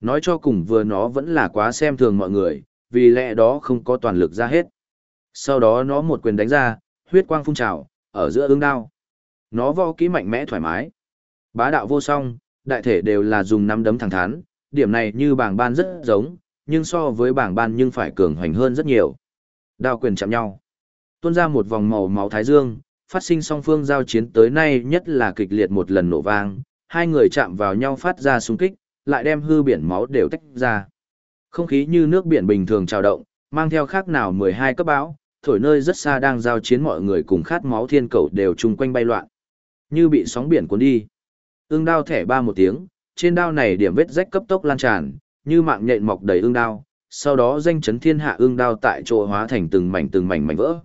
Nói cho cùng vừa nó vẫn là quá xem thường mọi người, vì lẽ đó không có toàn lực ra hết. Sau đó nó một quyền đánh ra, huyết quang phun trào, ở giữa ương đao. Nó võ kỹ mạnh mẽ thoải mái. Bá đạo vô song, đại thể đều là dùng nắm đấm thẳng thắn, điểm này như bảng ban rất giống, nhưng so với bảng ban nhưng phải cường hoành hơn rất nhiều. Đao quyền chạm nhau. Tuôn ra một vòng màu máu thái dương, phát sinh song phương giao chiến tới nay nhất là kịch liệt một lần nổ vang, hai người chạm vào nhau phát ra xung kích, lại đem hư biển máu đều tách ra. Không khí như nước biển bình thường trào động, mang theo khác nào 12 cấp bão, thổi nơi rất xa đang giao chiến mọi người cùng khát máu thiên cầu đều chung quanh bay loạn. Như bị sóng biển cuốn đi. Ưng đao thẻ ba một tiếng, trên đao này điểm vết rách cấp tốc lan tràn, như mạng nhện mọc đầy ưng đao, sau đó danh chấn thiên hạ ưng đao tại chỗ hóa thành từng mảnh từng mảnh mảnh vỡ.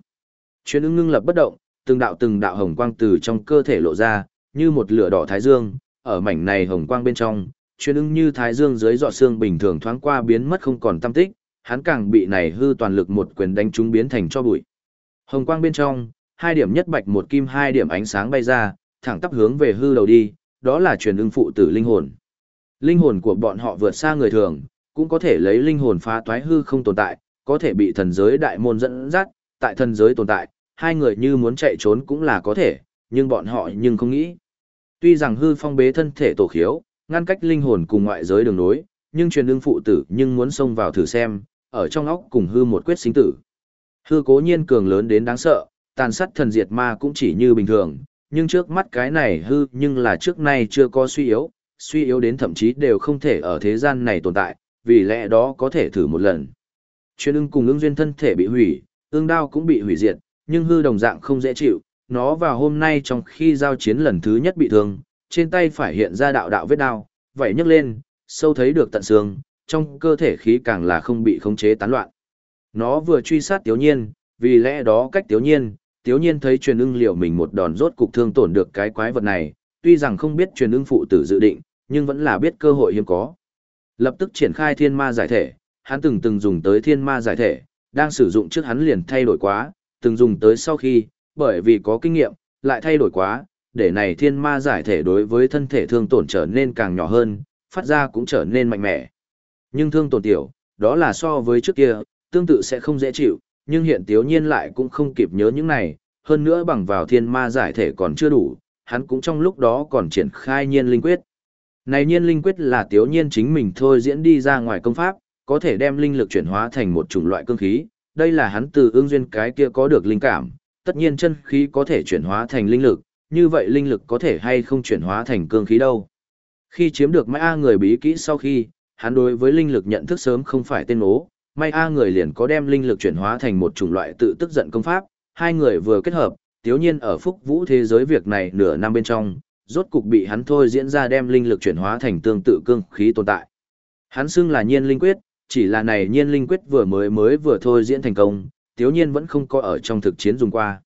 Chuyến ưng ngưng lập bất động, từng đạo từng đạo hồng quang từ trong cơ thể lộ ra, như một lửa đỏ thái dương, ở mảnh này hồng quang bên trong, chuyên ưng như thái dương dưới dọ xương bình thường thoáng qua biến mất không còn tâm tích, hắn càng bị này hư toàn lực một quyền đánh trúng biến thành cho bụi. Hồng quang bên trong, hai điểm nhất bạch một kim hai điểm ánh sáng bay ra, thẳng tắp hướng về hư đầu đi, đó là truyền ưng phụ tử linh hồn. Linh hồn của bọn họ vượt xa người thường, cũng có thể lấy linh hồn phá toái hư không tồn tại, có thể bị thần giới đại môn dẫn dắt, tại thần giới tồn tại, hai người như muốn chạy trốn cũng là có thể, nhưng bọn họ nhưng không nghĩ. Tuy rằng hư phong bế thân thể tổ khiếu, ngăn cách linh hồn cùng ngoại giới đường nối, nhưng truyền đương phụ tử nhưng muốn xông vào thử xem, ở trong óc cùng hư một quyết sinh tử. Hư cố nhiên cường lớn đến đáng sợ, tàn sát thần diệt ma cũng chỉ như bình thường, nhưng trước mắt cái này hư nhưng là trước nay chưa có suy yếu, suy yếu đến thậm chí đều không thể ở thế gian này tồn tại, vì lẽ đó có thể thử một lần. Chuyên ưng cùng ưng duyên thân thể bị hủy, ương đao cũng bị hủy diệt, nhưng hư đồng dạng không dễ chịu, nó vào hôm nay trong khi giao chiến lần thứ nhất bị thương, trên tay phải hiện ra đạo đạo vết đao, vậy nhấc lên, sâu thấy được tận xương, trong cơ thể khí càng là không bị khống chế tán loạn. Nó vừa truy sát Tiếu Nhiên, vì lẽ đó cách Tiếu Nhiên, Tiếu Nhiên thấy truyền ưng liệu mình một đòn rốt cục thương tổn được cái quái vật này, tuy rằng không biết truyền ưng phụ tử dự định, nhưng vẫn là biết cơ hội hiếm có. Lập tức triển khai thiên ma giải thể, hắn từng từng dùng tới thiên ma giải thể, đang sử dụng trước hắn liền thay đổi quá, từng dùng tới sau khi, bởi vì có kinh nghiệm, lại thay đổi quá, để này thiên ma giải thể đối với thân thể thương tổn trở nên càng nhỏ hơn, phát ra cũng trở nên mạnh mẽ. Nhưng thương tổn tiểu, đó là so với trước kia, tương tự sẽ không dễ chịu, nhưng hiện tiếu nhiên lại cũng không kịp nhớ những này, hơn nữa bằng vào thiên ma giải thể còn chưa đủ, hắn cũng trong lúc đó còn triển khai nhiên linh quyết. Này nhiên linh quyết là tiếu nhiên chính mình thôi diễn đi ra ngoài công pháp, có thể đem linh lực chuyển hóa thành một chủng loại cương khí, đây là hắn từ ương duyên cái kia có được linh cảm, tất nhiên chân khí có thể chuyển hóa thành linh lực, như vậy linh lực có thể hay không chuyển hóa thành cương khí đâu. Khi chiếm được Mai A người bí kỹ sau khi, hắn đối với linh lực nhận thức sớm không phải tên ố, Mai A người liền có đem linh lực chuyển hóa thành một chủng loại tự tức giận công pháp, hai người vừa kết hợp, tiếu nhiên ở phúc vũ thế giới việc này nửa năm bên trong, rốt cục bị hắn thôi diễn ra đem linh lực chuyển hóa thành tương tự cương khí tồn tại. Hắn xưng là nhiên linh quyết, chỉ là này nhiên linh quyết vừa mới mới vừa thôi diễn thành công, tiếu nhiên vẫn không có ở trong thực chiến dùng qua.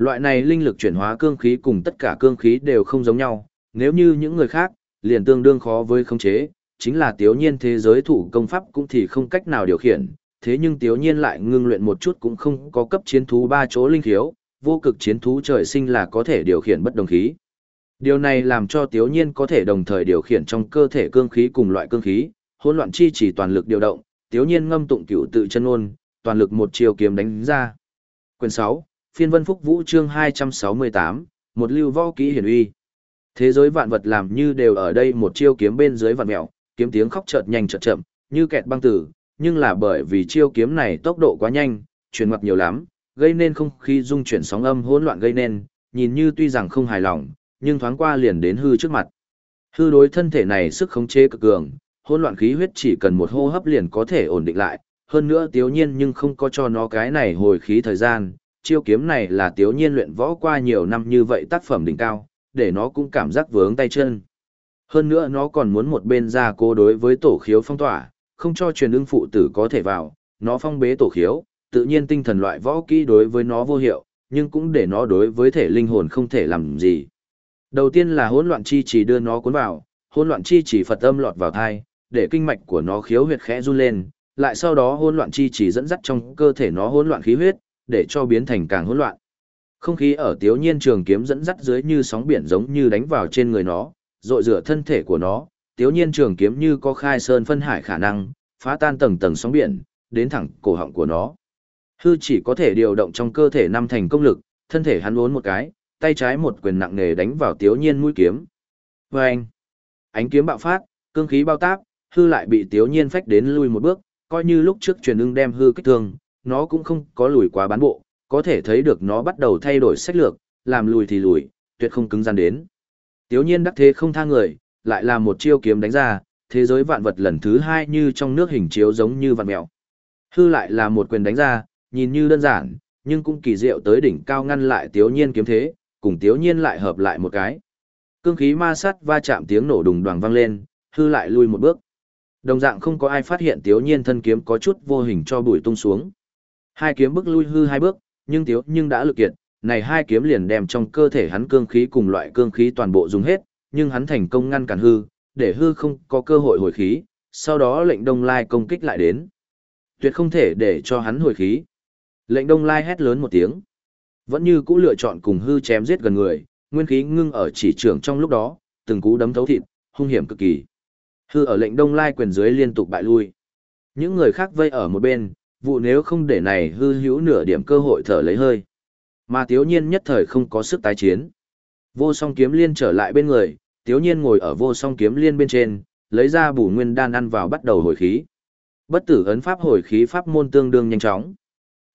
Loại này linh lực chuyển hóa cương khí cùng tất cả cương khí đều không giống nhau, nếu như những người khác, liền tương đương khó với khống chế, chính là Tiểu nhiên thế giới thủ công pháp cũng thì không cách nào điều khiển, thế nhưng Tiểu nhiên lại ngưng luyện một chút cũng không có cấp chiến thú ba chỗ linh khiếu, vô cực chiến thú trời sinh là có thể điều khiển bất đồng khí. Điều này làm cho Tiểu nhiên có thể đồng thời điều khiển trong cơ thể cương khí cùng loại cương khí, hỗn loạn chi chỉ toàn lực điều động, Tiểu nhiên ngâm tụng cửu tự chân ôn, toàn lực một chiều kiếm đánh ra. Quyền 6, Phiên Vân Phúc Vũ chương 268, một lưu võ kỹ hiển uy. Thế giới vạn vật làm như đều ở đây một chiêu kiếm bên dưới vạn mèo, kiếm tiếng khóc chợt nhanh chợt chậm, như kẹt băng tử, nhưng là bởi vì chiêu kiếm này tốc độ quá nhanh, chuyển mặt nhiều lắm, gây nên không khí dung chuyển sóng âm hỗn loạn gây nên, nhìn như tuy rằng không hài lòng, nhưng thoáng qua liền đến hư trước mặt. Hư đối thân thể này sức khống chế cực cường, hỗn loạn khí huyết chỉ cần một hô hấp liền có thể ổn định lại, hơn nữa tiếu nhiên nhưng không có cho nó cái này hồi khí thời gian, chiêu kiếm này là tiếu nhiên luyện võ qua nhiều năm như vậy tác phẩm đỉnh cao, để nó cũng cảm giác vướng tay chân. Hơn nữa nó còn muốn một bên ra cố đối với tổ khiếu phong tỏa, không cho truyền ưng phụ tử có thể vào, nó phong bế tổ khiếu, tự nhiên tinh thần loại võ kỹ đối với nó vô hiệu, nhưng cũng để nó đối với thể linh hồn không thể làm gì. Đầu tiên là hỗn loạn chi chỉ đưa nó cuốn vào, hỗn loạn chi chỉ Phật âm lọt vào thai, để kinh mạch của nó khiếu huyệt khẽ run lên, lại sau đó hỗn loạn chi chỉ dẫn dắt trong cơ thể nó hỗn loạn khí huyết, để cho biến thành càng hỗn loạn. Không khí ở Tiếu Nhiên trường kiếm dẫn dắt dưới như sóng biển giống như đánh vào trên người nó, rội rửa thân thể của nó, tiếu nhiên trường kiếm như có khai sơn phân hải khả năng, phá tan tầng tầng sóng biển, đến thẳng cổ họng của nó. Hư chỉ có thể điều động trong cơ thể năm thành công lực, thân thể hắn uốn một cái, tay trái một quyền nặng nề đánh vào tiếu nhiên mũi kiếm. Và anh, ánh kiếm bạo phát, cương khí bao táp, hư lại bị tiếu nhiên phách đến lui một bước, coi như lúc trước truyền ưng đem hư kích thương, nó cũng không có lùi quá bán bộ, có thể thấy được nó bắt đầu thay đổi sách lược, làm lùi thì lùi, tuyệt không cứng rắn đến. Tiếu nhiên đắc thế không tha người, lại là một chiêu kiếm đánh ra, thế giới vạn vật lần thứ hai như trong nước hình chiếu giống như vạn mèo. Hư lại là một quyền đánh ra, nhìn như đơn giản, nhưng cũng kỳ diệu tới đỉnh cao ngăn lại tiếu nhiên kiếm thế, cùng tiếu nhiên lại hợp lại một cái. Cương khí ma sát va chạm tiếng nổ đùng đoàng vang lên, hư lại lui một bước. Đồng dạng không có ai phát hiện tiếu nhiên thân kiếm có chút vô hình cho bụi tung xuống. Hai kiếm bước lui hư hai bước, nhưng thiếu nhưng đã lực kiệt, này hai kiếm liền đem trong cơ thể hắn cương khí cùng loại cương khí toàn bộ dùng hết, nhưng hắn thành công ngăn cản hư, để hư không có cơ hội hồi khí, sau đó lệnh đông lai công kích lại đến. Tuyệt không thể để cho hắn hồi khí. Lệnh đông lai hét lớn một tiếng. Vẫn như cũ lựa chọn cùng hư chém giết gần người, nguyên khí ngưng ở chỉ trưởng trong lúc đó, từng cú đấm thấu thịt, hung hiểm cực kỳ. Hư ở lệnh đông lai quyền dưới liên tục bại lui. Những người khác vây ở một bên, vụ nếu không để này hư hữu nửa điểm cơ hội thở lấy hơi. Mà tiếu nhiên nhất thời không có sức tái chiến. Vô song kiếm liên trở lại bên người, tiếu nhiên ngồi ở vô song kiếm liên bên trên, lấy ra bù nguyên đan ăn vào bắt đầu hồi khí. Bất tử ấn pháp hồi khí pháp môn tương đương nhanh chóng.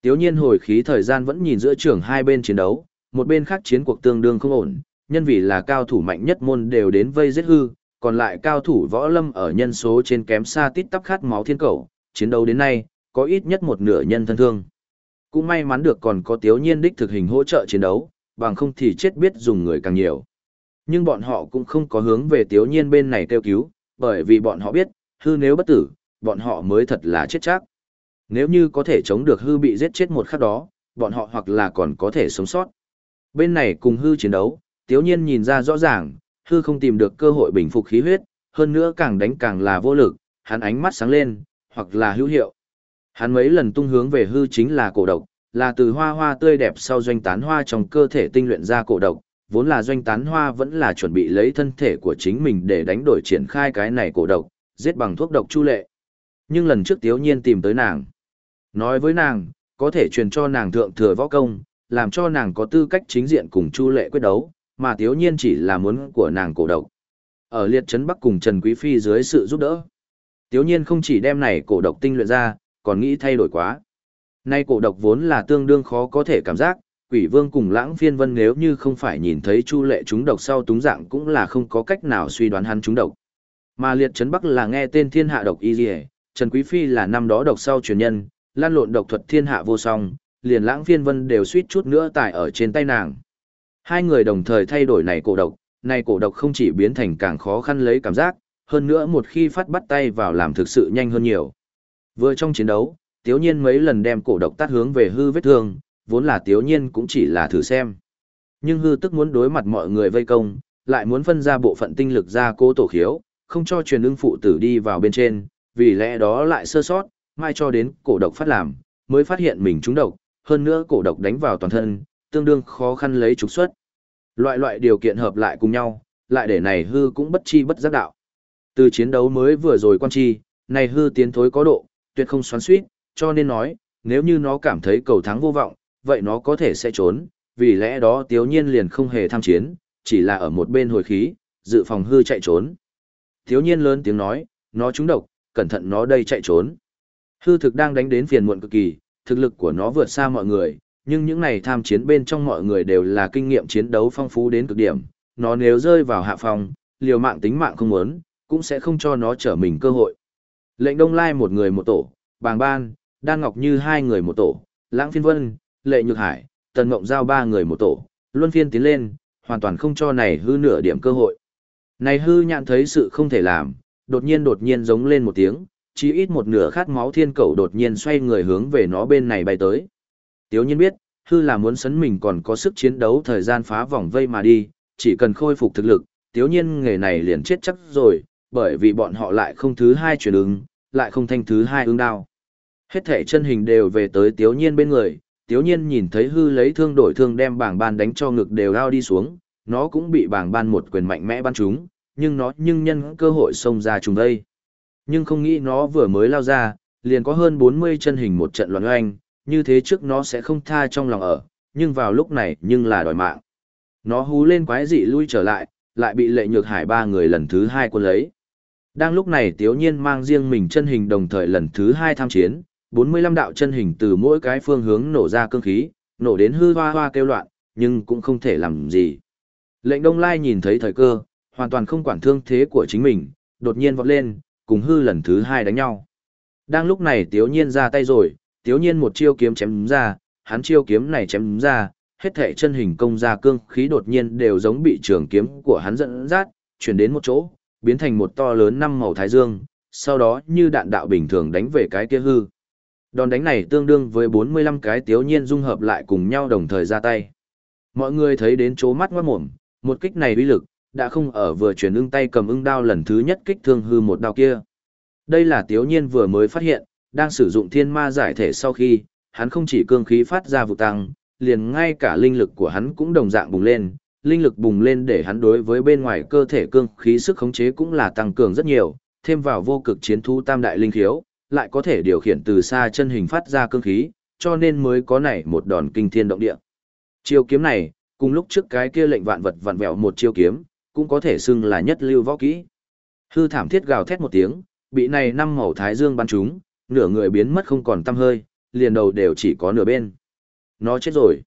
Tiếu nhiên hồi khí thời gian vẫn nhìn giữa trưởng hai bên chiến đấu, một bên khác chiến cuộc tương đương không ổn, nhân vì là cao thủ mạnh nhất môn đều đến vây giết hư, còn lại cao thủ võ lâm ở nhân số trên kém xa tít tắp khát máu thiên cầu, chiến đấu đến nay, có ít nhất một nửa nhân thân thương. Cũng may mắn được còn có tiếu nhiên đích thực hình hỗ trợ chiến đấu, bằng không thì chết biết dùng người càng nhiều. Nhưng bọn họ cũng không có hướng về tiếu nhiên bên này kêu cứu, bởi vì bọn họ biết, hư nếu bất tử, bọn họ mới thật là chết chắc. Nếu như có thể chống được hư bị giết chết một khắc đó, bọn họ hoặc là còn có thể sống sót. Bên này cùng hư chiến đấu, tiếu nhiên nhìn ra rõ ràng, hư không tìm được cơ hội bình phục khí huyết, hơn nữa càng đánh càng là vô lực, hắn ánh mắt sáng lên, hoặc là hữu hiệu. Hắn mấy lần tung hướng về hư chính là cổ độc, là từ hoa hoa tươi đẹp sau doanh tán hoa trong cơ thể tinh luyện ra cổ độc, vốn là doanh tán hoa vẫn là chuẩn bị lấy thân thể của chính mình để đánh đổi triển khai cái này cổ độc, giết bằng thuốc độc chu lệ. Nhưng lần trước tiếu nhiên tìm tới nàng. Nói với nàng, có thể truyền cho nàng thượng thừa võ công, làm cho nàng có tư cách chính diện cùng chu lệ quyết đấu, mà tiếu nhiên chỉ là muốn của nàng cổ độc. Ở liệt trấn Bắc cùng Trần Quý Phi dưới sự giúp đỡ. Tiếu nhiên không chỉ đem này cổ độc tinh luyện ra, còn nghĩ thay đổi quá. Nay cổ độc vốn là tương đương khó có thể cảm giác, quỷ vương cùng lãng phiên vân nếu như không phải nhìn thấy chu lệ chúng độc sau túng dạng cũng là không có cách nào suy đoán hắn chúng độc. Mà liệt chấn Bắc là nghe tên thiên hạ độc y dì Trần Quý Phi là năm đó độc sau truyền nhân, lan lộn độc thuật thiên hạ vô song, liền lãng phiên vân đều suýt chút nữa tại ở trên tay nàng. Hai người đồng thời thay đổi này cổ độc, này cổ độc không chỉ biến thành càng khó khăn lấy cảm giác, hơn nữa một khi phát bắt tay vào làm thực sự nhanh hơn nhiều. Vừa trong chiến đấu, Tiếu Nhiên mấy lần đem cổ độc tát hướng về hư vết thương, vốn là Tiếu Nhiên cũng chỉ là thử xem. Nhưng hư tức muốn đối mặt mọi người vây công, lại muốn phân ra bộ phận tinh lực ra cố tổ khiếu, không cho truyền ưng phụ tử đi vào bên trên, vì lẽ đó lại sơ sót, mai cho đến cổ độc phát làm, mới phát hiện mình trúng độc, hơn nữa cổ độc đánh vào toàn thân, tương đương khó khăn lấy trục xuất. Loại loại điều kiện hợp lại cùng nhau, lại để này hư cũng bất chi bất giác đạo. Từ chiến đấu mới vừa rồi quan chi, này hư tiến thối có độ, tuyệt không xoắn suýt, cho nên nói, nếu như nó cảm thấy cầu thắng vô vọng, vậy nó có thể sẽ trốn, vì lẽ đó tiếu nhiên liền không hề tham chiến, chỉ là ở một bên hồi khí, dự phòng hư chạy trốn. Tiếu nhiên lớn tiếng nói, nó trúng độc, cẩn thận nó đây chạy trốn. Hư thực đang đánh đến phiền muộn cực kỳ, thực lực của nó vượt xa mọi người, nhưng những này tham chiến bên trong mọi người đều là kinh nghiệm chiến đấu phong phú đến cực điểm, nó nếu rơi vào hạ phòng, liều mạng tính mạng không muốn, cũng sẽ không cho nó trở mình cơ hội. Lệnh Đông Lai một người một tổ, Bàng Ban, Đan Ngọc Như hai người một tổ, Lãng Phiên Vân, Lệ Nhược Hải, Tần Ngộng Giao ba người một tổ, luân phiên tiến lên, hoàn toàn không cho này hư nửa điểm cơ hội. Này hư nhạn thấy sự không thể làm, đột nhiên đột nhiên giống lên một tiếng, chỉ ít một nửa khát máu thiên cầu đột nhiên xoay người hướng về nó bên này bay tới. Tiếu nhiên biết, hư là muốn sấn mình còn có sức chiến đấu thời gian phá vòng vây mà đi, chỉ cần khôi phục thực lực, tiếu nhiên nghề này liền chết chắc rồi, bởi vì bọn họ lại không thứ hai chuyển ứng, lại không thanh thứ hai ứng đao. Hết thể chân hình đều về tới tiếu nhiên bên người, tiếu nhiên nhìn thấy hư lấy thương đổi thương đem bảng ban đánh cho ngực đều lao đi xuống, nó cũng bị bảng ban một quyền mạnh mẽ bắn trúng, nhưng nó nhưng nhân cơ hội xông ra trùng đây. Nhưng không nghĩ nó vừa mới lao ra, liền có hơn 40 chân hình một trận loạn oanh, như thế trước nó sẽ không tha trong lòng ở, nhưng vào lúc này nhưng là đòi mạng. Nó hú lên quái dị lui trở lại, lại bị lệ nhược hải ba người lần thứ hai quân lấy. Đang lúc này tiếu nhiên mang riêng mình chân hình đồng thời lần thứ hai tham chiến, 45 đạo chân hình từ mỗi cái phương hướng nổ ra cương khí, nổ đến hư hoa hoa kêu loạn, nhưng cũng không thể làm gì. Lệnh Đông Lai nhìn thấy thời cơ, hoàn toàn không quản thương thế của chính mình, đột nhiên vọt lên, cùng hư lần thứ hai đánh nhau. Đang lúc này tiếu nhiên ra tay rồi, tiếu nhiên một chiêu kiếm chém ra, hắn chiêu kiếm này chém ra, hết thể chân hình công ra cương khí đột nhiên đều giống bị trường kiếm của hắn dẫn dắt, chuyển đến một chỗ, biến thành một to lớn năm màu thái dương, sau đó như đạn đạo bình thường đánh về cái kia hư. Đòn đánh này tương đương với 45 cái tiếu nhiên dung hợp lại cùng nhau đồng thời ra tay. Mọi người thấy đến chố mắt ngoát mồm, một kích này uy lực, đã không ở vừa chuyển ưng tay cầm ưng đao lần thứ nhất kích thương hư một đao kia. Đây là tiếu nhiên vừa mới phát hiện, đang sử dụng thiên ma giải thể sau khi, hắn không chỉ cương khí phát ra vụ tăng, liền ngay cả linh lực của hắn cũng đồng dạng bùng lên, linh lực bùng lên để hắn đối với bên ngoài cơ thể cương khí sức khống chế cũng là tăng cường rất nhiều, thêm vào vô cực chiến thu tam đại linh khiếu, lại có thể điều khiển từ xa chân hình phát ra cương khí, cho nên mới có này một đòn kinh thiên động địa. Chiêu kiếm này, cùng lúc trước cái kia lệnh vạn vật vặn vẹo một chiêu kiếm, cũng có thể xưng là nhất lưu võ kỹ. Hư thảm thiết gào thét một tiếng, bị này năm màu thái dương bắn trúng, nửa người biến mất không còn tăm hơi, liền đầu đều chỉ có nửa bên. Nó chết rồi.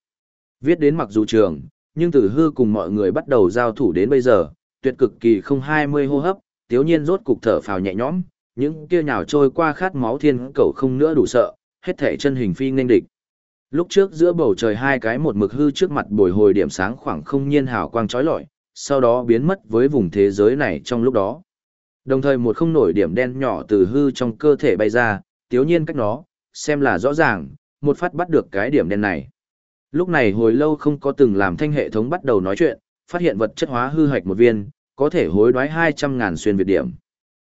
Viết đến mặc dù trường, nhưng từ hư cùng mọi người bắt đầu giao thủ đến bây giờ, tuyệt cực kỳ không 20 hô hấp, tiếu nhiên rốt cục thở phào nhẹ nhõm, những kia nhào trôi qua khát máu thiên cầu không nữa đủ sợ, hết thể chân hình phi nên địch. Lúc trước giữa bầu trời hai cái một mực hư trước mặt bồi hồi điểm sáng khoảng không nhiên hào quang chói lọi, sau đó biến mất với vùng thế giới này trong lúc đó. Đồng thời một không nổi điểm đen nhỏ từ hư trong cơ thể bay ra, tiếu nhiên cách nó, xem là rõ ràng, một phát bắt được cái điểm đen này. Lúc này hồi lâu không có từng làm thanh hệ thống bắt đầu nói chuyện, phát hiện vật chất hóa hư hạch một viên, có thể hối đoái 200 ngàn xuyên Việt điểm.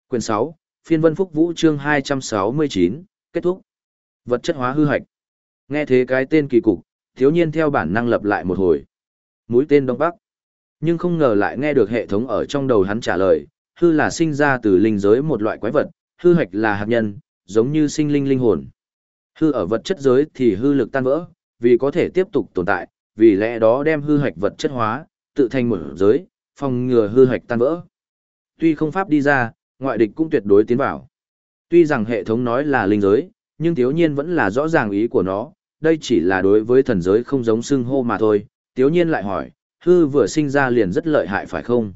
Quyền 6, phiên vân phúc vũ chương 269, kết thúc. Vật chất hóa hư hạch. Nghe thế cái tên kỳ cục, thiếu nhiên theo bản năng lập lại một hồi. Mũi tên Đông Bắc. Nhưng không ngờ lại nghe được hệ thống ở trong đầu hắn trả lời, hư là sinh ra từ linh giới một loại quái vật, hư hạch là hạt nhân, giống như sinh linh linh hồn. Hư ở vật chất giới thì hư lực tan vỡ, vì có thể tiếp tục tồn tại, vì lẽ đó đem hư hạch vật chất hóa, tự thành một giới, phòng ngừa hư hạch tan vỡ. Tuy không pháp đi ra, ngoại địch cũng tuyệt đối tiến vào. Tuy rằng hệ thống nói là linh giới, nhưng thiếu nhiên vẫn là rõ ràng ý của nó, đây chỉ là đối với thần giới không giống xưng hô mà thôi. Thiếu nhiên lại hỏi, hư vừa sinh ra liền rất lợi hại phải không?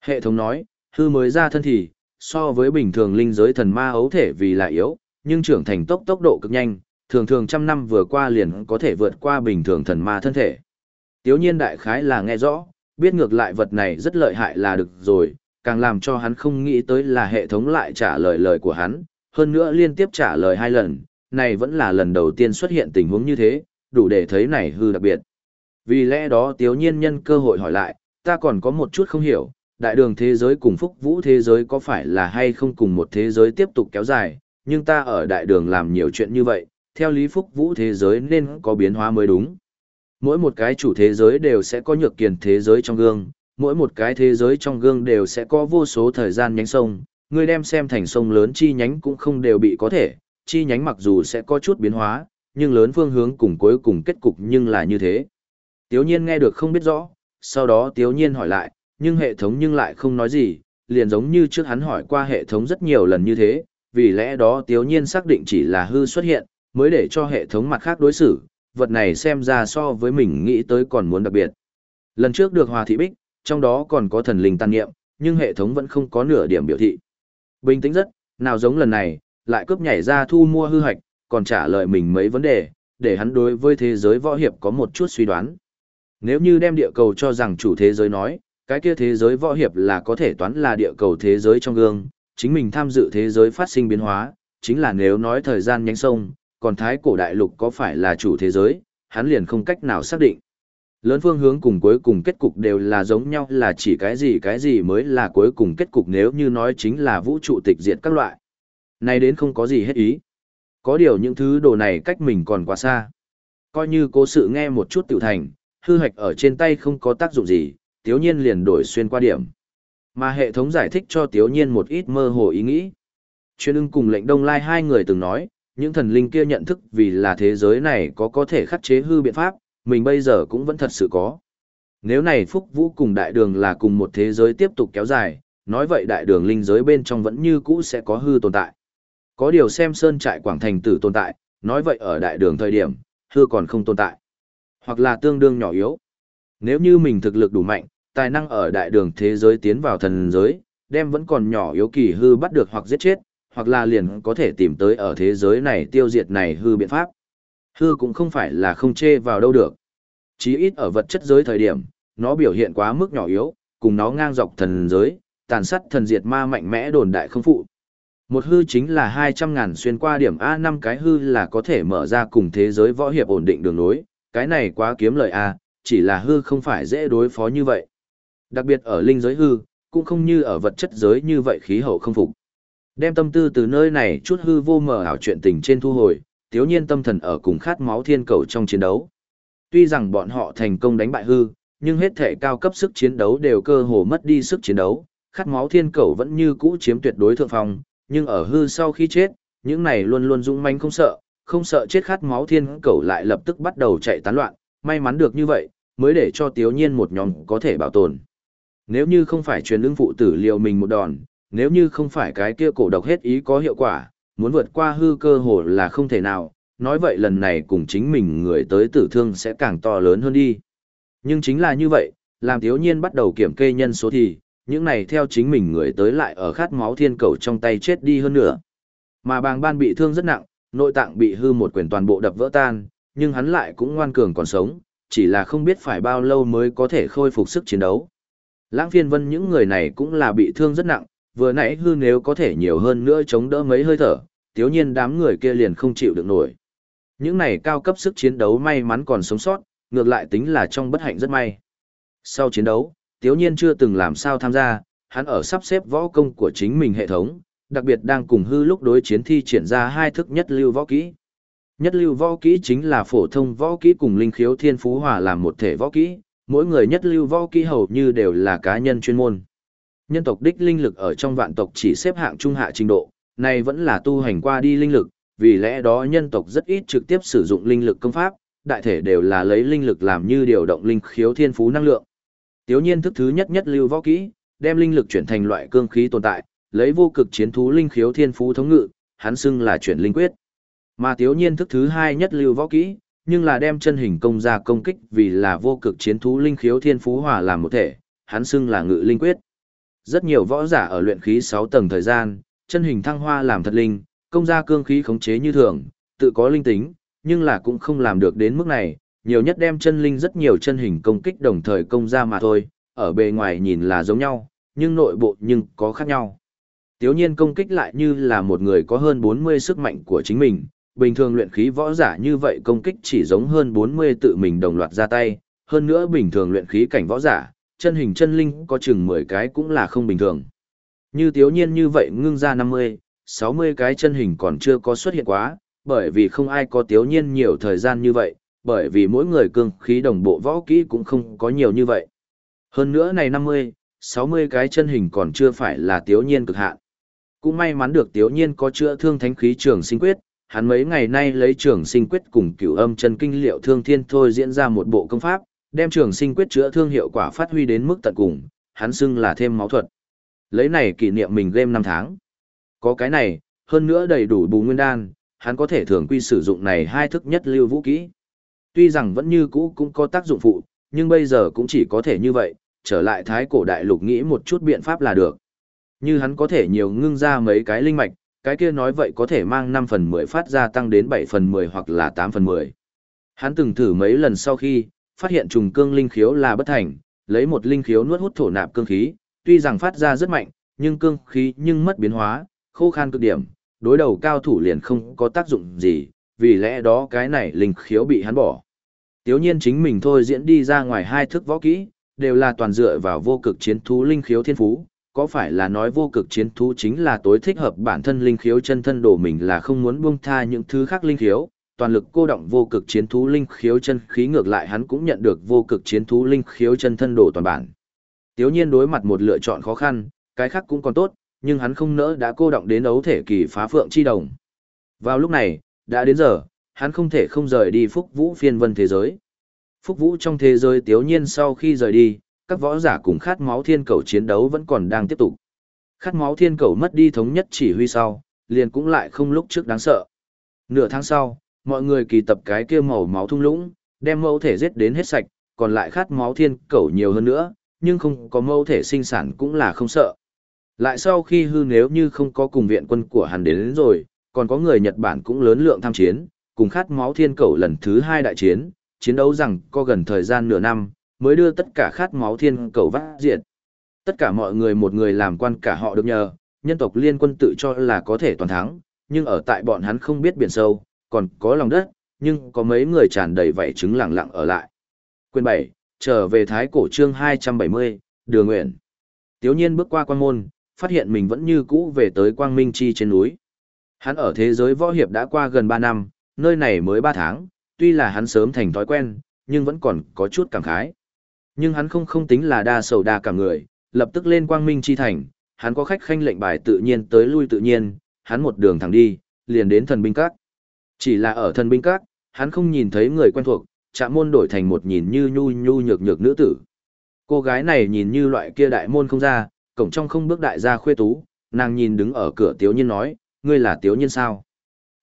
Hệ thống nói, hư mới ra thân thì, so với bình thường linh giới thần ma ấu thể vì là yếu, nhưng trưởng thành tốc tốc độ cực nhanh, thường thường trăm năm vừa qua liền có thể vượt qua bình thường thần ma thân thể. Tiếu nhiên đại khái là nghe rõ, biết ngược lại vật này rất lợi hại là được rồi, càng làm cho hắn không nghĩ tới là hệ thống lại trả lời lời của hắn, hơn nữa liên tiếp trả lời hai lần, này vẫn là lần đầu tiên xuất hiện tình huống như thế, đủ để thấy này hư đặc biệt. Vì lẽ đó tiếu nhiên nhân cơ hội hỏi lại, ta còn có một chút không hiểu, đại đường thế giới cùng phúc vũ thế giới có phải là hay không cùng một thế giới tiếp tục kéo dài, nhưng ta ở đại đường làm nhiều chuyện như vậy, theo lý phúc vũ thế giới nên có biến hóa mới đúng. Mỗi một cái chủ thế giới đều sẽ có nhược kiền thế giới trong gương, mỗi một cái thế giới trong gương đều sẽ có vô số thời gian nhánh sông, người đem xem thành sông lớn chi nhánh cũng không đều bị có thể, chi nhánh mặc dù sẽ có chút biến hóa, nhưng lớn phương hướng cùng cuối cùng kết cục nhưng là như thế. Tiếu nhiên nghe được không biết rõ, sau đó tiếu nhiên hỏi lại, nhưng hệ thống nhưng lại không nói gì, liền giống như trước hắn hỏi qua hệ thống rất nhiều lần như thế, vì lẽ đó tiếu nhiên xác định chỉ là hư xuất hiện, mới để cho hệ thống mặt khác đối xử, vật này xem ra so với mình nghĩ tới còn muốn đặc biệt. Lần trước được hòa thị bích, trong đó còn có thần linh tàn nghiệm, nhưng hệ thống vẫn không có nửa điểm biểu thị. Bình tĩnh rất, nào giống lần này, lại cướp nhảy ra thu mua hư hạch, còn trả lời mình mấy vấn đề, để hắn đối với thế giới võ hiệp có một chút suy đoán. Nếu như đem địa cầu cho rằng chủ thế giới nói, cái kia thế giới võ hiệp là có thể toán là địa cầu thế giới trong gương, chính mình tham dự thế giới phát sinh biến hóa, chính là nếu nói thời gian nhánh sông, còn thái cổ đại lục có phải là chủ thế giới, hắn liền không cách nào xác định. Lớn phương hướng cùng cuối cùng kết cục đều là giống nhau là chỉ cái gì cái gì mới là cuối cùng kết cục nếu như nói chính là vũ trụ tịch diệt các loại. Này đến không có gì hết ý. Có điều những thứ đồ này cách mình còn quá xa. Coi như cố sự nghe một chút tiểu thành, hư hạch ở trên tay không có tác dụng gì, tiếu nhiên liền đổi xuyên qua điểm. Mà hệ thống giải thích cho Tiếu Nhiên một ít mơ hồ ý nghĩ. Chuyên ưng cùng lệnh đông lai hai người từng nói, những thần linh kia nhận thức vì là thế giới này có có thể khắc chế hư biện pháp, mình bây giờ cũng vẫn thật sự có. Nếu này Phúc Vũ cùng đại đường là cùng một thế giới tiếp tục kéo dài, nói vậy đại đường linh giới bên trong vẫn như cũ sẽ có hư tồn tại. Có điều xem sơn trại quảng thành tử tồn tại, nói vậy ở đại đường thời điểm, hư còn không tồn tại. Hoặc là tương đương nhỏ yếu. Nếu như mình thực lực đủ mạnh, tài năng ở đại đường thế giới tiến vào thần giới, đem vẫn còn nhỏ yếu kỳ hư bắt được hoặc giết chết, hoặc là liền có thể tìm tới ở thế giới này tiêu diệt này hư biện pháp. Hư cũng không phải là không chê vào đâu được. Chí ít ở vật chất giới thời điểm, nó biểu hiện quá mức nhỏ yếu, cùng nó ngang dọc thần giới, tàn sát thần diệt ma mạnh mẽ đồn đại không phụ. Một hư chính là 200 ngàn xuyên qua điểm A năm cái hư là có thể mở ra cùng thế giới võ hiệp ổn định đường nối, cái này quá kiếm lợi A, chỉ là hư không phải dễ đối phó như vậy. Đặc biệt ở linh giới hư, cũng không như ở vật chất giới như vậy khí hậu không phục. Đem tâm tư từ nơi này chút hư vô mờ ảo chuyện tình trên thu hồi, tiếu nhiên tâm thần ở cùng khát máu thiên cầu trong chiến đấu. Tuy rằng bọn họ thành công đánh bại hư, nhưng hết thể cao cấp sức chiến đấu đều cơ hồ mất đi sức chiến đấu, khát máu thiên cầu vẫn như cũ chiếm tuyệt đối thượng phong, nhưng ở hư sau khi chết, những này luôn luôn dũng manh không sợ, không sợ chết khát máu thiên cầu lại lập tức bắt đầu chạy tán loạn, may mắn được như vậy, mới để cho tiếu nhiên một nhóm có thể bảo tồn. Nếu như không phải truyền ưng phụ tử liều mình một đòn, nếu như không phải cái kia cổ độc hết ý có hiệu quả, muốn vượt qua hư cơ hồ là không thể nào, nói vậy lần này cùng chính mình người tới tử thương sẽ càng to lớn hơn đi. Nhưng chính là như vậy, làm thiếu nhiên bắt đầu kiểm kê nhân số thì, những này theo chính mình người tới lại ở khát máu thiên cầu trong tay chết đi hơn nữa. Mà bàng ban bị thương rất nặng, nội tạng bị hư một quyền toàn bộ đập vỡ tan, nhưng hắn lại cũng ngoan cường còn sống, chỉ là không biết phải bao lâu mới có thể khôi phục sức chiến đấu. Lãng phiên vân những người này cũng là bị thương rất nặng, vừa nãy hư nếu có thể nhiều hơn nữa chống đỡ mấy hơi thở, tiếu nhiên đám người kia liền không chịu được nổi. Những này cao cấp sức chiến đấu may mắn còn sống sót, ngược lại tính là trong bất hạnh rất may. Sau chiến đấu, tiếu nhiên chưa từng làm sao tham gia, hắn ở sắp xếp võ công của chính mình hệ thống, đặc biệt đang cùng hư lúc đối chiến thi triển ra hai thức nhất lưu võ kỹ. Nhất lưu võ kỹ chính là phổ thông võ kỹ cùng linh khiếu thiên phú hòa làm một thể võ kỹ, mỗi người nhất lưu võ kỹ hầu như đều là cá nhân chuyên môn. Nhân tộc đích linh lực ở trong vạn tộc chỉ xếp hạng trung hạ trình độ, này vẫn là tu hành qua đi linh lực, vì lẽ đó nhân tộc rất ít trực tiếp sử dụng linh lực công pháp, đại thể đều là lấy linh lực làm như điều động linh khiếu thiên phú năng lượng. Tiếu nhiên thức thứ nhất nhất lưu võ kỹ, đem linh lực chuyển thành loại cương khí tồn tại, lấy vô cực chiến thú linh khiếu thiên phú thống ngự, hắn xưng là chuyển linh quyết. Mà tiếu nhiên thức thứ hai nhất lưu võ kỹ, nhưng là đem chân hình công ra công kích vì là vô cực chiến thú linh khiếu thiên phú hòa làm một thể, hắn xưng là ngự linh quyết. Rất nhiều võ giả ở luyện khí 6 tầng thời gian, chân hình thăng hoa làm thật linh, công gia cương khí khống chế như thường, tự có linh tính, nhưng là cũng không làm được đến mức này, nhiều nhất đem chân linh rất nhiều chân hình công kích đồng thời công ra mà thôi, ở bề ngoài nhìn là giống nhau, nhưng nội bộ nhưng có khác nhau. Tiếu nhiên công kích lại như là một người có hơn 40 sức mạnh của chính mình, bình thường luyện khí võ giả như vậy công kích chỉ giống hơn 40 tự mình đồng loạt ra tay, hơn nữa bình thường luyện khí cảnh võ giả, chân hình chân linh có chừng 10 cái cũng là không bình thường. Như tiếu nhiên như vậy ngưng ra 50, 60 cái chân hình còn chưa có xuất hiện quá, bởi vì không ai có tiếu nhiên nhiều thời gian như vậy, bởi vì mỗi người cương khí đồng bộ võ kỹ cũng không có nhiều như vậy. Hơn nữa này 50, 60 cái chân hình còn chưa phải là tiếu nhiên cực hạn. Cũng may mắn được tiếu nhiên có chữa thương thánh khí trường sinh quyết, hắn mấy ngày nay lấy trường sinh quyết cùng cửu âm chân kinh liệu thương thiên thôi diễn ra một bộ công pháp, đem trường sinh quyết chữa thương hiệu quả phát huy đến mức tận cùng, hắn xưng là thêm máu thuật. Lấy này kỷ niệm mình game 5 tháng. Có cái này, hơn nữa đầy đủ bù nguyên đan, hắn có thể thường quy sử dụng này hai thức nhất lưu vũ kỹ. Tuy rằng vẫn như cũ cũng có tác dụng phụ, nhưng bây giờ cũng chỉ có thể như vậy, trở lại thái cổ đại lục nghĩ một chút biện pháp là được. Như hắn có thể nhiều ngưng ra mấy cái linh mạch, cái kia nói vậy có thể mang 5 phần 10 phát ra tăng đến 7 phần 10 hoặc là 8 phần 10. Hắn từng thử mấy lần sau khi, phát hiện trùng cương linh khiếu là bất thành, lấy một linh khiếu nuốt hút thổ nạp cương khí, tuy rằng phát ra rất mạnh, nhưng cương khí nhưng mất biến hóa, khô khan cực điểm, đối đầu cao thủ liền không có tác dụng gì, vì lẽ đó cái này linh khiếu bị hắn bỏ. Tiếu nhiên chính mình thôi diễn đi ra ngoài hai thức võ kỹ, đều là toàn dựa vào vô cực chiến thú linh khiếu thiên phú, có phải là nói vô cực chiến thú chính là tối thích hợp bản thân linh khiếu chân thân đồ mình là không muốn buông tha những thứ khác linh khiếu, toàn lực cô động vô cực chiến thú linh khiếu chân khí ngược lại hắn cũng nhận được vô cực chiến thú linh khiếu chân thân đồ toàn bản. Tiếu nhiên đối mặt một lựa chọn khó khăn, cái khác cũng còn tốt, nhưng hắn không nỡ đã cô động đến ấu thể kỳ phá phượng chi đồng. Vào lúc này, đã đến giờ, hắn không thể không rời đi phúc vũ phiên vân thế giới. Phúc vũ trong thế giới tiếu nhiên sau khi rời đi, các võ giả cùng khát máu thiên cầu chiến đấu vẫn còn đang tiếp tục. Khát máu thiên cầu mất đi thống nhất chỉ huy sau, liền cũng lại không lúc trước đáng sợ. Nửa tháng sau, mọi người kỳ tập cái kia màu máu thung lũng, đem mẫu thể giết đến hết sạch, còn lại khát máu thiên cầu nhiều hơn nữa, nhưng không có mẫu thể sinh sản cũng là không sợ. Lại sau khi hư nếu như không có cùng viện quân của hắn đến, đến rồi, còn có người Nhật Bản cũng lớn lượng tham chiến, cùng khát máu thiên cầu lần thứ hai đại chiến, chiến đấu rằng có gần thời gian nửa năm, mới đưa tất cả khát máu thiên cầu vắt diện. Tất cả mọi người một người làm quan cả họ được nhờ, nhân tộc liên quân tự cho là có thể toàn thắng, nhưng ở tại bọn hắn không biết biển sâu, còn có lòng đất, nhưng có mấy người tràn đầy vảy trứng lặng lặng ở lại. Quyền 7, trở về Thái Cổ chương 270, Đường Nguyện. Tiếu nhiên bước qua quan môn, phát hiện mình vẫn như cũ về tới Quang Minh Chi trên núi. Hắn ở thế giới võ hiệp đã qua gần 3 năm, nơi này mới 3 tháng, tuy là hắn sớm thành thói quen, nhưng vẫn còn có chút cảm khái. Nhưng hắn không không tính là đa sầu đa cả người, lập tức lên Quang Minh Chi thành, hắn có khách khanh lệnh bài tự nhiên tới lui tự nhiên, hắn một đường thẳng đi, liền đến thần binh các. Chỉ là ở thần binh các, hắn không nhìn thấy người quen thuộc, chạm môn đổi thành một nhìn như nhu nhu nhược nhược nữ tử. Cô gái này nhìn như loại kia đại môn không ra, cổng trong không bước đại gia khuê tú, nàng nhìn đứng ở cửa tiếu nhiên nói, ngươi là tiếu nhiên sao?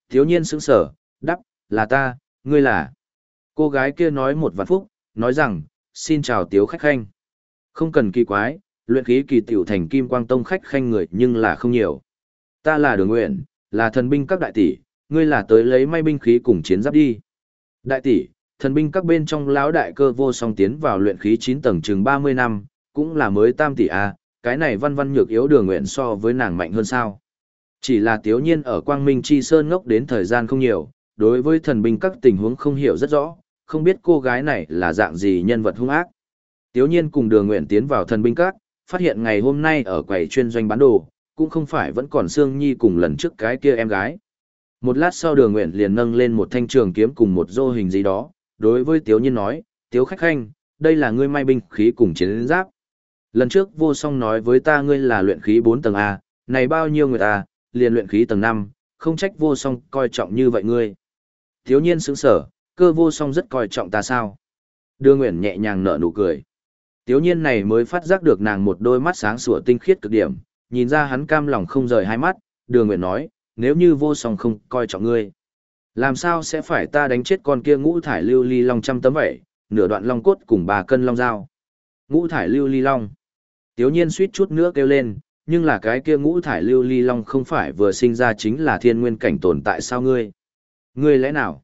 Tiếu nhiên sững sở, đắp, là ta, ngươi là. Cô gái kia nói một vạn phúc, nói rằng, xin chào tiếu khách khanh. Không cần kỳ quái, luyện khí kỳ tiểu thành kim quang tông khách khanh người nhưng là không nhiều. Ta là đường nguyện, là thần binh các đại tỷ, ngươi là tới lấy may binh khí cùng chiến giáp đi. Đại tỷ, thần binh các bên trong lão đại cơ vô song tiến vào luyện khí 9 tầng chừng 30 năm, cũng là mới tam tỷ a, cái này văn văn nhược yếu đường nguyện so với nàng mạnh hơn sao. Chỉ là tiếu nhiên ở Quang Minh Chi Sơn ngốc đến thời gian không nhiều, đối với thần binh các tình huống không hiểu rất rõ, không biết cô gái này là dạng gì nhân vật hung ác. Tiếu nhiên cùng đường nguyện tiến vào thần binh các, phát hiện ngày hôm nay ở quầy chuyên doanh bán đồ, cũng không phải vẫn còn Sương Nhi cùng lần trước cái kia em gái. Một lát sau đường nguyện liền nâng lên một thanh trường kiếm cùng một dô hình gì đó, đối với Tiếu Nhiên nói, Tiếu Khách Khanh, đây là ngươi may binh khí cùng chiến giáp. Lần trước vô song nói với ta ngươi là luyện khí 4 tầng A, này bao nhiêu người ta, liền luyện khí tầng 5, không trách vô song coi trọng như vậy ngươi. Tiếu Nhiên sững sở, cơ vô song rất coi trọng ta sao. Đưa Nguyện nhẹ nhàng nở nụ cười. Tiếu Nhiên này mới phát giác được nàng một đôi mắt sáng sủa tinh khiết cực điểm, nhìn ra hắn cam lòng không rời hai mắt, Đường Nguyện nói, nếu như vô song không coi trọng ngươi. Làm sao sẽ phải ta đánh chết con kia ngũ thải lưu ly long trăm tấm vẩy, nửa đoạn long cốt cùng ba cân long dao. Ngũ thải lưu ly long. Tiếu nhiên suýt chút nữa kêu lên, nhưng là cái kia ngũ thải lưu ly long không phải vừa sinh ra chính là thiên nguyên cảnh tồn tại sao ngươi? Ngươi lẽ nào?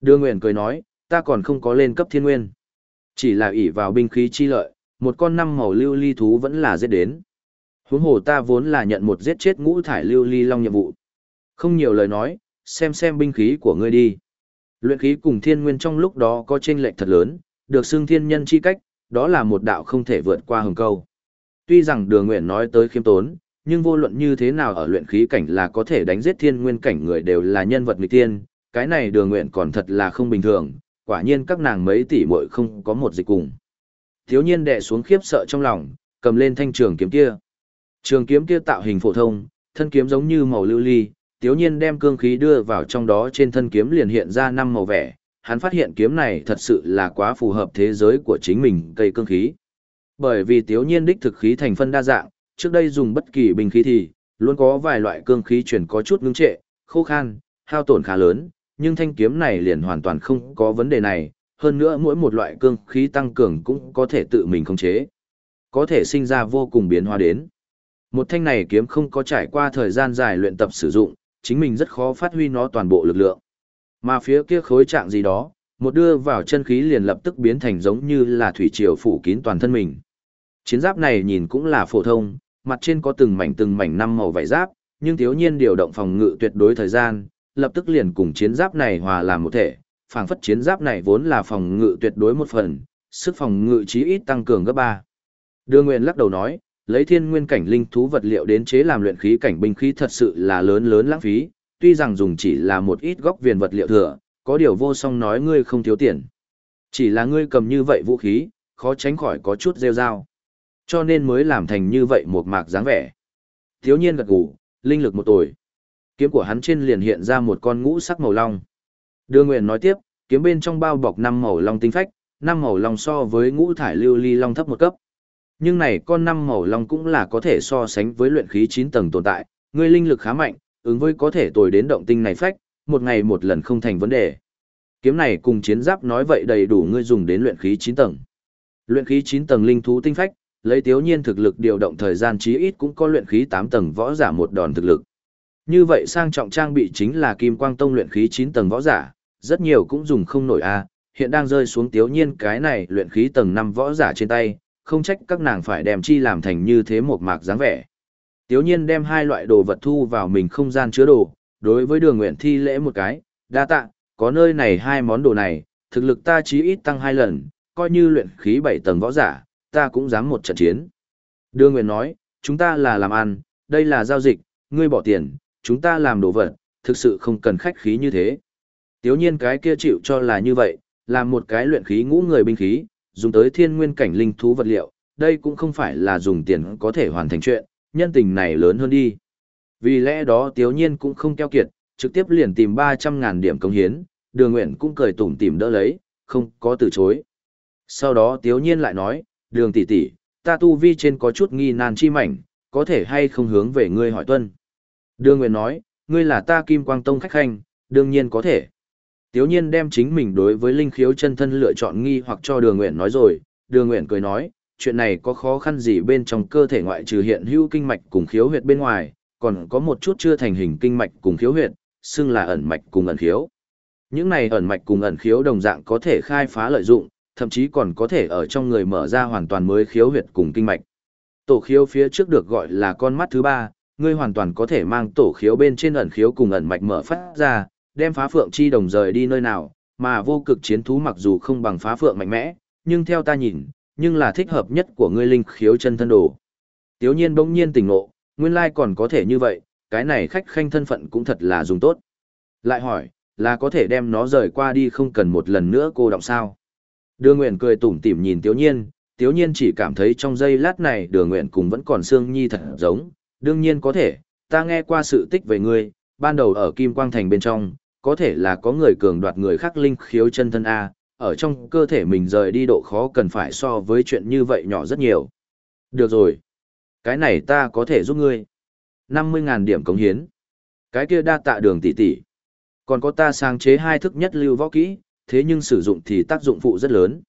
Đưa Nguyện cười nói, ta còn không có lên cấp thiên nguyên. Chỉ là ỷ vào binh khí chi lợi, một con năm màu lưu ly thú vẫn là giết đến. Huống hồ ta vốn là nhận một giết chết ngũ thải lưu ly long nhiệm vụ. Không nhiều lời nói, xem xem binh khí của ngươi đi. Luyện khí cùng thiên nguyên trong lúc đó có chênh lệch thật lớn, được xưng thiên nhân chi cách, đó là một đạo không thể vượt qua hừng câu. Tuy rằng đường nguyện nói tới khiêm tốn, nhưng vô luận như thế nào ở luyện khí cảnh là có thể đánh giết thiên nguyên cảnh người đều là nhân vật nghịch tiên, cái này đường nguyện còn thật là không bình thường, quả nhiên các nàng mấy tỷ muội không có một dịch cùng. Thiếu nhiên đệ xuống khiếp sợ trong lòng, cầm lên thanh trường kiếm kia. Trường kiếm kia tạo hình phổ thông, thân kiếm giống như màu lưu ly, tiếu nhiên đem cương khí đưa vào trong đó trên thân kiếm liền hiện ra năm màu vẻ, hắn phát hiện kiếm này thật sự là quá phù hợp thế giới của chính mình cây cương khí. Bởi vì tiếu nhiên đích thực khí thành phân đa dạng, trước đây dùng bất kỳ bình khí thì, luôn có vài loại cương khí chuyển có chút ngưng trệ, khô khan, hao tổn khá lớn, nhưng thanh kiếm này liền hoàn toàn không có vấn đề này, hơn nữa mỗi một loại cương khí tăng cường cũng có thể tự mình khống chế. Có thể sinh ra vô cùng biến hóa đến. Một thanh này kiếm không có trải qua thời gian dài luyện tập sử dụng, chính mình rất khó phát huy nó toàn bộ lực lượng. Mà phía kia khối trạng gì đó, một đưa vào chân khí liền lập tức biến thành giống như là thủy triều phủ kín toàn thân mình. Chiến giáp này nhìn cũng là phổ thông, mặt trên có từng mảnh từng mảnh năm màu vải giáp, nhưng thiếu nhiên điều động phòng ngự tuyệt đối thời gian, lập tức liền cùng chiến giáp này hòa làm một thể, phảng phất chiến giáp này vốn là phòng ngự tuyệt đối một phần, sức phòng ngự chí ít tăng cường gấp 3. Đưa Nguyên lắc đầu nói, lấy thiên nguyên cảnh linh thú vật liệu đến chế làm luyện khí cảnh binh khí thật sự là lớn lớn lãng phí, tuy rằng dùng chỉ là một ít góc viền vật liệu thừa, có điều vô song nói ngươi không thiếu tiền. Chỉ là ngươi cầm như vậy vũ khí, khó tránh khỏi có chút rêu rao. Cho nên mới làm thành như vậy một mạc dáng vẻ. Thiếu nhiên gật gù, linh lực một tuổi. Kiếm của hắn trên liền hiện ra một con ngũ sắc màu long. Đưa Nguyện nói tiếp, kiếm bên trong bao bọc năm màu long tinh phách, năm màu long so với ngũ thải lưu ly long thấp một cấp. Nhưng này con năm màu long cũng là có thể so sánh với luyện khí 9 tầng tồn tại, ngươi linh lực khá mạnh, ứng với có thể tồi đến động tinh này phách, một ngày một lần không thành vấn đề. Kiếm này cùng chiến giáp nói vậy đầy đủ ngươi dùng đến luyện khí 9 tầng. Luyện khí 9 tầng linh thú tinh phách, lấy thiếu nhiên thực lực điều động thời gian chí ít cũng có luyện khí 8 tầng võ giả một đòn thực lực. Như vậy sang trọng trang bị chính là Kim Quang Tông luyện khí 9 tầng võ giả, rất nhiều cũng dùng không nổi a, hiện đang rơi xuống thiếu nhiên cái này luyện khí tầng 5 võ giả trên tay, không trách các nàng phải đem chi làm thành như thế một mạc dáng vẻ. Tiếu nhiên đem hai loại đồ vật thu vào mình không gian chứa đồ, đối với đường nguyện thi lễ một cái, đa tạ, có nơi này hai món đồ này, thực lực ta chí ít tăng hai lần, coi như luyện khí bảy tầng võ giả, ta cũng dám một trận chiến. Đường nguyện nói, chúng ta là làm ăn, đây là giao dịch, ngươi bỏ tiền, chúng ta làm đồ vật, thực sự không cần khách khí như thế. Tiếu nhiên cái kia chịu cho là như vậy, làm một cái luyện khí ngũ người binh khí, dùng tới thiên nguyên cảnh linh thú vật liệu, đây cũng không phải là dùng tiền có thể hoàn thành chuyện, nhân tình này lớn hơn đi. Vì lẽ đó tiếu nhiên cũng không keo kiệt, trực tiếp liền tìm 300.000 điểm công hiến, đường nguyện cũng cười tủm tìm đỡ lấy, không có từ chối. Sau đó tiếu nhiên lại nói, đường tỷ tỷ, ta tu vi trên có chút nghi nan chi mảnh, có thể hay không hướng về ngươi hỏi tuân. Đường nguyện nói, ngươi là ta kim quang tông khách khanh, đương nhiên có thể. Tiếu nhiên đem chính mình đối với linh khiếu chân thân lựa chọn nghi hoặc cho đường nguyện nói rồi, đường nguyện cười nói, chuyện này có khó khăn gì bên trong cơ thể ngoại trừ hiện hữu kinh mạch cùng khiếu huyệt bên ngoài, còn có một chút chưa thành hình kinh mạch cùng khiếu huyệt, xưng là ẩn mạch cùng ẩn khiếu. Những này ẩn mạch cùng ẩn khiếu đồng dạng có thể khai phá lợi dụng, thậm chí còn có thể ở trong người mở ra hoàn toàn mới khiếu huyệt cùng kinh mạch. Tổ khiếu phía trước được gọi là con mắt thứ ba, ngươi hoàn toàn có thể mang tổ khiếu bên trên ẩn khiếu cùng ẩn mạch mở phát ra, đem phá phượng chi đồng rời đi nơi nào, mà vô cực chiến thú mặc dù không bằng phá phượng mạnh mẽ, nhưng theo ta nhìn, nhưng là thích hợp nhất của ngươi linh khiếu chân thân đồ. Tiếu nhiên bỗng nhiên tỉnh ngộ, nguyên lai còn có thể như vậy, cái này khách khanh thân phận cũng thật là dùng tốt. Lại hỏi, là có thể đem nó rời qua đi không cần một lần nữa cô động sao? Đường Nguyện cười tủm tỉm nhìn Tiếu Nhiên, Tiếu Nhiên chỉ cảm thấy trong giây lát này Đường Nguyện cùng vẫn còn Sương Nhi thật giống, đương nhiên có thể, ta nghe qua sự tích về ngươi, ban đầu ở Kim Quang Thành bên trong, có thể là có người cường đoạt người khác linh khiếu chân thân A, ở trong cơ thể mình rời đi độ khó cần phải so với chuyện như vậy nhỏ rất nhiều. Được rồi. Cái này ta có thể giúp ngươi. 50.000 điểm cống hiến. Cái kia đa tạ đường tỷ tỷ. Còn có ta sáng chế hai thức nhất lưu võ kỹ, thế nhưng sử dụng thì tác dụng phụ rất lớn.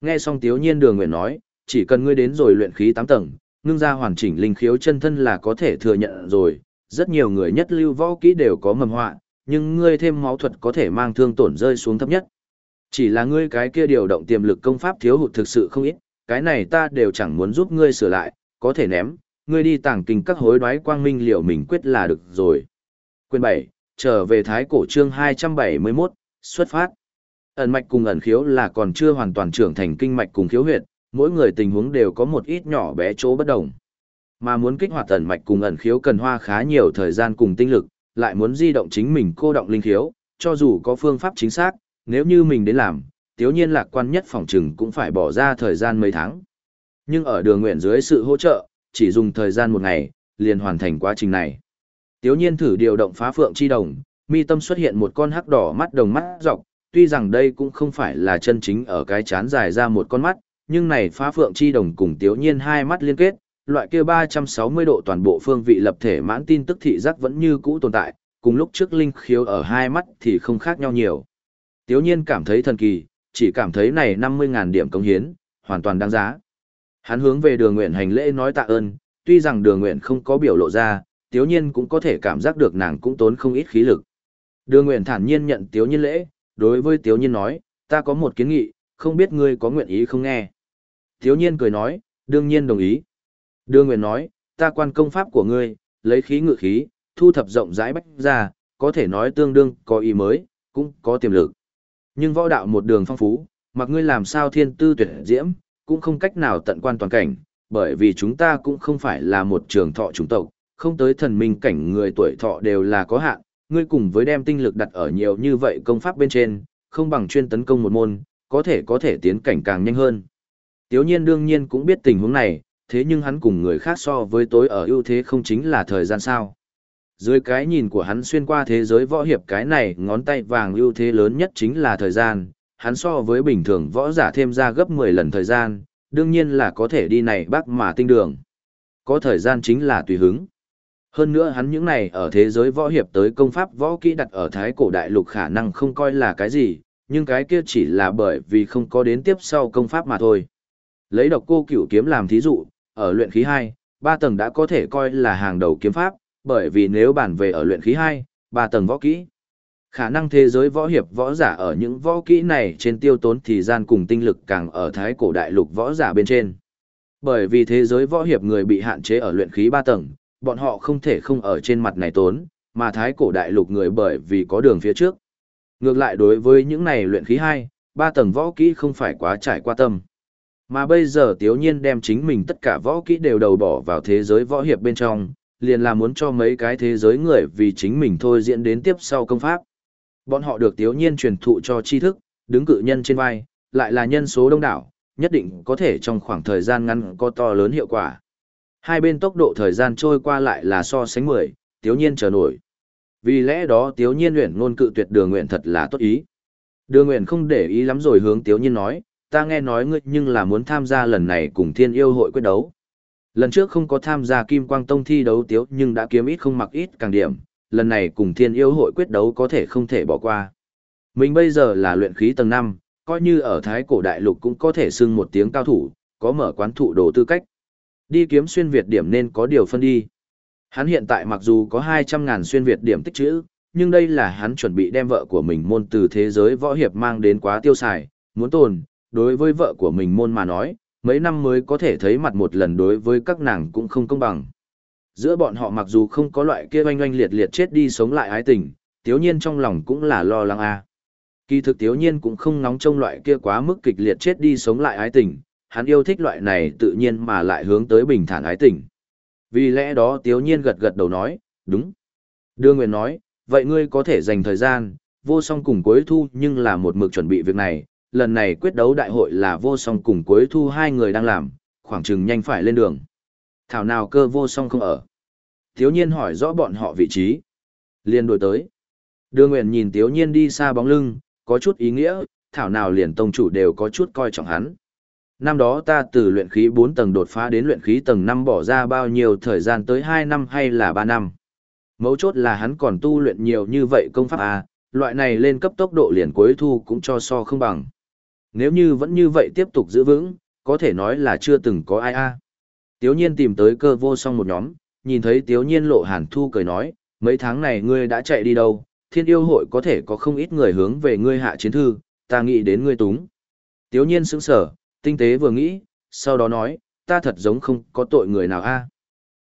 Nghe xong Tiếu Nhiên Đường Nguyện nói, chỉ cần ngươi đến rồi luyện khí 8 tầng, ngưng ra hoàn chỉnh linh khiếu chân thân là có thể thừa nhận rồi. Rất nhiều người nhất lưu võ kỹ đều có mầm họa, nhưng ngươi thêm máu thuật có thể mang thương tổn rơi xuống thấp nhất. Chỉ là ngươi cái kia điều động tiềm lực công pháp thiếu hụt thực sự không ít, cái này ta đều chẳng muốn giúp ngươi sửa lại, có thể ném, ngươi đi tàng kinh các hối đoái quang minh liệu mình quyết là được rồi. Quyền 7, trở về thái cổ chương 271, xuất phát. Ẩn mạch cùng ẩn khiếu là còn chưa hoàn toàn trưởng thành kinh mạch cùng khiếu huyệt, mỗi người tình huống đều có một ít nhỏ bé chỗ bất đồng. Mà muốn kích hoạt ẩn mạch cùng ẩn khiếu cần hoa khá nhiều thời gian cùng tinh lực, lại muốn di động chính mình cô động linh khiếu, cho dù có phương pháp chính xác, nếu như mình đến làm, tiếu nhiên lạc quan nhất phòng trừng cũng phải bỏ ra thời gian mấy tháng. Nhưng ở đường nguyện dưới sự hỗ trợ, chỉ dùng thời gian một ngày, liền hoàn thành quá trình này. Tiếu nhiên thử điều động phá phượng chi đồng, mi tâm xuất hiện một con hắc đỏ mắt đồng mắt dọc, tuy rằng đây cũng không phải là chân chính ở cái chán dài ra một con mắt, nhưng này phá phượng chi đồng cùng tiếu nhiên hai mắt liên kết, loại kia 360 độ toàn bộ phương vị lập thể mãn tin tức thị giác vẫn như cũ tồn tại, cùng lúc trước linh khiếu ở hai mắt thì không khác nhau nhiều. Tiếu nhiên cảm thấy thần kỳ, chỉ cảm thấy này 50.000 điểm công hiến, hoàn toàn đáng giá. Hắn hướng về đường nguyện hành lễ nói tạ ơn, tuy rằng đường nguyện không có biểu lộ ra, tiếu nhiên cũng có thể cảm giác được nàng cũng tốn không ít khí lực. Đường nguyện thản nhiên nhận tiếu nhiên lễ, đối với tiếu nhiên nói, ta có một kiến nghị, không biết ngươi có nguyện ý không nghe. Tiếu nhiên cười nói, đương nhiên đồng ý. Đưa nguyện nói, ta quan công pháp của ngươi, lấy khí ngự khí, thu thập rộng rãi bách ra, có thể nói tương đương có ý mới, cũng có tiềm lực. Nhưng võ đạo một đường phong phú, mặc ngươi làm sao thiên tư tuyệt diễm, cũng không cách nào tận quan toàn cảnh, bởi vì chúng ta cũng không phải là một trường thọ chủng tộc, không tới thần minh cảnh người tuổi thọ đều là có hạn, ngươi cùng với đem tinh lực đặt ở nhiều như vậy công pháp bên trên, không bằng chuyên tấn công một môn, có thể có thể tiến cảnh càng nhanh hơn. Tiếu nhiên đương nhiên cũng biết tình huống này, Thế nhưng hắn cùng người khác so với tối ở ưu thế không chính là thời gian sao. Dưới cái nhìn của hắn xuyên qua thế giới võ hiệp cái này ngón tay vàng ưu thế lớn nhất chính là thời gian, hắn so với bình thường võ giả thêm ra gấp 10 lần thời gian, đương nhiên là có thể đi này bác mà tinh đường. Có thời gian chính là tùy hứng. Hơn nữa hắn những này ở thế giới võ hiệp tới công pháp võ kỹ đặt ở thái cổ đại lục khả năng không coi là cái gì, nhưng cái kia chỉ là bởi vì không có đến tiếp sau công pháp mà thôi. Lấy độc cô cửu kiếm làm thí dụ, ở luyện khí 2, 3 tầng đã có thể coi là hàng đầu kiếm pháp, bởi vì nếu bản về ở luyện khí 2, 3 tầng võ kỹ, khả năng thế giới võ hiệp võ giả ở những võ kỹ này trên tiêu tốn thì gian cùng tinh lực càng ở thái cổ đại lục võ giả bên trên. Bởi vì thế giới võ hiệp người bị hạn chế ở luyện khí 3 tầng, bọn họ không thể không ở trên mặt này tốn, mà thái cổ đại lục người bởi vì có đường phía trước. Ngược lại đối với những này luyện khí 2, 3 tầng võ kỹ không phải quá trải qua tâm. Mà bây giờ Tiếu Nhiên đem chính mình tất cả võ kỹ đều đầu bỏ vào thế giới võ hiệp bên trong, liền là muốn cho mấy cái thế giới người vì chính mình thôi diễn đến tiếp sau công pháp. Bọn họ được Tiếu Nhiên truyền thụ cho tri thức, đứng cự nhân trên vai, lại là nhân số đông đảo, nhất định có thể trong khoảng thời gian ngắn có to lớn hiệu quả. Hai bên tốc độ thời gian trôi qua lại là so sánh 10, Tiếu Nhiên chờ nổi. Vì lẽ đó Tiếu Nhiên luyện ngôn cự tuyệt đường nguyện thật là tốt ý. Đường nguyện không để ý lắm rồi hướng Tiếu Nhiên nói, ta nghe nói ngươi nhưng là muốn tham gia lần này cùng thiên yêu hội quyết đấu. Lần trước không có tham gia Kim Quang Tông thi đấu Tiếu nhưng đã kiếm ít không mặc ít càng điểm, lần này cùng thiên yêu hội quyết đấu có thể không thể bỏ qua. Mình bây giờ là luyện khí tầng 5, coi như ở Thái Cổ Đại Lục cũng có thể xưng một tiếng cao thủ, có mở quán thụ đồ tư cách. Đi kiếm xuyên Việt điểm nên có điều phân đi. Hắn hiện tại mặc dù có 200.000 xuyên Việt điểm tích trữ, nhưng đây là hắn chuẩn bị đem vợ của mình môn từ thế giới võ hiệp mang đến quá tiêu xài, muốn tồn, đối với vợ của mình môn mà nói, mấy năm mới có thể thấy mặt một lần đối với các nàng cũng không công bằng. Giữa bọn họ mặc dù không có loại kia oanh oanh liệt liệt chết đi sống lại ái tình, tiếu nhiên trong lòng cũng là lo lắng a. Kỳ thực tiếu nhiên cũng không nóng trong loại kia quá mức kịch liệt chết đi sống lại ái tình, hắn yêu thích loại này tự nhiên mà lại hướng tới bình thản ái tình. Vì lẽ đó tiếu nhiên gật gật đầu nói, đúng. Đưa Nguyện nói, vậy ngươi có thể dành thời gian, vô song cùng cuối thu nhưng là một mực chuẩn bị việc này, lần này quyết đấu đại hội là vô song cùng cuối thu hai người đang làm, khoảng chừng nhanh phải lên đường. Thảo nào cơ vô song không ở. Tiếu nhiên hỏi rõ bọn họ vị trí. Liên đổi tới. Đưa Nguyện nhìn Tiếu nhiên đi xa bóng lưng, có chút ý nghĩa, thảo nào liền tông chủ đều có chút coi trọng hắn. Năm đó ta từ luyện khí 4 tầng đột phá đến luyện khí tầng 5 bỏ ra bao nhiêu thời gian tới 2 năm hay là 3 năm. Mấu chốt là hắn còn tu luyện nhiều như vậy công pháp à loại này lên cấp tốc độ liền cuối thu cũng cho so không bằng. Nếu như vẫn như vậy tiếp tục giữ vững, có thể nói là chưa từng có ai A. Tiếu nhiên tìm tới cơ vô song một nhóm, nhìn thấy tiếu nhiên lộ hàn thu cười nói, mấy tháng này ngươi đã chạy đi đâu, thiên yêu hội có thể có không ít người hướng về ngươi hạ chiến thư, ta nghĩ đến ngươi túng. Tiếu nhiên sững sở, tinh tế vừa nghĩ, sau đó nói, ta thật giống không có tội người nào a.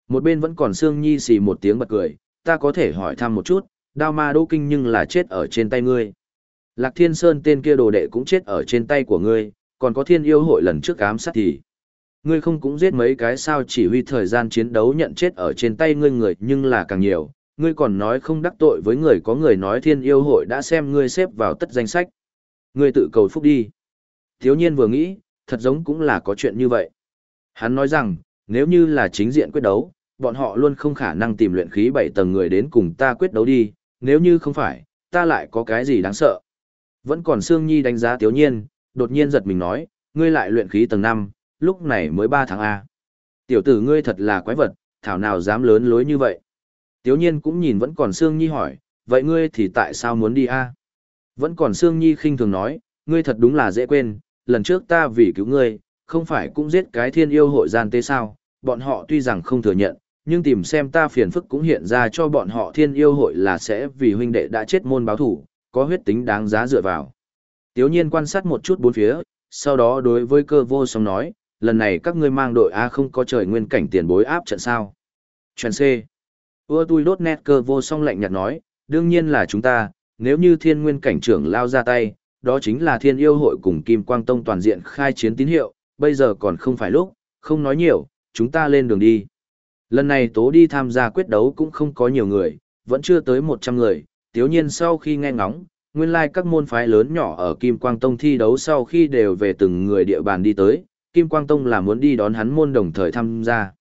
Một bên vẫn còn Sương Nhi xì một tiếng bật cười, ta có thể hỏi thăm một chút, đao ma đô kinh nhưng là chết ở trên tay ngươi. Lạc Thiên Sơn tên kia đồ đệ cũng chết ở trên tay của ngươi, còn có thiên yêu hội lần trước ám sát thì. Ngươi không cũng giết mấy cái sao chỉ huy thời gian chiến đấu nhận chết ở trên tay ngươi người nhưng là càng nhiều, ngươi còn nói không đắc tội với người có người nói thiên yêu hội đã xem ngươi xếp vào tất danh sách. Ngươi tự cầu phúc đi. Thiếu nhiên vừa nghĩ, thật giống cũng là có chuyện như vậy. Hắn nói rằng, nếu như là chính diện quyết đấu, bọn họ luôn không khả năng tìm luyện khí bảy tầng người đến cùng ta quyết đấu đi, nếu như không phải, ta lại có cái gì đáng sợ. Vẫn còn Sương Nhi đánh giá Tiếu Nhiên, đột nhiên giật mình nói, ngươi lại luyện khí tầng 5, lúc này mới 3 tháng A. Tiểu tử ngươi thật là quái vật, thảo nào dám lớn lối như vậy. Tiếu Nhiên cũng nhìn vẫn còn Sương Nhi hỏi, vậy ngươi thì tại sao muốn đi A? Vẫn còn Sương Nhi khinh thường nói, ngươi thật đúng là dễ quên, lần trước ta vì cứu ngươi, không phải cũng giết cái thiên yêu hội gian tế sao, bọn họ tuy rằng không thừa nhận, nhưng tìm xem ta phiền phức cũng hiện ra cho bọn họ thiên yêu hội là sẽ vì huynh đệ đã chết môn báo thủ, có huyết tính đáng giá dựa vào. Tiếu nhiên quan sát một chút bốn phía, sau đó đối với cơ vô song nói, lần này các ngươi mang đội A không có trời nguyên cảnh tiền bối áp trận sao. Chuyện C. Ưa tui đốt nét cơ vô song lạnh nhạt nói, đương nhiên là chúng ta, nếu như thiên nguyên cảnh trưởng lao ra tay, đó chính là thiên yêu hội cùng Kim Quang Tông toàn diện khai chiến tín hiệu, bây giờ còn không phải lúc, không nói nhiều, chúng ta lên đường đi. Lần này tố đi tham gia quyết đấu cũng không có nhiều người, vẫn chưa tới 100 người, tiếu nhiên sau khi nghe ngóng, nguyên lai like các môn phái lớn nhỏ ở Kim Quang Tông thi đấu sau khi đều về từng người địa bàn đi tới, Kim Quang Tông là muốn đi đón hắn môn đồng thời tham gia.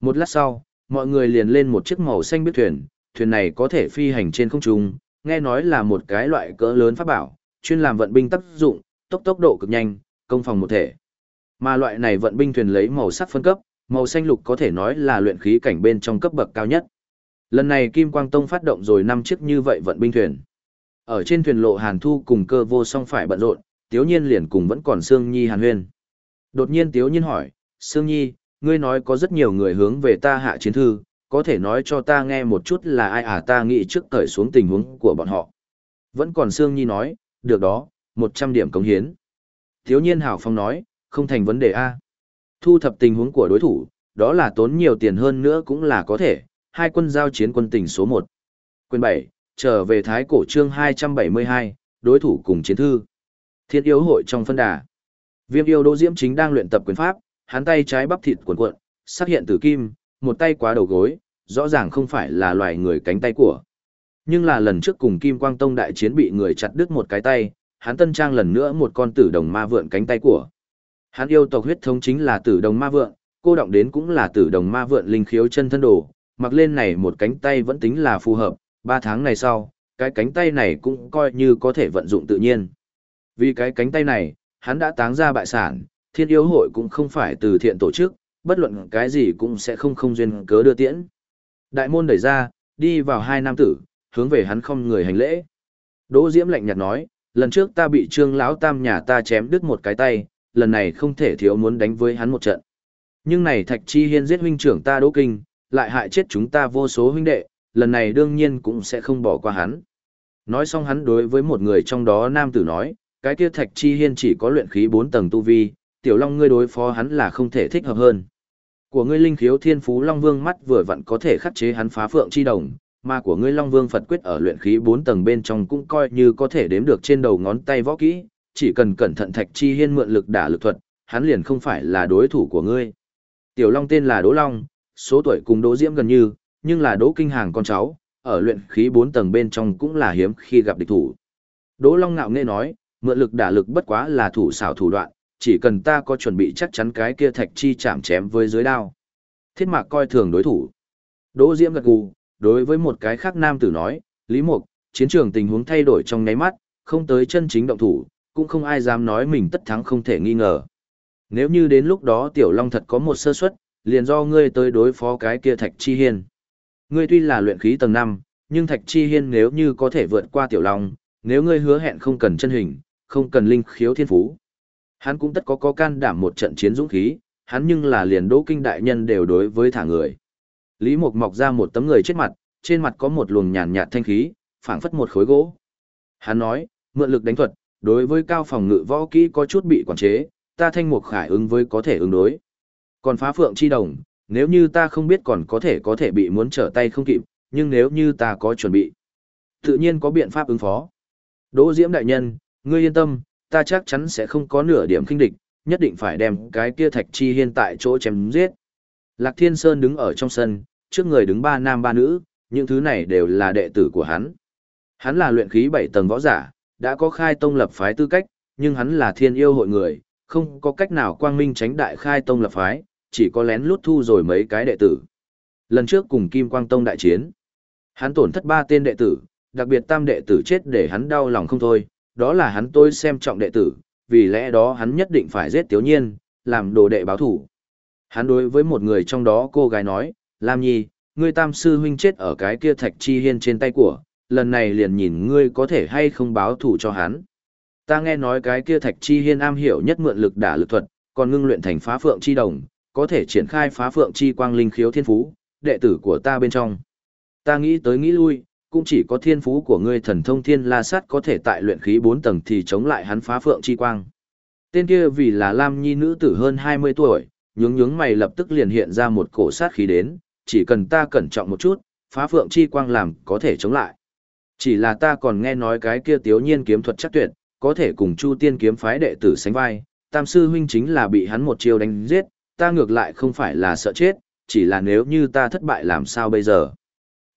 Một lát sau, mọi người liền lên một chiếc màu xanh biết thuyền, thuyền này có thể phi hành trên không trung, nghe nói là một cái loại cỡ lớn pháp bảo, chuyên làm vận binh tác dụng, tốc tốc độ cực nhanh, công phòng một thể. Mà loại này vận binh thuyền lấy màu sắc phân cấp, màu xanh lục có thể nói là luyện khí cảnh bên trong cấp bậc cao nhất. Lần này Kim Quang Tông phát động rồi năm chiếc như vậy vận binh thuyền. Ở trên thuyền lộ Hàn Thu cùng cơ vô song phải bận rộn, Tiếu Nhiên liền cùng vẫn còn Sương Nhi Hàn Huyên. Đột nhiên Tiếu Nhiên hỏi, Sương Nhi, ngươi nói có rất nhiều người hướng về ta hạ chiến thư, có thể nói cho ta nghe một chút là ai à ta nghĩ trước cởi xuống tình huống của bọn họ. Vẫn còn Sương Nhi nói, được đó, 100 điểm cống hiến. Tiếu nhiên Hảo Phong nói, không thành vấn đề A. Thu thập tình huống của đối thủ, đó là tốn nhiều tiền hơn nữa cũng là có thể, hai quân giao chiến quân tình số 1. Quyền 7, trở về Thái Cổ chương 272, đối thủ cùng chiến thư. Thiên yếu hội trong phân đà. Viêm yêu Đỗ Diễm chính đang luyện tập quyền pháp, hắn tay trái bắp thịt cuộn cuộn, xuất hiện từ kim, một tay quá đầu gối, rõ ràng không phải là loài người cánh tay của. Nhưng là lần trước cùng Kim Quang Tông đại chiến bị người chặt đứt một cái tay, hắn tân trang lần nữa một con tử đồng ma vượn cánh tay của. Hắn yêu tộc huyết thống chính là tử đồng ma vượn, cô động đến cũng là tử đồng ma vượn linh khiếu chân thân đồ, mặc lên này một cánh tay vẫn tính là phù hợp, ba tháng này sau, cái cánh tay này cũng coi như có thể vận dụng tự nhiên. Vì cái cánh tay này, hắn đã táng ra bại sản, thiên yêu hội cũng không phải từ thiện tổ chức, bất luận cái gì cũng sẽ không không duyên cớ đưa tiễn. Đại môn đẩy ra, đi vào hai nam tử, hướng về hắn không người hành lễ. Đỗ Diễm lạnh nhạt nói, lần trước ta bị trương lão tam nhà ta chém đứt một cái tay, lần này không thể thiếu muốn đánh với hắn một trận. Nhưng này Thạch Chi Hiên giết huynh trưởng ta Đỗ Kinh, lại hại chết chúng ta vô số huynh đệ, lần này đương nhiên cũng sẽ không bỏ qua hắn. Nói xong hắn đối với một người trong đó nam tử nói, cái kia Thạch Chi Hiên chỉ có luyện khí 4 tầng tu vi, tiểu long ngươi đối phó hắn là không thể thích hợp hơn. Của ngươi linh khiếu thiên phú Long Vương mắt vừa vặn có thể khắc chế hắn phá phượng chi đồng, mà của ngươi Long Vương Phật quyết ở luyện khí 4 tầng bên trong cũng coi như có thể đếm được trên đầu ngón tay võ kỹ, chỉ cần cẩn thận Thạch Chi Hiên mượn lực đả lực thuật, hắn liền không phải là đối thủ của ngươi. Tiểu Long tên là Đỗ Long, số tuổi cùng Đỗ Diễm gần như, nhưng là Đỗ Kinh Hàng con cháu, ở luyện khí 4 tầng bên trong cũng là hiếm khi gặp địch thủ. Đỗ Long ngạo nghe nói, mượn lực đả lực bất quá là thủ xảo thủ đoạn, chỉ cần ta có chuẩn bị chắc chắn cái kia thạch chi chạm chém với dưới đao. Thiết mạc coi thường đối thủ. Đỗ Diễm gật gù, đối với một cái khác nam tử nói, Lý Mục, chiến trường tình huống thay đổi trong nháy mắt, không tới chân chính động thủ, cũng không ai dám nói mình tất thắng không thể nghi ngờ. Nếu như đến lúc đó Tiểu Long thật có một sơ suất, liền do ngươi tới đối phó cái kia Thạch Chi Hiên. Ngươi tuy là luyện khí tầng 5, nhưng Thạch Chi Hiên nếu như có thể vượt qua Tiểu Long, nếu ngươi hứa hẹn không cần chân hình, không cần linh khiếu thiên phú, Hắn cũng tất có có can đảm một trận chiến dũng khí, hắn nhưng là liền đỗ kinh đại nhân đều đối với thả người. Lý Mục mọc ra một tấm người chết mặt, trên mặt có một luồng nhàn nhạt thanh khí, phảng phất một khối gỗ. Hắn nói, mượn lực đánh thuật, đối với cao phòng ngự võ kỹ có chút bị quản chế, ta thanh mục khải ứng với có thể ứng đối. Còn phá phượng chi đồng, nếu như ta không biết còn có thể có thể bị muốn trở tay không kịp, nhưng nếu như ta có chuẩn bị, tự nhiên có biện pháp ứng phó. Đỗ Diễm đại nhân, ngươi yên tâm, ta chắc chắn sẽ không có nửa điểm kinh địch, nhất định phải đem cái kia thạch chi hiên tại chỗ chém giết. Lạc Thiên Sơn đứng ở trong sân, trước người đứng ba nam ba nữ, những thứ này đều là đệ tử của hắn. Hắn là luyện khí 7 tầng võ giả, đã có khai tông lập phái tư cách, nhưng hắn là thiên yêu hội người, không có cách nào quang minh tránh đại khai tông lập phái, chỉ có lén lút thu rồi mấy cái đệ tử. Lần trước cùng Kim Quang Tông đại chiến, hắn tổn thất ba tên đệ tử, đặc biệt tam đệ tử chết để hắn đau lòng không thôi, đó là hắn tôi xem trọng đệ tử, vì lẽ đó hắn nhất định phải giết Tiếu Nhiên, làm đồ đệ báo thủ. Hắn đối với một người trong đó cô gái nói, Lam Nhi, ngươi tam sư huynh chết ở cái kia thạch chi hiên trên tay của, lần này liền nhìn ngươi có thể hay không báo thủ cho hắn. Ta nghe nói cái kia thạch chi hiên am hiểu nhất mượn lực đả lực thuật, còn ngưng luyện thành phá phượng chi đồng, có thể triển khai phá phượng chi quang linh khiếu thiên phú, đệ tử của ta bên trong. Ta nghĩ tới nghĩ lui, cũng chỉ có thiên phú của ngươi thần thông thiên la sát có thể tại luyện khí 4 tầng thì chống lại hắn phá phượng chi quang. Tên kia vì là Lam Nhi nữ tử hơn 20 tuổi, nhướng nhướng mày lập tức liền hiện ra một cổ sát khí đến, chỉ cần ta cẩn trọng một chút, phá phượng chi quang làm có thể chống lại. Chỉ là ta còn nghe nói cái kia tiếu nhiên kiếm thuật chắc tuyệt, có thể cùng Chu Tiên kiếm phái đệ tử sánh vai, tam sư huynh chính là bị hắn một chiêu đánh giết, ta ngược lại không phải là sợ chết, chỉ là nếu như ta thất bại làm sao bây giờ.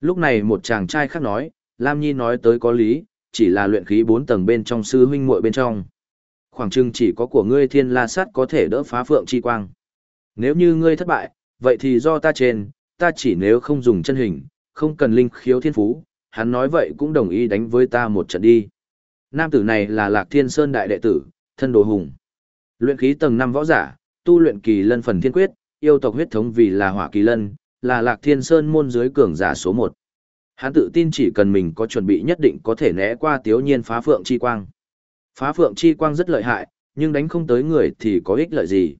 Lúc này một chàng trai khác nói, Lam Nhi nói tới có lý, chỉ là luyện khí bốn tầng bên trong sư huynh muội bên trong. khoảng chừng chỉ có của ngươi thiên la sát có thể đỡ phá phượng chi quang. Nếu như ngươi thất bại, vậy thì do ta trên, ta chỉ nếu không dùng chân hình, không cần linh khiếu thiên phú, hắn nói vậy cũng đồng ý đánh với ta một trận đi. Nam tử này là Lạc Thiên Sơn đại đệ tử, thân đồ hùng. Luyện khí tầng 5 võ giả, tu luyện kỳ lân phần thiên quyết, yêu tộc huyết thống vì là hỏa kỳ lân, là Lạc Thiên Sơn môn dưới cường giả số 1. Hắn tự tin chỉ cần mình có chuẩn bị nhất định có thể né qua tiếu nhiên phá phượng chi quang. Phá phượng chi quang rất lợi hại, nhưng đánh không tới người thì có ích lợi gì.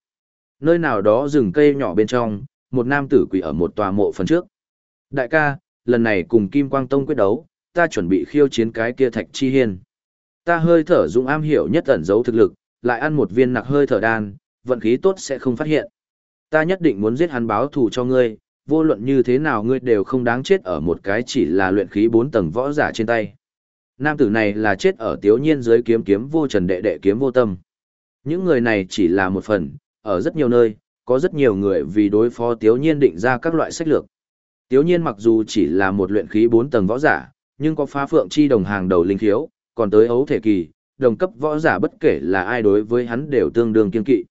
Nơi nào đó rừng cây nhỏ bên trong, một nam tử quỳ ở một tòa mộ phần trước. Đại ca, lần này cùng Kim Quang Tông quyết đấu, ta chuẩn bị khiêu chiến cái kia thạch chi hiên. Ta hơi thở dũng am hiểu nhất ẩn giấu thực lực, lại ăn một viên nặc hơi thở đan, vận khí tốt sẽ không phát hiện. Ta nhất định muốn giết hắn báo thù cho ngươi, vô luận như thế nào ngươi đều không đáng chết ở một cái chỉ là luyện khí 4 tầng võ giả trên tay. Nam tử này là chết ở tiếu nhiên dưới kiếm kiếm vô trần đệ đệ kiếm vô tâm. Những người này chỉ là một phần, ở rất nhiều nơi, có rất nhiều người vì đối phó tiếu nhiên định ra các loại sách lược. Tiếu nhiên mặc dù chỉ là một luyện khí 4 tầng võ giả, nhưng có phá phượng chi đồng hàng đầu linh thiếu, còn tới ấu thể kỳ, đồng cấp võ giả bất kể là ai đối với hắn đều tương đương kiên kỵ.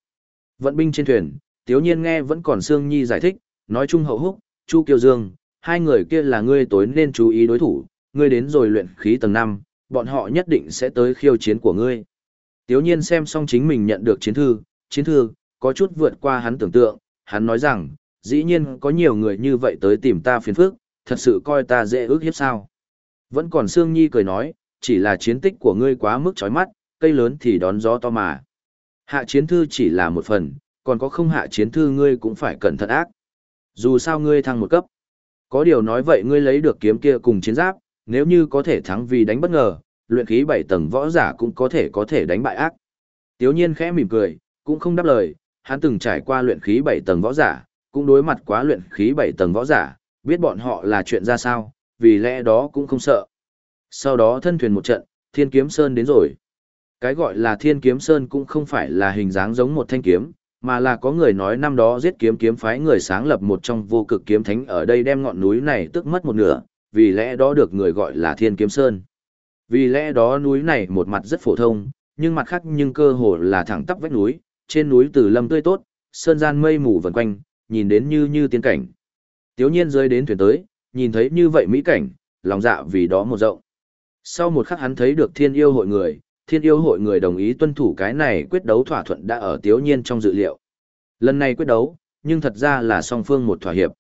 Vận binh trên thuyền, Tiếu Nhiên nghe vẫn còn Sương Nhi giải thích, nói chung hậu húc, Chu Kiều Dương, hai người kia là ngươi tối nên chú ý đối thủ, ngươi đến rồi luyện khí tầng 5, bọn họ nhất định sẽ tới khiêu chiến của ngươi. Tiếu Nhiên xem xong chính mình nhận được chiến thư, chiến thư, có chút vượt qua hắn tưởng tượng, hắn nói rằng, dĩ nhiên có nhiều người như vậy tới tìm ta phiền phức, thật sự coi ta dễ ước hiếp sao. Vẫn còn Sương Nhi cười nói, chỉ là chiến tích của ngươi quá mức chói mắt, cây lớn thì đón gió to mà. Hạ chiến thư chỉ là một phần, còn có không hạ chiến thư ngươi cũng phải cẩn thận ác. Dù sao ngươi thăng một cấp. Có điều nói vậy ngươi lấy được kiếm kia cùng chiến giáp, nếu như có thể thắng vì đánh bất ngờ, luyện khí 7 tầng võ giả cũng có thể có thể đánh bại ác. Tiếu nhiên khẽ mỉm cười, cũng không đáp lời, hắn từng trải qua luyện khí 7 tầng võ giả, cũng đối mặt quá luyện khí 7 tầng võ giả, biết bọn họ là chuyện ra sao, vì lẽ đó cũng không sợ. Sau đó thân thuyền một trận, Thiên Kiếm Sơn đến rồi. Cái gọi là Thiên Kiếm Sơn cũng không phải là hình dáng giống một thanh kiếm, mà là có người nói năm đó giết kiếm kiếm phái người sáng lập một trong vô cực kiếm thánh ở đây đem ngọn núi này tức mất một nửa, vì lẽ đó được người gọi là Thiên Kiếm Sơn. Vì lẽ đó núi này một mặt rất phổ thông, nhưng mặt khác nhưng cơ hồ là thẳng tắp vách núi, trên núi từ lâm tươi tốt, sơn gian mây mù vần quanh, nhìn đến như như tiên cảnh. Tiếu nhiên rơi đến thuyền tới, nhìn thấy như vậy mỹ cảnh, lòng dạ vì đó một rộng. Sau một khắc hắn thấy được thiên yêu hội người, thiên yêu hội người đồng ý tuân thủ cái này quyết đấu thỏa thuận đã ở tiếu nhiên trong dự liệu. Lần này quyết đấu, nhưng thật ra là song phương một thỏa hiệp.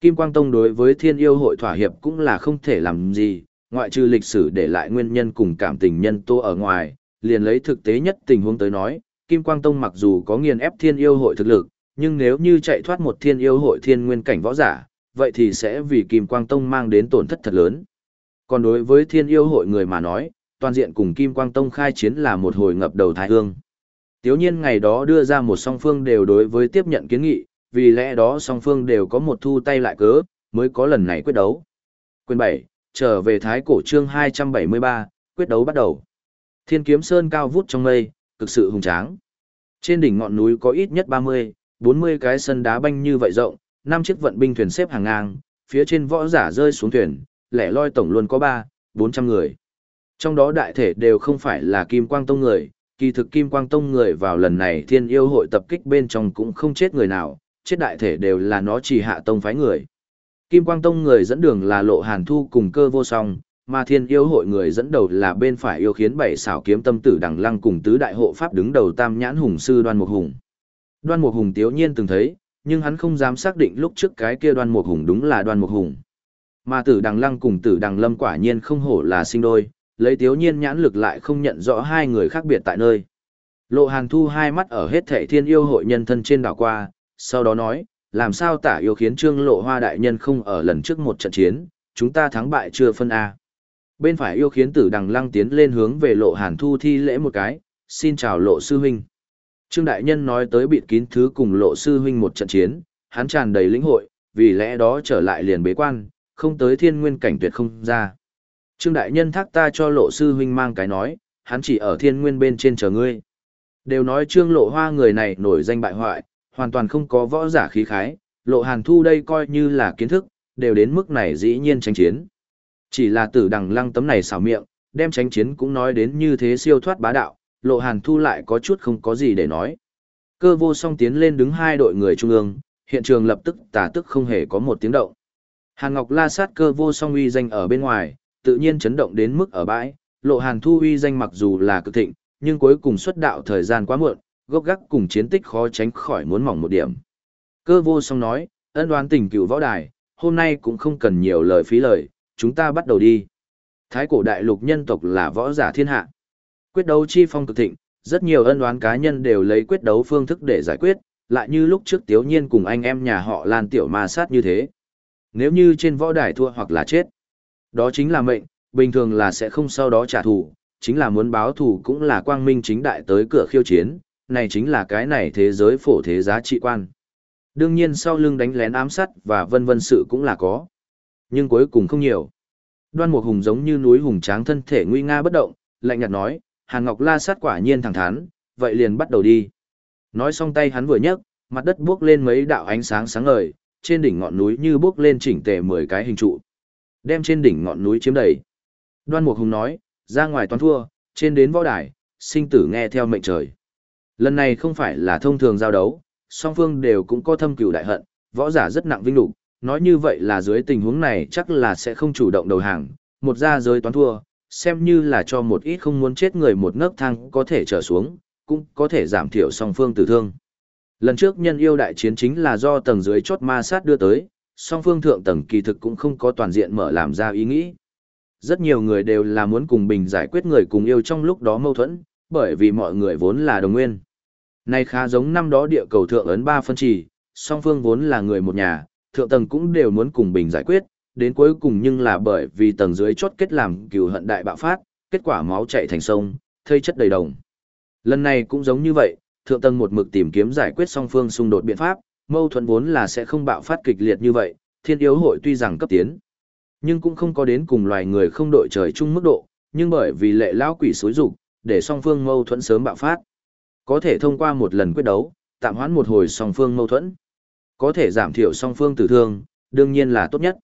Kim Quang Tông đối với thiên yêu hội thỏa hiệp cũng là không thể làm gì, ngoại trừ lịch sử để lại nguyên nhân cùng cảm tình nhân tố ở ngoài, liền lấy thực tế nhất tình huống tới nói, Kim Quang Tông mặc dù có nghiền ép thiên yêu hội thực lực, nhưng nếu như chạy thoát một thiên yêu hội thiên nguyên cảnh võ giả, vậy thì sẽ vì Kim Quang Tông mang đến tổn thất thật lớn. Còn đối với thiên yêu hội người mà nói, toàn diện cùng Kim Quang Tông khai chiến là một hồi ngập đầu thái hương. Tiếu nhiên ngày đó đưa ra một song phương đều đối với tiếp nhận kiến nghị, vì lẽ đó song phương đều có một thu tay lại cớ, mới có lần này quyết đấu. Quyền 7, trở về thái cổ chương 273, quyết đấu bắt đầu. Thiên kiếm sơn cao vút trong mây, cực sự hùng tráng. Trên đỉnh ngọn núi có ít nhất 30, 40 cái sân đá banh như vậy rộng, năm chiếc vận binh thuyền xếp hàng ngang, phía trên võ giả rơi xuống thuyền, lẻ loi tổng luôn có 3, 400 người. Trong đó đại thể đều không phải là Kim Quang Tông người, kỳ thực Kim Quang Tông người vào lần này thiên yêu hội tập kích bên trong cũng không chết người nào, chết đại thể đều là nó chỉ hạ tông phái người. Kim Quang Tông người dẫn đường là lộ hàn thu cùng cơ vô song, mà thiên yêu hội người dẫn đầu là bên phải yêu khiến bảy xảo kiếm tâm tử đằng lăng cùng tứ đại hộ pháp đứng đầu tam nhãn hùng sư đoan mục hùng. Đoan mục hùng tiếu nhiên từng thấy, nhưng hắn không dám xác định lúc trước cái kia đoan mục hùng đúng là đoan mục hùng. Mà tử đằng lăng cùng tử đằng lâm quả nhiên không hổ là sinh đôi, lấy tiếu nhiên nhãn lực lại không nhận rõ hai người khác biệt tại nơi. Lộ hàn thu hai mắt ở hết thệ thiên yêu hội nhân thân trên đảo qua, sau đó nói, làm sao tả yêu khiến trương lộ hoa đại nhân không ở lần trước một trận chiến, chúng ta thắng bại chưa phân A. Bên phải yêu khiến tử đằng lăng tiến lên hướng về lộ hàn thu thi lễ một cái, xin chào lộ sư huynh. Trương đại nhân nói tới bịt kín thứ cùng lộ sư huynh một trận chiến, hắn tràn đầy lĩnh hội, vì lẽ đó trở lại liền bế quan, không tới thiên nguyên cảnh tuyệt không ra. Trương Đại Nhân thác ta cho lộ sư huynh mang cái nói, hắn chỉ ở thiên nguyên bên trên chờ ngươi. Đều nói Trương Lộ Hoa người này nổi danh bại hoại, hoàn toàn không có võ giả khí khái, lộ hàn thu đây coi như là kiến thức, đều đến mức này dĩ nhiên tranh chiến. Chỉ là tử đằng lăng tấm này xảo miệng, đem tranh chiến cũng nói đến như thế siêu thoát bá đạo, lộ hàn thu lại có chút không có gì để nói. Cơ vô song tiến lên đứng hai đội người trung ương, hiện trường lập tức tả tức không hề có một tiếng động. Hàn Ngọc la sát cơ vô song uy danh ở bên ngoài, tự nhiên chấn động đến mức ở bãi, lộ hàn thu uy danh mặc dù là cực thịnh, nhưng cuối cùng xuất đạo thời gian quá muộn, gốc gác cùng chiến tích khó tránh khỏi muốn mỏng một điểm. Cơ vô song nói, ân đoán tình cựu võ đài, hôm nay cũng không cần nhiều lời phí lời, chúng ta bắt đầu đi. Thái cổ đại lục nhân tộc là võ giả thiên hạ. Quyết đấu chi phong cực thịnh, rất nhiều ân đoán cá nhân đều lấy quyết đấu phương thức để giải quyết, lại như lúc trước Tiếu Nhiên cùng anh em nhà họ Lan Tiểu ma sát như thế. Nếu như trên võ đài thua hoặc là chết, đó chính là mệnh, bình thường là sẽ không sau đó trả thù, chính là muốn báo thù cũng là quang minh chính đại tới cửa khiêu chiến, này chính là cái này thế giới phổ thế giá trị quan. Đương nhiên sau lưng đánh lén ám sát và vân vân sự cũng là có. Nhưng cuối cùng không nhiều. Đoan Mục Hùng giống như núi hùng tráng thân thể nguy nga bất động, lạnh nhạt nói, Hàn Ngọc La sát quả nhiên thẳng thắn, vậy liền bắt đầu đi. Nói xong tay hắn vừa nhấc, mặt đất bước lên mấy đạo ánh sáng sáng ngời, trên đỉnh ngọn núi như bước lên chỉnh tề 10 cái hình trụ. Đem trên đỉnh ngọn núi chiếm đầy. Đoan Mục Hùng nói, ra ngoài toán thua, trên đến võ đài, sinh tử nghe theo mệnh trời. Lần này không phải là thông thường giao đấu, song phương đều cũng có thâm cửu đại hận, võ giả rất nặng vinh lục, nói như vậy là dưới tình huống này chắc là sẽ không chủ động đầu hàng, một ra giới toán thua, xem như là cho một ít không muốn chết người một nấc thang có thể trở xuống, cũng có thể giảm thiểu song phương tử thương. Lần trước nhân yêu đại chiến chính là do tầng dưới chốt ma sát đưa tới, song phương thượng tầng kỳ thực cũng không có toàn diện mở làm ra ý nghĩ. Rất nhiều người đều là muốn cùng bình giải quyết người cùng yêu trong lúc đó mâu thuẫn, bởi vì mọi người vốn là đồng nguyên. Nay khá giống năm đó địa cầu thượng ấn ba phân chỉ, song phương vốn là người một nhà, thượng tầng cũng đều muốn cùng bình giải quyết, đến cuối cùng nhưng là bởi vì tầng dưới chốt kết làm cừu hận đại bạo phát, kết quả máu chảy thành sông, thây chất đầy đồng. Lần này cũng giống như vậy, thượng tầng một mực tìm kiếm giải quyết song phương xung đột biện pháp, mâu thuẫn vốn là sẽ không bạo phát kịch liệt như vậy, thiên yếu hội tuy rằng cấp tiến, nhưng cũng không có đến cùng loài người không đội trời chung mức độ, nhưng bởi vì lệ lão quỷ xối dục, để song phương mâu thuẫn sớm bạo phát. Có thể thông qua một lần quyết đấu, tạm hoãn một hồi song phương mâu thuẫn. Có thể giảm thiểu song phương tử thương, đương nhiên là tốt nhất.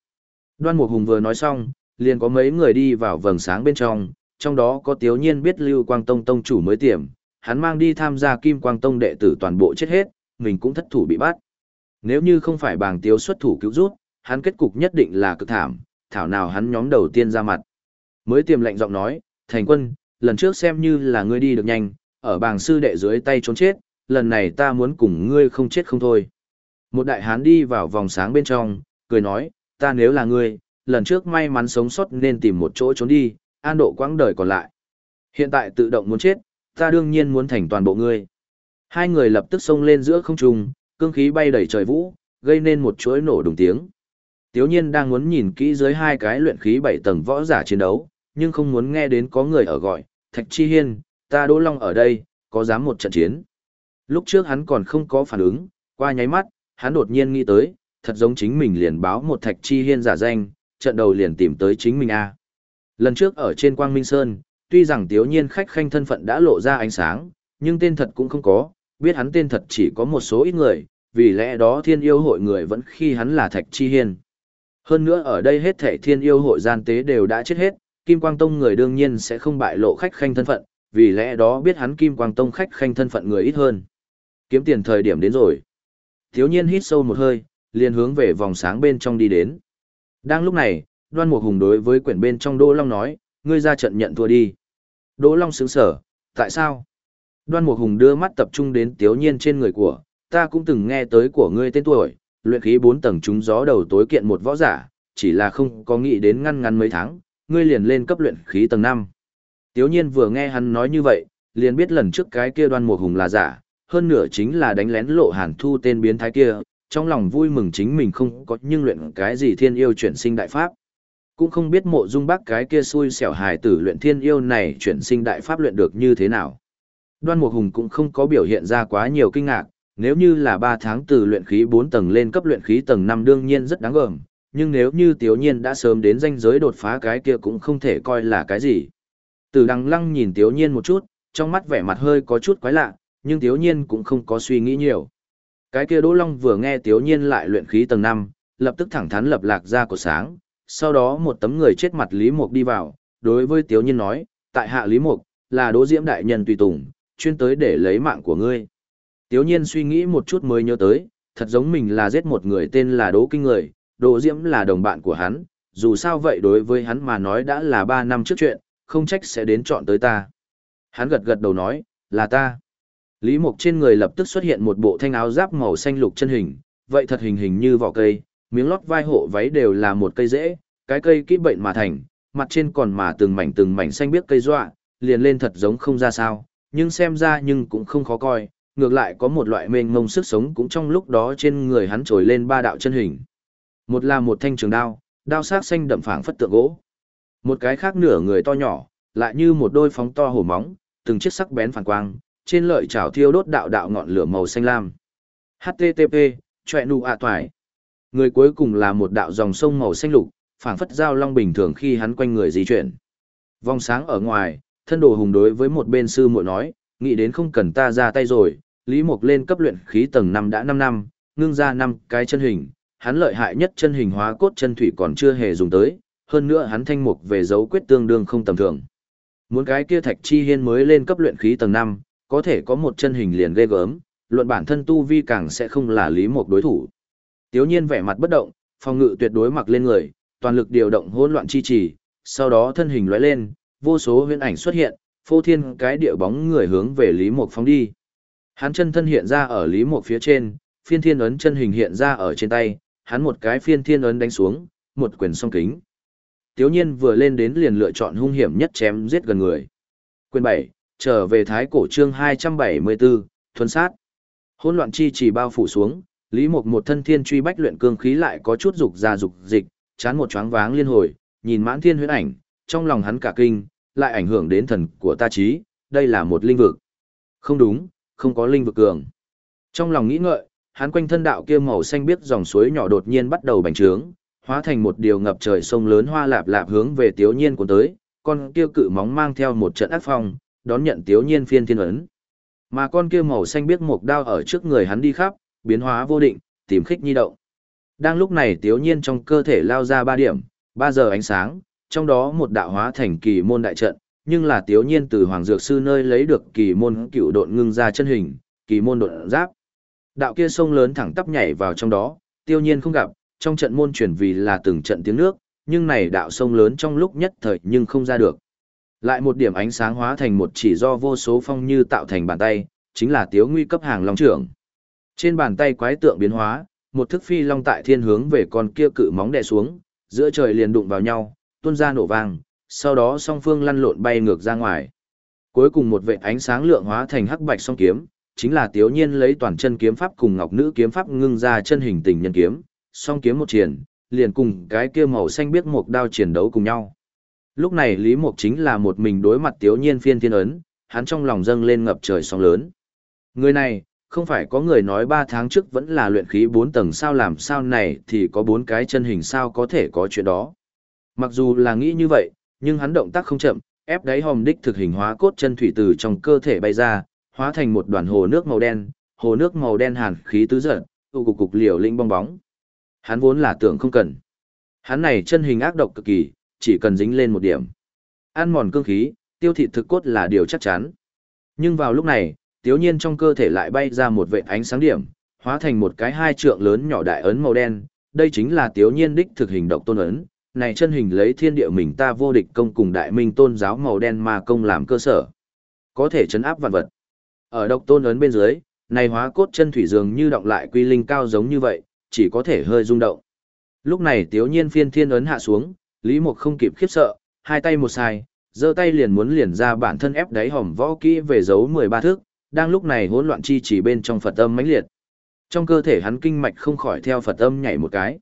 Đoan Mục Hùng vừa nói xong, liền có mấy người đi vào vầng sáng bên trong, trong đó có Tiếu Nhiên biết Lưu Quang Tông tông chủ mới tiệm, hắn mang đi tham gia Kim Quang Tông đệ tử toàn bộ chết hết, mình cũng thất thủ bị bắt. Nếu như không phải bàng Tiếu xuất thủ cứu rút, hắn kết cục nhất định là cực thảm, thảo nào hắn nhóm đầu tiên ra mặt. Mới tiềm lệnh giọng nói, thành quân, lần trước xem như là ngươi đi được nhanh, ở bàng sư đệ dưới tay trốn chết, lần này ta muốn cùng ngươi không chết không thôi. Một đại hán đi vào vòng sáng bên trong, cười nói, ta nếu là ngươi, lần trước may mắn sống sót nên tìm một chỗ trốn đi, an độ quãng đời còn lại. Hiện tại tự động muốn chết, ta đương nhiên muốn thành toàn bộ ngươi. Hai người lập tức xông lên giữa không trung, cương khí bay đầy trời vũ, gây nên một chuỗi nổ đùng tiếng. Tiếu nhiên đang muốn nhìn kỹ dưới hai cái luyện khí bảy tầng võ giả chiến đấu, nhưng không muốn nghe đến có người ở gọi, Thạch Chi Hiên, ta Đỗ Long ở đây, có dám một trận chiến. Lúc trước hắn còn không có phản ứng, qua nháy mắt, hắn đột nhiên nghĩ tới, thật giống chính mình liền báo một Thạch Chi Hiên giả danh, trận đầu liền tìm tới chính mình a. Lần trước ở trên Quang Minh Sơn, tuy rằng Tiếu Nhiên khách khanh thân phận đã lộ ra ánh sáng, nhưng tên thật cũng không có, biết hắn tên thật chỉ có một số ít người, vì lẽ đó thiên yêu hội người vẫn khi hắn là Thạch Chi Hiên. Hơn nữa ở đây hết thể thiên yêu hội gian tế đều đã chết hết, Kim Quang Tông người đương nhiên sẽ không bại lộ khách khanh thân phận, vì lẽ đó biết hắn Kim Quang Tông khách khanh thân phận người ít hơn. Kiếm tiền thời điểm đến rồi. Thiếu nhiên hít sâu một hơi, liền hướng về vòng sáng bên trong đi đến. Đang lúc này, đoan mục hùng đối với quyển bên trong Đỗ Long nói, ngươi ra trận nhận thua đi. Đỗ Long sướng sở, tại sao? Đoan mục hùng đưa mắt tập trung đến tiếu nhiên trên người của, ta cũng từng nghe tới của ngươi tên tuổi, luyện khí bốn tầng trúng gió đầu tối kiện một võ giả, chỉ là không có nghĩ đến ngăn ngắn mấy tháng, ngươi liền lên cấp luyện khí tầng 5. Tiếu nhiên vừa nghe hắn nói như vậy, liền biết lần trước cái kia đoan mục hùng là giả, hơn nửa chính là đánh lén lộ hàn thu tên biến thái kia, trong lòng vui mừng chính mình không có nhưng luyện cái gì thiên yêu chuyển sinh đại pháp. Cũng không biết mộ dung bác cái kia xui xẻo hài tử luyện thiên yêu này chuyển sinh đại pháp luyện được như thế nào. Đoan Mục Hùng cũng không có biểu hiện ra quá nhiều kinh ngạc, nếu như là 3 tháng từ luyện khí 4 tầng lên cấp luyện khí tầng 5 đương nhiên rất đáng gờm, nhưng nếu như Tiếu Nhiên đã sớm đến danh giới đột phá cái kia cũng không thể coi là cái gì. Từ đằng lăng nhìn Tiếu Nhiên một chút, trong mắt vẻ mặt hơi có chút quái lạ, nhưng Tiếu Nhiên cũng không có suy nghĩ nhiều. Cái kia Đỗ Long vừa nghe Tiếu Nhiên lại luyện khí tầng 5, lập tức thẳng thắn lập lạc ra của sáng, sau đó một tấm người chết mặt Lý Mục đi vào, đối với Tiếu Nhiên nói, tại hạ Lý Mục, là đỗ diễm đại nhân tùy tùng, chuyên tới để lấy mạng của ngươi. Tiếu nhiên suy nghĩ một chút mới nhớ tới, thật giống mình là giết một người tên là đỗ kinh người, đỗ diễm là đồng bạn của hắn, dù sao vậy đối với hắn mà nói đã là ba năm trước chuyện, không trách sẽ đến chọn tới ta. Hắn gật gật đầu nói, là ta. Lý Mục trên người lập tức xuất hiện một bộ thanh áo giáp màu xanh lục chân hình, vậy thật hình hình như vỏ cây, miếng lót vai hộ váy đều là một cây rễ, cái cây kỹ bệnh mà thành, mặt trên còn mà từng mảnh từng mảnh xanh biếc cây dọa, liền lên thật giống không ra sao, nhưng xem ra nhưng cũng không khó coi, ngược lại có một loại mênh mông sức sống cũng trong lúc đó trên người hắn trồi lên ba đạo chân hình. Một là một thanh trường đao, đao sắc xanh đậm phảng phất tượng gỗ. Một cái khác nửa người to nhỏ, lại như một đôi phóng to hổ móng, từng chiếc sắc bén phản quang, trên lợi chảo thiêu đốt đạo đạo ngọn lửa màu xanh lam. HTTP, chọe nụ ạ toài. Người cuối cùng là một đạo dòng sông màu xanh lục, phảng phất giao long bình thường khi hắn quanh người di chuyển. Vòng sáng ở ngoài, thân đồ hùng đối với một bên sư muội nói, nghĩ đến không cần ta ra tay rồi, Lý Mục lên cấp luyện khí tầng 5 đã 5 năm, ngưng ra 5 cái chân hình, hắn lợi hại nhất chân hình hóa cốt chân thủy còn chưa hề dùng tới, hơn nữa hắn thanh mục về dấu quyết tương đương không tầm thường. Muốn cái kia Thạch Chi Hiên mới lên cấp luyện khí tầng 5, có thể có một chân hình liền ghê gớm, luận bản thân tu vi càng sẽ không là Lý Mục đối thủ. Tiếu nhiên vẻ mặt bất động, phòng ngự tuyệt đối mặc lên người, toàn lực điều động hỗn loạn chi trì, sau đó thân hình lóe lên, vô số huyễn ảnh xuất hiện, phô thiên cái địa bóng người hướng về Lý Mục phóng đi. Hắn chân thân hiện ra ở Lý Mục phía trên, phiên thiên ấn chân hình hiện ra ở trên tay, hắn một cái phiên thiên ấn đánh xuống, một quyền song kính. Tiếu nhiên vừa lên đến liền lựa chọn hung hiểm nhất chém giết gần người. Quyền 7, trở về thái cổ chương 274, thuần sát. Hỗn loạn chi chỉ bao phủ xuống, Lý Mục một thân thiên truy bách luyện cương khí lại có chút dục ra dục dịch, chán một choáng váng liên hồi, nhìn mãn thiên huyễn ảnh, trong lòng hắn cả kinh, lại ảnh hưởng đến thần của ta trí, đây là một linh vực. Không đúng, không có linh vực cường. Trong lòng nghĩ ngợi, hắn quanh thân đạo kia màu xanh biết dòng suối nhỏ đột nhiên bắt đầu bành trướng, hóa thành một điều ngập trời sông lớn hoa lạp lạp hướng về Tiếu Nhiên cuốn tới, con kia cự móng mang theo một trận ác phong, đón nhận Tiếu Nhiên phiên thiên ấn. Mà con kia màu xanh biết một đao ở trước người hắn đi khắp, biến hóa vô định, tìm khích nhi động. Đang lúc này Tiếu Nhiên trong cơ thể lao ra ba điểm, ba giờ ánh sáng, trong đó một đạo hóa thành kỳ môn đại trận, nhưng là Tiếu Nhiên từ Hoàng Dược Sư nơi lấy được kỳ môn cựu độn ngưng ra chân hình, kỳ môn độn giáp. Đạo kia sông lớn thẳng tắp nhảy vào trong đó, Tiêu Nhiên không gặp, trong trận môn chuyển vì là từng trận tiếng nước, nhưng này đạo sông lớn trong lúc nhất thời nhưng không ra được. Lại một điểm ánh sáng hóa thành một chỉ do vô số phong như tạo thành bàn tay, chính là Tiếu Nguy cấp hàng long trưởng. Trên bàn tay quái tượng biến hóa, một thức phi long tại thiên hướng về con kia cự móng đè xuống, giữa trời liền đụng vào nhau, tuôn ra nổ vang, sau đó song phương lăn lộn bay ngược ra ngoài. Cuối cùng một vệt ánh sáng lượng hóa thành hắc bạch song kiếm, chính là Tiếu Nhiên lấy toàn chân kiếm pháp cùng Ngọc Nữ kiếm pháp ngưng ra chân hình tình nhân kiếm, song kiếm một triển, liền cùng cái kia màu xanh biết một đao chiến đấu cùng nhau. Lúc này Lý Mục chính là một mình đối mặt Tiếu Nhiên phiên thiên ấn, hắn trong lòng dâng lên ngập trời sóng lớn. Người này, không phải có người nói 3 tháng trước vẫn là luyện khí 4 tầng sao làm sao này thì có 4 cái chân hình sao có thể có chuyện đó. Mặc dù là nghĩ như vậy, nhưng hắn động tác không chậm, ép đáy hòm đích thực hình hóa cốt chân thủy từ trong cơ thể bay ra, hóa thành một đoàn hồ nước màu đen, hồ nước màu đen hàn khí tứ giật, tụ cục cục liều linh bong bóng. Hắn vốn là tưởng không cần. Hắn này chân hình ác độc cực kỳ, chỉ cần dính lên một điểm. Ăn mòn cương khí, tiêu thị thực cốt là điều chắc chắn. Nhưng vào lúc này, tiếu nhiên trong cơ thể lại bay ra một vệ ánh sáng điểm, hóa thành một cái hai trượng lớn nhỏ đại ấn màu đen, đây chính là tiếu nhiên đích thực hình độc tôn ấn, này chân hình lấy thiên địa mình ta vô địch công cùng đại minh tôn giáo màu đen mà công làm cơ sở. Có thể chấn áp vạn vật. Ở độc tôn ấn bên dưới, này hóa cốt chân thủy dường như động lại quy linh cao giống như vậy, chỉ có thể hơi rung động. Lúc này tiếu nhiên phiên thiên ấn hạ xuống, Lý Mục không kịp khiếp sợ, hai tay một sai, giơ tay liền muốn liền ra bản thân ép đáy hòm võ kỹ về dấu 13 thước, đang lúc này hỗn loạn chi chỉ bên trong Phật âm mãnh liệt. Trong cơ thể hắn kinh mạch không khỏi theo Phật âm nhảy một cái.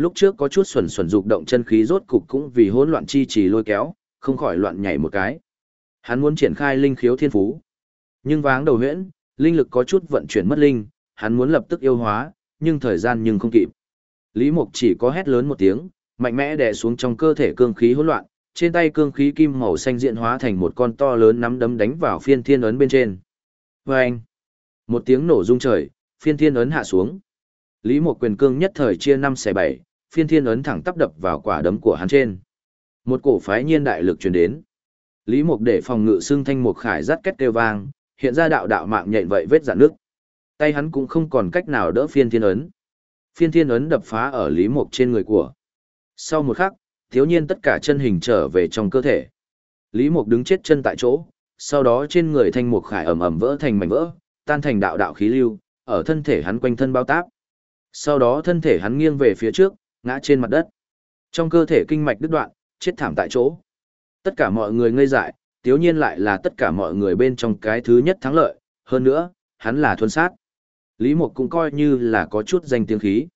Lúc trước có chút xuẩn xuẩn dục động chân khí rốt cục cũng vì hỗn loạn chi trì lôi kéo, không khỏi loạn nhảy một cái. Hắn muốn triển khai linh khiếu thiên phú. Nhưng váng đầu huyễn, linh lực có chút vận chuyển mất linh, hắn muốn lập tức yêu hóa, nhưng thời gian nhưng không kịp. Lý Mục chỉ có hét lớn một tiếng, mạnh mẽ đè xuống trong cơ thể cương khí hỗn loạn, trên tay cương khí kim màu xanh diện hóa thành một con to lớn nắm đấm đánh vào phiên thiên ấn bên trên. Và anh, một tiếng nổ rung trời, phiên thiên ấn hạ xuống. Lý Mục quyền cương nhất thời chia năm xẻ bảy, phiên thiên ấn thẳng tắp đập vào quả đấm của hắn trên. Một cổ phái nhiên đại lực truyền đến. Lý Mục để phòng ngự xương thanh mục khải rắt kết kêu vang, hiện ra đạo đạo mạng nhện vậy vết dạn nước. Tay hắn cũng không còn cách nào đỡ phiên thiên ấn. Phiên thiên ấn đập phá ở Lý Mục trên người của. Sau một khắc, thiếu nhiên tất cả chân hình trở về trong cơ thể. Lý Mục đứng chết chân tại chỗ, sau đó trên người thanh mục khải ẩm ẩm vỡ thành mảnh vỡ, tan thành đạo đạo khí lưu, ở thân thể hắn quanh thân bao táp. Sau đó thân thể hắn nghiêng về phía trước, ngã trên mặt đất. Trong cơ thể kinh mạch đứt đoạn, chết thảm tại chỗ. Tất cả mọi người ngây dại, tiếu nhiên lại là tất cả mọi người bên trong cái thứ nhất thắng lợi, hơn nữa, hắn là thuần sát. Lý Mục cũng coi như là có chút danh tiếng khí.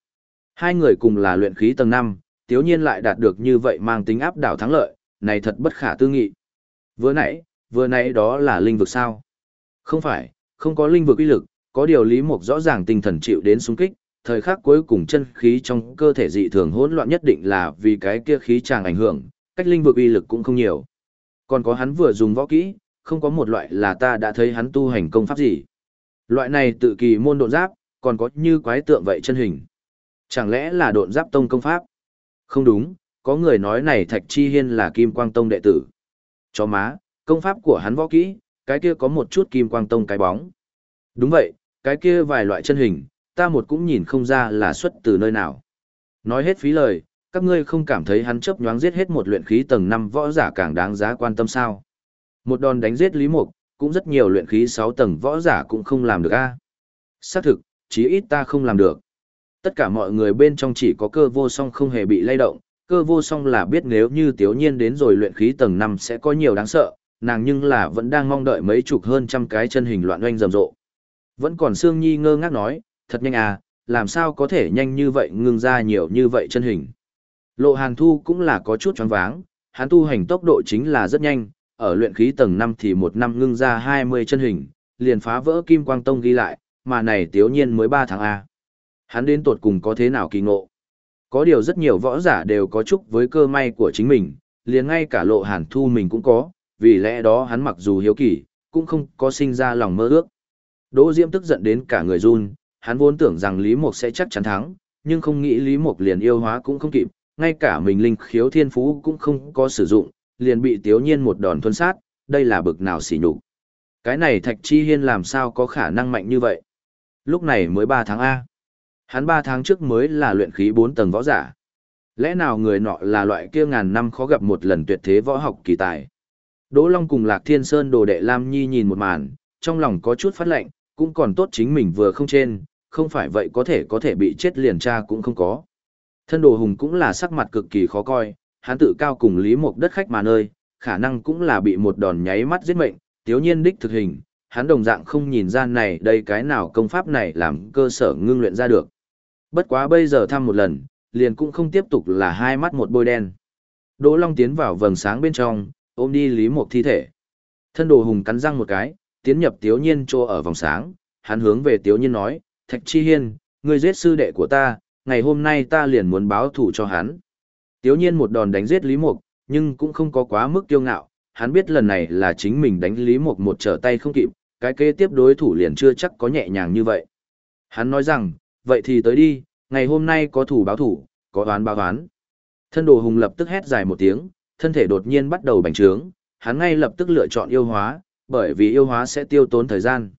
Hai người cùng là luyện khí tầng 5, tiếu nhiên lại đạt được như vậy mang tính áp đảo thắng lợi, này thật bất khả tư nghị. Vừa nãy, vừa nãy đó là linh vực sao? Không phải, không có linh vực uy lực, có điều Lý Mục rõ ràng tinh thần chịu đến xung kích, thời khắc cuối cùng chân khí trong cơ thể dị thường hỗn loạn nhất định là vì cái kia khí chàng ảnh hưởng, cách linh vực uy lực cũng không nhiều. Còn có hắn vừa dùng võ kỹ, không có một loại là ta đã thấy hắn tu hành công pháp gì. Loại này tự kỳ môn độn giáp, còn có như quái tượng vậy chân hình. Chẳng lẽ là độn giáp tông công pháp? Không đúng, có người nói này Thạch Chi Hiên là Kim Quang Tông đệ tử. Chó má, công pháp của hắn võ kỹ, cái kia có một chút Kim Quang Tông cái bóng. Đúng vậy, cái kia vài loại chân hình, ta một cũng nhìn không ra là xuất từ nơi nào. Nói hết phí lời, các ngươi không cảm thấy hắn chấp nhoáng giết hết một luyện khí tầng 5 võ giả càng đáng giá quan tâm sao. Một đòn đánh giết Lý Mục, cũng rất nhiều luyện khí 6 tầng võ giả cũng không làm được a. Xác thực, chí ít ta không làm được. Tất cả mọi người bên trong chỉ có cơ vô song không hề bị lay động, cơ vô song là biết nếu như Tiểu nhiên đến rồi luyện khí tầng 5 sẽ có nhiều đáng sợ, nàng nhưng là vẫn đang mong đợi mấy chục hơn trăm cái chân hình loạn oanh rầm rộ. Vẫn còn Sương Nhi ngơ ngác nói, thật nhanh à, làm sao có thể nhanh như vậy ngưng ra nhiều như vậy chân hình. Lộ Hàn Thu cũng là có chút choáng váng, hắn tu hành tốc độ chính là rất nhanh, ở luyện khí tầng 5 thì một năm ngưng ra 20 chân hình, liền phá vỡ Kim Quang Tông ghi lại, mà này tiếu nhiên mới 3 tháng A. Hắn đến tột cùng có thế nào kỳ ngộ. Có điều rất nhiều võ giả đều có chúc với cơ may của chính mình, liền ngay cả Lộ Hàn Thu mình cũng có, vì lẽ đó hắn mặc dù hiếu kỳ, cũng không có sinh ra lòng mơ ước. Đỗ Diễm tức giận đến cả người run, hắn vốn tưởng rằng Lý Mục sẽ chắc chắn thắng, nhưng không nghĩ Lý Mục liền yêu hóa cũng không kịp, ngay cả mình linh khiếu thiên phú cũng không có sử dụng, liền bị Tiếu Nhiên một đòn thuần sát, đây là bực nào xỉ nhục. Cái này Thạch Chi Hiên làm sao có khả năng mạnh như vậy? Lúc này mới 3 tháng A. Hắn 3 tháng trước mới là luyện khí 4 tầng võ giả. Lẽ nào người nọ là loại kia ngàn năm khó gặp một lần tuyệt thế võ học kỳ tài? Đỗ Long cùng Lạc Thiên Sơn đồ đệ Lam Nhi nhìn một màn, trong lòng có chút phát lệnh, cũng còn tốt chính mình vừa không trên, không phải vậy có thể có thể bị chết liền cha cũng không có. Thân đồ hùng cũng là sắc mặt cực kỳ khó coi, hắn tự cao cùng Lý Mộc đất khách mà nơi, khả năng cũng là bị một đòn nháy mắt giết mệnh, tiếu nhiên đích thực hình, hắn đồng dạng không nhìn ra này đây cái nào công pháp này làm cơ sở ngưng luyện ra được. Bất quá bây giờ thăm một lần, liền cũng không tiếp tục là hai mắt một bôi đen. Đỗ Long tiến vào vầng sáng bên trong, ôm đi Lý Mộc thi thể. Thân đồ hùng cắn răng một cái, tiến nhập Tiếu Nhiên trô ở vòng sáng, hắn hướng về Tiếu Nhiên nói, Thạch Chi Hiên, ngươi giết sư đệ của ta, ngày hôm nay ta liền muốn báo thù cho hắn. Tiếu Nhiên một đòn đánh giết Lý Mục, nhưng cũng không có quá mức kiêu ngạo, hắn biết lần này là chính mình đánh Lý Mục một trở tay không kịp, cái kế tiếp đối thủ liền chưa chắc có nhẹ nhàng như vậy. Hắn nói rằng, vậy thì tới đi, ngày hôm nay có thủ báo thủ, có oán báo oán. Thân đồ hùng lập tức hét dài một tiếng, thân thể đột nhiên bắt đầu bành trướng, hắn ngay lập tức lựa chọn yêu hóa, bởi vì yêu hóa sẽ tiêu tốn thời gian.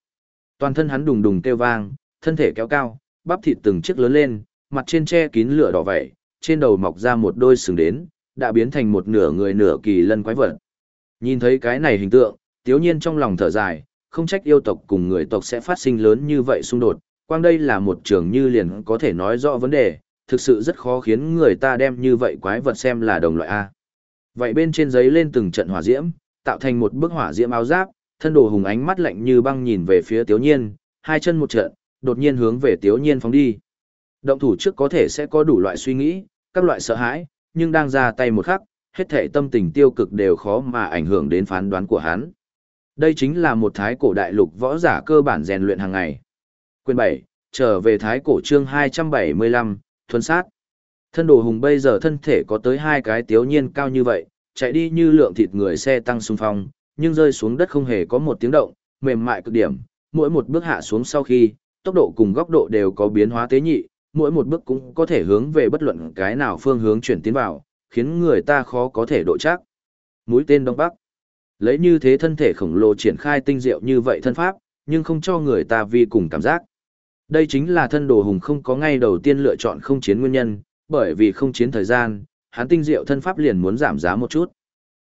Toàn thân hắn đùng đùng kêu vang, thân thể kéo cao, bắp thịt từng chiếc lớn lên, mặt trên che kín lửa đỏ vậy, trên đầu mọc ra một đôi sừng đến, đã biến thành một nửa người nửa kỳ lân quái vật. Nhìn thấy cái này hình tượng, tiếu nhiên trong lòng thở dài, không trách yêu tộc cùng người tộc sẽ phát sinh lớn như vậy xung đột, quang đây là một trường như liền có thể nói rõ vấn đề, thực sự rất khó khiến người ta đem như vậy quái vật xem là đồng loại A. Vậy bên trên giấy lên từng trận hỏa diễm, tạo thành một bức hỏa diễm áo giáp, thân đồ hùng ánh mắt lạnh như băng nhìn về phía Tiếu Nhiên, hai chân một trận, đột nhiên hướng về Tiếu Nhiên phóng đi. Động thủ trước có thể sẽ có đủ loại suy nghĩ, các loại sợ hãi, nhưng đang ra tay một khắc, hết thể tâm tình tiêu cực đều khó mà ảnh hưởng đến phán đoán của hắn. Đây chính là một thái cổ đại lục võ giả cơ bản rèn luyện hàng ngày. Quyền 7, trở về thái cổ chương 275, thuần sát. Thân đồ hùng bây giờ thân thể có tới hai cái tiếu nhiên cao như vậy, chạy đi như lượng thịt người xe tăng xung phong, nhưng rơi xuống đất không hề có một tiếng động, mềm mại cực điểm, mỗi một bước hạ xuống sau khi, tốc độ cùng góc độ đều có biến hóa tế nhị, mỗi một bước cũng có thể hướng về bất luận cái nào phương hướng chuyển tiến vào, khiến người ta khó có thể độ chắc. Mũi tên Đông Bắc Lấy như thế thân thể khổng lồ triển khai tinh diệu như vậy thân pháp, nhưng không cho người ta vi cùng cảm giác. Đây chính là thân đồ hùng không có ngay đầu tiên lựa chọn không chiến nguyên nhân, bởi vì không chiến thời gian, hắn tinh diệu thân pháp liền muốn giảm giá một chút.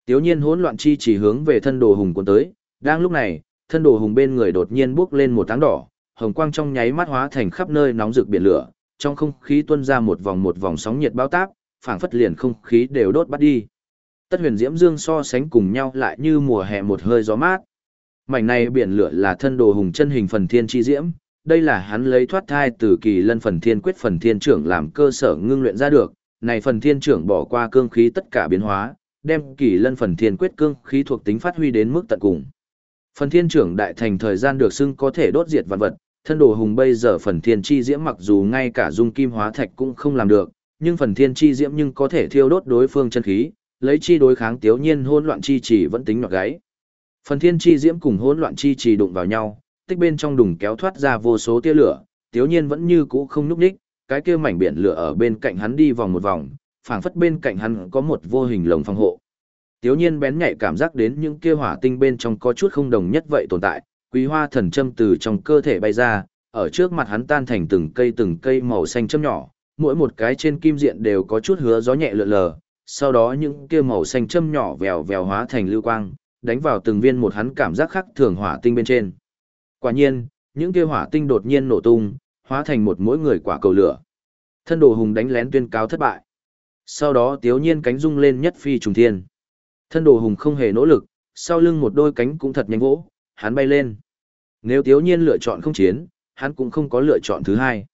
Tiếu nhiên hỗn loạn chi chỉ hướng về thân đồ hùng cuốn tới, đang lúc này, thân đồ hùng bên người đột nhiên bước lên một tháng đỏ, hồng quang trong nháy mắt hóa thành khắp nơi nóng rực biển lửa, trong không khí tuôn ra một vòng một vòng sóng nhiệt bao táp, phảng phất liền không khí đều đốt bắt đi. Tất huyền diễm dương so sánh cùng nhau lại như mùa hè một hơi gió mát. Mảnh này biển lửa là thân đồ hùng chân hình phần thiên chi diễm, đây là hắn lấy thoát thai từ kỳ lân phần thiên quyết phần thiên trưởng làm cơ sở ngưng luyện ra được, này phần thiên trưởng bỏ qua cương khí tất cả biến hóa, đem kỳ lân phần thiên quyết cương khí thuộc tính phát huy đến mức tận cùng. Phần thiên trưởng đại thành thời gian được xưng có thể đốt diệt vạn vật, thân đồ hùng bây giờ phần thiên chi diễm mặc dù ngay cả dung kim hóa thạch cũng không làm được, nhưng phần thiên chi diễm nhưng có thể thiêu đốt đối phương chân khí, lấy chi đối kháng tiếu nhiên hỗn loạn chi chỉ vẫn tính nhọt gáy. Phần thiên chi diễm cùng hỗn loạn chi chỉ đụng vào nhau, tích bên trong đùng kéo thoát ra vô số tia lửa, tiếu nhiên vẫn như cũ không núp đích, cái kia mảnh biển lửa ở bên cạnh hắn đi vòng một vòng, phảng phất bên cạnh hắn có một vô hình lồng phòng hộ. Tiếu nhiên bén nhạy cảm giác đến những kia hỏa tinh bên trong có chút không đồng nhất vậy tồn tại, quý hoa thần châm từ trong cơ thể bay ra, ở trước mặt hắn tan thành từng cây từng cây màu xanh châm nhỏ, mỗi một cái trên kim diện đều có chút hứa gió nhẹ lượn lờ, sau đó những kia màu xanh châm nhỏ vèo vèo hóa thành lưu quang, đánh vào từng viên một hắn cảm giác khác thường hỏa tinh bên trên. Quả nhiên, những kia hỏa tinh đột nhiên nổ tung, hóa thành một mỗi người quả cầu lửa. Thân đồ hùng đánh lén tuyên cáo thất bại. Sau đó tiếu nhiên cánh rung lên nhất phi trùng thiên. Thân đồ hùng không hề nỗ lực, sau lưng một đôi cánh cũng thật nhanh vỗ, hắn bay lên. Nếu tiếu nhiên lựa chọn không chiến, hắn cũng không có lựa chọn thứ hai.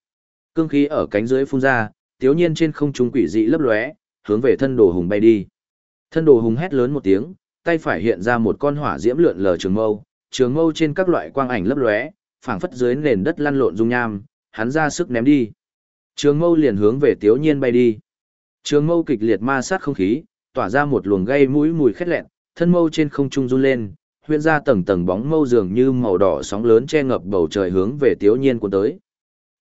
Cương khí ở cánh dưới phun ra, tiếu nhiên trên không trung quỷ dị lấp lóe, hướng về thân đồ hùng bay đi. Thân đồ hùng hét lớn một tiếng, tay phải hiện ra một con hỏa diễm lượn lờ trường mâu, trường mâu trên các loại quang ảnh lấp lóe, phảng phất dưới nền đất lăn lộn dung nham, hắn ra sức ném đi. Trường mâu liền hướng về Tiếu Nhiên bay đi. Trường mâu kịch liệt ma sát không khí, tỏa ra một luồng gây mũi mùi khét lẹn, thân mâu trên không trung run lên, huyễn ra tầng tầng bóng mâu dường như màu đỏ sóng lớn che ngập bầu trời hướng về Tiếu Nhiên cuốn tới.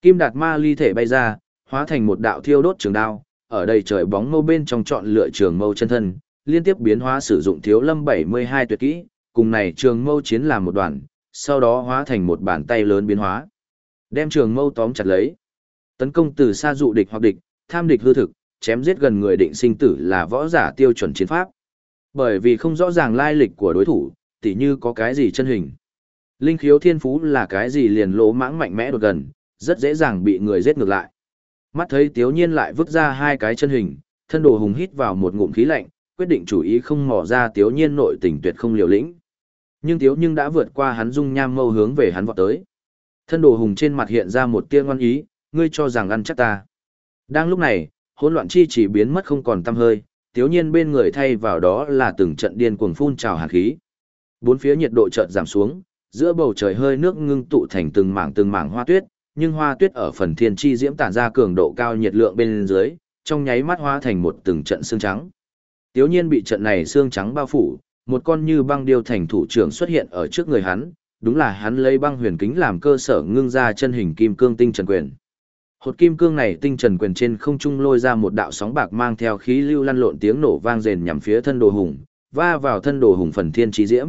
Kim Đạt Ma ly thể bay ra, hóa thành một đạo thiêu đốt trường đao, ở đây trời bóng mâu bên trong chọn lựa trường mâu chân thân, liên tiếp biến hóa sử dụng Thiếu Lâm 72 tuyệt kỹ, cùng này trường mâu chiến làm một đoàn, sau đó hóa thành một bàn tay lớn biến hóa. Đem trường mâu tóm chặt lấy. Tấn công từ xa dụ địch hoặc địch, tham địch hư thực, chém giết gần người định sinh tử là võ giả tiêu chuẩn chiến pháp. Bởi vì không rõ ràng lai lịch của đối thủ, tỉ như có cái gì chân hình. Linh khiếu thiên phú là cái gì liền lỗ mãng mạnh mẽ đột gần, rất dễ dàng bị người giết ngược lại. Mắt thấy tiếu nhiên lại vứt ra hai cái chân hình, thân đồ hùng hít vào một ngụm khí lạnh, quyết định chủ ý không mò ra tiếu nhiên nội tình tuyệt không liều lĩnh. Nhưng tiếu nhưng đã vượt qua hắn dung nham mâu hướng về hắn vọt tới. Thân đồ hùng trên mặt hiện ra một tia ngoan ý, ngươi cho rằng ăn chắc ta. Đang lúc này, hỗn loạn chi chỉ biến mất không còn tăm hơi, tiếu nhiên bên người thay vào đó là từng trận điên cuồng phun trào hàn khí. Bốn phía nhiệt độ chợt giảm xuống, giữa bầu trời hơi nước ngưng tụ thành từng mảng từng mảng hoa tuyết, nhưng hoa tuyết ở phần thiên chi diễm tản ra cường độ cao nhiệt lượng bên dưới, trong nháy mắt hóa thành một từng trận xương trắng. Tiếu nhiên bị trận này xương trắng bao phủ, một con như băng điêu thành thủ trưởng xuất hiện ở trước người hắn, đúng là hắn lấy băng huyền kính làm cơ sở ngưng ra chân hình kim cương tinh trần quyền. Hột kim cương này tinh trần quyền trên không trung lôi ra một đạo sóng bạc mang theo khí lưu lăn lộn tiếng nổ vang rền nhằm phía thân đồ hùng, va vào thân đồ hùng phần thiên chi diễm.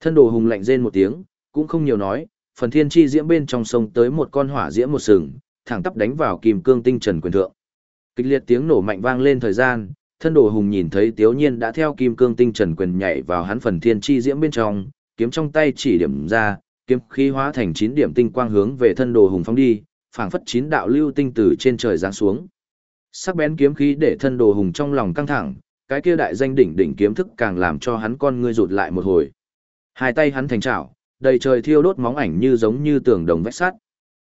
Thân đồ hùng lạnh rên một tiếng, cũng không nhiều nói, phần thiên chi diễm bên trong sông tới một con hỏa diễm một sừng, thẳng tắp đánh vào kim cương tinh trần quyền thượng. Kịch liệt tiếng nổ mạnh vang lên thời gian, thân đồ hùng nhìn thấy Tiếu Nhiên đã theo kim cương tinh trần quyền nhảy vào hắn phần thiên chi diễm bên trong, kiếm trong tay chỉ điểm ra, kiếm khí hóa thành chín điểm tinh quang hướng về thân đồ hùng phóng đi, phảng phất chín đạo lưu tinh từ trên trời giáng xuống. Sắc bén kiếm khí để thân đồ hùng trong lòng căng thẳng, cái kia đại danh đỉnh đỉnh kiếm thức càng làm cho hắn con ngươi rụt lại một hồi. Hai tay hắn thành chảo, đầy trời thiêu đốt móng ảnh như giống như tường đồng vách sắt.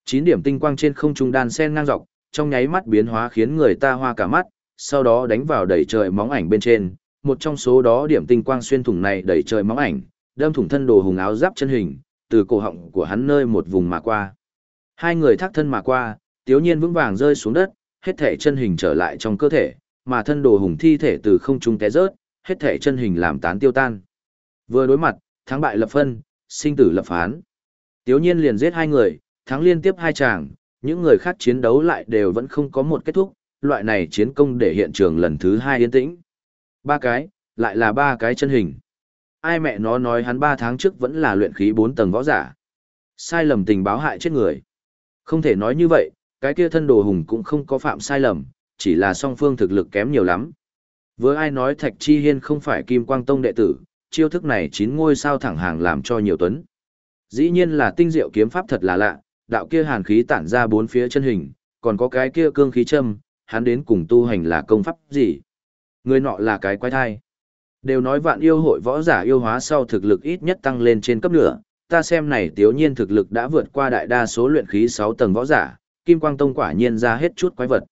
Chín điểm tinh quang trên không trung đan sen ngang dọc, trong nháy mắt biến hóa khiến người ta hoa cả mắt, sau đó đánh vào đầy trời móng ảnh bên trên, một trong số đó điểm tinh quang xuyên thủng này đầy trời móng ảnh, đâm thủng thân đồ hùng áo giáp chân hình, từ cổ họng của hắn nơi một vùng mà qua. Hai người thác thân mà qua, tiếu nhiên vững vàng rơi xuống đất, hết thể chân hình trở lại trong cơ thể, mà thân đồ hùng thi thể từ không trung té rớt, hết thể chân hình làm tán tiêu tan. Vừa đối mặt, thắng bại lập phân, sinh tử lập phán. Tiếu nhiên liền giết hai người, thắng liên tiếp hai chàng, những người khác chiến đấu lại đều vẫn không có một kết thúc, loại này chiến công để hiện trường lần thứ hai yên tĩnh. Ba cái, lại là ba cái chân hình. ai mẹ nó nói hắn ba tháng trước vẫn là luyện khí bốn tầng võ giả. Sai lầm tình báo hại chết người. Không thể nói như vậy, cái kia thân đồ hùng cũng không có phạm sai lầm, chỉ là song phương thực lực kém nhiều lắm. Với ai nói Thạch Chi Hiên không phải Kim Quang Tông đệ tử, chiêu thức này chín ngôi sao thẳng hàng làm cho nhiều tuấn. Dĩ nhiên là tinh diệu kiếm pháp thật là lạ, đạo kia hàn khí tản ra bốn phía chân hình, còn có cái kia cương khí châm, hắn đến cùng tu hành là công pháp gì? Người nọ là cái quái thai. Đều nói vạn yêu hội võ giả yêu hóa sau thực lực ít nhất tăng lên trên cấp nửa, ta xem này tiếu nhiên thực lực đã vượt qua đại đa số luyện khí 6 tầng võ giả, Kim Quang Tông quả nhiên ra hết chút quái vật.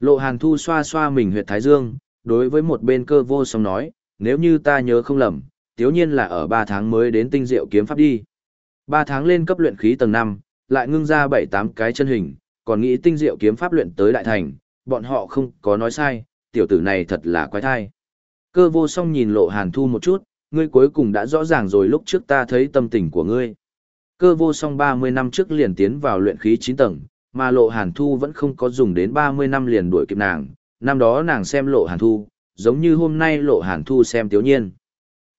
Lộ Hàn Thu xoa xoa mình huyệt Thái Dương, đối với một bên cơ vô song nói, nếu như ta nhớ không lầm, tiếu nhiên là ở 3 tháng mới đến tinh diệu kiếm pháp đi. 3 tháng lên cấp luyện khí tầng 5, lại ngưng ra 7-8 cái chân hình, còn nghĩ tinh diệu kiếm pháp luyện tới đại thành, bọn họ không có nói sai, tiểu tử này thật là quái thai. Cơ vô song nhìn lộ hàn thu một chút, ngươi cuối cùng đã rõ ràng rồi lúc trước ta thấy tâm tình của ngươi. Cơ vô song 30 năm trước liền tiến vào luyện khí 9 tầng, mà lộ hàn thu vẫn không có dùng đến 30 năm liền đuổi kịp nàng, năm đó nàng xem lộ hàn thu, giống như hôm nay lộ hàn thu xem thiếu nhiên.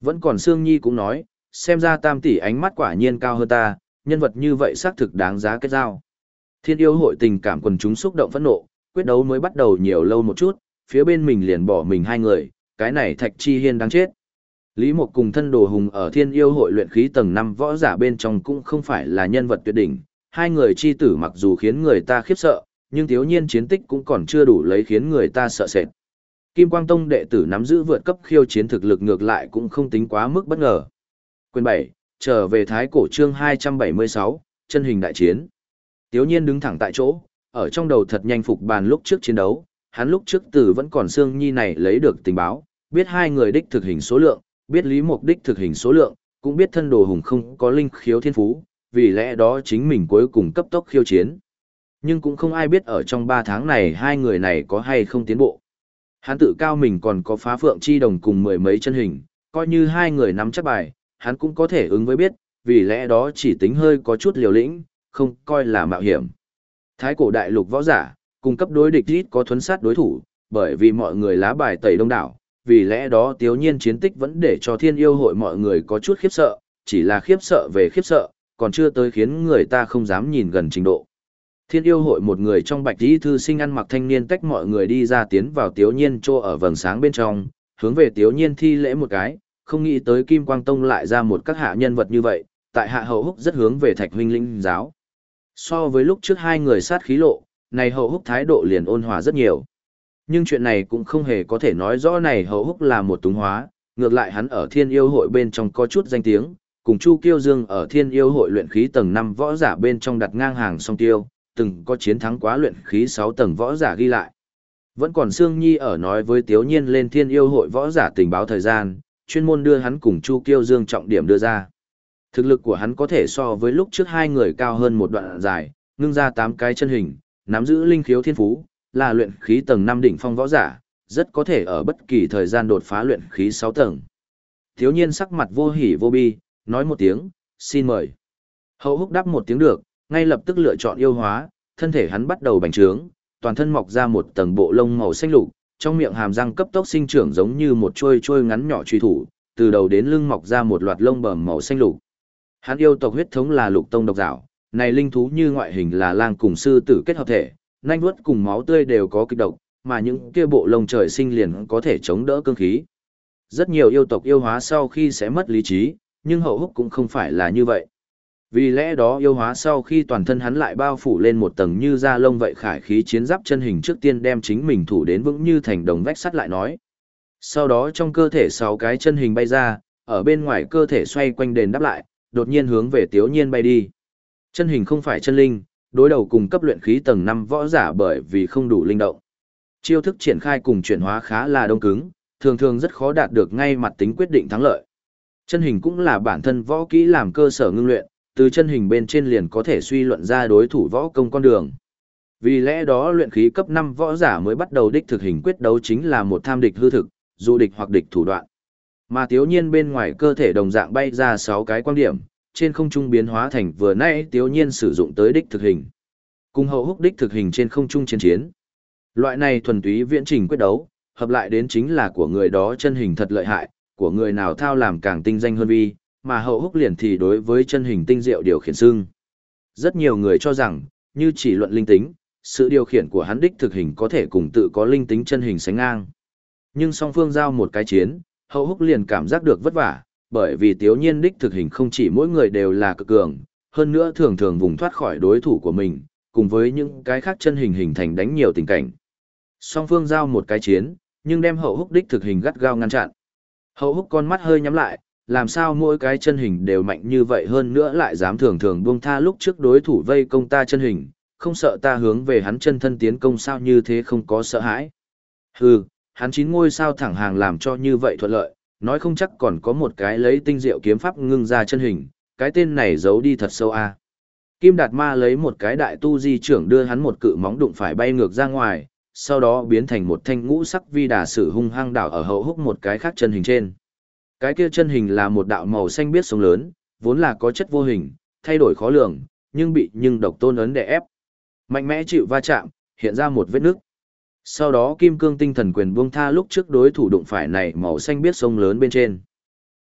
Vẫn còn Sương Nhi cũng nói, xem ra tam tỷ ánh mắt quả nhiên cao hơn ta, nhân vật như vậy xác thực đáng giá kết giao. Thiên yêu hội tình cảm quần chúng xúc động phẫn nộ, quyết đấu mới bắt đầu nhiều lâu một chút, phía bên mình liền bỏ mình hai người, cái này Thạch Chi Hiên đáng chết. Lý Mộc cùng thân đồ hùng ở thiên yêu hội luyện khí tầng 5 võ giả bên trong cũng không phải là nhân vật tuyệt đỉnh, hai người chi tử mặc dù khiến người ta khiếp sợ, nhưng thiếu nhiên chiến tích cũng còn chưa đủ lấy khiến người ta sợ sệt. Kim Quang Tông đệ tử nắm giữ vượt cấp khiêu chiến thực lực ngược lại cũng không tính quá mức bất ngờ. Quyền 7, trở về Thái Cổ chương 276, chân hình đại chiến. Tiếu nhiên đứng thẳng tại chỗ, ở trong đầu thật nhanh phục bàn lúc trước chiến đấu, hắn lúc trước từ vẫn còn xương nhi này lấy được tình báo, biết hai người đích thực hình số lượng, biết lý mục đích thực hình số lượng, cũng biết thân đồ hùng không có linh khiếu thiên phú, vì lẽ đó chính mình cuối cùng cấp tốc khiêu chiến. Nhưng cũng không ai biết ở trong 3 tháng này hai người này có hay không tiến bộ. Hắn tự cao mình còn có phá phượng chi đồng cùng mười mấy chân hình, coi như hai người nắm chắc bài, hắn cũng có thể ứng với biết, vì lẽ đó chỉ tính hơi có chút liều lĩnh, không coi là mạo hiểm. Thái cổ đại lục võ giả, cung cấp đối địch ít có thuấn sát đối thủ, bởi vì mọi người lá bài tẩy đông đảo, vì lẽ đó tiếu nhiên chiến tích vẫn để cho thiên yêu hội mọi người có chút khiếp sợ, chỉ là khiếp sợ về khiếp sợ, còn chưa tới khiến người ta không dám nhìn gần trình độ. Thiên yêu hội một người trong bạch y thư sinh ăn mặc thanh niên tách mọi người đi ra tiến vào tiếu nhiên trô ở vầng sáng bên trong, hướng về tiếu nhiên thi lễ một cái, không nghĩ tới Kim Quang Tông lại ra một các hạ nhân vật như vậy, tại hạ hậu húc rất hướng về thạch huynh linh giáo. So với lúc trước hai người sát khí lộ, này hậu húc thái độ liền ôn hòa rất nhiều. Nhưng chuyện này cũng không hề có thể nói rõ này hậu húc là một túng hóa, ngược lại hắn ở thiên yêu hội bên trong có chút danh tiếng, cùng Chu Kiêu Dương ở thiên yêu hội luyện khí tầng 5 võ giả bên trong đặt ngang hàng song tiêu, từng có chiến thắng quá luyện khí 6 tầng võ giả ghi lại. Vẫn còn Sương Nhi ở nói với Tiếu Nhiên lên thiên yêu hội võ giả tình báo thời gian, chuyên môn đưa hắn cùng Chu Kiêu Dương trọng điểm đưa ra. Thực lực của hắn có thể so với lúc trước hai người cao hơn một đoạn dài, ngưng ra tám cái chân hình, nắm giữ linh khiếu thiên phú, là luyện khí tầng 5 đỉnh phong võ giả, rất có thể ở bất kỳ thời gian đột phá luyện khí 6 tầng. Thiếu nhiên sắc mặt vô hỉ vô bi, nói một tiếng, xin mời. Hậu húc đáp một tiếng được, ngay lập tức lựa chọn yêu hóa, thân thể hắn bắt đầu bành trướng, toàn thân mọc ra một tầng bộ lông màu xanh lục, trong miệng hàm răng cấp tốc sinh trưởng giống như một chuôi chuôi ngắn nhỏ truy thủ, từ đầu đến lưng mọc ra một loạt lông bờm màu xanh lục. Hắn yêu tộc huyết thống là lục tông độc dạo, này linh thú như ngoại hình là lang cùng sư tử kết hợp thể, nanh vuốt cùng máu tươi đều có kịch độc, mà những kia bộ lông trời sinh liền có thể chống đỡ cương khí. Rất nhiều yêu tộc yêu hóa sau khi sẽ mất lý trí, nhưng hậu húc cũng không phải là như vậy. Vì lẽ đó yêu hóa sau khi toàn thân hắn lại bao phủ lên một tầng như da lông vậy khải khí chiến giáp chân hình trước tiên đem chính mình thủ đến vững như thành đồng vách sắt lại nói. Sau đó trong cơ thể sáu cái chân hình bay ra, ở bên ngoài cơ thể xoay quanh đền đáp lại, đột nhiên hướng về Tiếu Nhiên bay đi. Chân hình không phải chân linh, đối đầu cùng cấp luyện khí tầng 5 võ giả bởi vì không đủ linh động. Chiêu thức triển khai cùng chuyển hóa khá là đông cứng, thường thường rất khó đạt được ngay mặt tính quyết định thắng lợi. Chân hình cũng là bản thân võ kỹ làm cơ sở ngưng luyện, từ chân hình bên trên liền có thể suy luận ra đối thủ võ công con đường. Vì lẽ đó luyện khí cấp 5 võ giả mới bắt đầu đích thực hình quyết đấu chính là một tham địch hư thực, dụ địch hoặc địch thủ đoạn. Mà tiếu nhiên bên ngoài cơ thể đồng dạng bay ra 6 cái quan điểm, trên không trung biến hóa thành vừa nãy tiếu nhiên sử dụng tới đích thực hình. Cùng hậu húc đích thực hình trên không trung chiến chiến. Loại này thuần túy viễn trình quyết đấu, hợp lại đến chính là của người đó chân hình thật lợi hại, của người nào thao làm càng tinh danh hơn vi, mà hậu húc liền thì đối với chân hình tinh diệu điều khiển xương. Rất nhiều người cho rằng, như chỉ luận linh tính, sự điều khiển của hắn đích thực hình có thể cùng tự có linh tính chân hình sánh ngang. Nhưng song phương giao một cái chiến, hậu húc liền cảm giác được vất vả, bởi vì tiếu nhiên đích thực hình không chỉ mỗi người đều là cực cường, hơn nữa thường thường vùng thoát khỏi đối thủ của mình, cùng với những cái khác chân hình hình thành đánh nhiều tình cảnh. Song phương giao một cái chiến, nhưng đem hậu húc đích thực hình gắt gao ngăn chặn. Hậu húc con mắt hơi nhắm lại, làm sao mỗi cái chân hình đều mạnh như vậy hơn nữa lại dám thường thường buông tha lúc trước đối thủ vây công ta chân hình, không sợ ta hướng về hắn chân thân tiến công sao như thế không có sợ hãi. Hừ, hắn chín ngôi sao thẳng hàng làm cho như vậy thuận lợi, nói không chắc còn có một cái lấy tinh diệu kiếm pháp ngưng ra chân hình, cái tên này giấu đi thật sâu a. Kim Đạt Ma lấy một cái đại tu di trưởng đưa hắn một cự móng đụng phải bay ngược ra ngoài, sau đó biến thành một thanh ngũ sắc vi đà sử hung hăng đảo ở hậu húc một cái khác chân hình trên. Cái kia chân hình là một đạo màu xanh biết sống lớn, vốn là có chất vô hình, thay đổi khó lường, nhưng bị nhưng độc tôn ấn đè ép. Mạnh mẽ chịu va chạm, hiện ra một vết nước. Sau đó kim cương tinh thần quyền buông tha lúc trước đối thủ đụng phải này màu xanh biết sông lớn bên trên.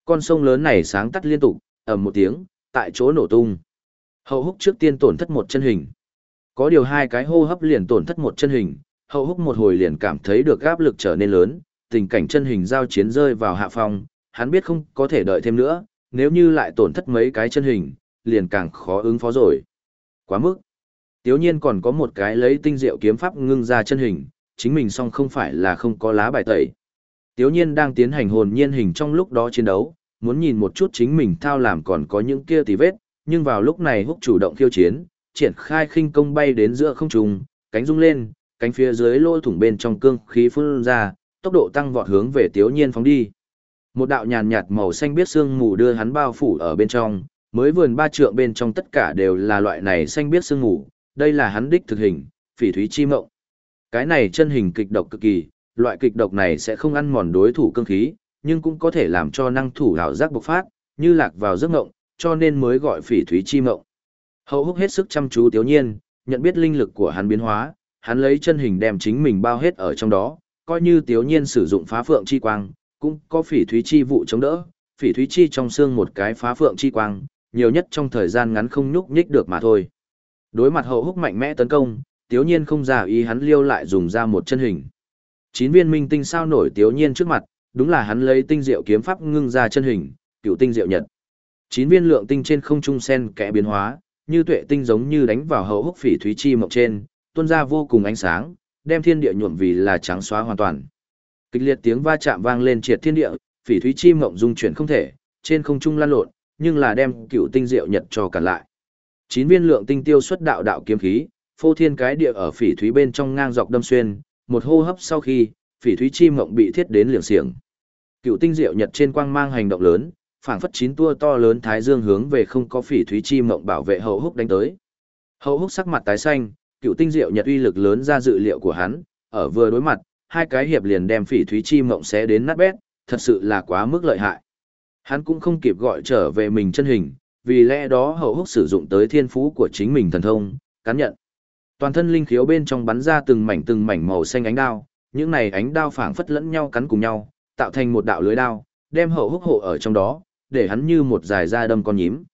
Con sông lớn này sáng tắt liên tục, ầm một tiếng, tại chỗ nổ tung. Hậu húc trước tiên tổn thất một chân hình. Có điều hai cái hô hấp liền tổn thất một chân hình, hậu húc một hồi liền cảm thấy được áp lực trở nên lớn, tình cảnh chân hình giao chiến rơi vào hạ phong, hắn biết không có thể đợi thêm nữa, nếu như lại tổn thất mấy cái chân hình, liền càng khó ứng phó rồi. Quá mức. Tiếu nhiên còn có một cái lấy tinh diệu kiếm pháp ngưng ra chân hình, chính mình song không phải là không có lá bài tẩy. Tiếu nhiên đang tiến hành hồn nhiên hình trong lúc đó chiến đấu, muốn nhìn một chút chính mình thao làm còn có những kia tì vết, nhưng vào lúc này húc chủ động khiêu chiến, triển khai khinh công bay đến giữa không trung, cánh rung lên, cánh phía dưới lỗ thủng bên trong cương khí phun ra, tốc độ tăng vọt hướng về Tiếu Nhiên phóng đi. Một đạo nhàn nhạt màu xanh biết sương mù đưa hắn bao phủ ở bên trong, mới vườn ba trượng bên trong tất cả đều là loại này xanh biết sương mù, đây là hắn đích thực hình, phỉ thúy chi mộng. Cái này chân hình kịch độc cực kỳ, loại kịch độc này sẽ không ăn mòn đối thủ cương khí, nhưng cũng có thể làm cho năng thủ hảo giác bộc phát, như lạc vào giấc mộng, cho nên mới gọi phỉ thúy chi mộng. Hậu húc hết sức chăm chú tiếu nhiên, nhận biết linh lực của hắn biến hóa, hắn lấy chân hình đem chính mình bao hết ở trong đó, coi như tiếu nhiên sử dụng phá phượng chi quang, cũng có phỉ thúy chi vụ chống đỡ, phỉ thúy chi trong xương một cái phá phượng chi quang, nhiều nhất trong thời gian ngắn không nhúc nhích được mà thôi. Đối mặt hậu húc mạnh mẽ tấn công, tiếu nhiên không giả ý hắn liêu lại dùng ra một chân hình. Chín viên minh tinh sao nổi tiếu nhiên trước mặt, đúng là hắn lấy tinh diệu kiếm pháp ngưng ra chân hình, cựu tinh diệu nhật. Chín viên lượng tinh trên không trung sen kẽ biến hóa, như tuệ tinh giống như đánh vào hậu húc phỉ thúy chi mộng trên, tuôn ra vô cùng ánh sáng, đem thiên địa nhuộm vì là trắng xóa hoàn toàn. Kịch liệt tiếng va chạm vang lên triệt thiên địa, phỉ thúy chi mộng dung chuyển không thể, trên không trung lan lộn, nhưng là đem cựu tinh diệu nhật cho cản lại. Chín viên lượng tinh tiêu xuất đạo đạo kiếm khí, phô thiên cái địa ở phỉ thúy bên trong ngang dọc đâm xuyên, một hô hấp sau khi, phỉ thúy chi mộng bị thiết đến liềng xiềng. Cựu tinh diệu nhật trên quang mang hành động lớn, phảng phất chín tua to lớn thái dương hướng về không có phỉ thúy chi mộng bảo vệ hậu húc đánh tới. Hậu húc sắc mặt tái xanh, cựu tinh diệu nhật uy lực lớn ra dự liệu của hắn, ở vừa đối mặt, hai cái hiệp liền đem phỉ thúy chi mộng xé đến nát bét, thật sự là quá mức lợi hại. Hắn cũng không kịp gọi trở về mình chân hình, vì lẽ đó hậu húc sử dụng tới thiên phú của chính mình thần thông, cán nhận. Toàn thân linh khiếu bên trong bắn ra từng mảnh từng mảnh màu xanh ánh đao, những này ánh đao phảng phất lẫn nhau cắn cùng nhau, tạo thành một đạo lưới đao, đem hậu húc hộ ở trong đó, để hắn như một dài da đâm con nhím.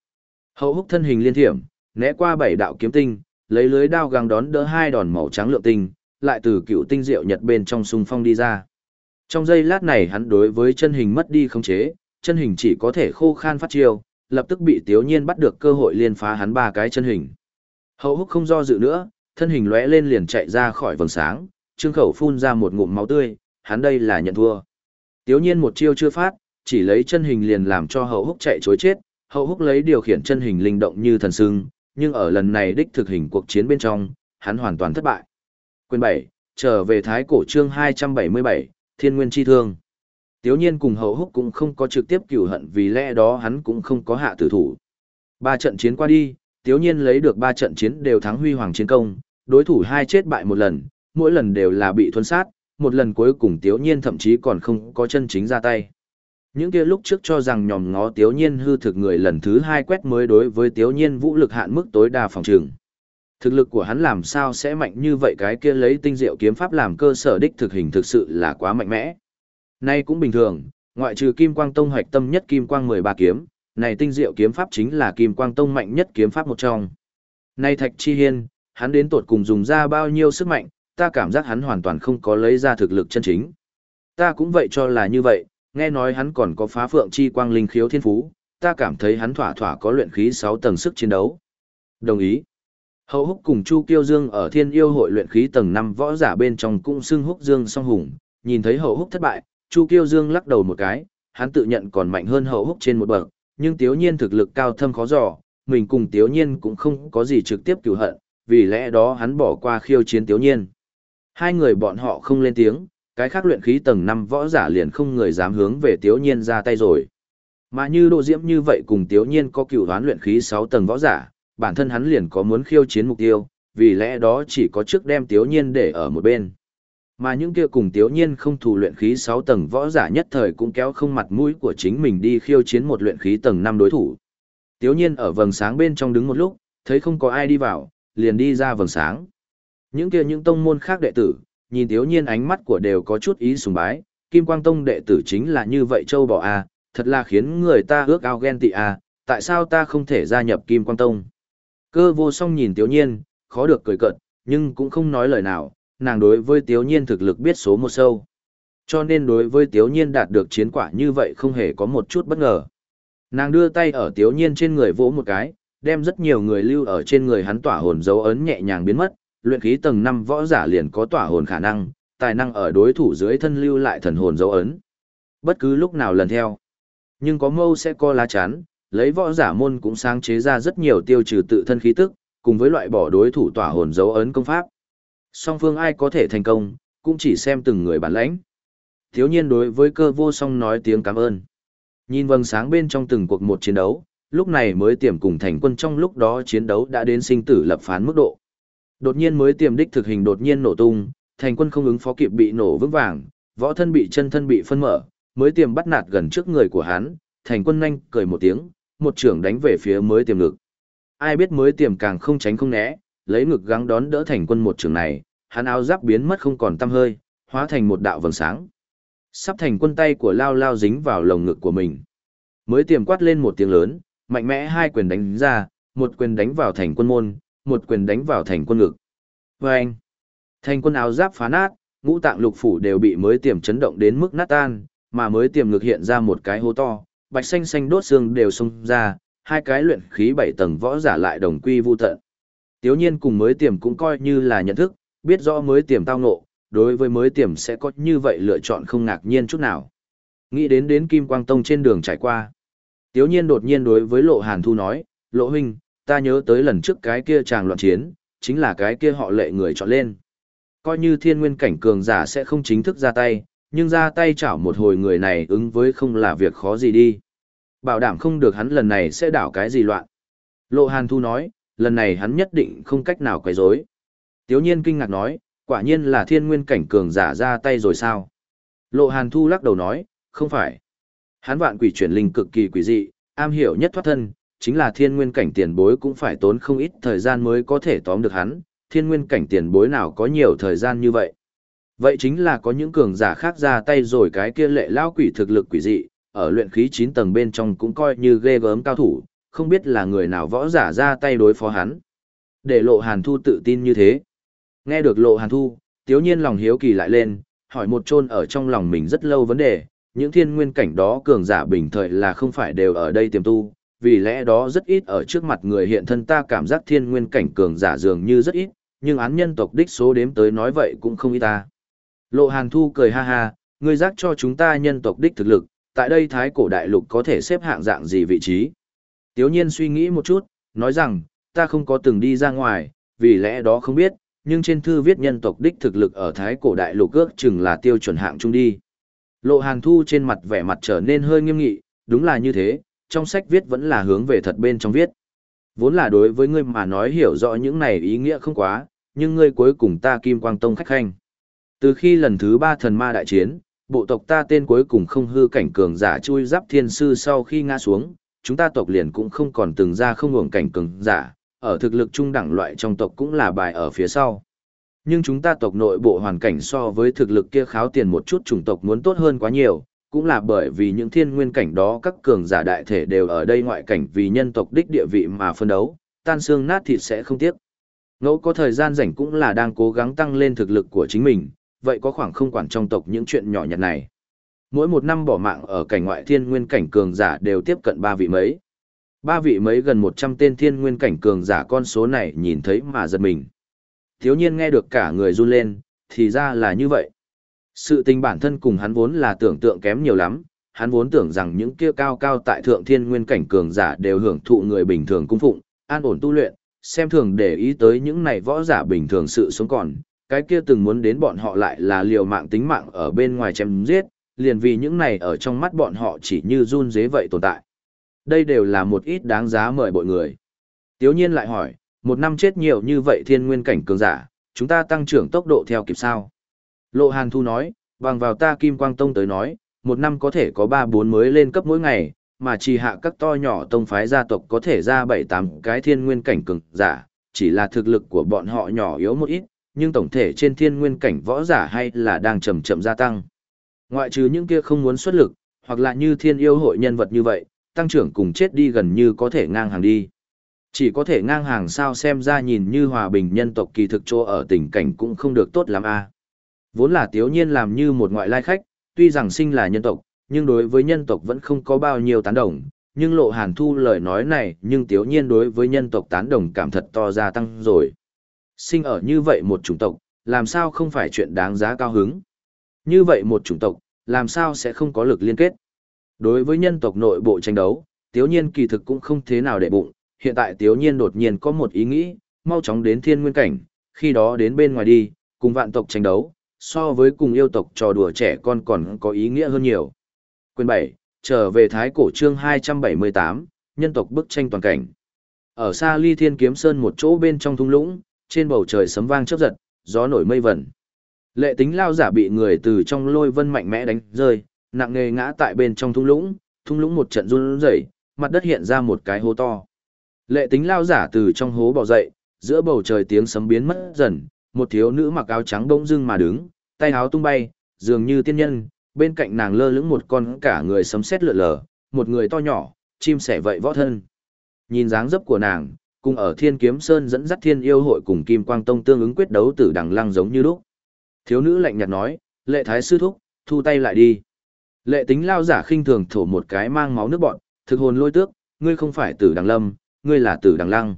Hậu húc thân hình liên thiểm, né qua bảy đạo kiếm tinh, lấy lưới đao găng đón đỡ hai đòn màu trắng lượng tinh, lại từ cựu tinh diệu nhật bên trong sung phong đi ra. Trong giây lát này hắn đối với chân hình mất đi khống chế, chân hình chỉ có thể khô khan phát chiêu, lập tức bị Tiếu Nhiên bắt được cơ hội liên phá hắn ba cái chân hình. Hậu húc không do dự nữa, thân hình lóe lên liền chạy ra khỏi vầng sáng, trương khẩu phun ra một ngụm máu tươi, hắn đây là nhận thua. Tiếu Nhiên một chiêu chưa phát, chỉ lấy chân hình liền làm cho hậu húc chạy chối chết, hậu húc lấy điều khiển chân hình linh động như thần sưng, nhưng ở lần này đích thực hình cuộc chiến bên trong, hắn hoàn toàn thất bại. Quyền 7, trở về thái cổ chương 277, thiên nguyên chi thương. Tiếu nhiên cùng hậu húc cũng không có trực tiếp cửu hận vì lẽ đó hắn cũng không có hạ tử thủ. Ba trận chiến qua đi, tiếu nhiên lấy được ba trận chiến đều thắng huy hoàng chiến công, đối thủ hai chết bại một lần, mỗi lần đều là bị thuân sát, một lần cuối cùng tiếu nhiên thậm chí còn không có chân chính ra tay. Những kia lúc trước cho rằng nhòm ngó tiếu nhiên hư thực người lần thứ hai quét mới đối với tiếu nhiên vũ lực hạn mức tối đa phòng trường. Thực lực của hắn làm sao sẽ mạnh như vậy cái kia lấy tinh diệu kiếm pháp làm cơ sở đích thực hình thực sự là quá mạnh mẽ. Nay cũng bình thường, Ngoại trừ Kim Quang Tông hoạch tâm nhất Kim Quang 13 kiếm, này tinh diệu kiếm pháp chính là Kim Quang Tông mạnh nhất kiếm pháp một trong. Nay Thạch Chi Hiên, hắn đến tột cùng dùng ra bao nhiêu sức mạnh, ta cảm giác hắn hoàn toàn không có lấy ra thực lực chân chính. Ta cũng vậy cho là như vậy, nghe nói hắn còn có phá phượng chi quang linh khiếu thiên phú, ta cảm thấy hắn thỏa thỏa có luyện khí 6 tầng sức chiến đấu. Đồng ý. Hậu húc cùng Chu Kiêu Dương ở thiên yêu hội luyện khí tầng 5 võ giả bên trong cũng xưng húc Dương song hùng, nhìn thấy hậu húc thất bại, Chu Kiêu Dương lắc đầu một cái, hắn tự nhận còn mạnh hơn hậu húc trên một bậc, nhưng tiếu nhiên thực lực cao thâm khó dò, mình cùng tiếu nhiên cũng không có gì trực tiếp cửu hận, vì lẽ đó hắn bỏ qua khiêu chiến tiếu nhiên. Hai người bọn họ không lên tiếng, cái khác luyện khí tầng 5 võ giả liền không người dám hướng về tiếu nhiên ra tay rồi. Mà như độ diễm như vậy cùng tiếu nhiên có cửu đoán luyện khí 6 tầng võ giả, bản thân hắn liền có muốn khiêu chiến mục tiêu, vì lẽ đó chỉ có trước đem tiếu nhiên để ở một bên. Mà những kia cùng tiếu nhiên không thù luyện khí 6 tầng võ giả nhất thời cũng kéo không mặt mũi của chính mình đi khiêu chiến một luyện khí tầng 5 đối thủ. Tiếu nhiên ở vầng sáng bên trong đứng một lúc, thấy không có ai đi vào, liền đi ra vầng sáng. Những kia những tông môn khác đệ tử, nhìn tiếu nhiên ánh mắt của đều có chút ý sùng bái, Kim Quang Tông đệ tử chính là như vậy châu bò a, à, thật là khiến người ta ước ao ghen tị a, à, tại sao ta không thể gia nhập Kim Quang Tông? Cơ vô song nhìn tiếu nhiên, khó được cười cợt, nhưng cũng không nói lời nào, nàng đối với tiếu nhiên thực lực biết số một sâu. Cho nên đối với tiếu nhiên đạt được chiến quả như vậy không hề có một chút bất ngờ. Nàng đưa tay ở tiếu nhiên trên người vỗ một cái, đem rất nhiều người lưu ở trên người hắn tỏa hồn dấu ấn nhẹ nhàng biến mất, luyện khí tầng 5 võ giả liền có tỏa hồn khả năng, tài năng ở đối thủ dưới thân lưu lại thần hồn dấu ấn. Bất cứ lúc nào lần theo. Nhưng có mâu sẽ co lá chắn, lấy võ giả môn cũng sáng chế ra rất nhiều tiêu trừ tự thân khí tức, cùng với loại bỏ đối thủ tỏa hồn dấu ấn công pháp. Song phương ai có thể thành công, cũng chỉ xem từng người bản lãnh. Thiếu nhiên đối với cơ vô song nói tiếng cảm ơn. Nhìn vầng sáng bên trong từng cuộc một chiến đấu, lúc này mới tiềm cùng thành quân trong lúc đó chiến đấu đã đến sinh tử lập phán mức độ. Đột nhiên mới tiềm đích thực hình đột nhiên nổ tung, thành quân không ứng phó kịp bị nổ vững vàng, võ thân bị chân thân bị phân mở, mới tiềm bắt nạt gần trước người của hắn, thành quân nhanh cười một tiếng, một trưởng đánh về phía mới tiềm ngực. Ai biết mới tiềm càng không tránh không né, lấy ngực gắng đón đỡ thành quân một trưởng này, hắn áo giáp biến mất không còn tăm hơi, hóa thành một đạo vầng sáng. Sắp thành quân tay của Lao Lao dính vào lồng ngực của mình. Mới tiềm quát lên một tiếng lớn, mạnh mẽ hai quyền đánh ra, một quyền đánh vào thành quân môn, một quyền đánh vào thành quân ngực. Vâng! thành quân áo giáp phá nát, ngũ tạng lục phủ đều bị mới tiềm chấn động đến mức nát tan, mà mới tiềm ngực hiện ra một cái hố to, bạch xanh xanh đốt xương đều xông ra, hai cái luyện khí bảy tầng võ giả lại đồng quy vu tận. Tiếu nhiên cùng mới tiềm cũng coi như là nhận thức, biết rõ mới tiềm tao ngộ, đối với mới tiềm sẽ có như vậy lựa chọn không ngạc nhiên chút nào. Nghĩ đến đến Kim Quang Tông trên đường trải qua. Tiếu nhiên đột nhiên đối với Lộ Hàn Thu nói, Lộ huynh, ta nhớ tới lần trước cái kia chàng loạn chiến, chính là cái kia họ lệ người chọn lên. Coi như thiên nguyên cảnh cường giả sẽ không chính thức ra tay, nhưng ra tay chảo một hồi người này ứng với không là việc khó gì đi. Bảo đảm không được hắn lần này sẽ đảo cái gì loạn. Lộ Hàn Thu nói, lần này hắn nhất định không cách nào quấy rối. Tiếu nhiên kinh ngạc nói, quả nhiên là thiên nguyên cảnh cường giả ra tay rồi sao? Lộ Hàn Thu lắc đầu nói, không phải. Hắn vạn quỷ chuyển linh cực kỳ quỷ dị, am hiểu nhất thoát thân, chính là thiên nguyên cảnh tiền bối cũng phải tốn không ít thời gian mới có thể tóm được hắn, thiên nguyên cảnh tiền bối nào có nhiều thời gian như vậy. Vậy chính là có những cường giả khác ra tay rồi cái kia lệ lao quỷ thực lực quỷ dị, ở luyện khí 9 tầng bên trong cũng coi như ghê gớm cao thủ, không biết là người nào võ giả ra tay đối phó hắn. Để lộ hàn thu tự tin như thế. Nghe được lộ hàn thu, tiếu nhiên lòng hiếu kỳ lại lên, hỏi một chôn ở trong lòng mình rất lâu vấn đề, những thiên nguyên cảnh đó cường giả bình thời là không phải đều ở đây tiềm tu, vì lẽ đó rất ít ở trước mặt người hiện thân ta cảm giác thiên nguyên cảnh cường giả dường như rất ít, nhưng án nhân tộc đích số đếm tới nói vậy cũng không ít ta. Lộ Hàn Thu cười ha ha, ngươi giác cho chúng ta nhân tộc đích thực lực, tại đây thái cổ đại lục có thể xếp hạng dạng gì vị trí. Tiếu nhiên suy nghĩ một chút, nói rằng, ta không có từng đi ra ngoài, vì lẽ đó không biết, nhưng trên thư viết nhân tộc đích thực lực ở thái cổ đại lục ước chừng là tiêu chuẩn hạng trung đi. Lộ Hàn Thu trên mặt vẻ mặt trở nên hơi nghiêm nghị, đúng là như thế, trong sách viết vẫn là hướng về thật bên trong viết. Vốn là đối với ngươi mà nói hiểu rõ những này ý nghĩa không quá, nhưng ngươi cuối cùng ta Kim Quang Tông khách khanh. Từ khi lần thứ ba thần ma đại chiến, bộ tộc ta tên cuối cùng không hư cảnh cường giả chui giáp thiên sư sau khi ngã xuống, chúng ta tộc liền cũng không còn từng ra không ngưỡng cảnh cường giả, ở thực lực trung đẳng loại trong tộc cũng là bài ở phía sau. Nhưng chúng ta tộc nội bộ hoàn cảnh so với thực lực kia kháo tiền một chút chủng tộc muốn tốt hơn quá nhiều, cũng là bởi vì những thiên nguyên cảnh đó các cường giả đại thể đều ở đây ngoại cảnh vì nhân tộc đích địa vị mà phân đấu, tan xương nát thịt sẽ không tiếc. Ngẫu có thời gian rảnh cũng là đang cố gắng tăng lên thực lực của chính mình, vậy có khoảng không quản trong tộc những chuyện nhỏ nhặt này. Mỗi một năm bỏ mạng ở cảnh ngoại thiên nguyên cảnh cường giả đều tiếp cận ba vị mấy. Ba vị mấy gần 100 tên thiên nguyên cảnh cường giả con số này nhìn thấy mà giật mình. Thiếu nhiên nghe được cả người run lên, thì ra là như vậy. Sự tình bản thân cùng hắn vốn là tưởng tượng kém nhiều lắm, hắn vốn tưởng rằng những kia cao cao tại thượng thiên nguyên cảnh cường giả đều hưởng thụ người bình thường cung phụng, an ổn tu luyện, xem thường để ý tới những này võ giả bình thường sự sống còn, cái kia từng muốn đến bọn họ lại là liều mạng tính mạng ở bên ngoài chém giết, liền vì những này ở trong mắt bọn họ chỉ như run dế vậy tồn tại. Đây đều là một ít đáng giá mời bội người. Tiếu nhiên lại hỏi, một năm chết nhiều như vậy thiên nguyên cảnh cường giả, chúng ta tăng trưởng tốc độ theo kịp sao? Lộ Hàn Thu nói, bằng vào ta Kim Quang Tông tới nói, một năm có thể có 3-4 mới lên cấp mỗi ngày, mà chỉ hạ các to nhỏ tông phái gia tộc có thể ra 7-8 cái thiên nguyên cảnh cường giả, chỉ là thực lực của bọn họ nhỏ yếu một ít, nhưng tổng thể trên thiên nguyên cảnh võ giả hay là đang chậm chậm gia tăng. Ngoại trừ những kia không muốn xuất lực, hoặc là như thiên yêu hội nhân vật như vậy, tăng trưởng cùng chết đi gần như có thể ngang hàng đi. Chỉ có thể ngang hàng sao xem ra nhìn như hòa bình nhân tộc kỳ thực chỗ ở tình cảnh cũng không được tốt lắm a. Vốn là tiếu nhiên làm như một ngoại lai khách, tuy rằng sinh là nhân tộc, nhưng đối với nhân tộc vẫn không có bao nhiêu tán đồng, nhưng lộ hàn thu lời nói này nhưng tiếu nhiên đối với nhân tộc tán đồng cảm thật to gia tăng rồi. Sinh ở như vậy một chủng tộc, làm sao không phải chuyện đáng giá cao hứng. Như vậy một chủng tộc, làm sao sẽ không có lực liên kết. Đối với nhân tộc nội bộ tranh đấu, tiếu nhiên kỳ thực cũng không thế nào để bụng, hiện tại tiếu nhiên đột nhiên có một ý nghĩ, mau chóng đến thiên nguyên cảnh, khi đó đến bên ngoài đi, cùng vạn tộc tranh đấu, so với cùng yêu tộc trò đùa trẻ con còn có ý nghĩa hơn nhiều. Quyền 7, trở về Thái Cổ chương 278, nhân tộc bức tranh toàn cảnh. Ở xa ly thiên kiếm sơn một chỗ bên trong thung lũng, trên bầu trời sấm vang chớp giật, gió nổi mây vẩn. Lệ tính lao giả bị người từ trong lôi vân mạnh mẽ đánh rơi, nặng nề ngã tại bên trong thung lũng, thung lũng một trận run rẩy, mặt đất hiện ra một cái hố to. Lệ tính lao giả từ trong hố bò dậy, giữa bầu trời tiếng sấm biến mất dần, một thiếu nữ mặc áo trắng bỗng dưng mà đứng, tay áo tung bay, dường như tiên nhân, bên cạnh nàng lơ lửng một con cả người sấm sét lượn lờ, một người to nhỏ, chim sẻ vậy võ thân. Nhìn dáng dấp của nàng, cùng ở Thiên Kiếm Sơn dẫn dắt Thiên Yêu hội cùng Kim Quang Tông tương ứng quyết đấu tử đằng lăng giống như lúc. Thiếu nữ lạnh nhạt nói, lệ thái sư thúc, thu tay lại đi. Lệ tính lao giả khinh thường thổ một cái mang máu nước bọn, thực hồn lôi tước, ngươi không phải tử đằng lâm, ngươi là tử đằng lăng.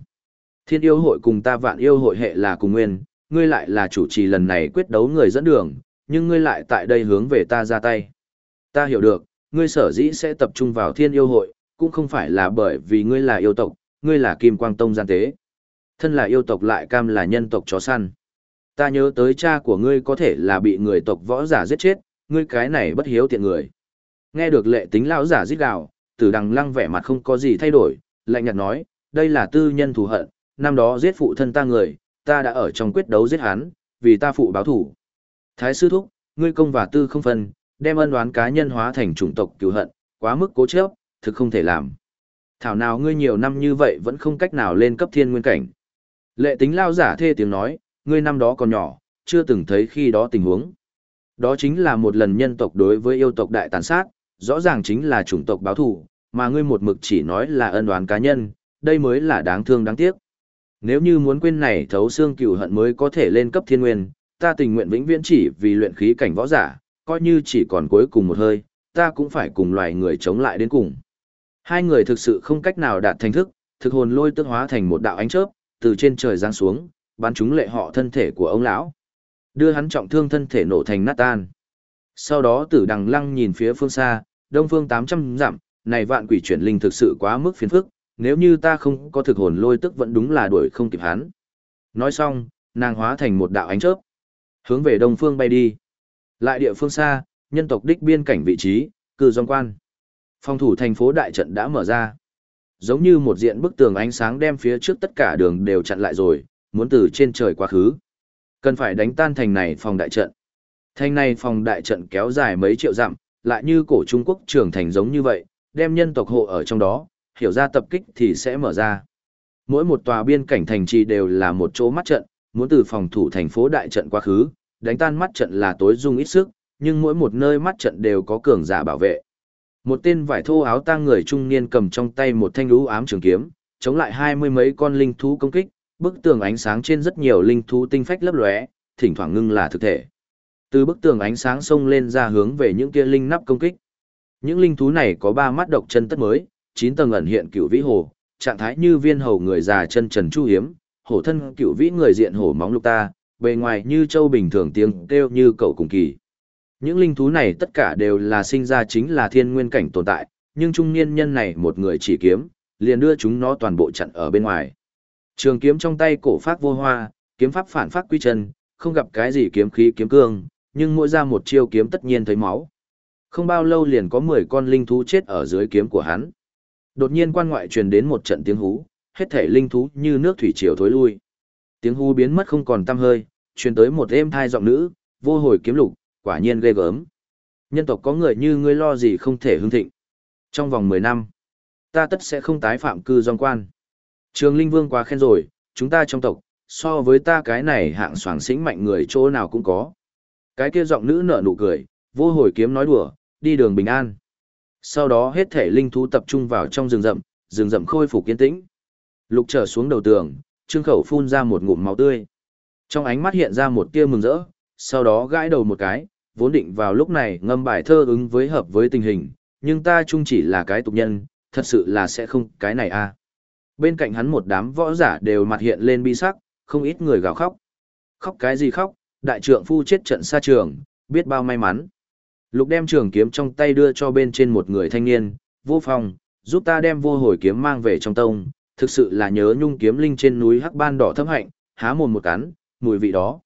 Thiên yêu hội cùng ta vạn yêu hội hệ là cùng nguyên, ngươi lại là chủ trì lần này quyết đấu người dẫn đường, nhưng ngươi lại tại đây hướng về ta ra tay. Ta hiểu được, ngươi sở dĩ sẽ tập trung vào thiên yêu hội, cũng không phải là bởi vì ngươi là yêu tộc, ngươi là kim quang tông gian tế. Thân là yêu tộc lại cam là nhân tộc chó săn. Ta nhớ tới cha của ngươi có thể là bị người tộc võ giả giết chết, ngươi cái này bất hiếu tiện người. Nghe được lệ tính lão giả giết gào, tử đằng lăng vẻ mặt không có gì thay đổi, lạnh nhạt nói, đây là tư nhân thù hận, năm đó giết phụ thân ta người, ta đã ở trong quyết đấu giết hắn, vì ta phụ báo thủ. Thái sư thúc, ngươi công và tư không phân, đem ân đoán cá nhân hóa thành chủng tộc cứu hận, quá mức cố chấp, thực không thể làm. Thảo nào ngươi nhiều năm như vậy vẫn không cách nào lên cấp thiên nguyên cảnh. Lệ tính lao giả thê tiếng nói, ngươi năm đó còn nhỏ, chưa từng thấy khi đó tình huống. Đó chính là một lần nhân tộc đối với yêu tộc đại tàn sát, rõ ràng chính là chủng tộc báo thù, mà ngươi một mực chỉ nói là ân oán cá nhân, đây mới là đáng thương đáng tiếc. Nếu như muốn quên này thấu xương cừu hận mới có thể lên cấp thiên nguyên, ta tình nguyện vĩnh viễn chỉ vì luyện khí cảnh võ giả, coi như chỉ còn cuối cùng một hơi, ta cũng phải cùng loài người chống lại đến cùng. Hai người thực sự không cách nào đạt thành thức, thực hồn lôi tương hóa thành một đạo ánh chớp, từ trên trời giáng xuống, bắn trúng lệ họ thân thể của ông lão. Đưa hắn trọng thương thân thể nổ thành nát tan. Sau đó tử đằng lăng nhìn phía phương xa, đông phương 800 dặm, này vạn quỷ chuyển linh thực sự quá mức phiền phức, nếu như ta không có thực hồn lôi tức vẫn đúng là đuổi không kịp hắn. Nói xong, nàng hóa thành một đạo ánh chớp, hướng về đông phương bay đi. Lại địa phương xa, nhân tộc đích biên cảnh vị trí, cư dòng quan. Phòng thủ thành phố đại trận đã mở ra. Giống như một diện bức tường ánh sáng đem phía trước tất cả đường đều chặn lại rồi, muốn từ trên trời quá khứ. Cần phải đánh tan thành này phòng đại trận. Thành này phòng đại trận kéo dài mấy triệu dặm, lại như cổ Trung Quốc trưởng thành giống như vậy, đem nhân tộc hộ ở trong đó, hiểu ra tập kích thì sẽ mở ra. Mỗi một tòa biên cảnh thành trì đều là một chỗ mắt trận, muốn từ phòng thủ thành phố đại trận quá khứ, đánh tan mắt trận là tối dung ít sức, nhưng mỗi một nơi mắt trận đều có cường giả bảo vệ. Một tên vải thô áo tang người trung niên cầm trong tay một thanh lũ ám trường kiếm, chống lại hai mươi mấy con linh thú công kích, bức tường ánh sáng trên rất nhiều linh thú tinh phách lấp lóe, thỉnh thoảng ngưng là thực thể. Từ bức tường ánh sáng xông lên ra hướng về những kia linh nắp công kích. Những linh thú này có ba mắt độc chân tất mới, chín tầng ẩn hiện cựu vĩ hồ, trạng thái như viên hầu người già chân trần chu hiếm, hổ thân cựu vĩ người diện hổ móng lục ta, bề ngoài như châu bình thường tiếng kêu như cậu cùng kỳ. Những linh thú này tất cả đều là sinh ra chính là thiên nguyên cảnh tồn tại, nhưng trung niên nhân này một người chỉ kiếm, liền đưa chúng nó toàn bộ chặn ở bên ngoài. Trường kiếm trong tay cổ phát vô hoa, kiếm pháp phản phát quy chân, không gặp cái gì kiếm khí kiếm cương, nhưng mỗi ra một chiêu kiếm tất nhiên thấy máu. Không bao lâu liền có 10 con linh thú chết ở dưới kiếm của hắn. Đột nhiên quan ngoại truyền đến một trận tiếng hú, hết thể linh thú như nước thủy triều thối lui. Tiếng hú biến mất không còn tăm hơi, truyền tới một êm thai giọng nữ, vô hồi kiếm lục, quả nhiên ghê gớm. Nhân tộc có người như ngươi lo gì không thể hưng thịnh. Trong vòng 10 năm, ta tất sẽ không tái phạm cư dòng quan. Trường Linh Vương quá khen rồi, chúng ta trong tộc, so với ta cái này hạng soảng xĩnh mạnh người chỗ nào cũng có. Cái kia giọng nữ nở nụ cười, vô hồi kiếm nói đùa, đi đường bình an. Sau đó hết thể linh thú tập trung vào trong rừng rậm, rừng rậm khôi phục kiên tĩnh. Lục trở xuống đầu tường, trương khẩu phun ra một ngụm máu tươi. Trong ánh mắt hiện ra một tia mừng rỡ, sau đó gãi đầu một cái, vốn định vào lúc này ngâm bài thơ ứng với hợp với tình hình, nhưng ta chung chỉ là cái tục nhân, thật sự là sẽ không cái này a. À. Bên cạnh hắn một đám võ giả đều mặt hiện lên bi sắc, không ít người gào khóc. Khóc cái gì khóc, đại trượng phu chết trận xa trường, biết bao may mắn. Lục đem trường kiếm trong tay đưa cho bên trên một người thanh niên, vô phòng, giúp ta đem vô hồi kiếm mang về trong tông, thực sự là nhớ nhung kiếm linh trên núi hắc ban đỏ thâm hạnh, há mồm một cắn, mùi vị đó.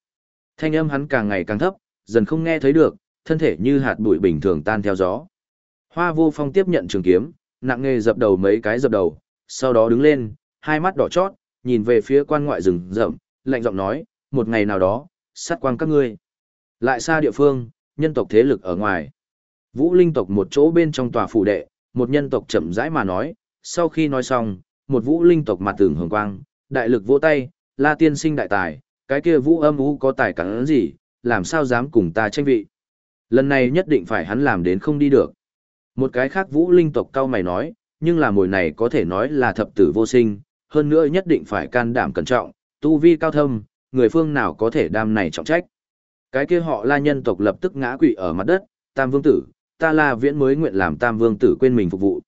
Thanh âm hắn càng ngày càng thấp, dần không nghe thấy được, thân thể như hạt bụi bình thường tan theo gió. Hoa vô phong tiếp nhận trường kiếm, nặng nghề dập đầu mấy cái dập đầu, sau đó đứng lên, hai mắt đỏ chót, nhìn về phía quan ngoại rừng rậm, lạnh giọng nói, một ngày nào đó, sát quang các ngươi. Lại xa địa phương, nhân tộc thế lực ở ngoài. Vũ linh tộc một chỗ bên trong tòa phủ đệ, một nhân tộc chậm rãi mà nói, sau khi nói xong, một vũ linh tộc mặt tưởng hường quang, đại lực vỗ tay, la tiên sinh đại tài, cái kia vũ âm u có tài cắn gì, làm sao dám cùng ta tranh vị. Lần này nhất định phải hắn làm đến không đi được. Một cái khác vũ linh tộc cao mày nói, nhưng là mồi này có thể nói là thập tử vô sinh, hơn nữa nhất định phải can đảm cẩn trọng, tu vi cao thâm, người phương nào có thể đam này trọng trách. Cái kia họ la nhân tộc lập tức ngã quỵ ở mặt đất, tam vương tử, ta la viễn mới nguyện làm tam vương tử quên mình phục vụ.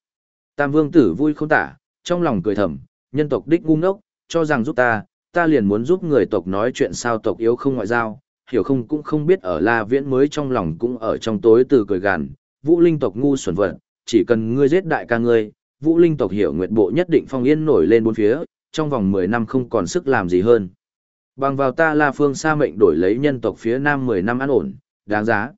Tam vương tử vui không tả, trong lòng cười thầm, nhân tộc đích ngu ngốc, cho rằng giúp ta, ta liền muốn giúp người tộc nói chuyện sao tộc yếu không ngoại giao, hiểu không cũng không biết ở la viễn mới trong lòng cũng ở trong tối từ cười gằn vũ linh tộc ngu xuẩn vật, chỉ cần ngươi giết đại ca ngươi, vũ linh tộc hiểu nguyện bộ nhất định phong yên nổi lên bốn phía, trong vòng 10 năm không còn sức làm gì hơn. Bằng vào ta La Phương Sa mệnh đổi lấy nhân tộc phía Nam 10 năm an ổn, đáng giá.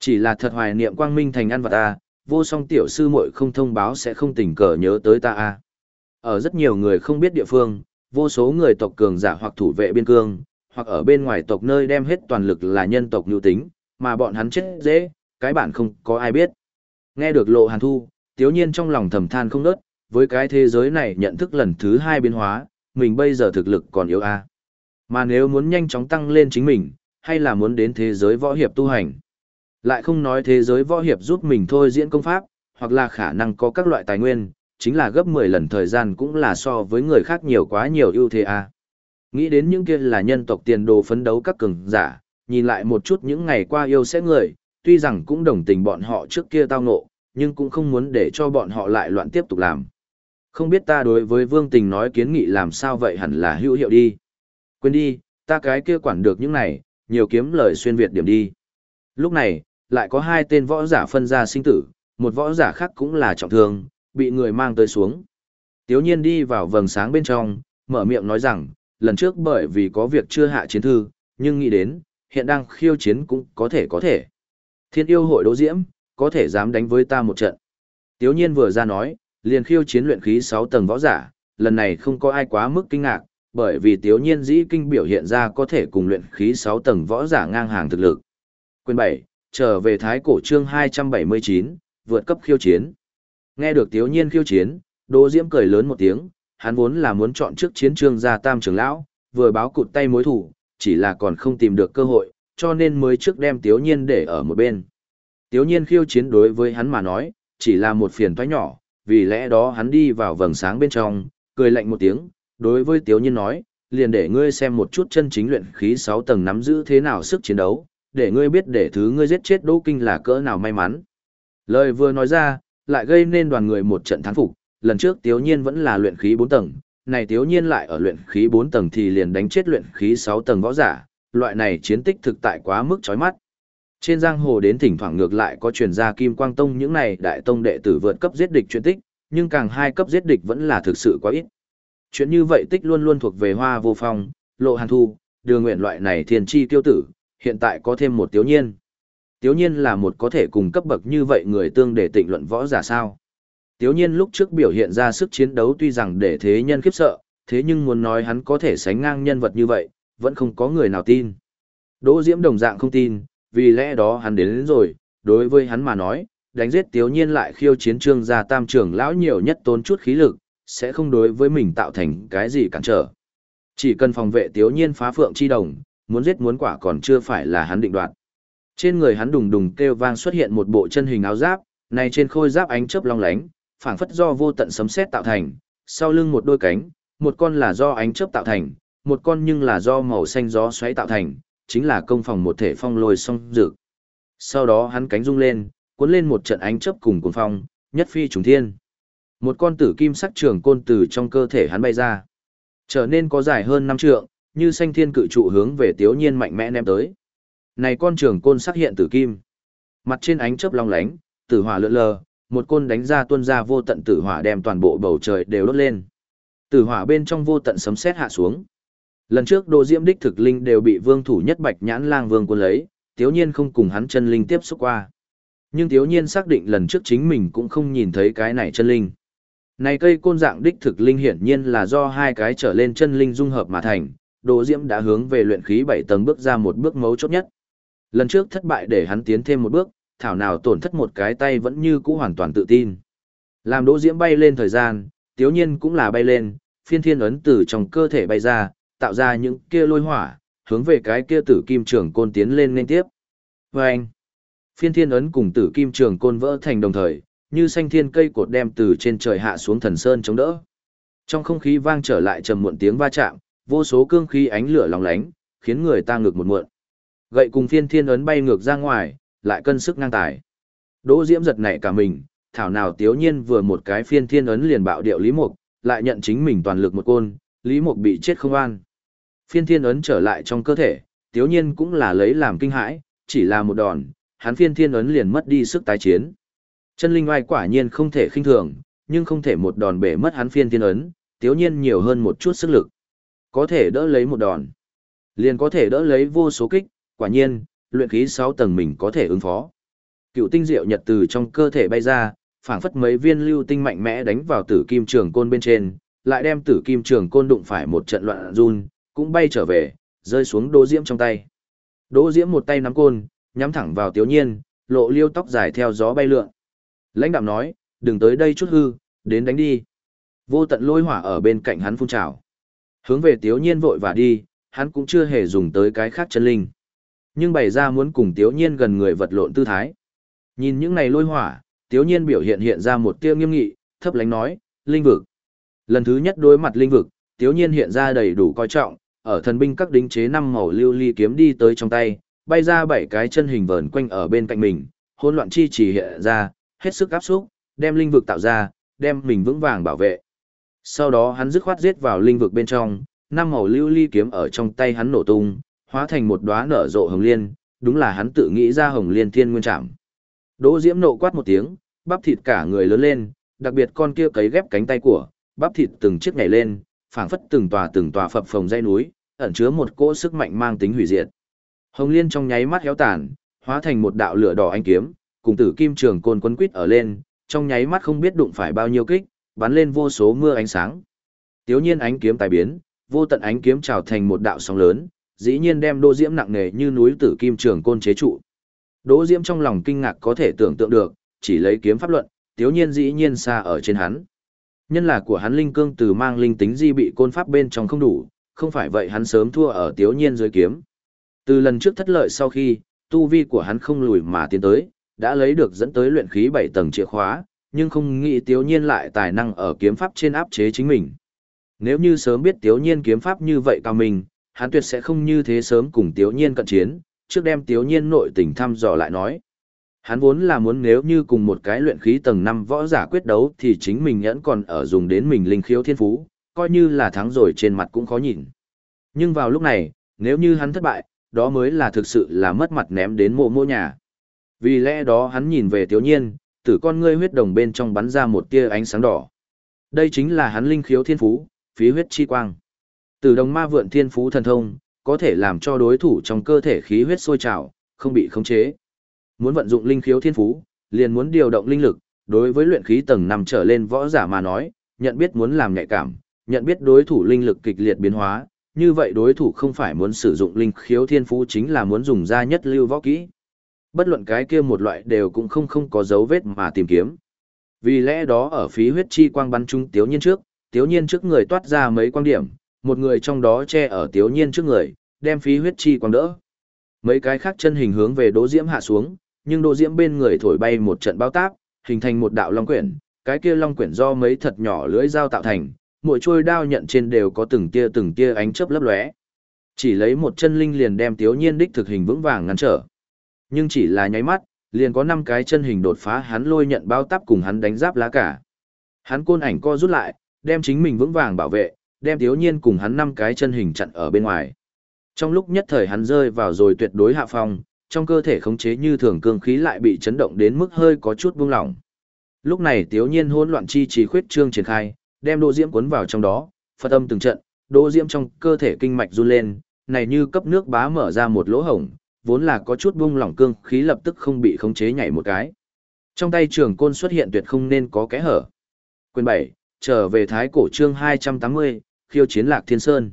Chỉ là thật hoài niệm quang minh thành ăn vật ta, à, vô song tiểu sư muội không thông báo sẽ không tình cờ nhớ tới ta a. Ở rất nhiều người không biết địa phương, vô số người tộc cường giả hoặc thủ vệ biên cương, hoặc ở bên ngoài tộc nơi đem hết toàn lực là nhân tộc nhu tính, mà bọn hắn chết dễ, cái bản không có ai biết. Nghe được lộ hàn thu, tiếu nhiên trong lòng thầm than không nớt, với cái thế giới này nhận thức lần thứ hai biến hóa, mình bây giờ thực lực còn yếu a. Mà nếu muốn nhanh chóng tăng lên chính mình, hay là muốn đến thế giới võ hiệp tu hành. Lại không nói thế giới võ hiệp giúp mình thôi diễn công pháp, hoặc là khả năng có các loại tài nguyên, chính là gấp 10 lần thời gian cũng là so với người khác nhiều quá nhiều ưu thế a. Nghĩ đến những kia là nhân tộc tiền đồ phấn đấu các cường giả, nhìn lại một chút những ngày qua yêu sẽ người, tuy rằng cũng đồng tình bọn họ trước kia tao ngộ, nhưng cũng không muốn để cho bọn họ lại loạn tiếp tục làm. Không biết ta đối với Vương Tình nói kiến nghị làm sao vậy hẳn là hữu hiệu đi. Quên đi, ta cái kia quản được những này, nhiều kiếm lời xuyên Việt điểm đi. Lúc này, lại có hai tên võ giả phân ra sinh tử, một võ giả khác cũng là trọng thương, bị người mang tới xuống. Tiếu nhiên đi vào vầng sáng bên trong, mở miệng nói rằng, lần trước bởi vì có việc chưa hạ chiến thư, nhưng nghĩ đến, hiện đang khiêu chiến cũng có thể có thể. Thiên yêu hội đỗ diễm, có thể dám đánh với ta một trận. Tiếu nhiên vừa ra nói, liền khiêu chiến luyện khí 6 tầng võ giả, lần này không có ai quá mức kinh ngạc, bởi vì tiếu nhiên dĩ kinh biểu hiện ra có thể cùng luyện khí 6 tầng võ giả ngang hàng thực lực. Quyền 7, trở về thái cổ chương 279, vượt cấp khiêu chiến. Nghe được tiếu nhiên khiêu chiến, Đỗ Diễm cười lớn một tiếng, hắn vốn là muốn chọn trước chiến trường ra tam trưởng lão, vừa báo cụt tay mối thủ, chỉ là còn không tìm được cơ hội, cho nên mới trước đem Tiếu Nhiên để ở một bên. Tiếu Nhiên khiêu chiến đối với hắn mà nói, chỉ là một phiền toái nhỏ, vì lẽ đó hắn đi vào vầng sáng bên trong, cười lạnh một tiếng, đối với Tiếu Nhiên nói, liền để ngươi xem một chút chân chính luyện khí 6 tầng nắm giữ thế nào sức chiến đấu, để ngươi biết để thứ ngươi giết chết Đỗ Kinh là cỡ nào may mắn. Lời vừa nói ra, lại gây nên đoàn người một trận thán phục, lần trước Tiếu Nhiên vẫn là luyện khí 4 tầng, này Tiếu Nhiên lại ở luyện khí 4 tầng thì liền đánh chết luyện khí 6 tầng võ giả, loại này chiến tích thực tại quá mức chói mắt. Trên giang hồ đến thỉnh thoảng ngược lại có truyền ra Kim Quang Tông những này đại tông đệ tử vượt cấp giết địch chuyện tích, nhưng càng hai cấp giết địch vẫn là thực sự quá ít. Chuyện như vậy tích luôn luôn thuộc về Hoa Vô Phong, Lộ Hàn Thu, Đường Nguyện loại này thiên chi tiêu tử, hiện tại có thêm một Tiếu Nhiên. Tiếu Nhiên là một có thể cùng cấp bậc như vậy người tương để tịnh luận võ giả sao. Tiếu Nhiên lúc trước biểu hiện ra sức chiến đấu tuy rằng để thế nhân khiếp sợ, thế nhưng muốn nói hắn có thể sánh ngang nhân vật như vậy, vẫn không có người nào tin. Đỗ Diễm đồng dạng không tin, vì lẽ đó hắn đến, đến rồi, đối với hắn mà nói, đánh giết Tiếu Nhiên lại khiêu chiến trương gia tam trưởng lão nhiều nhất tốn chút khí lực, sẽ không đối với mình tạo thành cái gì cản trở. Chỉ cần phòng vệ Tiếu Nhiên phá phượng chi đồng, muốn giết muốn quả còn chưa phải là hắn định đoạt. Trên người hắn đùng đùng kêu vang xuất hiện một bộ chân hình áo giáp, này trên khôi giáp ánh chớp long lánh, phảng phất do vô tận sấm sét tạo thành, sau lưng một đôi cánh, một con là do ánh chớp tạo thành, một con nhưng là do màu xanh gió xoáy tạo thành, chính là công phòng một thể phong lôi song dược. Sau đó hắn cánh rung lên, cuốn lên một trận ánh chớp cùng cuốn phong, nhất phi trùng thiên. Một con tử kim sắc trường côn từ trong cơ thể hắn bay ra, trở nên có dài hơn năm trượng, như xanh thiên cự trụ hướng về Tiếu Nhiên mạnh mẽ ném tới. Này con trường côn sắc hiện tử kim, mặt trên ánh chớp long lánh, tử hỏa lượn lờ, một côn đánh ra tuôn ra vô tận tử hỏa đem toàn bộ bầu trời đều đốt lên. Tử hỏa bên trong vô tận sấm sét hạ xuống. Lần trước đồ Diễm đích thực linh đều bị Vương thủ nhất Bạch Nhãn Lang Vương quân lấy, Tiếu Nhiên không cùng hắn chân linh tiếp xúc qua. Nhưng Tiếu Nhiên xác định lần trước chính mình cũng không nhìn thấy cái này chân linh. Này cây côn dạng đích thực linh hiển nhiên là do hai cái trở lên chân linh dung hợp mà thành, Đồ Diễm đã hướng về luyện khí 7 tầng bước ra một bước mấu chốt nhất. Lần trước thất bại để hắn tiến thêm một bước, thảo nào tổn thất một cái tay vẫn như cũ hoàn toàn tự tin. Làm Đỗ Diễm bay lên thời gian, Tiếu Nhiên cũng là bay lên, phiên thiên ấn từ trong cơ thể bay ra, tạo ra những kia lôi hỏa, hướng về cái kia tử kim trường côn tiến lên liên tiếp. Và anh, phiên thiên ấn cùng tử kim trường côn vỡ thành đồng thời, như xanh thiên cây cột đem từ trên trời hạ xuống thần sơn chống đỡ. Trong không khí vang trở lại trầm muộn tiếng va chạm, vô số cương khí ánh lửa lóng lánh, khiến người ta ngược một muộn. Gậy cùng phiên thiên ấn bay ngược ra ngoài, lại cân sức ngang tài. Đỗ Diễm giật nảy cả mình, thảo nào tiếu nhiên vừa một cái phiên thiên ấn liền bạo điệu Lý Mục, lại nhận chính mình toàn lực một côn, Lý Mục bị chết không an. Phiên thiên ấn trở lại trong cơ thể, tiếu nhiên cũng là lấy làm kinh hãi, chỉ là một đòn, hắn phiên thiên ấn liền mất đi sức tái chiến. Chân linh oai quả nhiên không thể khinh thường, nhưng không thể một đòn bể mất hắn phiên thiên ấn, tiếu nhiên nhiều hơn một chút sức lực. Có thể đỡ lấy một đòn, liền có thể đỡ lấy vô số kích, quả nhiên, luyện khí 6 tầng mình có thể ứng phó. Cựu tinh diệu nhật từ trong cơ thể bay ra, phảng phất mấy viên lưu tinh mạnh mẽ đánh vào tử kim trường côn bên trên, lại đem tử kim trường côn đụng phải một trận loạn run, cũng bay trở về, rơi xuống Đỗ Diễm trong tay. Đỗ Diễm một tay nắm côn, nhắm thẳng vào Tiếu Nhiên, lộ liêu tóc dài theo gió bay lượn. Lãnh đạm nói, đừng tới đây chút hư, đến đánh đi. Vô tận lôi hỏa ở bên cạnh hắn phun trào. Hướng về Tiếu Nhiên vội và đi, hắn cũng chưa hề dùng tới cái khác chân linh. Nhưng bày ra muốn cùng Tiếu Nhiên gần người vật lộn tư thái. Nhìn những này lôi hỏa, Tiếu Nhiên biểu hiện hiện ra một tia nghiêm nghị, thấp lánh nói, linh vực. Lần thứ nhất đối mặt linh vực, Tiếu Nhiên hiện ra đầy đủ coi trọng, ở thần binh các đính chế năm màu lưu ly kiếm đi tới trong tay, bay ra bảy cái chân hình vờn quanh ở bên cạnh mình, hỗn loạn chi chỉ hiện ra, hết sức áp xúc, đem linh vực tạo ra, đem mình vững vàng bảo vệ. Sau đó hắn dứt khoát giết vào linh vực bên trong, năm màu lưu ly kiếm ở trong tay hắn nổ tung, hóa thành một đóa nở rộ hồng liên, đúng là hắn tự nghĩ ra hồng liên thiên nguyên trảm. Đỗ Diễm nộ quát một tiếng, bắp thịt cả người lớn lên, đặc biệt con kia cấy ghép cánh tay của, bắp thịt từng chiếc nhảy lên, phảng phất từng tòa từng tòa phập phồng dây núi, ẩn chứa một cỗ sức mạnh mang tính hủy diệt. Hồng Liên trong nháy mắt héo tàn, hóa thành một đạo lửa đỏ ánh kiếm, cùng tử kim trường côn quấn quít ở lên, trong nháy mắt không biết đụng phải bao nhiêu kích, bắn lên vô số mưa ánh sáng. Tiếu nhiên ánh kiếm tài biến, vô tận ánh kiếm trào thành một đạo sóng lớn, dĩ nhiên đem Đỗ Diễm nặng nề như núi tử kim trường côn chế trụ. Đỗ Diễm trong lòng kinh ngạc có thể tưởng tượng được, chỉ lấy kiếm pháp luận, Tiếu nhiên dĩ nhiên xa ở trên hắn. Nhân là của hắn linh cương từ mang linh tính di bị côn pháp bên trong không đủ, không phải vậy hắn sớm thua ở Tiếu nhiên dưới kiếm. Từ lần trước thất lợi sau khi, tu vi của hắn không lùi mà tiến tới, đã lấy được dẫn tới luyện khí 7 tầng chìa khóa, nhưng không nghĩ Tiếu Nhiên lại tài năng ở kiếm pháp trên áp chế chính mình. Nếu như sớm biết Tiếu Nhiên kiếm pháp như vậy cao mình, hắn tuyệt sẽ không như thế sớm cùng Tiếu Nhiên cận chiến, trước đem Tiếu Nhiên nội tình thăm dò lại nói. Hắn vốn là muốn nếu như cùng một cái luyện khí tầng 5 võ giả quyết đấu thì chính mình nhẫn còn ở dùng đến mình linh khiếu thiên phú, coi như là thắng rồi trên mặt cũng khó nhìn. Nhưng vào lúc này, nếu như hắn thất bại, đó mới là thực sự là mất mặt ném đến mộ mộ nhà. Vì lẽ đó hắn nhìn về Tiếu Nhiên, từ con ngươi huyết đồng bên trong bắn ra một tia ánh sáng đỏ. Đây chính là hắn linh khiếu thiên phú, phí huyết chi quang. Từ đồng ma vượn thiên phú thần thông, có thể làm cho đối thủ trong cơ thể khí huyết sôi trào, không bị khống chế. Muốn vận dụng linh khiếu thiên phú, liền muốn điều động linh lực, đối với luyện khí tầng 5 trở lên võ giả mà nói, nhận biết muốn làm nhạy cảm, nhận biết đối thủ linh lực kịch liệt biến hóa, như vậy đối thủ không phải muốn sử dụng linh khiếu thiên phú chính là muốn dùng ra nhất lưu võ kỹ. Bất luận cái kia một loại đều cũng không không có dấu vết mà tìm kiếm. Vì lẽ đó ở phí huyết chi quang bắn trung tiếu nhiên trước, tiếu nhiên trước người toát ra mấy quang điểm, một người trong đó che ở tiếu nhiên trước người, đem phí huyết chi quang đỡ. Mấy cái khác chân hình hướng về đỗ diễm hạ xuống, nhưng đỗ diễm bên người thổi bay một trận bao táp, hình thành một đạo long quyển, cái kia long quyển do mấy thật nhỏ lưỡi dao tạo thành, mỗi trôi đao nhận trên đều có từng tia từng tia ánh chớp lấp lóe. Chỉ lấy một chân linh liền đem Tiếu Nhiên đích thực hình vững vàng ngăn trở. Nhưng chỉ là nháy mắt, liền có năm cái chân hình đột phá hắn lôi nhận bao táp cùng hắn đánh giáp lá cả. Hắn côn ảnh co rút lại, đem chính mình vững vàng bảo vệ, đem thiếu Nhiên cùng hắn năm cái chân hình chặn ở bên ngoài. Trong lúc nhất thời hắn rơi vào rồi tuyệt đối hạ phong, trong cơ thể khống chế như thường cương khí lại bị chấn động đến mức hơi có chút buông lỏng. Lúc này thiếu Nhiên hỗn loạn chi trí khuyết trương triển khai, đem Đỗ Diễm cuốn vào trong đó, phật âm từng trận, Đỗ Diễm trong cơ thể kinh mạch run lên, này như cấp nước bá mở ra một lỗ hổng, vốn là có chút buông lỏng cương khí lập tức không bị khống chế nhảy một cái. Trong tay trường côn xuất hiện tuyệt không nên có kẽ hở. Quyền 7, trở về thái cổ chương 280, khiêu chiến lạc thiên sơn.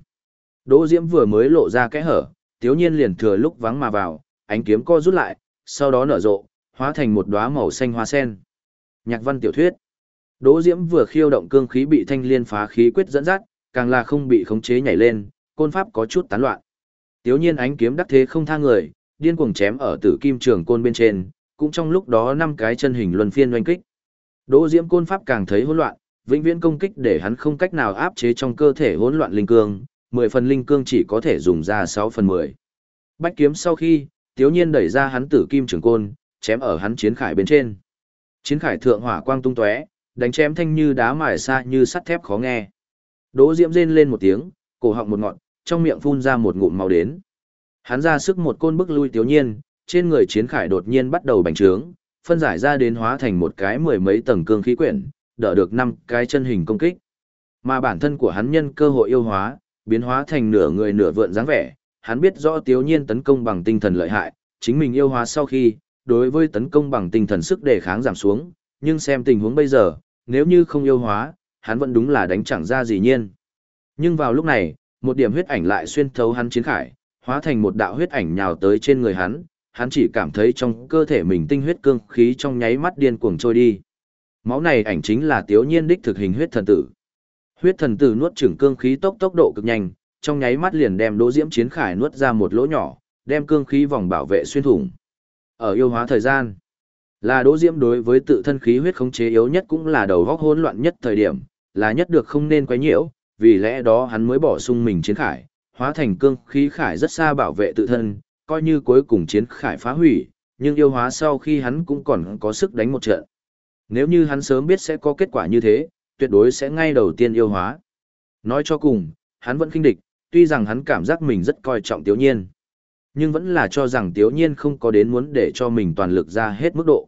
Đỗ Diễm vừa mới lộ ra kẽ hở, tiếu nhiên liền thừa lúc vắng mà vào, ánh kiếm co rút lại, sau đó nở rộ, hóa thành một đóa màu xanh hoa sen. Nhạc văn tiểu thuyết. Đỗ Diễm vừa khiêu động cương khí bị thanh liên phá khí quyết dẫn dắt, càng là không bị khống chế nhảy lên, côn pháp có chút tán loạn. Tiếu nhiên ánh kiếm đắc thế không tha người, điên cuồng chém ở tử kim trường côn bên trên, cũng trong lúc đó năm cái chân hình luân phiên oanh kích. Đỗ Diễm côn pháp càng thấy hỗn loạn, vĩnh viễn công kích để hắn không cách nào áp chế trong cơ thể hỗn loạn linh cương, 10 phần linh cương chỉ có thể dùng ra 6 phần 10. Bách kiếm sau khi, Tiếu Nhiên đẩy ra hắn tử kim trường côn, chém ở hắn chiến khải bên trên. Chiến khải thượng hỏa quang tung tóe, đánh chém thanh như đá mài xa như sắt thép khó nghe. Đỗ Diễm rên lên một tiếng, cổ họng một ngọn, trong miệng phun ra một ngụm màu đến. Hắn ra sức một côn bức lui Tiếu Nhiên, trên người chiến khải đột nhiên bắt đầu bành trướng, phân giải ra đến hóa thành một cái mười mấy tầng cương khí quyển, đỡ được năm cái chân hình công kích. Mà bản thân của hắn nhân cơ hội yêu hóa, biến hóa thành nửa người nửa vượn dáng vẻ, hắn biết rõ Tiếu Nhiên tấn công bằng tinh thần lợi hại, chính mình yêu hóa sau khi, đối với tấn công bằng tinh thần sức đề kháng giảm xuống, nhưng xem tình huống bây giờ, nếu như không yêu hóa, hắn vẫn đúng là đánh chẳng ra gì nhiên. Nhưng vào lúc này, một điểm huyết ảnh lại xuyên thấu hắn chiến khải, hóa thành một đạo huyết ảnh nhào tới trên người hắn, hắn chỉ cảm thấy trong cơ thể mình tinh huyết cương khí trong nháy mắt điên cuồng trôi đi. Máu này ảnh chính là tiểu Nhiên đích thực hình huyết thần tử. Huyết thần tử nuốt chửng cương khí tốc tốc độ cực nhanh, trong nháy mắt liền đem Đỗ Diễm Chiến Khải nuốt ra một lỗ nhỏ, đem cương khí vòng bảo vệ xuyên thủng. Ở yêu hóa thời gian, là Đỗ Diễm đối với tự thân khí huyết khống chế yếu nhất cũng là đầu góc hỗn loạn nhất thời điểm, là nhất được không nên quấy nhiễu, vì lẽ đó hắn mới bỏ sung mình chiến khải, hóa thành cương khí khải rất xa bảo vệ tự thân, coi như cuối cùng chiến khải phá hủy, nhưng yêu hóa sau khi hắn cũng còn có sức đánh một trận. Nếu như hắn sớm biết sẽ có kết quả như thế, tuyệt đối sẽ ngay đầu tiên yêu hóa. Nói cho cùng, hắn vẫn kinh địch, tuy rằng hắn cảm giác mình rất coi trọng Tiếu Nhiên. Nhưng vẫn là cho rằng Tiếu Nhiên không có đến muốn để cho mình toàn lực ra hết mức độ.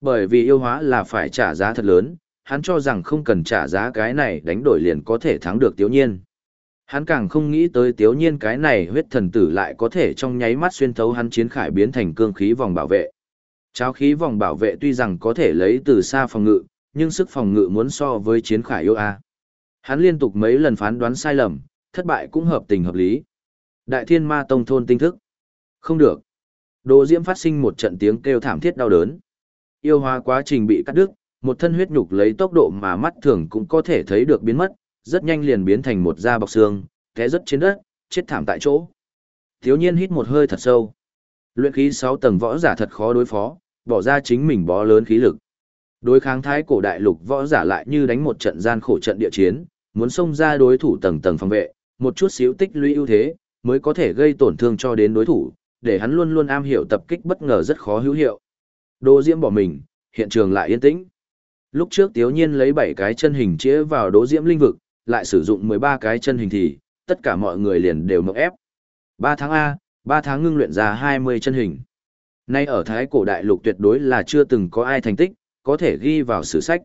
Bởi vì yêu hóa là phải trả giá thật lớn, hắn cho rằng không cần trả giá cái này đánh đổi liền có thể thắng được Tiếu Nhiên. Hắn càng không nghĩ tới Tiếu Nhiên cái này huyết thần tử lại có thể trong nháy mắt xuyên thấu hắn chiến khải biến thành cương khí vòng bảo vệ. Cháo khí vòng bảo vệ tuy rằng có thể lấy từ xa phòng ngự, nhưng sức phòng ngự muốn so với chiến khải yêu A. Hắn liên tục mấy lần phán đoán sai lầm, thất bại cũng hợp tình hợp lý. Đại thiên ma tông thôn tinh thức. Không được. Đồ diễm phát sinh một trận tiếng kêu thảm thiết đau đớn. Yêu hóa quá trình bị cắt đứt, một thân huyết nhục lấy tốc độ mà mắt thường cũng có thể thấy được biến mất, rất nhanh liền biến thành một da bọc xương, té rất trên đất, chết thảm tại chỗ. Thiếu nhiên hít một hơi thật sâu. Luyện khí 6 tầng võ giả thật khó đối phó, bỏ ra chính mình bó lớn khí lực. Đối kháng thái cổ đại lục võ giả lại như đánh một trận gian khổ trận địa chiến, muốn xông ra đối thủ tầng tầng phòng vệ, một chút xíu tích lũy ưu thế, mới có thể gây tổn thương cho đến đối thủ, để hắn luôn luôn am hiểu tập kích bất ngờ rất khó hữu hiệu. Đỗ Diễm bỏ mình, hiện trường lại yên tĩnh. Lúc trước Tiếu Nhiên lấy 7 cái chân hình chĩa vào Đỗ Diễm linh vực, lại sử dụng 13 cái chân hình thì, tất cả mọi người liền đều mộng ép. 3 tháng A, Ba tháng ngưng luyện ra 20 chân hình. Nay ở Thái cổ đại lục tuyệt đối là chưa từng có ai thành tích, có thể ghi vào sử sách.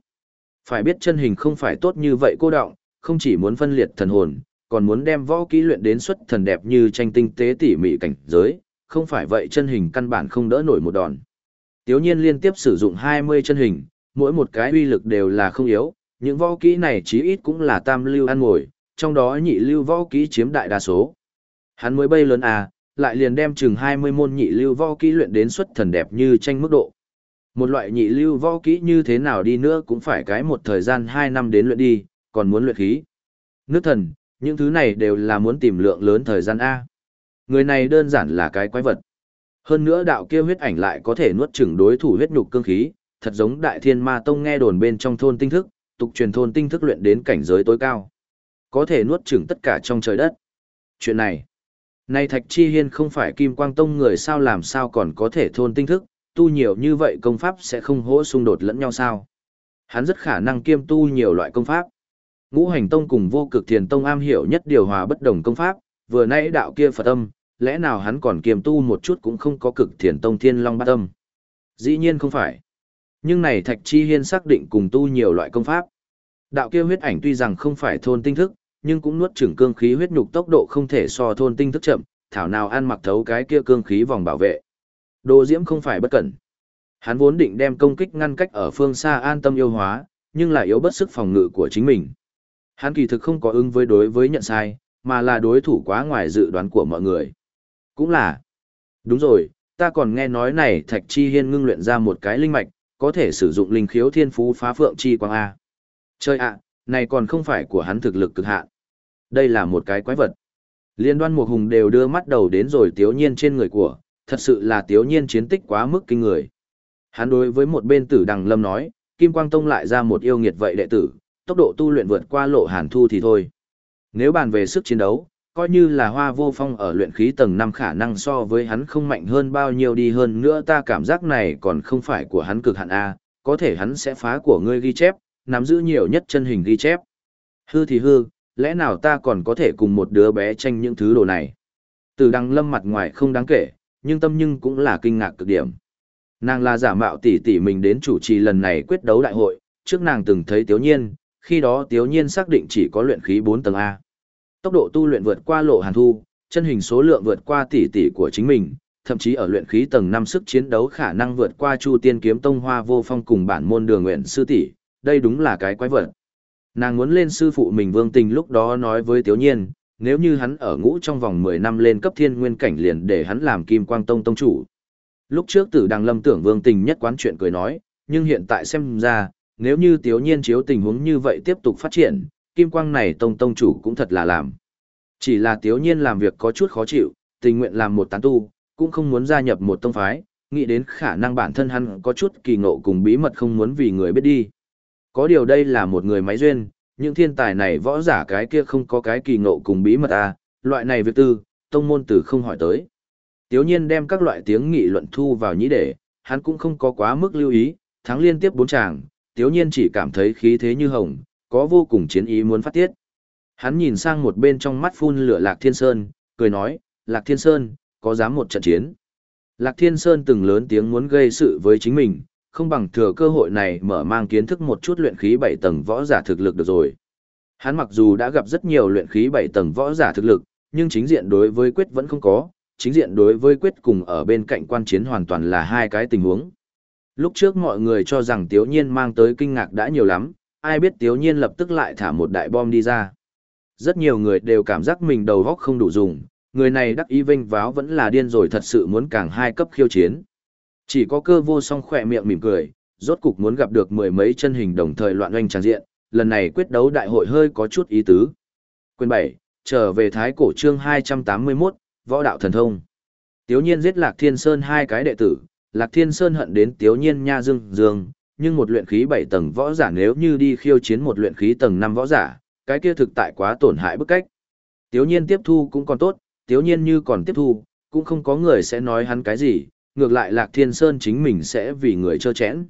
Phải biết chân hình không phải tốt như vậy cô động, không chỉ muốn phân liệt thần hồn, còn muốn đem võ kỹ luyện đến xuất thần đẹp như tranh tinh tế tỉ mỉ cảnh giới, không phải vậy chân hình căn bản không đỡ nổi một đòn. Tiếu nhiên liên tiếp sử dụng 20 chân hình, mỗi một cái uy lực đều là không yếu, những võ kỹ này chí ít cũng là tam lưu ăn ngồi, trong đó nhị lưu võ kỹ chiếm đại đa số. Hắn mới bay lớn à, lại liền đem chừng 20 môn nhị lưu võ kỹ luyện đến xuất thần đẹp như tranh mức độ. Một loại nhị lưu võ kỹ như thế nào đi nữa cũng phải cái một thời gian 2 năm đến luyện đi, còn muốn luyện khí. Nước thần, những thứ này đều là muốn tìm lượng lớn thời gian A. Người này đơn giản là cái quái vật. Hơn nữa đạo kia huyết ảnh lại có thể nuốt chửng đối thủ huyết nhục cương khí, thật giống đại thiên ma tông nghe đồn bên trong thôn tinh thức, tục truyền thôn tinh thức luyện đến cảnh giới tối cao. Có thể nuốt chửng tất cả trong trời đất. Chuyện này, này Thạch Chi Hiên không phải Kim Quang Tông người sao làm sao còn có thể thôn tinh thức, tu nhiều như vậy công pháp sẽ không hỗ xung đột lẫn nhau sao. Hắn rất khả năng kiêm tu nhiều loại công pháp. Ngũ hành tông cùng vô cực thiền tông am hiểu nhất điều hòa bất đồng công pháp, vừa nãy đạo kia Phật âm, lẽ nào hắn còn kiêm tu một chút cũng không có cực thiền tông thiên long bát âm. Dĩ nhiên không phải. Nhưng này Thạch Chi Hiên xác định cùng tu nhiều loại công pháp. Đạo kia huyết ảnh tuy rằng không phải thôn tinh thức, nhưng cũng nuốt chửng cương khí huyết nhục tốc độ không thể so thôn tinh thức chậm, thảo nào ăn mặc thấu cái kia cương khí vòng bảo vệ. Đồ Diễm không phải bất cẩn. Hắn vốn định đem công kích ngăn cách ở phương xa an tâm yêu hóa, nhưng lại yếu bất sức phòng ngự của chính mình. Hắn kỳ thực không có ứng với đối với nhận sai, mà là đối thủ quá ngoài dự đoán của mọi người. Cũng là. Đúng rồi, ta còn nghe nói này Thạch Chi Hiên ngưng luyện ra một cái linh mạch, có thể sử dụng linh khiếu thiên phú phá phượng chi quang A. Chơi ạ, này còn không phải của hắn thực lực cực hạn. Đây là một cái quái vật. Liên đoan một hùng đều đưa mắt đầu đến rồi tiếu nhiên trên người của, thật sự là tiếu nhiên chiến tích quá mức kinh người. Hắn đối với một bên tử đằng lâm nói, Kim Quang Tông lại ra một yêu nghiệt vậy đệ tử, tốc độ tu luyện vượt qua lộ hàn thu thì thôi. Nếu bàn về sức chiến đấu, coi như là hoa vô phong ở luyện khí tầng 5 khả năng so với hắn không mạnh hơn bao nhiêu đi hơn nữa ta cảm giác này còn không phải của hắn cực hạn A, có thể hắn sẽ phá của ngươi ghi chép, nắm giữ nhiều nhất chân hình ghi chép. Hư thì hư, lẽ nào ta còn có thể cùng một đứa bé tranh những thứ đồ này. Từ đằng lâm mặt ngoài không đáng kể, nhưng tâm nhưng cũng là kinh ngạc cực điểm. Nàng là giả mạo tỷ tỷ mình đến chủ trì lần này quyết đấu đại hội, trước nàng từng thấy Tiếu Nhiên, khi đó Tiếu Nhiên xác định chỉ có luyện khí 4 tầng A. Tốc độ tu luyện vượt qua lộ hàn thu, chân hình số lượng vượt qua tỷ tỷ của chính mình, thậm chí ở luyện khí tầng 5 sức chiến đấu khả năng vượt qua Chu Tiên kiếm tông Hoa Vô Phong cùng bản môn Đường Nguyện sư tỷ, đây đúng là cái quái vật. Nàng muốn lên sư phụ mình Vương Tình lúc đó nói với Tiếu Nhiên, nếu như hắn ở ngũ trong vòng 10 năm lên cấp thiên nguyên cảnh liền để hắn làm Kim Quang Tông tông chủ. Lúc trước Tử Đằng Lâm tưởng Vương Tình nhất quán chuyện cười nói, nhưng hiện tại xem ra, nếu như Tiếu Nhiên chiếu tình huống như vậy tiếp tục phát triển, Kim Quang này tông tông chủ cũng thật là làm. Chỉ là Tiếu Nhiên làm việc có chút khó chịu, tình nguyện làm một tán tu, cũng không muốn gia nhập một tông phái, nghĩ đến khả năng bản thân hắn có chút kỳ ngộ cùng bí mật không muốn vì người biết đi. Có điều đây là một người máy duyên, những thiên tài này võ giả cái kia không có cái kỳ ngộ cùng bí mật à, loại này việc tư, tông môn tử không hỏi tới. Tiếu nhiên đem các loại tiếng nghị luận thu vào nhĩ để, hắn cũng không có quá mức lưu ý, thắng liên tiếp bốn chàng, tiếu nhiên chỉ cảm thấy khí thế như hồng, có vô cùng chiến ý muốn phát tiết. Hắn nhìn sang một bên trong mắt phun lửa Lạc Thiên Sơn, cười nói, Lạc Thiên Sơn, có dám một trận chiến. Lạc Thiên Sơn từng lớn tiếng muốn gây sự với chính mình, không bằng thừa cơ hội này mở mang kiến thức một chút luyện khí 7 tầng võ giả thực lực được rồi. Hắn mặc dù đã gặp rất nhiều luyện khí 7 tầng võ giả thực lực, nhưng chính diện đối với quyết vẫn không có, chính diện đối với quyết cùng ở bên cạnh quan chiến hoàn toàn là hai cái tình huống. Lúc trước mọi người cho rằng Tiếu Nhiên mang tới kinh ngạc đã nhiều lắm, ai biết Tiếu Nhiên lập tức lại thả một đại bom đi ra. Rất nhiều người đều cảm giác mình đầu góc không đủ dùng, người này đắc ý vinh váo vẫn là điên rồi thật sự muốn càng hai cấp khiêu chiến. Chỉ có cơ vô song khỏe miệng mỉm cười, rốt cục muốn gặp được mười mấy chân hình đồng thời loạn oanh tràn diện, lần này quyết đấu đại hội hơi có chút ý tứ. Quyền 7, trở về thái cổ chương 281, võ đạo thần thông. Tiếu nhiên giết Lạc Thiên Sơn hai cái đệ tử, Lạc Thiên Sơn hận đến Tiếu nhiên nha dương dương, nhưng một luyện khí 7 tầng võ giả nếu như đi khiêu chiến một luyện khí tầng 5 võ giả, cái kia thực tại quá tổn hại bức cách. Tiếu nhiên tiếp thu cũng còn tốt, tiếu nhiên như còn tiếp thu, cũng không có người sẽ nói hắn cái gì, ngược lại Lạc Thiên Sơn chính mình sẽ vì người chơ chẽn.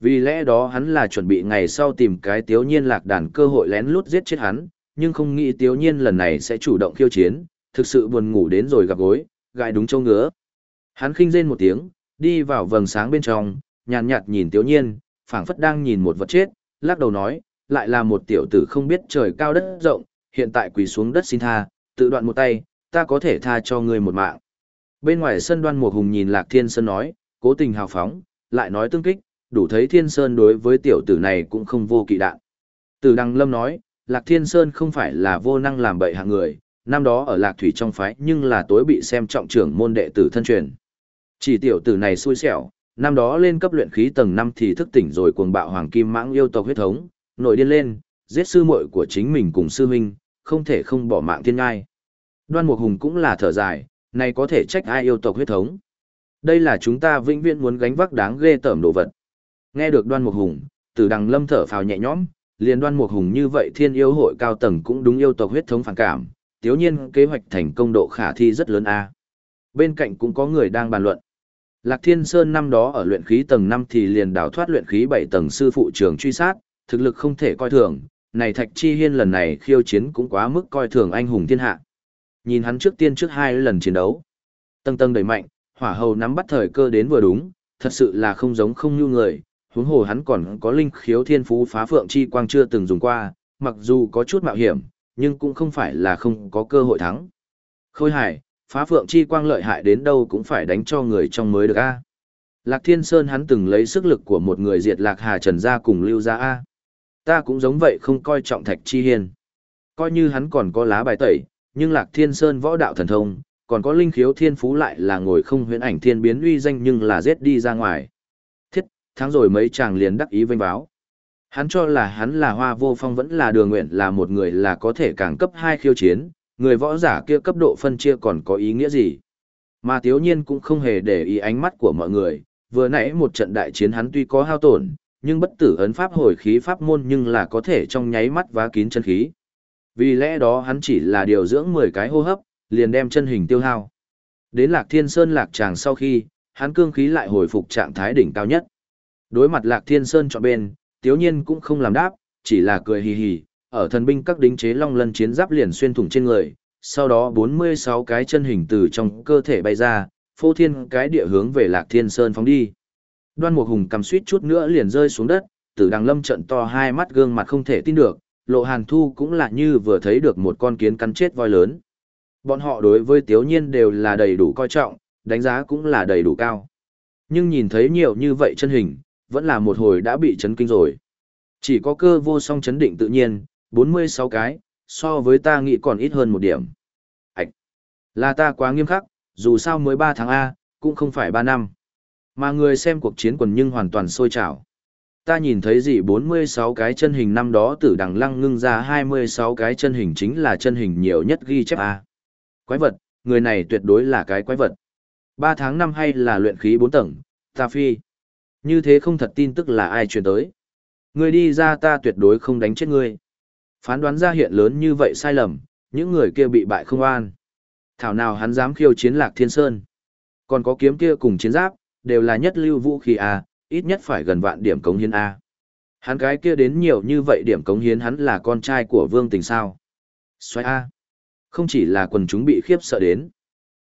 Vì lẽ đó hắn là chuẩn bị ngày sau tìm cái tiếu nhiên lạc đàn cơ hội lén lút giết chết hắn, nhưng không nghĩ tiếu nhiên lần này sẽ chủ động khiêu chiến, thực sự buồn ngủ đến rồi gặp gối, gãi đúng châu ngứa. Hắn khinh rên một tiếng, đi vào vầng sáng bên trong, nhàn nhạt nhìn tiếu nhiên, phảng phất đang nhìn một vật chết, lắc đầu nói, lại là một tiểu tử không biết trời cao đất rộng, hiện tại quỳ xuống đất xin tha, tự đoạn một tay, ta có thể tha cho ngươi một mạng. Bên ngoài sân đoan một hùng nhìn Lạc Thiên Sơn nói, cố tình hào phóng, lại nói tương kích, đủ thấy Thiên Sơn đối với tiểu tử này cũng không vô kỵ đạn. Từ Đăng Lâm nói, Lạc Thiên Sơn không phải là vô năng làm bậy hạng người, năm đó ở Lạc Thủy trong phái nhưng là tối bị xem trọng trưởng môn đệ tử thân truyền. Chỉ tiểu tử này xui xẻo, năm đó lên cấp luyện khí tầng 5 thì thức tỉnh rồi cuồng bạo hoàng kim mãng yêu tộc huyết thống, nổi điên lên, giết sư muội của chính mình cùng sư huynh, không thể không bỏ mạng thiên ngai. Đoan Mục Hùng cũng là thở dài, này có thể trách ai yêu tộc huyết thống. Đây là chúng ta vĩnh viễn muốn gánh vác đáng ghê tởm đồ vật. Nghe được Đoan Mục Hùng, Tử Đằng Lâm thở phào nhẹ nhõm, liền Đoan Mục Hùng như vậy Thiên Yêu hội cao tầng cũng đúng yêu tộc huyết thống phản cảm, tiếu nhiên kế hoạch thành công độ khả thi rất lớn a. Bên cạnh cũng có người đang bàn luận. Lạc Thiên Sơn năm đó ở luyện khí tầng 5 thì liền đào thoát luyện khí 7 tầng sư phụ trường truy sát, thực lực không thể coi thường, này Thạch Chi Hiên lần này khiêu chiến cũng quá mức coi thường anh hùng thiên hạ. Nhìn hắn trước tiên trước hai lần chiến đấu, tầng tầng đẩy mạnh, hỏa hầu nắm bắt thời cơ đến vừa đúng, thật sự là không giống không như người, huống hồ hắn còn có linh khiếu thiên phú phá phượng chi quang chưa từng dùng qua, mặc dù có chút mạo hiểm, nhưng cũng không phải là không có cơ hội thắng. Khôi hải, phá phượng chi quang lợi hại đến đâu cũng phải đánh cho người trong mới được a. Lạc Thiên Sơn hắn từng lấy sức lực của một người diệt Lạc Hà Trần gia cùng lưu gia a. Ta cũng giống vậy không coi trọng Thạch Chi Hiên. Coi như hắn còn có lá bài tẩy, nhưng Lạc Thiên Sơn võ đạo thần thông, còn có linh khiếu thiên phú lại là ngồi không huyễn ảnh thiên biến uy danh nhưng là giết đi ra ngoài. Thiết, tháng rồi mấy chàng liền đắc ý vinh báo. Hắn cho là hắn là hoa vô phong vẫn là đường nguyện là một người là có thể càng cấp hai khiêu chiến, người võ giả kia cấp độ phân chia còn có ý nghĩa gì. Mà thiếu nhiên cũng không hề để ý ánh mắt của mọi người, vừa nãy một trận đại chiến hắn tuy có hao tổn, nhưng bất tử ấn pháp hồi khí pháp môn nhưng là có thể trong nháy mắt vá kín chân khí. Vì lẽ đó hắn chỉ là điều dưỡng 10 cái hô hấp, liền đem chân hình tiêu hao. Đến Lạc Thiên Sơn lạc tràng sau khi, hắn cương khí lại hồi phục trạng thái đỉnh cao nhất. Đối mặt Lạc Thiên Sơn chọn bên, Tiếu Nhiên cũng không làm đáp, chỉ là cười hì hì, ở thần binh các đính chế long lân chiến giáp liền xuyên thủng trên người, sau đó 46 cái chân hình từ trong cơ thể bay ra, phô thiên cái địa hướng về Lạc Thiên Sơn phóng đi. Đoan Mục Hùng cầm suýt chút nữa liền rơi xuống đất, Tử Đằng Lâm trận to hai mắt gương mặt không thể tin được, Lộ Hàn Thu cũng là như vừa thấy được một con kiến cắn chết voi lớn. Bọn họ đối với Tiếu Nhiên đều là đầy đủ coi trọng, đánh giá cũng là đầy đủ cao. Nhưng nhìn thấy nhiều như vậy chân hình, vẫn là một hồi đã bị chấn kinh rồi. Chỉ có cơ vô song chấn định tự nhiên, 46 cái, so với ta nghĩ còn ít hơn một điểm. Ảch! Là ta quá nghiêm khắc, dù sao mới 3 tháng A, cũng không phải 3 năm. Mà người xem cuộc chiến quần nhưng hoàn toàn sôi trào. Ta nhìn thấy gì 46 cái chân hình năm đó tử đằng lăng ngưng ra 26 cái chân hình chính là chân hình nhiều nhất ghi chép A. Quái vật, người này tuyệt đối là cái quái vật. 3 tháng năm hay là luyện khí 4 tầng, ta phi. Như thế không thật tin tức là ai truyền tới. Người đi ra ta tuyệt đối không đánh chết ngươi. Phán đoán ra hiện lớn như vậy sai lầm, những người kia bị bại không an. Thảo nào hắn dám khiêu chiến lạc thiên sơn. Còn có kiếm kia cùng chiến giáp, đều là nhất lưu vũ khí à? Ít nhất phải gần vạn điểm cống hiến A. Hắn cái kia đến nhiều như vậy điểm cống hiến hắn là con trai của vương tình sao. Xoay A. Không chỉ là quần chúng bị khiếp sợ đến.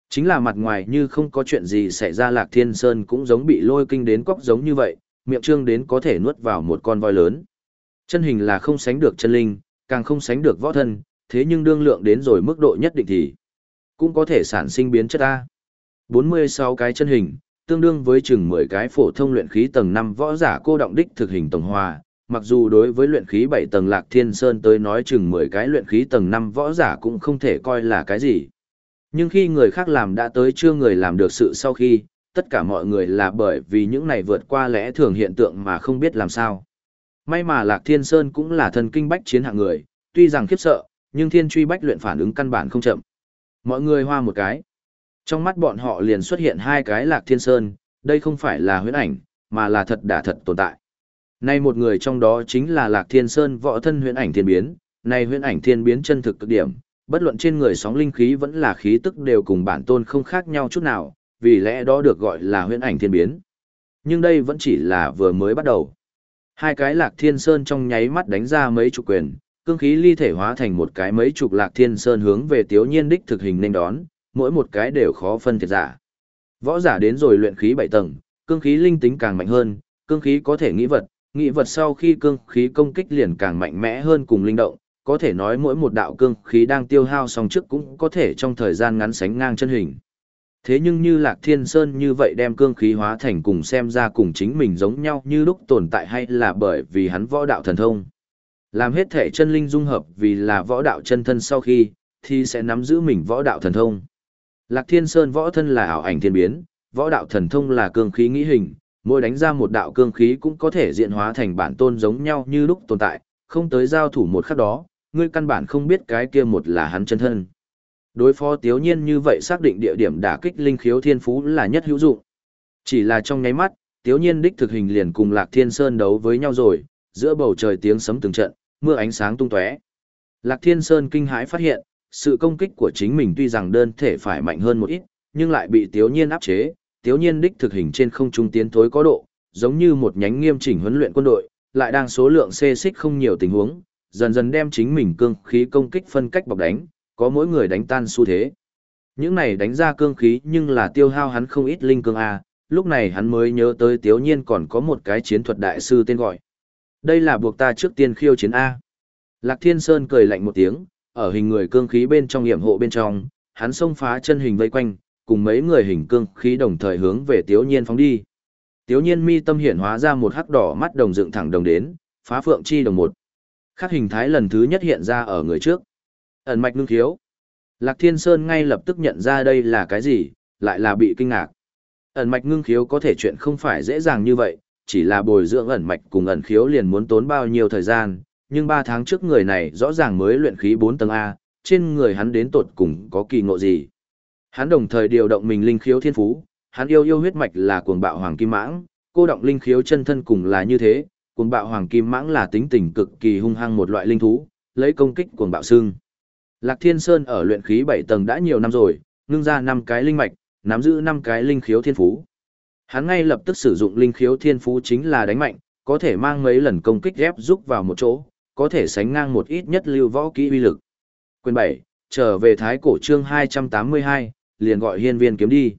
Chính là mặt ngoài như không có chuyện gì xảy ra Lạc Thiên Sơn cũng giống bị lôi kinh đến cóc giống như vậy, miệng trương đến có thể nuốt vào một con voi lớn. Chân hình là không sánh được chân linh, càng không sánh được võ thân, thế nhưng đương lượng đến rồi mức độ nhất định thì cũng có thể sản sinh biến chất A. 46 cái chân hình, tương đương với chừng 10 cái phổ thông luyện khí tầng 5 võ giả cô động đích thực hình tổng hòa, mặc dù đối với luyện khí 7 tầng Lạc Thiên Sơn tới nói chừng 10 cái luyện khí tầng 5 võ giả cũng không thể coi là cái gì. Nhưng khi người khác làm đã tới chưa người làm được sự sau khi, tất cả mọi người là bởi vì những này vượt qua lẽ thường hiện tượng mà không biết làm sao. May mà Lạc Thiên Sơn cũng là thần kinh bách chiến hạng người, tuy rằng khiếp sợ, nhưng thiên truy bách luyện phản ứng căn bản không chậm. Mọi người hoa một cái, trong mắt bọn họ liền xuất hiện hai cái lạc thiên sơn, đây không phải là huyễn ảnh, mà là thật đã thật tồn tại. Nay một người trong đó chính là lạc thiên sơn võ thân huyễn ảnh thiên biến, nay huyễn ảnh thiên biến chân thực cực điểm, bất luận trên người sóng linh khí vẫn là khí tức đều cùng bản tôn không khác nhau chút nào, vì lẽ đó được gọi là huyễn ảnh thiên biến. Nhưng đây vẫn chỉ là vừa mới bắt đầu. Hai cái lạc thiên sơn trong nháy mắt đánh ra mấy chục quyền, cương khí ly thể hóa thành một cái mấy chục lạc thiên sơn hướng về tiếu nhiên đích thực hình nên đón, mỗi một cái đều khó phân thiệt giả. Võ giả đến rồi luyện khí bảy tầng, cương khí linh tính càng mạnh hơn, cương khí có thể nghĩ vật, nghĩ vật sau khi cương khí công kích liền càng mạnh mẽ hơn cùng linh động, có thể nói mỗi một đạo cương khí đang tiêu hao xong trước cũng có thể trong thời gian ngắn sánh ngang chân hình. Thế nhưng như Lạc Thiên Sơn như vậy đem cương khí hóa thành cùng xem ra cùng chính mình giống nhau như lúc tồn tại hay là bởi vì hắn võ đạo thần thông. Làm hết thể chân linh dung hợp vì là võ đạo chân thân sau khi, thì sẽ nắm giữ mình võ đạo thần thông. Lạc Thiên Sơn võ thân là ảo ảnh thiên biến, võ đạo thần thông là cương khí nghĩ hình, mỗi đánh ra một đạo cương khí cũng có thể diện hóa thành bản tôn giống nhau như lúc tồn tại, không tới giao thủ một khắc đó, ngươi căn bản không biết cái kia một là hắn chân thân. Đối phó tiếu nhiên như vậy xác định địa điểm đả kích linh khiếu thiên phú là nhất hữu dụng. Chỉ là trong nháy mắt, tiếu nhiên đích thực hình liền cùng Lạc Thiên Sơn đấu với nhau rồi, giữa bầu trời tiếng sấm từng trận, mưa ánh sáng tung tóe. Lạc Thiên Sơn kinh hãi phát hiện, sự công kích của chính mình tuy rằng đơn thể phải mạnh hơn một ít, nhưng lại bị tiếu nhiên áp chế, tiếu nhiên đích thực hình trên không trung tiến thối có độ, giống như một nhánh nghiêm chỉnh huấn luyện quân đội, lại đang số lượng xê xích không nhiều tình huống, dần dần đem chính mình cương khí công kích phân cách bọc đánh, có mỗi người đánh tan xu thế. Những này đánh ra cương khí nhưng là tiêu hao hắn không ít linh cương A, lúc này hắn mới nhớ tới tiếu nhiên còn có một cái chiến thuật đại sư tên gọi. Đây là buộc ta trước tiên khiêu chiến A. Lạc Thiên Sơn cười lạnh một tiếng, ở hình người cương khí bên trong hiểm hộ bên trong, hắn xông phá chân hình vây quanh, cùng mấy người hình cương khí đồng thời hướng về Tiếu Nhiên phóng đi. Tiếu Nhiên mi tâm hiển hóa ra một hắc đỏ mắt đồng dựng thẳng đồng đến, phá phượng chi đồng một. Khác hình thái lần thứ nhất hiện ra ở người trước. Ẩn mạch ngưng thiếu. Lạc Thiên Sơn ngay lập tức nhận ra đây là cái gì, lại là bị kinh ngạc. Ẩn mạch ngưng khiếu có thể chuyện không phải dễ dàng như vậy, chỉ là bồi dưỡng ẩn mạch cùng ẩn khiếu liền muốn tốn bao nhiêu thời gian, nhưng 3 tháng trước người này rõ ràng mới luyện khí 4 tầng A, trên người hắn đến tột cùng có kỳ ngộ gì. Hắn đồng thời điều động mình linh khiếu thiên phú, hắn yêu yêu huyết mạch là cuồng bạo hoàng kim mãng, cô động linh khiếu chân thân cùng là như thế, cuồng bạo hoàng kim mãng là tính tình cực kỳ hung hăng một loại linh thú, lấy công kích cuồng bạo xương. Lạc Thiên Sơn ở luyện khí 7 tầng đã nhiều năm rồi, ngưng ra 5 cái linh mạch, nắm giữ 5 cái linh khiếu thiên phú. Hắn ngay lập tức sử dụng linh khiếu thiên phú chính là đánh mạnh, có thể mang mấy lần công kích ghép giúp vào một chỗ, có thể sánh ngang một ít nhất lưu võ kỹ uy lực. Quyền 7, trở về thái cổ chương 282, liền gọi hiên viên kiếm đi.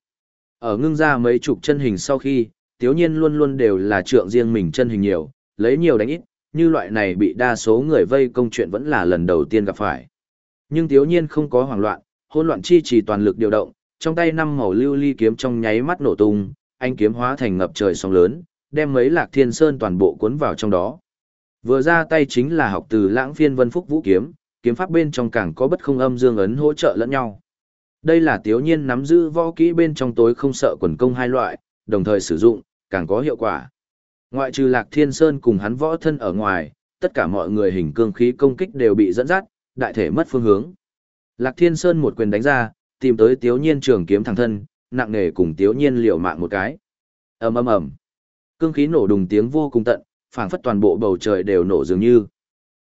Ở ngưng ra mấy chục chân hình sau khi, tiếu nhiên luôn luôn đều là trượng riêng mình chân hình nhiều, lấy nhiều đánh ít, như loại này bị đa số người vây công chuyện vẫn là lần đầu tiên gặp phải. Nhưng tiếu nhiên không có hoảng loạn, hỗn loạn chi trì toàn lực điều động, trong tay năm màu lưu ly kiếm trong nháy mắt nổ tung, anh kiếm hóa thành ngập trời sóng lớn, đem mấy lạc thiên sơn toàn bộ cuốn vào trong đó. Vừa ra tay chính là học từ lãng phiên vân phúc vũ kiếm, kiếm pháp bên trong càng có bất không âm dương ấn hỗ trợ lẫn nhau. Đây là tiểu nhiên nắm giữ võ kỹ bên trong tối không sợ quần công hai loại, đồng thời sử dụng, càng có hiệu quả. Ngoại trừ lạc thiên sơn cùng hắn võ thân ở ngoài, tất cả mọi người hình cương khí công kích đều bị dẫn dắt, đại thể mất phương hướng. Lạc thiên sơn một quyền đánh ra, tìm tới tiểu nhiên trường kiếm thẳng thân, nặng nề cùng tiểu nhiên liều mạng một cái. ầm ầm ầm, cương khí nổ đùng tiếng vô cùng tận, phảng phất toàn bộ bầu trời đều nổ dường như.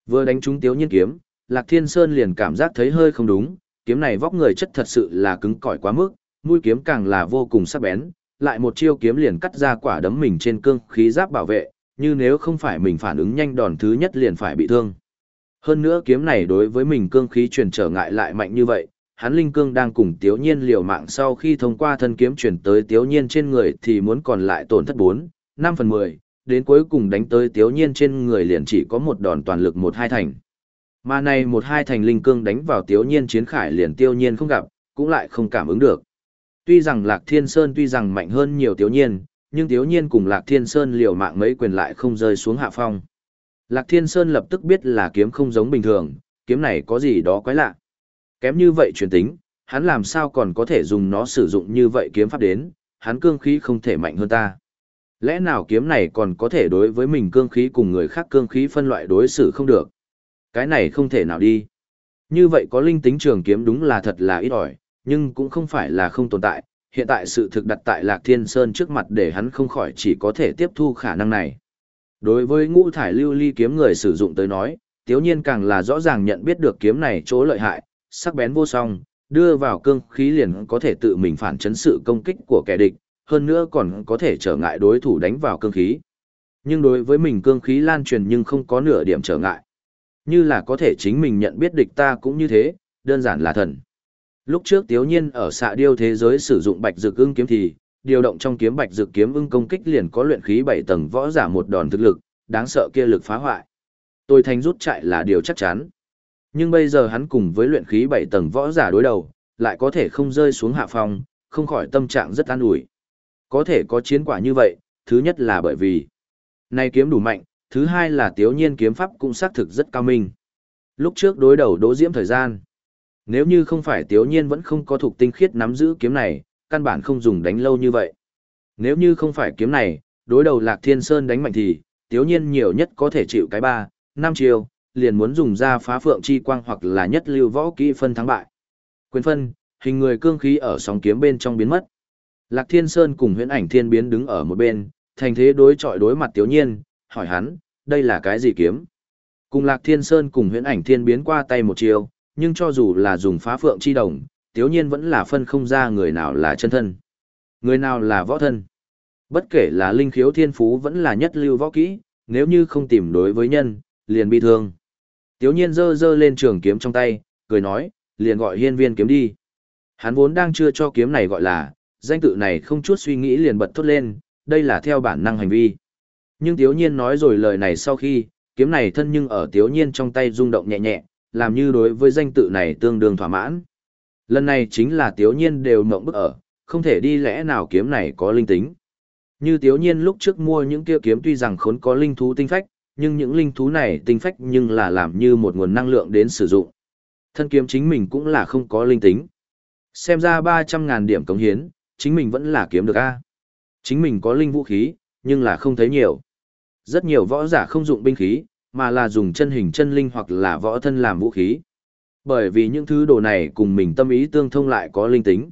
Vừa đánh trúng Tiếu Nhiên kiếm, Lạc Thiên Sơn liền cảm giác thấy hơi không đúng, kiếm này vóc người chất thật sự là cứng cỏi quá mức, mũi kiếm càng là vô cùng sắc bén, lại một chiêu kiếm liền cắt ra quả đấm mình trên cương khí giáp bảo vệ, như nếu không phải mình phản ứng nhanh đòn thứ nhất liền phải bị thương. Hơn nữa kiếm này đối với mình cương khí truyền trở ngại lại mạnh như vậy, hắn linh cương đang cùng Tiếu Nhiên liều mạng sau khi thông qua thân kiếm truyền tới Tiếu Nhiên trên người thì muốn còn lại tổn thất 4, 5 phần 10, đến cuối cùng đánh tới tiếu nhiên trên người liền chỉ có một đòn toàn lực một hai thành. Mà này một hai thành linh cương đánh vào tiếu nhiên chiến khải liền tiêu nhiên không gặp, cũng lại không cảm ứng được. Tuy rằng Lạc Thiên Sơn tuy rằng mạnh hơn nhiều tiếu nhiên, nhưng tiếu nhiên cùng Lạc Thiên Sơn liều mạng mấy quyền lại không rơi xuống hạ phong. Lạc Thiên Sơn lập tức biết là kiếm không giống bình thường, kiếm này có gì đó quái lạ. Kém như vậy truyền tính, hắn làm sao còn có thể dùng nó sử dụng như vậy kiếm pháp đến, hắn cương khí không thể mạnh hơn ta. Lẽ nào kiếm này còn có thể đối với mình cương khí cùng người khác cương khí phân loại đối xử không được? Cái này không thể nào đi. Như vậy có linh tính trường kiếm đúng là thật là ít ỏi, nhưng cũng không phải là không tồn tại, hiện tại sự thực đặt tại Lạc Thiên Sơn trước mặt để hắn không khỏi chỉ có thể tiếp thu khả năng này. Đối với ngũ thải lưu ly kiếm người sử dụng tới nói, tiếu nhiên càng là rõ ràng nhận biết được kiếm này chỗ lợi hại, sắc bén vô song, đưa vào cương khí liền có thể tự mình phản chấn sự công kích của kẻ địch, hơn nữa còn có thể trở ngại đối thủ đánh vào cương khí. Nhưng đối với mình cương khí lan truyền nhưng không có nửa điểm trở ngại. Như là có thể chính mình nhận biết địch ta cũng như thế, đơn giản là thần. Lúc trước Tiếu Nhiên ở xạ điêu thế giới sử dụng bạch dược ưng kiếm thì, điều động trong kiếm bạch dược kiếm ưng công kích liền có luyện khí 7 tầng võ giả một đòn thực lực, đáng sợ kia lực phá hoại. Tôi thành rút chạy là điều chắc chắn. Nhưng bây giờ hắn cùng với luyện khí 7 tầng võ giả đối đầu, lại có thể không rơi xuống hạ phòng, không khỏi tâm trạng rất an ủi. Có thể có chiến quả như vậy, thứ nhất là bởi vì nay kiếm đủ mạnh, thứ hai là Tiếu Nhiên kiếm pháp cũng xác thực rất cao minh. Lúc trước đối đầu Đỗ Diễm thời gian, nếu như không phải Tiếu Nhiên vẫn không có thuộc tinh khiết nắm giữ kiếm này, căn bản không dùng đánh lâu như vậy. Nếu như không phải kiếm này, đối đầu Lạc Thiên Sơn đánh mạnh thì, Tiếu Nhiên nhiều nhất có thể chịu cái ba, năm chiều, liền muốn dùng ra phá phượng chi quang hoặc là nhất lưu võ kỹ phân thắng bại. Quyền phân, hình người cương khí ở sóng kiếm bên trong biến mất. Lạc Thiên Sơn cùng huyễn ảnh thiên biến đứng ở một bên, thành thế đối chọi đối mặt Tiếu Nhiên, hỏi hắn, đây là cái gì kiếm? Cùng Lạc Thiên Sơn cùng huyễn ảnh thiên biến qua tay một chiều, nhưng cho dù là dùng phá phượng chi đồng, tiếu nhiên vẫn là phân không ra người nào là chân thân. Người nào là võ thân. Bất kể là linh khiếu thiên phú vẫn là nhất lưu võ kỹ, nếu như không tìm đối với nhân, liền bị thương. Tiếu nhiên giơ giơ lên trường kiếm trong tay, cười nói, liền gọi hiên viên kiếm đi. Hắn vốn đang chưa cho kiếm này gọi là, danh tự này không chút suy nghĩ liền bật thốt lên, đây là theo bản năng hành vi. Nhưng Tiếu Nhiên nói rồi lời này sau khi, kiếm này thân nhưng ở Tiếu Nhiên trong tay rung động nhẹ nhẹ, làm như đối với danh tự này tương đương thỏa mãn. Lần này chính là Tiếu Nhiên đều mộng bức ở, không thể đi lẽ nào kiếm này có linh tính. Như Tiếu Nhiên lúc trước mua những kia kiếm tuy rằng khốn có linh thú tinh phách, nhưng những linh thú này tinh phách nhưng là làm như một nguồn năng lượng đến sử dụng. Thân kiếm chính mình cũng là không có linh tính. Xem ra 300.000 điểm cống hiến, chính mình vẫn là kiếm được a. Chính mình có linh vũ khí, nhưng là không thấy nhiều. Rất nhiều võ giả không dụng binh khí, mà là dùng chân hình chân linh hoặc là võ thân làm vũ khí. Bởi vì những thứ đồ này cùng mình tâm ý tương thông lại có linh tính.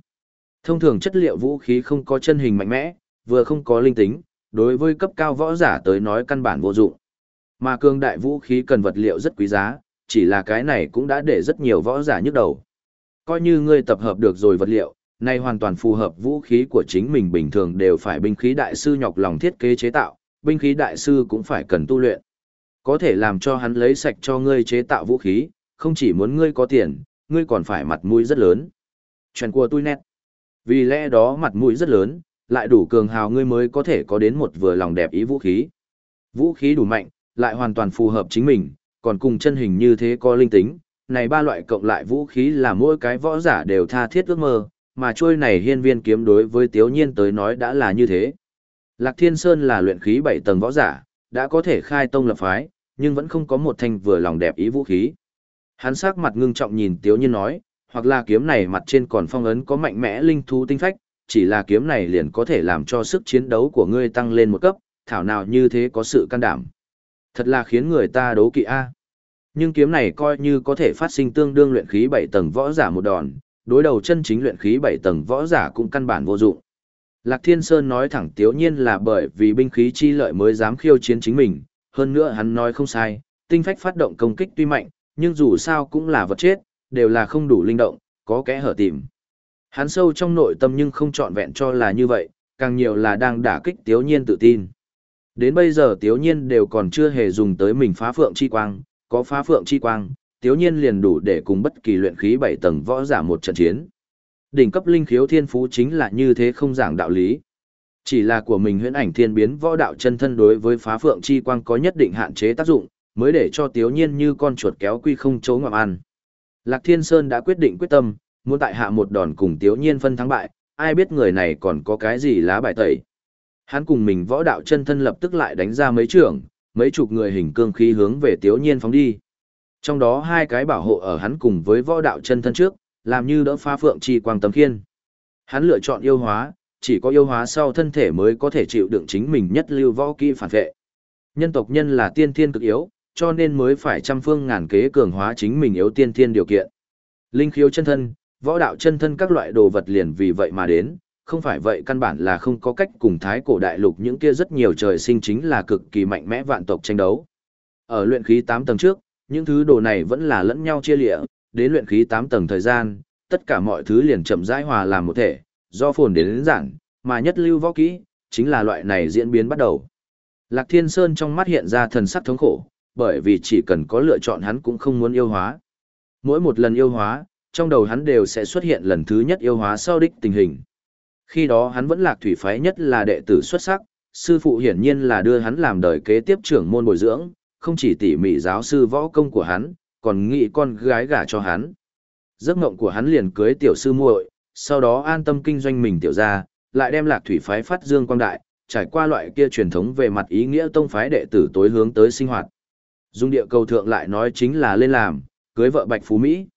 Thông thường chất liệu vũ khí không có chân hình mạnh mẽ, vừa không có linh tính, đối với cấp cao võ giả tới nói căn bản vô dụng. Mà cương đại vũ khí cần vật liệu rất quý giá, chỉ là cái này cũng đã để rất nhiều võ giả nhức đầu. Coi như ngươi tập hợp được rồi vật liệu, này hoàn toàn phù hợp vũ khí của chính mình bình thường đều phải binh khí đại sư nhọc lòng thiết kế chế tạo, binh khí đại sư cũng phải cần tu luyện. Có thể làm cho hắn lấy sạch cho ngươi chế tạo vũ khí, không chỉ muốn ngươi có tiền, ngươi còn phải mặt mũi rất lớn. Chuyện của tôi nét. Vì lẽ đó mặt mũi rất lớn, lại đủ cường hào ngươi mới có thể có đến một vừa lòng đẹp ý vũ khí. Vũ khí đủ mạnh, lại hoàn toàn phù hợp chính mình, còn cùng chân hình như thế có linh tính. Này ba loại cộng lại vũ khí là mỗi cái võ giả đều tha thiết ước mơ, mà trôi này hiên viên kiếm đối với tiếu nhiên tới nói đã là như thế. Lạc Thiên Sơn là luyện khí 7 tầng võ giả, đã có thể khai tông lập phái, nhưng vẫn không có một thanh vừa lòng đẹp ý vũ khí. Hắn sắc mặt ngưng trọng nhìn Tiếu Nhiên nói, hoặc là kiếm này mặt trên còn phong ấn có mạnh mẽ linh thú tinh phách, chỉ là kiếm này liền có thể làm cho sức chiến đấu của ngươi tăng lên một cấp, thảo nào như thế có sự can đảm. Thật là khiến người ta đố kỵ a. Nhưng kiếm này coi như có thể phát sinh tương đương luyện khí 7 tầng võ giả một đòn, đối đầu chân chính luyện khí 7 tầng võ giả cũng căn bản vô dụng. Lạc Thiên Sơn nói thẳng tiếu nhiên là bởi vì binh khí chi lợi mới dám khiêu chiến chính mình, hơn nữa hắn nói không sai, tinh phách phát động công kích tuy mạnh, nhưng dù sao cũng là vật chết, đều là không đủ linh động, có kẽ hở tìm. Hắn sâu trong nội tâm nhưng không trọn vẹn cho là như vậy, càng nhiều là đang đả kích tiếu nhiên tự tin. Đến bây giờ tiếu nhiên đều còn chưa hề dùng tới mình phá phượng chi quang, có phá phượng chi quang, tiếu nhiên liền đủ để cùng bất kỳ luyện khí bảy tầng võ giả một trận chiến. Đỉnh cấp linh khiếu thiên phú chính là như thế không giảng đạo lý. Chỉ là của mình huyễn ảnh thiên biến võ đạo chân thân đối với phá phượng chi quang có nhất định hạn chế tác dụng, mới để cho tiếu nhiên như con chuột kéo quy không chấu ngoạm ăn. Lạc Thiên Sơn đã quyết định quyết tâm, muốn tại hạ một đòn cùng tiếu nhiên phân thắng bại, ai biết người này còn có cái gì lá bài tẩy. Hắn cùng mình võ đạo chân thân lập tức lại đánh ra mấy trưởng, mấy chục người hình cương khí hướng về tiếu nhiên phóng đi. Trong đó hai cái bảo hộ ở hắn cùng với võ đạo chân thân trước, làm như đỡ phá phượng chi quang tấm khiên. Hắn lựa chọn yêu hóa, chỉ có yêu hóa sau thân thể mới có thể chịu đựng chính mình nhất lưu võ kỹ phản vệ. Nhân tộc nhân là tiên thiên cực yếu, cho nên mới phải trăm phương ngàn kế cường hóa chính mình yếu tiên thiên điều kiện. Linh khiếu chân thân, võ đạo chân thân các loại đồ vật liền vì vậy mà đến, không phải vậy căn bản là không có cách cùng thái cổ đại lục những kia rất nhiều trời sinh chính là cực kỳ mạnh mẽ vạn tộc tranh đấu. Ở luyện khí 8 tầng trước, những thứ đồ này vẫn là lẫn nhau chia lịa, đến luyện khí 8 tầng thời gian, tất cả mọi thứ liền chậm rãi hòa làm một thể, do phồn đến, đến giản, mà nhất lưu võ kỹ, chính là loại này diễn biến bắt đầu. Lạc Thiên Sơn trong mắt hiện ra thần sắc thống khổ, bởi vì chỉ cần có lựa chọn hắn cũng không muốn yêu hóa. Mỗi một lần yêu hóa, trong đầu hắn đều sẽ xuất hiện lần thứ nhất yêu hóa sau đích tình hình. Khi đó hắn vẫn lạc thủy phái nhất là đệ tử xuất sắc, sư phụ hiển nhiên là đưa hắn làm đời kế tiếp trưởng môn bồi dưỡng, không chỉ tỉ mỉ giáo sư võ công của hắn, còn nghĩ con gái gả cho hắn. Giấc mộng của hắn liền cưới tiểu sư muội, sau đó an tâm kinh doanh mình tiểu gia, lại đem lạc thủy phái phát dương quang đại, trải qua loại kia truyền thống về mặt ý nghĩa tông phái đệ tử tối hướng tới sinh hoạt. Dung địa cầu thượng lại nói chính là lên làm, cưới vợ Bạch Phú Mỹ.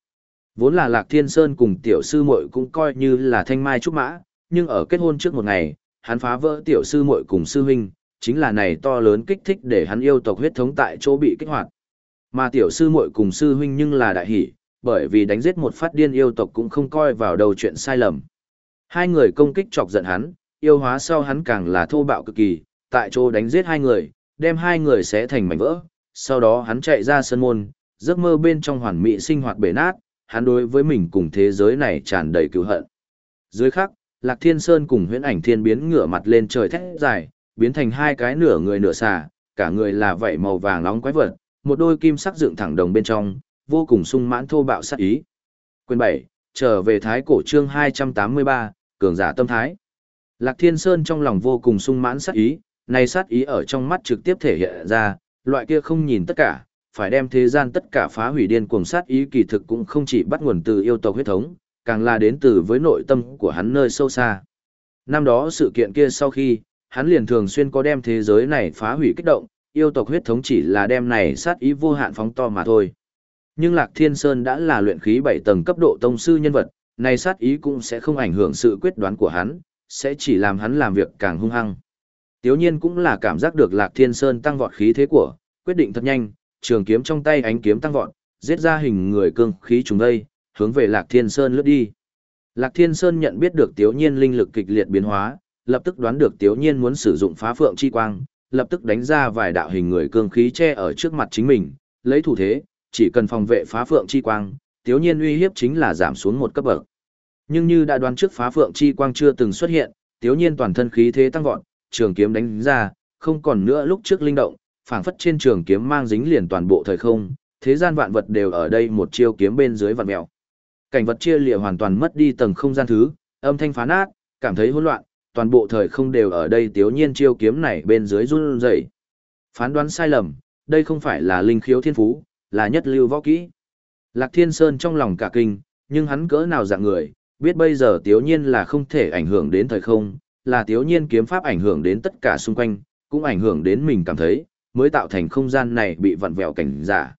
Vốn là Lạc Thiên Sơn cùng tiểu sư muội cũng coi như là thanh mai trúc mã, nhưng ở kết hôn trước một ngày, hắn phá vỡ tiểu sư muội cùng sư huynh, chính là này to lớn kích thích để hắn yêu tộc huyết thống tại chỗ bị kích hoạt. Mà tiểu sư muội cùng sư huynh nhưng là đại hỷ, bởi vì đánh giết một phát điên yêu tộc cũng không coi vào đầu chuyện sai lầm. Hai người công kích chọc giận hắn, yêu hóa sau hắn càng là thô bạo cực kỳ, tại chỗ đánh giết hai người, đem hai người xé thành mảnh vỡ, sau đó hắn chạy ra sân môn, giấc mơ bên trong hoàn mỹ sinh hoạt bể nát, hắn đối với mình cùng thế giới này tràn đầy cứu hận. Dưới khắc, Lạc Thiên Sơn cùng huyễn ảnh thiên biến ngửa mặt lên trời thét dài, biến thành hai cái nửa người nửa xà, cả người là vảy màu vàng nóng quái vật, một đôi kim sắc dựng thẳng đồng bên trong, vô cùng sung mãn thô bạo sát ý. Quyền 7, trở về thái cổ chương 283, cường giả tâm thái. Lạc Thiên Sơn trong lòng vô cùng sung mãn sát ý, này sát ý ở trong mắt trực tiếp thể hiện ra, loại kia không nhìn tất cả, phải đem thế gian tất cả phá hủy điên cuồng sát ý kỳ thực cũng không chỉ bắt nguồn từ yêu tộc huyết thống, càng là đến từ với nội tâm của hắn nơi sâu xa. Năm đó sự kiện kia sau khi, hắn liền thường xuyên có đem thế giới này phá hủy kích động, yêu tộc huyết thống chỉ là đem này sát ý vô hạn phóng to mà thôi. Nhưng Lạc Thiên Sơn đã là luyện khí 7 tầng cấp độ tông sư nhân vật, này sát ý cũng sẽ không ảnh hưởng sự quyết đoán của hắn, sẽ chỉ làm hắn làm việc càng hung hăng. Tiếu nhiên cũng là cảm giác được Lạc Thiên Sơn tăng vọt khí thế của, quyết định thật nhanh, trường kiếm trong tay ánh kiếm tăng vọt, giết ra hình người cương khí trùng đây, hướng về Lạc Thiên Sơn lướt đi. Lạc Thiên Sơn nhận biết được Tiếu Nhiên linh lực kịch liệt biến hóa, lập tức đoán được Tiếu Nhiên muốn sử dụng phá phượng chi quang, lập tức đánh ra vài đạo hình người cương khí che ở trước mặt chính mình, lấy thủ thế, chỉ cần phòng vệ phá phượng chi quang, Tiếu Nhiên uy hiếp chính là giảm xuống một cấp bậc. Nhưng như đã đoán trước phá phượng chi quang chưa từng xuất hiện, Tiếu Nhiên toàn thân khí thế tăng vọt, trường kiếm đánh ra, không còn nữa lúc trước linh động, phảng phất trên trường kiếm mang dính liền toàn bộ thời không, thế gian vạn vật đều ở đây một chiêu kiếm bên dưới vạn mèo. Cảnh vật chia liệt hoàn toàn mất đi tầng không gian thứ, âm thanh phá nát, cảm thấy hỗn loạn, toàn bộ thời không đều ở đây tiếu nhiên chiêu kiếm này bên dưới run rẩy. Phán đoán sai lầm, đây không phải là linh khiếu thiên phú, là nhất lưu võ kỹ. Lạc Thiên Sơn trong lòng cả kinh, nhưng hắn cỡ nào dạng người, biết bây giờ tiếu nhiên là không thể ảnh hưởng đến thời không, là tiếu nhiên kiếm pháp ảnh hưởng đến tất cả xung quanh, cũng ảnh hưởng đến mình cảm thấy, mới tạo thành không gian này bị vặn vẹo cảnh giả.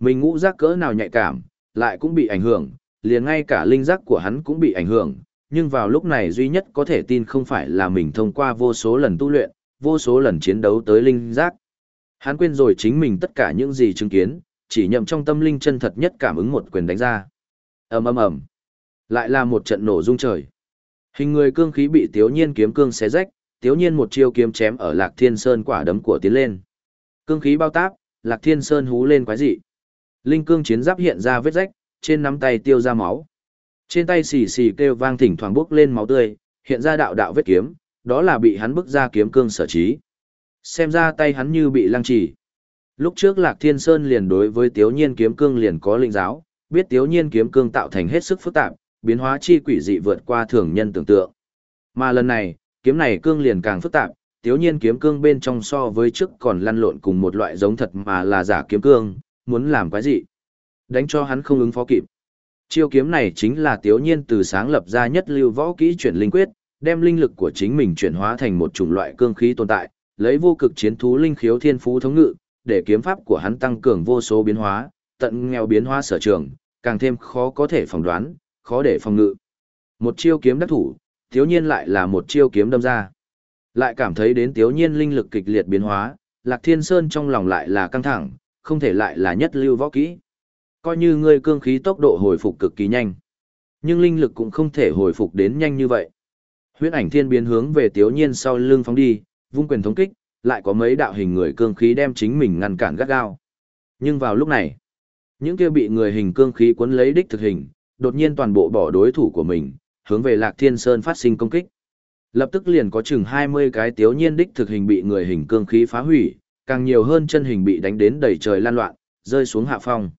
Mình ngũ giác cỡ nào nhạy cảm, lại cũng bị ảnh hưởng, liền ngay cả linh giác của hắn cũng bị ảnh hưởng, nhưng vào lúc này duy nhất có thể tin không phải là mình thông qua vô số lần tu luyện, vô số lần chiến đấu tới linh giác. Hắn quên rồi chính mình tất cả những gì chứng kiến, chỉ nhậm trong tâm linh chân thật nhất cảm ứng một quyền đánh ra. ầm ầm ầm, lại là một trận nổ rung trời. Hình người cương khí bị Tiếu Nhiên kiếm cương xé rách, Tiếu Nhiên một chiêu kiếm chém ở Lạc Thiên Sơn quả đấm của tiến lên. Cương khí bao táp, Lạc Thiên Sơn hú lên quái dị. Linh cương chiến giáp hiện ra vết rách, trên nắm tay tiêu ra máu. Trên tay xì xì kêu vang thỉnh thoảng bốc lên máu tươi, hiện ra đạo đạo vết kiếm, đó là bị hắn bức ra kiếm cương sở trí. Xem ra tay hắn như bị lăng trì. Lúc trước Lạc Thiên Sơn liền đối với Tiếu Nhiên kiếm cương liền có linh giáo, biết Tiếu Nhiên kiếm cương tạo thành hết sức phức tạp, biến hóa chi quỷ dị vượt qua thường nhân tưởng tượng. Mà lần này, kiếm này cương liền càng phức tạp, Tiếu Nhiên kiếm cương bên trong so với trước còn lăn lộn cùng một loại giống thật mà là giả kiếm cương, muốn làm cái gì? Đánh cho hắn không ứng phó kịp. Chiêu kiếm này chính là Tiếu Nhiên từ sáng lập ra nhất lưu võ kỹ chuyển linh quyết, đem linh lực của chính mình chuyển hóa thành một chủng loại cương khí tồn tại, lấy vô cực chiến thú linh khiếu thiên phú thống ngự, để kiếm pháp của hắn tăng cường vô số biến hóa, tận nghèo biến hóa sở trường, càng thêm khó có thể phỏng đoán, khó để phòng ngự. Một chiêu kiếm đắc thủ, Tiếu Nhiên lại là một chiêu kiếm đâm ra. Lại cảm thấy đến Tiếu Nhiên linh lực kịch liệt biến hóa, Lạc Thiên Sơn trong lòng lại là căng thẳng, không thể lại là nhất lưu võ kỹ coi như ngươi cương khí tốc độ hồi phục cực kỳ nhanh. Nhưng linh lực cũng không thể hồi phục đến nhanh như vậy. Huyễn ảnh thiên biến hướng về Tiếu Nhiên sau lưng phóng đi, vung quyền thống kích, lại có mấy đạo hình người cương khí đem chính mình ngăn cản gắt gao. Nhưng vào lúc này, những kia bị người hình cương khí cuốn lấy đích thực hình, đột nhiên toàn bộ bỏ đối thủ của mình, hướng về Lạc Thiên Sơn phát sinh công kích. Lập tức liền có chừng 20 cái tiếu nhiên đích thực hình bị người hình cương khí phá hủy, càng nhiều hơn chân hình bị đánh đến đầy trời lan loạn, rơi xuống hạ phong.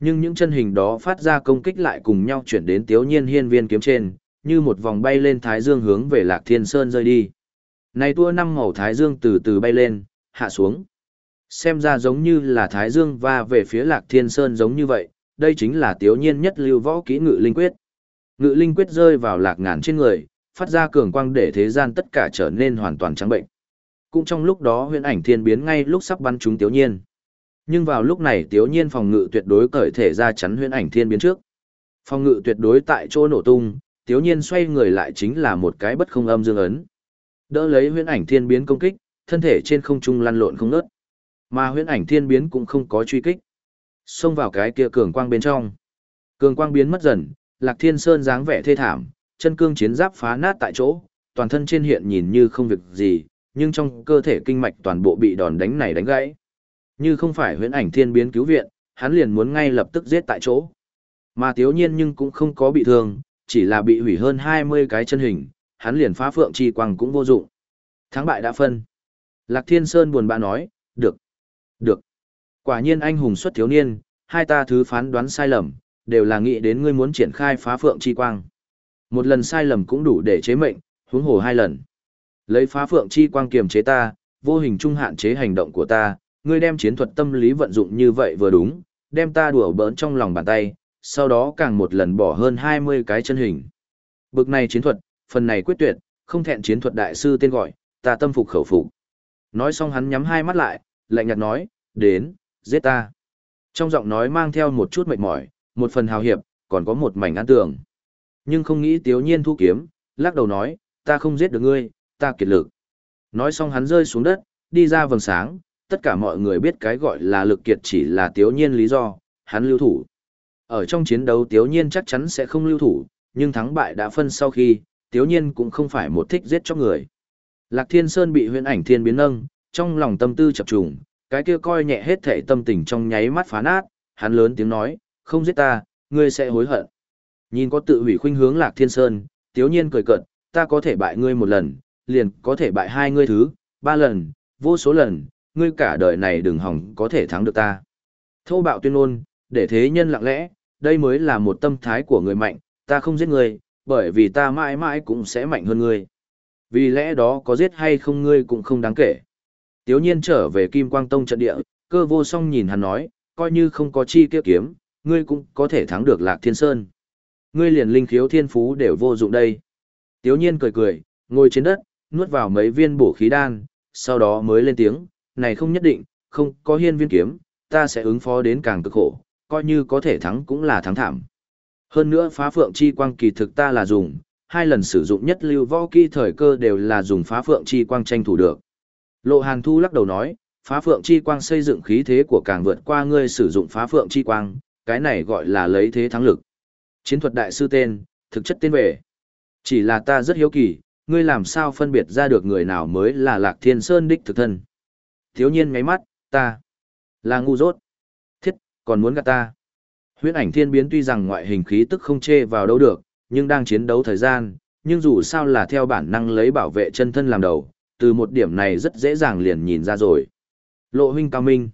Nhưng những chân hình đó phát ra công kích lại cùng nhau chuyển đến tiếu nhiên hiên viên kiếm trên, như một vòng bay lên thái dương hướng về Lạc Thiên Sơn rơi đi. Này tua năm màu thái dương từ từ bay lên, hạ xuống. Xem ra giống như là thái dương và về phía Lạc Thiên Sơn giống như vậy, đây chính là tiếu nhiên nhất lưu võ kỹ ngự linh quyết. Ngự linh quyết rơi vào lạc ngàn trên người, phát ra cường quang để thế gian tất cả trở nên hoàn toàn trắng bệnh. Cũng trong lúc đó huyễn ảnh thiên biến ngay lúc sắp bắn trúng tiếu nhiên. Nhưng vào lúc này tiếu nhiên phòng ngự tuyệt đối cởi thể ra chắn huyễn ảnh thiên biến trước. Phòng ngự tuyệt đối tại chỗ nổ tung, tiếu nhiên xoay người lại chính là một cái bất không âm dương ấn. Đỡ lấy huyễn ảnh thiên biến công kích, thân thể trên không trung lăn lộn không nớt. Mà huyễn ảnh thiên biến cũng không có truy kích. Xông vào cái kia cường quang bên trong. Cường quang biến mất dần, Lạc Thiên Sơn dáng vẻ thê thảm, chân cương chiến giáp phá nát tại chỗ, toàn thân trên hiện nhìn như không việc gì, nhưng trong cơ thể kinh mạch toàn bộ bị đòn đánh này đánh gãy. Như không phải huyễn ảnh thiên biến cứu viện, hắn liền muốn ngay lập tức giết tại chỗ. Mà tiếu nhiên nhưng cũng không có bị thương, chỉ là bị hủy hơn 20 cái chân hình, hắn liền phá phượng chi quang cũng vô dụng. Thắng bại đã phân. Lạc Thiên Sơn buồn bã nói, được, được. Quả nhiên anh hùng xuất thiếu niên, hai ta thứ phán đoán sai lầm, đều là nghĩ đến ngươi muốn triển khai phá phượng chi quang. Một lần sai lầm cũng đủ để chế mệnh, huống hồ hai lần. Lấy phá phượng chi quang kiềm chế ta, vô hình trung hạn chế hành động của ta, ngươi đem chiến thuật tâm lý vận dụng như vậy vừa đúng, đem ta đùa bỡn trong lòng bàn tay, sau đó càng một lần bỏ hơn 20 cái chân hình. Bực này chiến thuật, phần này quyết tuyệt, không thẹn chiến thuật đại sư tên gọi, ta tâm phục khẩu phục. Nói xong hắn nhắm hai mắt lại, lạnh nhạt nói, đến, giết ta. Trong giọng nói mang theo một chút mệt mỏi, một phần hào hiệp, còn có một mảnh an tường. Nhưng không nghĩ tiếu nhiên thu kiếm, lắc đầu nói, ta không giết được ngươi, ta kiệt lực. Nói xong hắn rơi xuống đất, đi ra vầng sáng, tất cả mọi người biết cái gọi là lực kiệt chỉ là tiếu nhiên lý do, hắn lưu thủ. Ở trong chiến đấu tiếu nhiên chắc chắn sẽ không lưu thủ, nhưng thắng bại đã phân sau khi, tiếu nhiên cũng không phải một thích giết cho người. Lạc Thiên Sơn bị huyễn ảnh thiên biến nâng, trong lòng tâm tư chập trùng, cái kia coi nhẹ hết thể tâm tình trong nháy mắt phá nát, hắn lớn tiếng nói, không giết ta, ngươi sẽ hối hận. Nhìn có tự hủy khuynh hướng Lạc Thiên Sơn, tiếu nhiên cười cợt, ta có thể bại ngươi một lần, liền có thể bại hai ngươi thứ, ba lần, vô số lần, ngươi cả đời này đừng hỏng có thể thắng được ta. Thô bạo tuyên ngôn, để thế nhân lặng lẽ, đây mới là một tâm thái của người mạnh, ta không giết ngươi, bởi vì ta mãi mãi cũng sẽ mạnh hơn ngươi. Vì lẽ đó có giết hay không ngươi cũng không đáng kể. Tiếu nhiên trở về Kim Quang Tông trận địa, cơ vô song nhìn hắn nói, coi như không có chi kia kiếm, ngươi cũng có thể thắng được Lạc Thiên Sơn. Ngươi liền linh khiếu thiên phú đều vô dụng đây. Tiếu nhiên cười cười, ngồi trên đất, nuốt vào mấy viên bổ khí đan, sau đó mới lên tiếng, này không nhất định, không có hiên viên kiếm, ta sẽ ứng phó đến càng cực khổ, coi như có thể thắng cũng là thắng thảm. Hơn nữa phá phượng chi quang kỳ thực ta là dùng, hai lần sử dụng nhất lưu võ kỹ thời cơ đều là dùng phá phượng chi quang tranh thủ được. Lộ Hàn Thu lắc đầu nói, phá phượng chi quang xây dựng khí thế của càng vượt qua ngươi sử dụng phá phượng chi quang, cái này gọi là lấy thế thắng lực. Chiến thuật đại sư tên, thực chất tên về. Chỉ là ta rất hiếu kỳ, ngươi làm sao phân biệt ra được người nào mới là Lạc Thiên Sơn đích thực thân. Thiếu nhiên ngáy mắt, ta là ngu dốt. Thiết, còn muốn gạt ta. Huyễn ảnh thiên biến tuy rằng ngoại hình khí tức không chê vào đâu được, nhưng đang chiến đấu thời gian, nhưng dù sao là theo bản năng lấy bảo vệ chân thân làm đầu, từ một điểm này rất dễ dàng liền nhìn ra rồi. Lộ huynh cao minh.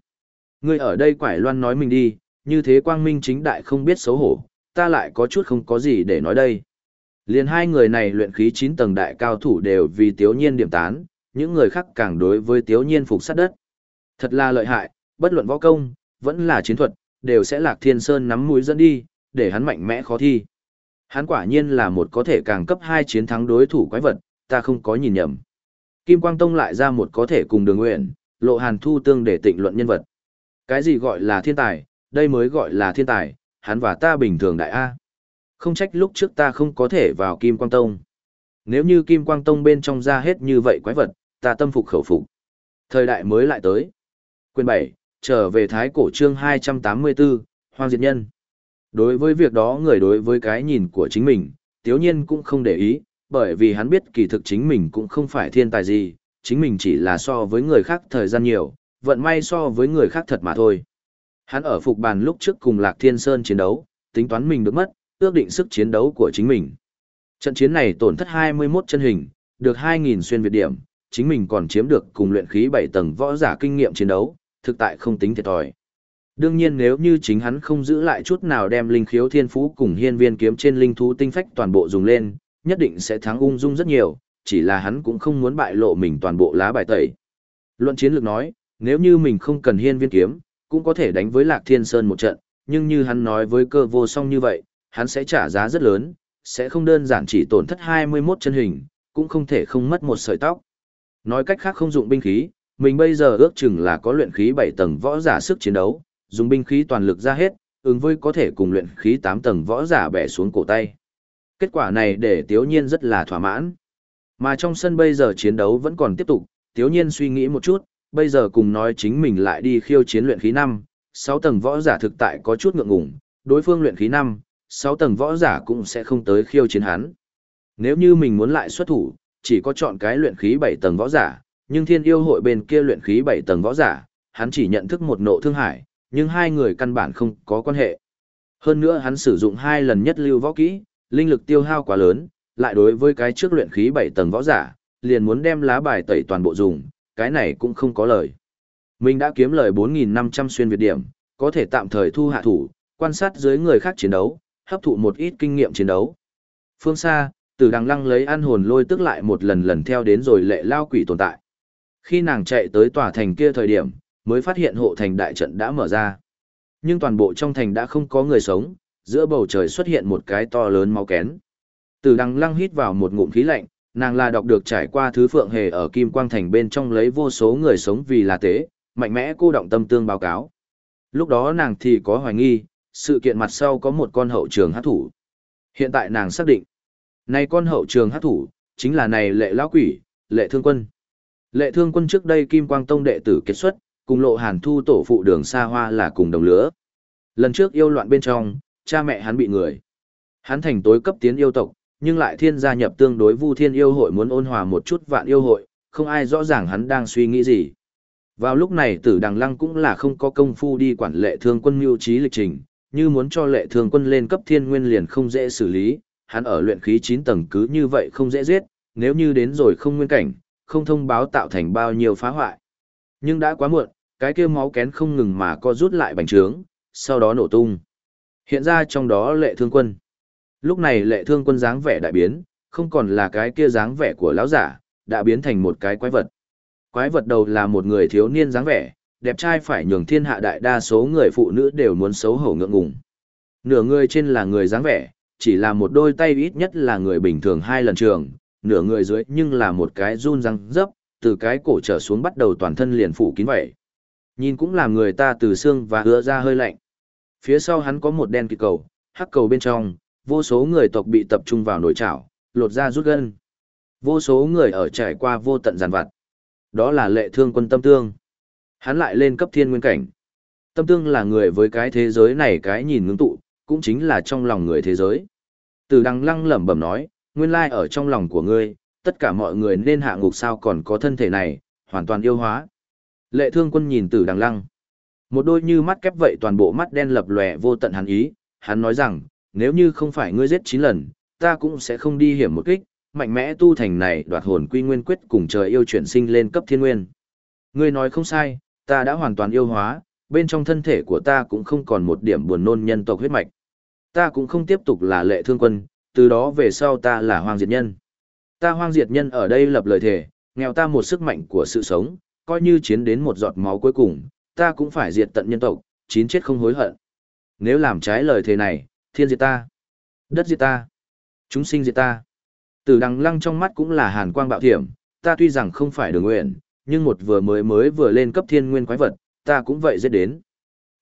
Ngươi ở đây quải loan nói mình đi, như thế quang minh chính đại không biết xấu hổ, ta lại có chút không có gì để nói đây. Liền hai người này luyện khí 9 tầng đại cao thủ đều vì tiếu nhiên điểm tán, những người khác càng đối với tiếu nhiên phục sát đất. Thật là lợi hại, bất luận võ công, vẫn là chiến thuật, đều sẽ lạc thiên sơn nắm mũi dẫn đi, để hắn mạnh mẽ khó thi. Hắn quả nhiên là một có thể càng cấp 2 chiến thắng đối thủ quái vật, ta không có nhìn nhầm. Kim Quang Tông lại ra một có thể cùng đường nguyện, lộ hàn thu tương để tịnh luận nhân vật. Cái gì gọi là thiên tài, đây mới gọi là thiên tài, hắn và ta bình thường đại A. Không trách lúc trước ta không có thể vào Kim Quang Tông. Nếu như Kim Quang Tông bên trong ra hết như vậy quái vật, ta tâm phục khẩu phục. Thời đại mới lại tới. Quyền 7, trở về Thái Cổ chương 284, Hoang Diệt Nhân. Đối với việc đó người đối với cái nhìn của chính mình, tiếu nhiên cũng không để ý, bởi vì hắn biết kỳ thực chính mình cũng không phải thiên tài gì, chính mình chỉ là so với người khác thời gian nhiều, vận may so với người khác thật mà thôi. Hắn ở phục bàn lúc trước cùng Lạc Thiên Sơn chiến đấu, tính toán mình được mất, ước định sức chiến đấu của chính mình. Trận chiến này tổn thất 21 chân hình, được 2.000 xuyên việt điểm, chính mình còn chiếm được cùng luyện khí 7 tầng võ giả kinh nghiệm chiến đấu, thực tại không tính thiệt thòi. Đương nhiên nếu như chính hắn không giữ lại chút nào đem linh khiếu thiên phú cùng hiên viên kiếm trên linh thú tinh phách toàn bộ dùng lên, nhất định sẽ thắng ung dung rất nhiều, chỉ là hắn cũng không muốn bại lộ mình toàn bộ lá bài tẩy. Luận chiến lược nói, nếu như mình không cần hiên viên kiếm, cũng có thể đánh với Lạc Thiên Sơn một trận, nhưng như hắn nói với cơ vô song như vậy, hắn sẽ trả giá rất lớn, sẽ không đơn giản chỉ tổn thất 21 chân hình, cũng không thể không mất một sợi tóc. Nói cách khác không dụng binh khí, mình bây giờ ước chừng là có luyện khí 7 tầng võ giả sức chiến đấu, dùng binh khí toàn lực ra hết, ứng với có thể cùng luyện khí 8 tầng võ giả bẻ xuống cổ tay. Kết quả này để Tiếu Nhiên rất là thỏa mãn. Mà trong sân bây giờ chiến đấu vẫn còn tiếp tục, Tiếu Nhiên suy nghĩ một chút, bây giờ cùng nói chính mình lại đi khiêu chiến luyện khí 5, 6 tầng võ giả thực tại có chút ngượng ngùng, đối phương luyện khí 5, 6 tầng võ giả cũng sẽ không tới khiêu chiến hắn. Nếu như mình muốn lại xuất thủ, chỉ có chọn cái luyện khí 7 tầng võ giả, nhưng thiên yêu hội bên kia luyện khí 7 tầng võ giả, hắn chỉ nhận thức một nộ thương hải, nhưng hai người căn bản không có quan hệ. Hơn nữa hắn sử dụng hai lần nhất lưu võ kỹ, linh lực tiêu hao quá lớn, lại đối với cái trước luyện khí 7 tầng võ giả, liền muốn đem lá bài tẩy toàn bộ dùng, cái này cũng không có lời. Mình đã kiếm lời 4.500 xuyên Việt điểm, có thể tạm thời thu hạ thủ, quan sát dưới người khác chiến đấu, hấp thụ một ít kinh nghiệm chiến đấu. Phương xa, từ đằng lăng lấy ăn hồn lôi tức lại một lần lần theo đến rồi lệ lao quỷ tồn tại. Khi nàng chạy tới tòa thành kia thời điểm, mới phát hiện hộ thành đại trận đã mở ra. Nhưng toàn bộ trong thành đã không có người sống, giữa bầu trời xuất hiện một cái to lớn máu kén. Từ đằng lăng hít vào một ngụm khí lạnh, nàng là đọc được trải qua thứ phượng hề ở Kim Quang Thành bên trong lấy vô số người sống vì là tế, mạnh mẽ cô động tâm tương báo cáo. Lúc đó nàng thì có hoài nghi, sự kiện mặt sau có một con hậu trường hát thủ. Hiện tại nàng xác định, này con hậu trường hát thủ, chính là này lệ lão quỷ, lệ thương quân. Lệ thương quân trước đây Kim Quang Tông đệ tử kết xuất, cùng lộ hàn thu tổ phụ đường xa hoa là cùng đồng lứa. Lần trước yêu loạn bên trong, cha mẹ hắn bị người. Hắn thành tối cấp tiến yêu tộc, nhưng lại thiên gia nhập tương đối vu thiên yêu hội muốn ôn hòa một chút vạn yêu hội, không ai rõ ràng hắn đang suy nghĩ gì. Vào lúc này tử đằng lăng cũng là không có công phu đi quản lệ thương quân mưu trí lịch trình, như muốn cho lệ thương quân lên cấp thiên nguyên liền không dễ xử lý, hắn ở luyện khí 9 tầng cứ như vậy không dễ giết, nếu như đến rồi không nguyên cảnh, không thông báo tạo thành bao nhiêu phá hoại. Nhưng đã quá muộn, cái kia máu kén không ngừng mà co rút lại bành trướng, sau đó nổ tung. Hiện ra trong đó lệ thương quân. Lúc này lệ thương quân dáng vẻ đại biến, không còn là cái kia dáng vẻ của lão giả, đã biến thành một cái quái vật. Quái vật đầu là một người thiếu niên dáng vẻ, đẹp trai phải nhường thiên hạ đại đa số người phụ nữ đều muốn xấu hổ ngượng ngùng. Nửa người trên là người dáng vẻ, chỉ là một đôi tay ít nhất là người bình thường hai lần trường, nửa người dưới nhưng là một cái run răng dấp, từ cái cổ trở xuống bắt đầu toàn thân liền phủ kín vậy. Nhìn cũng làm người ta từ xương và hứa ra hơi lạnh. Phía sau hắn có một đen kỳ cầu, hắc cầu bên trong, vô số người tộc bị tập trung vào nồi chảo, lột ra rút gân. Vô số người ở trải qua vô tận giàn vặt. Đó là lệ thương quân tâm tương. Hắn lại lên cấp thiên nguyên cảnh. Tâm tương là người với cái thế giới này cái nhìn ngưng tụ, cũng chính là trong lòng người thế giới. Từ đăng lăng lẩm bẩm nói, nguyên lai ở trong lòng của ngươi, tất cả mọi người nên hạ ngục sao còn có thân thể này, hoàn toàn yêu hóa. Lệ thương quân nhìn từ đằng lăng. Một đôi như mắt kép vậy toàn bộ mắt đen lập lòe vô tận hắn ý, hắn nói rằng, nếu như không phải ngươi giết 9 lần, ta cũng sẽ không đi hiểm một kích, mạnh mẽ tu thành này đoạt hồn quy nguyên quyết cùng trời yêu chuyển sinh lên cấp thiên nguyên. Ngươi nói không sai, ta đã hoàn toàn yêu hóa, bên trong thân thể của ta cũng không còn một điểm buồn nôn nhân tộc huyết mạch. Ta cũng không tiếp tục là lệ thương quân, từ đó về sau ta là hoang diệt nhân. Ta hoang diệt nhân ở đây lập lời thề, nghèo ta một sức mạnh của sự sống, coi như chiến đến một giọt máu cuối cùng, ta cũng phải diệt tận nhân tộc, chín chết không hối hận. Nếu làm trái lời thề này, thiên diệt ta, đất diệt ta, chúng sinh diệt ta. Tử đằng lăng trong mắt cũng là hàn quang bạo thiểm, ta tuy rằng không phải đường nguyện, nhưng một vừa mới mới vừa lên cấp thiên nguyên quái vật, ta cũng vậy giết đến.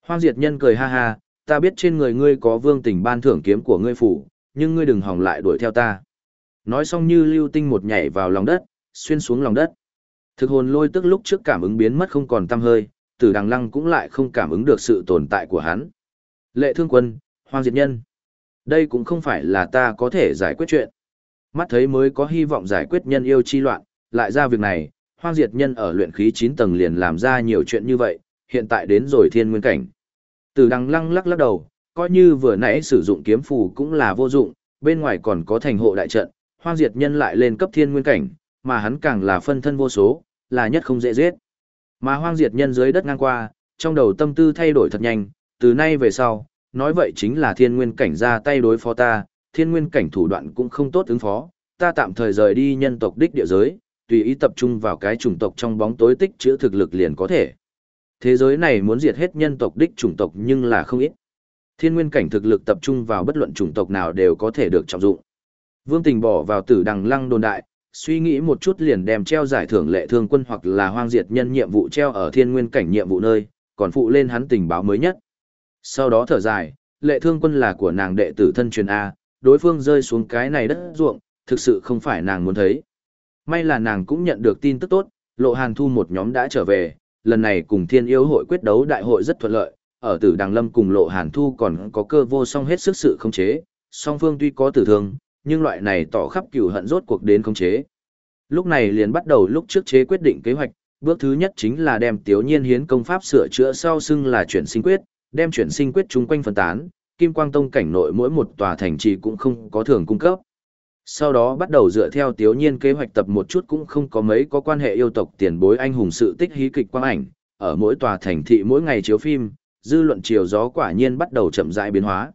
Hoang diệt nhân cười ha ha, ta biết trên người ngươi có vương tình ban thưởng kiếm của ngươi phủ, nhưng ngươi đừng hòng lại đuổi theo ta. Nói xong như lưu tinh một nhảy vào lòng đất, xuyên xuống lòng đất. Thực hồn lôi tức lúc trước cảm ứng biến mất không còn tăm hơi, tử đằng lăng cũng lại không cảm ứng được sự tồn tại của hắn. Lệ thương quân, hoang Diệt Nhân. Đây cũng không phải là ta có thể giải quyết chuyện. Mắt thấy mới có hy vọng giải quyết nhân yêu chi loạn, lại ra việc này, hoang Diệt Nhân ở luyện khí 9 tầng liền làm ra nhiều chuyện như vậy, hiện tại đến rồi thiên nguyên cảnh. Từ đằng lăng lắc lắc đầu, coi như vừa nãy sử dụng kiếm phù cũng là vô dụng, bên ngoài còn có thành hộ đại trận, hoang Diệt Nhân lại lên cấp thiên nguyên cảnh, mà hắn càng là phân thân vô số, là nhất không dễ giết. Mà hoang Diệt Nhân dưới đất ngang qua, trong đầu tâm tư thay đổi thật nhanh, từ nay về sau, nói vậy chính là thiên nguyên cảnh ra tay đối phó ta, thiên nguyên cảnh thủ đoạn cũng không tốt ứng phó, ta tạm thời rời đi nhân tộc đích địa giới, tùy ý tập trung vào cái chủng tộc trong bóng tối tích chữa thực lực liền có thể. Thế giới này muốn diệt hết nhân tộc đích chủng tộc nhưng là không ít. Thiên nguyên cảnh thực lực tập trung vào bất luận chủng tộc nào đều có thể được trọng dụng. Vương Tình bỏ vào tử đằng lăng đồn đại, suy nghĩ một chút liền đem treo giải thưởng lệ thương quân hoặc là hoang diệt nhân nhiệm vụ treo ở thiên nguyên cảnh nhiệm vụ nơi, còn phụ lên hắn tình báo mới nhất. Sau đó thở dài, lệ thương quân là của nàng đệ tử thân truyền A, đối phương rơi xuống cái này đất ruộng, thực sự không phải nàng muốn thấy. May là nàng cũng nhận được tin tức tốt, lộ hàn thu một nhóm đã trở về, lần này cùng thiên yêu hội quyết đấu đại hội rất thuận lợi, ở tử đằng lâm cùng lộ hàn thu còn có cơ vô song hết sức sự khống chế, song phương tuy có tử thương, nhưng loại này tỏ khắp cửu hận rốt cuộc đến khống chế. Lúc này liền bắt đầu lúc trước chế quyết định kế hoạch, bước thứ nhất chính là đem tiểu nhiên hiến công pháp sửa chữa sau xưng là chuyển sinh quyết, đem chuyển sinh quyết chung quanh phân tán, Kim Quang Tông cảnh nội mỗi một tòa thành trì cũng không có thường cung cấp. Sau đó bắt đầu dựa theo tiếu nhiên kế hoạch tập một chút cũng không có mấy có quan hệ yêu tộc tiền bối anh hùng sự tích hí kịch quang ảnh, ở mỗi tòa thành thị mỗi ngày chiếu phim, dư luận chiều gió quả nhiên bắt đầu chậm rãi biến hóa.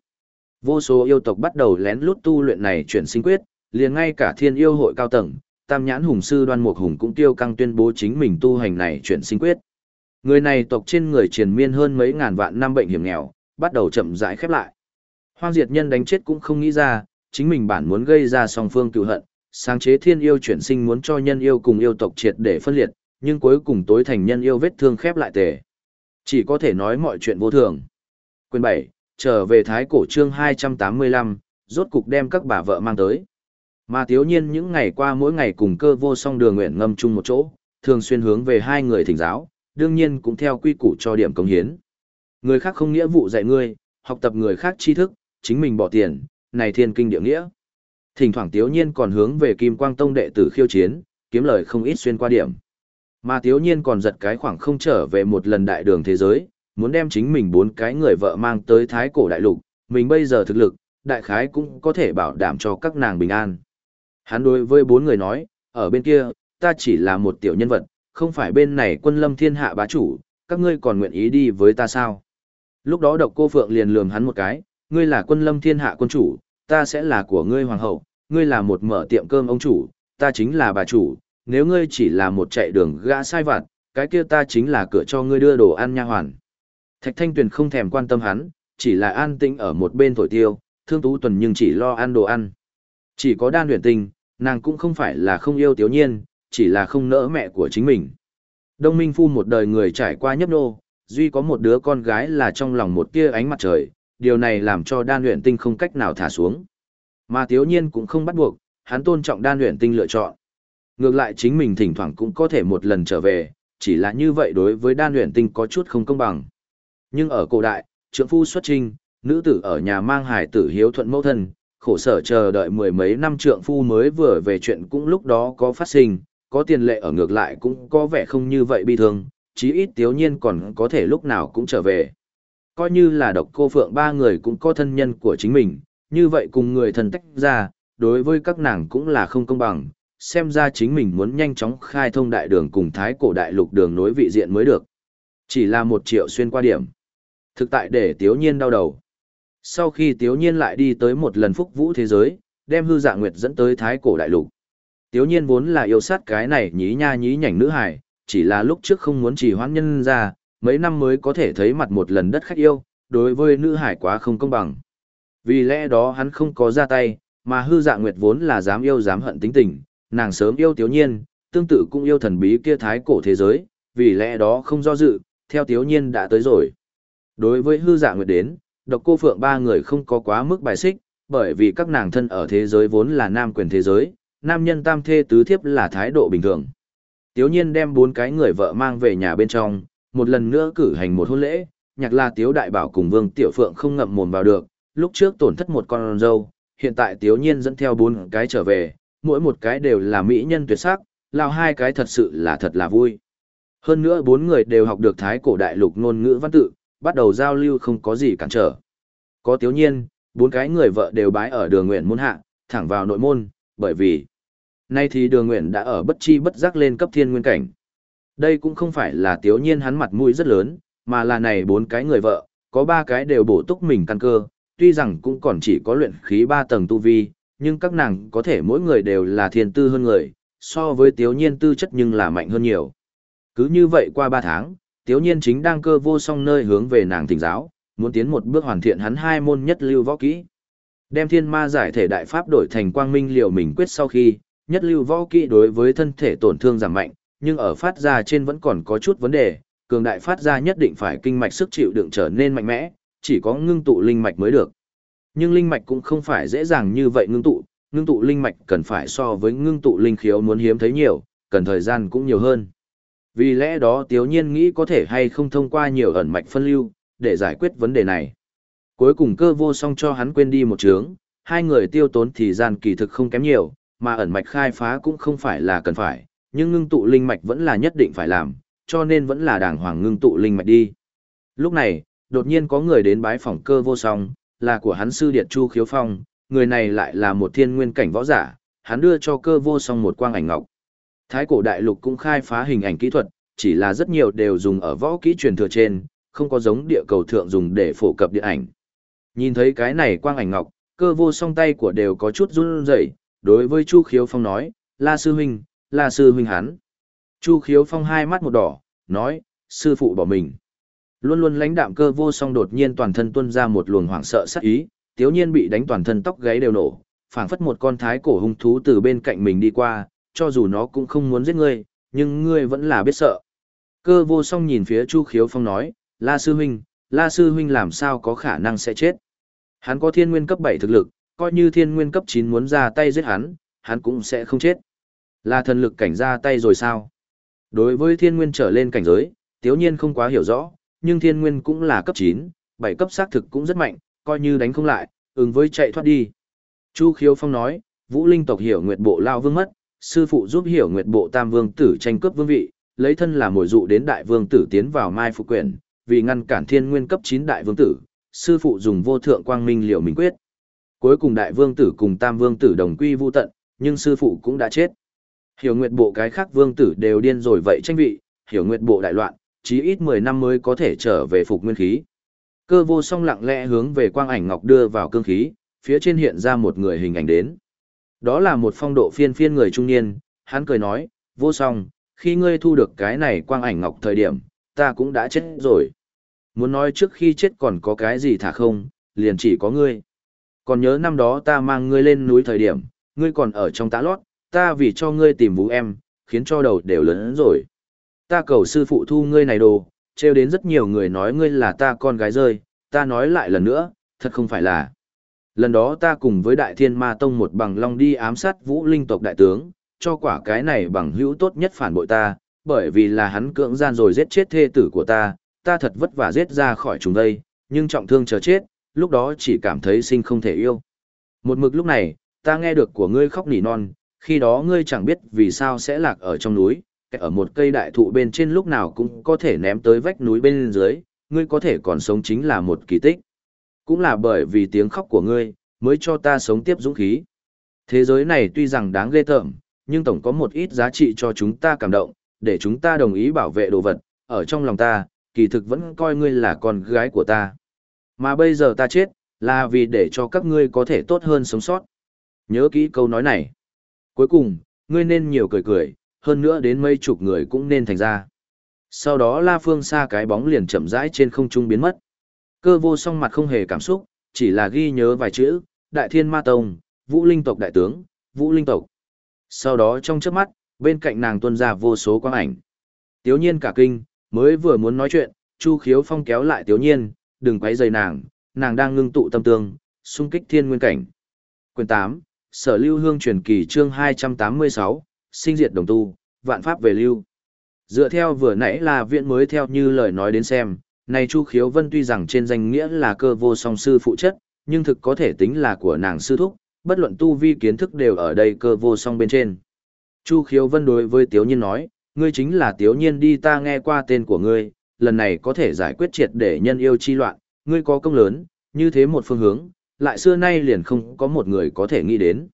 Vô số yêu tộc bắt đầu lén lút tu luyện này chuyển sinh quyết, liền ngay cả thiên yêu hội cao tầng, tam nhãn hùng sư đoan mục hùng cũng tiêu căng tuyên bố chính mình tu hành này chuyển sinh quyết. Người này tộc trên người triền miên hơn mấy ngàn vạn năm bệnh hiểm nghèo, bắt đầu chậm rãi khép lại. Hoang diệt nhân đánh chết cũng không nghĩ ra, chính mình bản muốn gây ra song phương cựu hận, sáng chế thiên yêu chuyển sinh muốn cho nhân yêu cùng yêu tộc triệt để phân liệt, nhưng cuối cùng tối thành nhân yêu vết thương khép lại tề. Chỉ có thể nói mọi chuyện vô thường. Quyền 7, trở về thái cổ chương 285, rốt cục đem các bà vợ mang tới. Mà thiếu nhiên những ngày qua mỗi ngày cùng cơ vô song đường nguyện ngâm chung một chỗ, thường xuyên hướng về hai người thỉnh giáo, đương nhiên cũng theo quy củ cho điểm công hiến. Người khác không nghĩa vụ dạy ngươi, học tập người khác tri thức, chính mình bỏ tiền, này thiên kinh địa nghĩa. Thỉnh thoảng Tiếu Nhiên còn hướng về Kim Quang Tông đệ tử khiêu chiến, kiếm lời không ít xuyên qua điểm. Mà Tiếu Nhiên còn giật cái khoảng không trở về một lần đại đường thế giới, muốn đem chính mình bốn cái người vợ mang tới thái cổ đại lục, mình bây giờ thực lực, đại khái cũng có thể bảo đảm cho các nàng bình an. Hắn đối với bốn người nói, ở bên kia, ta chỉ là một tiểu nhân vật, không phải bên này quân lâm thiên hạ bá chủ, các ngươi còn nguyện ý đi với ta sao? Lúc đó độc cô Phượng liền lườm hắn một cái, ngươi là quân lâm thiên hạ quân chủ, ta sẽ là của ngươi hoàng hậu, ngươi là một mở tiệm cơm ông chủ, ta chính là bà chủ, nếu ngươi chỉ là một chạy đường gã sai vặt, cái kia ta chính là cửa cho ngươi đưa đồ ăn nha hoàn. Thạch Thanh Tuyền không thèm quan tâm hắn, chỉ là an tĩnh ở một bên thổi tiêu, thương tú tuần nhưng chỉ lo ăn đồ ăn. Chỉ có đan huyền tình, nàng cũng không phải là không yêu tiểu nhiên, chỉ là không nỡ mẹ của chính mình. Đông Minh Phu một đời người trải qua nhấp nô, duy có một đứa con gái là trong lòng một tia ánh mặt trời, điều này làm cho đan luyện tinh không cách nào thả xuống. Mà thiếu nhiên cũng không bắt buộc, hắn tôn trọng đan luyện tinh lựa chọn. Ngược lại chính mình thỉnh thoảng cũng có thể một lần trở về, chỉ là như vậy đối với đan luyện tinh có chút không công bằng. Nhưng ở cổ đại, trượng phu xuất trinh, nữ tử ở nhà mang hài tử hiếu thuận mẫu thân, khổ sở chờ đợi mười mấy năm trượng phu mới vừa về chuyện cũng lúc đó có phát sinh, có tiền lệ ở ngược lại cũng có vẻ không như vậy bi thương, chí ít tiếu nhiên còn có thể lúc nào cũng trở về. Coi như là độc cô phượng ba người cũng có thân nhân của chính mình, như vậy cùng người thân tách ra, đối với các nàng cũng là không công bằng, xem ra chính mình muốn nhanh chóng khai thông đại đường cùng thái cổ đại lục đường nối vị diện mới được. Chỉ là một triệu xuyên qua điểm. Thực tại để tiếu nhiên đau đầu. Sau khi tiếu nhiên lại đi tới một lần phúc vũ thế giới, đem hư dạ nguyệt dẫn tới thái cổ đại lục. Tiếu nhiên vốn là yêu sát cái này nhí nha nhí nhảnh nữ hải, chỉ là lúc trước không muốn chỉ hoãn nhân ra, mấy năm mới có thể thấy mặt một lần đất khách yêu, đối với nữ hải quá không công bằng. Vì lẽ đó hắn không có ra tay, mà hư dạ nguyệt vốn là dám yêu dám hận tính tình, nàng sớm yêu tiếu nhiên, tương tự cũng yêu thần bí kia thái cổ thế giới, vì lẽ đó không do dự, theo tiếu nhiên đã tới rồi. Đối với hư dạ nguyệt đến, độc cô phượng ba người không có quá mức bài xích, bởi vì các nàng thân ở thế giới vốn là nam quyền thế giới, nam nhân tam thê tứ thiếp là thái độ bình thường. Tiếu nhiên đem bốn cái người vợ mang về nhà bên trong, một lần nữa cử hành một hôn lễ, nhạc la tiếu đại bảo cùng vương tiểu phượng không ngậm mồm vào được, lúc trước tổn thất một con dâu, hiện tại Tiếu Nhiên dẫn theo bốn cái trở về, mỗi một cái đều là mỹ nhân tuyệt sắc, lao hai cái thật sự là thật là vui. Hơn nữa bốn người đều học được thái cổ đại lục ngôn ngữ văn tự, bắt đầu giao lưu không có gì cản trở. Có Tiếu Nhiên, bốn cái người vợ đều bái ở đường nguyện môn hạ, thẳng vào nội môn, bởi vì nay thì đường nguyện đã ở bất chi bất giác lên cấp thiên nguyên cảnh. Đây cũng không phải là Tiếu Nhiên hắn mặt mũi rất lớn, mà là này bốn cái người vợ, có ba cái đều bổ túc mình căn cơ, tuy rằng cũng còn chỉ có luyện khí ba tầng tu vi, nhưng các nàng có thể mỗi người đều là thiên tư hơn người, so với tiếu nhiên tư chất nhưng là mạnh hơn nhiều. Cứ như vậy qua ba tháng, tiếu nhiên chính đang cơ vô song nơi hướng về nàng tỉnh giáo, muốn tiến một bước hoàn thiện hắn hai môn nhất lưu võ kỹ. Đem thiên ma giải thể đại pháp đổi thành quang minh liệu mình quyết sau khi, nhất lưu võ kỹ đối với thân thể tổn thương giảm mạnh, nhưng ở phát ra trên vẫn còn có chút vấn đề, cường đại phát ra nhất định phải kinh mạch sức chịu đựng trở nên mạnh mẽ, chỉ có ngưng tụ linh mạch mới được. Nhưng linh mạch cũng không phải dễ dàng như vậy ngưng tụ, ngưng tụ linh mạch cần phải so với ngưng tụ linh khiếu muốn hiếm thấy nhiều, cần thời gian cũng nhiều hơn. Vì lẽ đó Tiếu Nhiên nghĩ có thể hay không thông qua nhiều ẩn mạch phân lưu, để giải quyết vấn đề này. Cuối cùng cơ vô song cho hắn quên đi một chướng, hai người tiêu tốn thì gian kỳ thực không kém nhiều, mà ẩn mạch khai phá cũng không phải là cần phải, nhưng ngưng tụ linh mạch vẫn là nhất định phải làm, cho nên vẫn là đàng hoàng ngưng tụ linh mạch đi. Lúc này, đột nhiên có người đến bái phỏng cơ vô song, là của hắn sư điệt Chu Khiếu Phong, người này lại là một thiên nguyên cảnh võ giả, hắn đưa cho cơ vô song một quang ảnh ngọc. Thái cổ đại lục cũng khai phá hình ảnh kỹ thuật, chỉ là rất nhiều đều dùng ở võ kỹ truyền thừa trên, không có giống địa cầu thượng dùng để phổ cập điện ảnh. Nhìn thấy cái này quang ảnh ngọc, cơ vô song tay của đều có chút run rẩy, đối với Chu Khiếu Phong nói, La Sư Huynh, La Sư Huynh hắn. Chu Khiếu Phong hai mắt một đỏ, nói, sư phụ bỏ mình. Luôn luôn lãnh đạm cơ vô song đột nhiên toàn thân tuôn ra một luồng hoảng sợ sắc ý, tiếu nhiên bị đánh toàn thân tóc gáy đều nổ, phảng phất một con thái cổ hung thú từ bên cạnh mình đi qua, cho dù nó cũng không muốn giết ngươi, nhưng ngươi vẫn là biết sợ. Cơ vô song nhìn phía Chu Khiếu Phong nói, La Sư Huynh, La Sư Huynh làm sao có khả năng sẽ chết. Hắn có thiên nguyên cấp 7 thực lực, coi như thiên nguyên cấp 9 muốn ra tay giết hắn, hắn cũng sẽ không chết. Là thần lực cảnh ra tay rồi sao? Đối với thiên nguyên trở lên cảnh giới, tiếu nhiên không quá hiểu rõ, nhưng thiên nguyên cũng là cấp 9, 7 cấp xác thực cũng rất mạnh, coi như đánh không lại, ứng với chạy thoát đi. Chu Khiếu Phong nói, Vũ Linh tộc hiểu nguyệt bộ lao vương mất, sư phụ giúp hiểu nguyệt bộ tam vương tử tranh cướp vương vị, lấy thân là mồi dụ đến đại vương tử tiến vào mai phục quyển, vì ngăn cản thiên nguyên cấp 9 đại vương tử, sư phụ dùng vô thượng quang minh liệu mình quyết. Cuối cùng đại vương tử cùng tam vương tử đồng quy vu tận, nhưng sư phụ cũng đã chết. Hiểu nguyệt bộ cái khác vương tử đều điên rồi vậy tranh vị, hiểu nguyệt bộ đại loạn, chí ít 10 năm mới có thể trở về phục nguyên khí. Cơ vô song lặng lẽ hướng về quang ảnh ngọc đưa vào cương khí, phía trên hiện ra một người hình ảnh đến. Đó là một phong độ phiên phiên người trung niên, hắn cười nói, vô song, khi ngươi thu được cái này quang ảnh ngọc thời điểm, ta cũng đã chết rồi. Muốn nói trước khi chết còn có cái gì thả không, liền chỉ có ngươi. Còn nhớ năm đó ta mang ngươi lên núi thời điểm, ngươi còn ở trong tã lót, ta vì cho ngươi tìm vũ em, khiến cho đầu đều lớn rồi. Ta cầu sư phụ thu ngươi này đồ, trêu đến rất nhiều người nói ngươi là ta con gái rơi, ta nói lại lần nữa, thật không phải là. Lần đó ta cùng với Đại Thiên Ma Tông một bằng long đi ám sát vũ linh tộc đại tướng, cho quả cái này bằng hữu tốt nhất phản bội ta, bởi vì là hắn cưỡng gian rồi giết chết thê tử của ta, ta thật vất vả giết ra khỏi chúng đây, nhưng trọng thương chờ chết, lúc đó chỉ cảm thấy sinh không thể yêu. Một mực lúc này, ta nghe được của ngươi khóc nỉ non, khi đó ngươi chẳng biết vì sao sẽ lạc ở trong núi, ở một cây đại thụ bên trên lúc nào cũng có thể ném tới vách núi bên dưới, ngươi có thể còn sống chính là một kỳ tích. Cũng là bởi vì tiếng khóc của ngươi, mới cho ta sống tiếp dũng khí. Thế giới này tuy rằng đáng ghê tởm, nhưng tổng có một ít giá trị cho chúng ta cảm động, để chúng ta đồng ý bảo vệ đồ vật, ở trong lòng ta, kỳ thực vẫn coi ngươi là con gái của ta. Mà bây giờ ta chết, là vì để cho các ngươi có thể tốt hơn sống sót. Nhớ kỹ câu nói này. Cuối cùng, ngươi nên nhiều cười cười, hơn nữa đến mấy chục người cũng nên thành ra. Sau đó La Phương xa cái bóng liền chậm rãi trên không trung biến mất. Cơ vô song mặt không hề cảm xúc, chỉ là ghi nhớ vài chữ, Đại Thiên Ma Tông, Vũ Linh tộc đại tướng, Vũ Linh tộc. Sau đó trong chớp mắt, bên cạnh nàng tuôn ra vô số quang ảnh. Tiếu nhiên cả kinh, mới vừa muốn nói chuyện, Chu Khiếu Phong kéo lại Tiếu nhiên, đừng quấy rầy nàng, nàng đang ngưng tụ tâm tương, xung kích thiên nguyên cảnh. Quyền 8, Sở Lưu Hương truyền kỳ chương 286, sinh diệt đồng tu, vạn pháp về lưu. Dựa theo vừa nãy là viện mới theo như lời nói đến xem, này Chu Khiếu Vân tuy rằng trên danh nghĩa là cơ vô song sư phụ chất, nhưng thực có thể tính là của nàng sư thúc, bất luận tu vi kiến thức đều ở đây cơ vô song bên trên. Chu Khiếu Vân đối với Tiếu Nhiên nói, ngươi chính là Tiếu Nhiên đi ta nghe qua tên của ngươi, lần này có thể giải quyết triệt để nhân yêu chi loạn, ngươi có công lớn, như thế một phương hướng, lại xưa nay liền không có một người có thể nghĩ đến.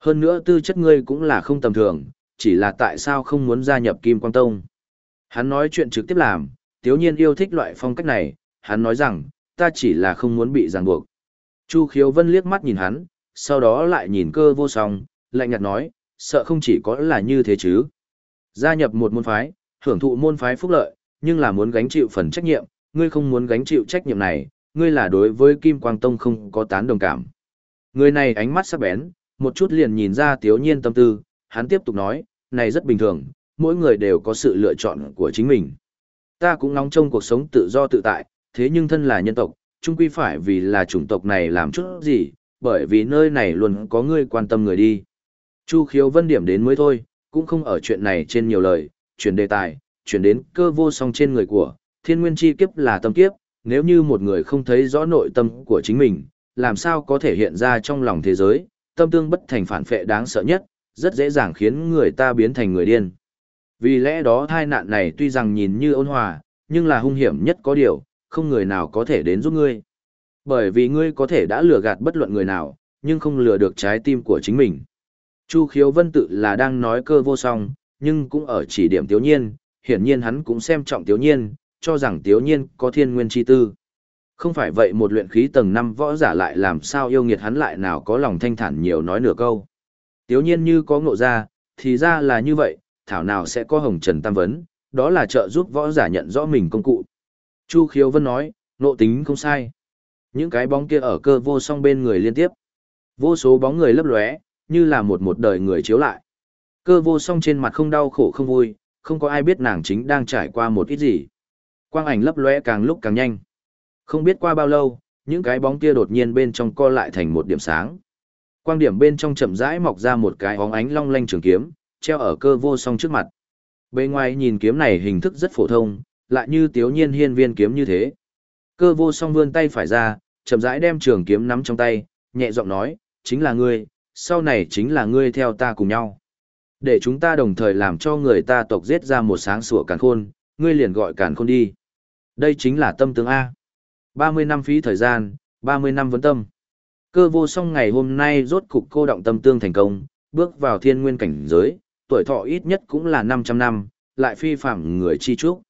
Hơn nữa tư chất ngươi cũng là không tầm thường, chỉ là tại sao không muốn gia nhập Kim Quang Tông. Hắn nói chuyện trực tiếp làm, Tiếu Nhiên yêu thích loại phong cách này, hắn nói rằng, ta chỉ là không muốn bị ràng buộc. Chu Khiếu Vân liếc mắt nhìn hắn, sau đó lại nhìn cơ vô song, lạnh nhạt nói, sợ không chỉ có là như thế chứ. Gia nhập một môn phái, hưởng thụ môn phái phúc lợi, nhưng là muốn gánh chịu phần trách nhiệm, ngươi không muốn gánh chịu trách nhiệm này, ngươi là đối với Kim Quang Tông không có tán đồng cảm. Người này ánh mắt sắc bén, một chút liền nhìn ra tiếu nhiên tâm tư, hắn tiếp tục nói, này rất bình thường, mỗi người đều có sự lựa chọn của chính mình. Ta cũng nóng trong cuộc sống tự do tự tại, thế nhưng thân là nhân tộc, chung quy phải vì là chủng tộc này làm chút gì, bởi vì nơi này luôn có người quan tâm người đi. Chu khiếu vân điểm đến mới thôi, cũng không ở chuyện này trên nhiều lời, chuyển đề tài, chuyển đến cơ vô song trên người của, thiên nguyên chi kiếp là tâm kiếp, nếu như một người không thấy rõ nội tâm của chính mình, làm sao có thể hiện ra trong lòng thế giới, tâm tương bất thành phản phệ đáng sợ nhất, rất dễ dàng khiến người ta biến thành người điên. Vì lẽ đó thai nạn này tuy rằng nhìn như ôn hòa, nhưng là hung hiểm nhất có điều, không người nào có thể đến giúp ngươi. Bởi vì ngươi có thể đã lừa gạt bất luận người nào, nhưng không lừa được trái tim của chính mình. Chu khiếu vân tự là đang nói cơ vô song, nhưng cũng ở chỉ điểm tiếu nhiên, hiển nhiên hắn cũng xem trọng tiếu nhiên, cho rằng tiếu nhiên có thiên nguyên chi tư. Không phải vậy một luyện khí tầng 5 võ giả lại làm sao yêu nghiệt hắn lại nào có lòng thanh thản nhiều nói nửa câu. Tiếu nhiên như có ngộ ra, thì ra là như vậy, thảo nào sẽ có hồng trần tam vấn, đó là trợ giúp võ giả nhận rõ mình công cụ. Chu khiếu vân nói, nộ tính không sai. Những cái bóng kia ở cơ vô song bên người liên tiếp. Vô số bóng người lấp lóe, như là một một đời người chiếu lại. Cơ vô song trên mặt không đau khổ không vui, không có ai biết nàng chính đang trải qua một ít gì. Quang ảnh lấp lóe càng lúc càng nhanh. Không biết qua bao lâu, những cái bóng kia đột nhiên bên trong co lại thành một điểm sáng. Quang điểm bên trong chậm rãi mọc ra một cái óng ánh long lanh trường kiếm, treo ở cơ vô song trước mặt. Bên ngoài nhìn kiếm này hình thức rất phổ thông, lại như tiếu nhiên hiên viên kiếm như thế. Cơ vô song vươn tay phải ra, chậm rãi đem trường kiếm nắm trong tay, nhẹ giọng nói, chính là ngươi, sau này chính là ngươi theo ta cùng nhau. Để chúng ta đồng thời làm cho người ta tộc giết ra một sáng sủa càn khôn, ngươi liền gọi càn khôn đi. Đây chính là tâm tướng A. 30 năm phí thời gian, 30 năm vấn tâm. Cơ vô song ngày hôm nay rốt cục cô động tâm tương thành công, bước vào thiên nguyên cảnh giới, tuổi thọ ít nhất cũng là 500 năm, lại phi phạm người chi trúc.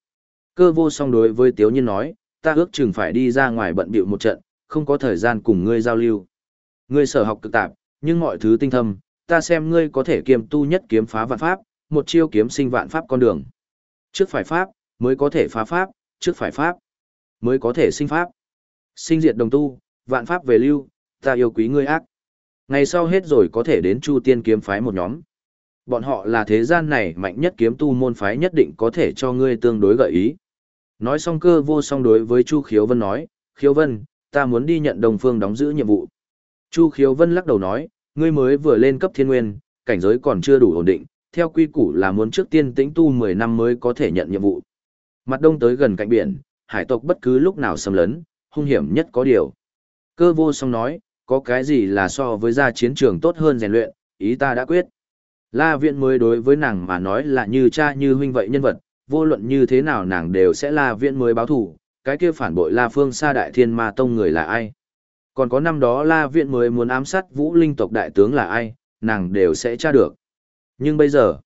Cơ vô song đối với Tiếu Nhiên nói, ta ước chừng phải đi ra ngoài bận bịu một trận, không có thời gian cùng ngươi giao lưu. Ngươi sở học cực tạp, nhưng mọi thứ tinh thâm, ta xem ngươi có thể kiêm tu nhất kiếm phá vạn pháp, một chiêu kiếm sinh vạn pháp con đường. Trước phải pháp, mới có thể phá pháp, trước phải pháp, mới có thể sinh pháp. Sinh diệt đồng tu, vạn pháp về lưu, ta yêu quý ngươi ác. Ngày sau hết rồi có thể đến Chu Tiên kiếm phái một nhóm. Bọn họ là thế gian này mạnh nhất kiếm tu môn phái nhất định có thể cho ngươi tương đối gợi ý. Nói xong cơ vô song đối với Chu Khiếu Vân nói, Khiếu Vân, ta muốn đi nhận đồng phương đóng giữ nhiệm vụ. Chu Khiếu Vân lắc đầu nói, ngươi mới vừa lên cấp thiên nguyên, cảnh giới còn chưa đủ ổn định, theo quy củ là muốn trước tiên tĩnh tu 10 năm mới có thể nhận nhiệm vụ. Mặt đông tới gần cạnh biển, hải tộc bất cứ lúc nào xâm lấn, hung hiểm nhất có điều. Cơ vô song nói, có cái gì là so với ra chiến trường tốt hơn rèn luyện, ý ta đã quyết. La viện mới đối với nàng mà nói là như cha như huynh vậy nhân vật, vô luận như thế nào nàng đều sẽ là viện mới báo thủ, cái kia phản bội La Phương xa đại thiên ma tông người là ai. Còn có năm đó La viện mới muốn ám sát vũ linh tộc đại tướng là ai, nàng đều sẽ tra được. Nhưng bây giờ,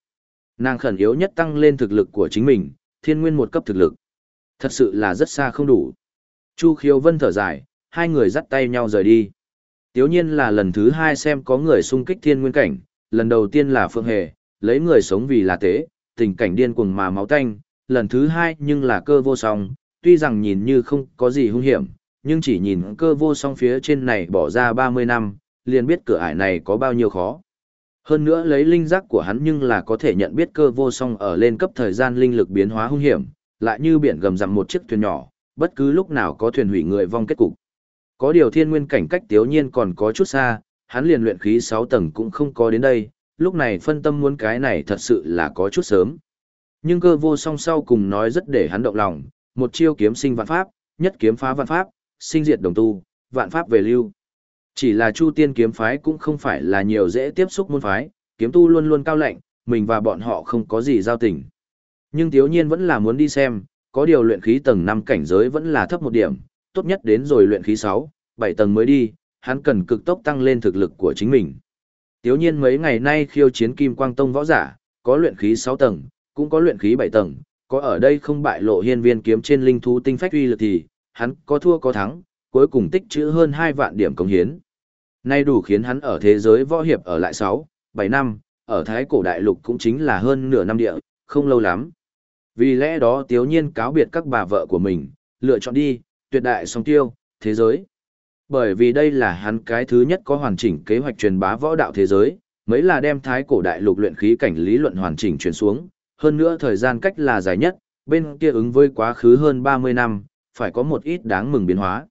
nàng khẩn yếu nhất tăng lên thực lực của chính mình, thiên nguyên một cấp thực lực. Thật sự là rất xa không đủ. Chu khiếu vân thở dài, hai người dắt tay nhau rời đi. Tiếu nhiên là lần thứ hai xem có người xung kích thiên nguyên cảnh, lần đầu tiên là Phương Hề, lấy người sống vì là tế, tình cảnh điên cuồng mà máu tanh, lần thứ hai nhưng là cơ vô song, tuy rằng nhìn như không có gì hung hiểm, nhưng chỉ nhìn cơ vô song phía trên này bỏ ra 30 năm, liền biết cửa ải này có bao nhiêu khó. Hơn nữa lấy linh giác của hắn nhưng là có thể nhận biết cơ vô song ở lên cấp thời gian linh lực biến hóa hung hiểm, lại như biển gầm rằm một chiếc thuyền nhỏ, bất cứ lúc nào có thuyền hủy người vong kết cục. Có điều thiên nguyên cảnh cách tiếu nhiên còn có chút xa, hắn liền luyện khí 6 tầng cũng không có đến đây, lúc này phân tâm muốn cái này thật sự là có chút sớm. Nhưng cơ vô song sau cùng nói rất để hắn động lòng, một chiêu kiếm sinh vạn pháp, nhất kiếm phá vạn pháp, sinh diệt đồng tu, vạn pháp về lưu, chỉ là Chu Tiên kiếm phái cũng không phải là nhiều dễ tiếp xúc môn phái, kiếm tu luôn luôn cao lạnh, mình và bọn họ không có gì giao tình. Nhưng Tiếu Nhiên vẫn là muốn đi xem, có điều luyện khí tầng 5 cảnh giới vẫn là thấp một điểm, tốt nhất đến rồi luyện khí 6, 7 tầng mới đi, hắn cần cực tốc tăng lên thực lực của chính mình. Tiếu Nhiên mấy ngày nay khiêu chiến Kim Quang Tông võ giả, có luyện khí 6 tầng, cũng có luyện khí 7 tầng, có ở đây không bại lộ hiên viên kiếm trên linh thú tinh phách uy lực thì, hắn có thua có thắng, cuối cùng tích trữ hơn 2 vạn điểm công hiến. Nay đủ khiến hắn ở thế giới võ hiệp ở lại 6, 7 năm, ở Thái cổ đại lục cũng chính là hơn nửa năm địa, không lâu lắm. Vì lẽ đó tiếu nhiên cáo biệt các bà vợ của mình, lựa chọn đi, tuyệt đại song tiêu, thế giới. Bởi vì đây là hắn cái thứ nhất có hoàn chỉnh kế hoạch truyền bá võ đạo thế giới, mấy là đem thái cổ đại lục luyện khí cảnh lý luận hoàn chỉnh truyền xuống, hơn nữa thời gian cách là dài nhất, bên kia ứng với quá khứ hơn 30 năm, phải có một ít đáng mừng biến hóa.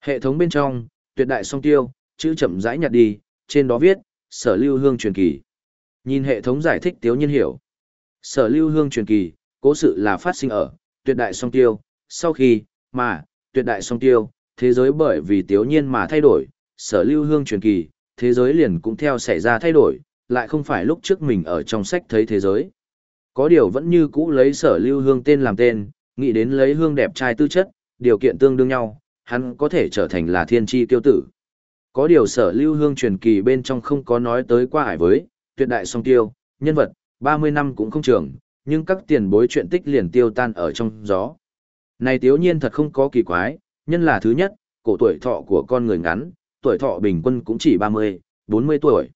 Hệ thống bên trong, tuyệt đại song tiêu, chữ chậm rãi nhặt đi, trên đó viết, sở lưu hương truyền kỳ. Nhìn hệ thống giải thích tiếu nhiên hiểu. Sở lưu hương truyền kỳ, cố sự là phát sinh ở, tuyệt đại song tiêu, sau khi, mà, tuyệt đại song tiêu, thế giới bởi vì tiếu nhiên mà thay đổi, sở lưu hương truyền kỳ, thế giới liền cũng theo xảy ra thay đổi, lại không phải lúc trước mình ở trong sách thấy thế giới. Có điều vẫn như cũ lấy sở lưu hương tên làm tên, nghĩ đến lấy hương đẹp trai tư chất, điều kiện tương đương nhau, hắn có thể trở thành là thiên tri tiêu tử. Có điều sở lưu hương truyền kỳ bên trong không có nói tới qua hải với, tuyệt đại song tiêu, nhân vật, 30 năm cũng không trưởng, nhưng các tiền bối chuyện tích liền tiêu tan ở trong gió. Này tiếu nhiên thật không có kỳ quái, nhân là thứ nhất, cổ tuổi thọ của con người ngắn, tuổi thọ bình quân cũng chỉ 30, 40 tuổi.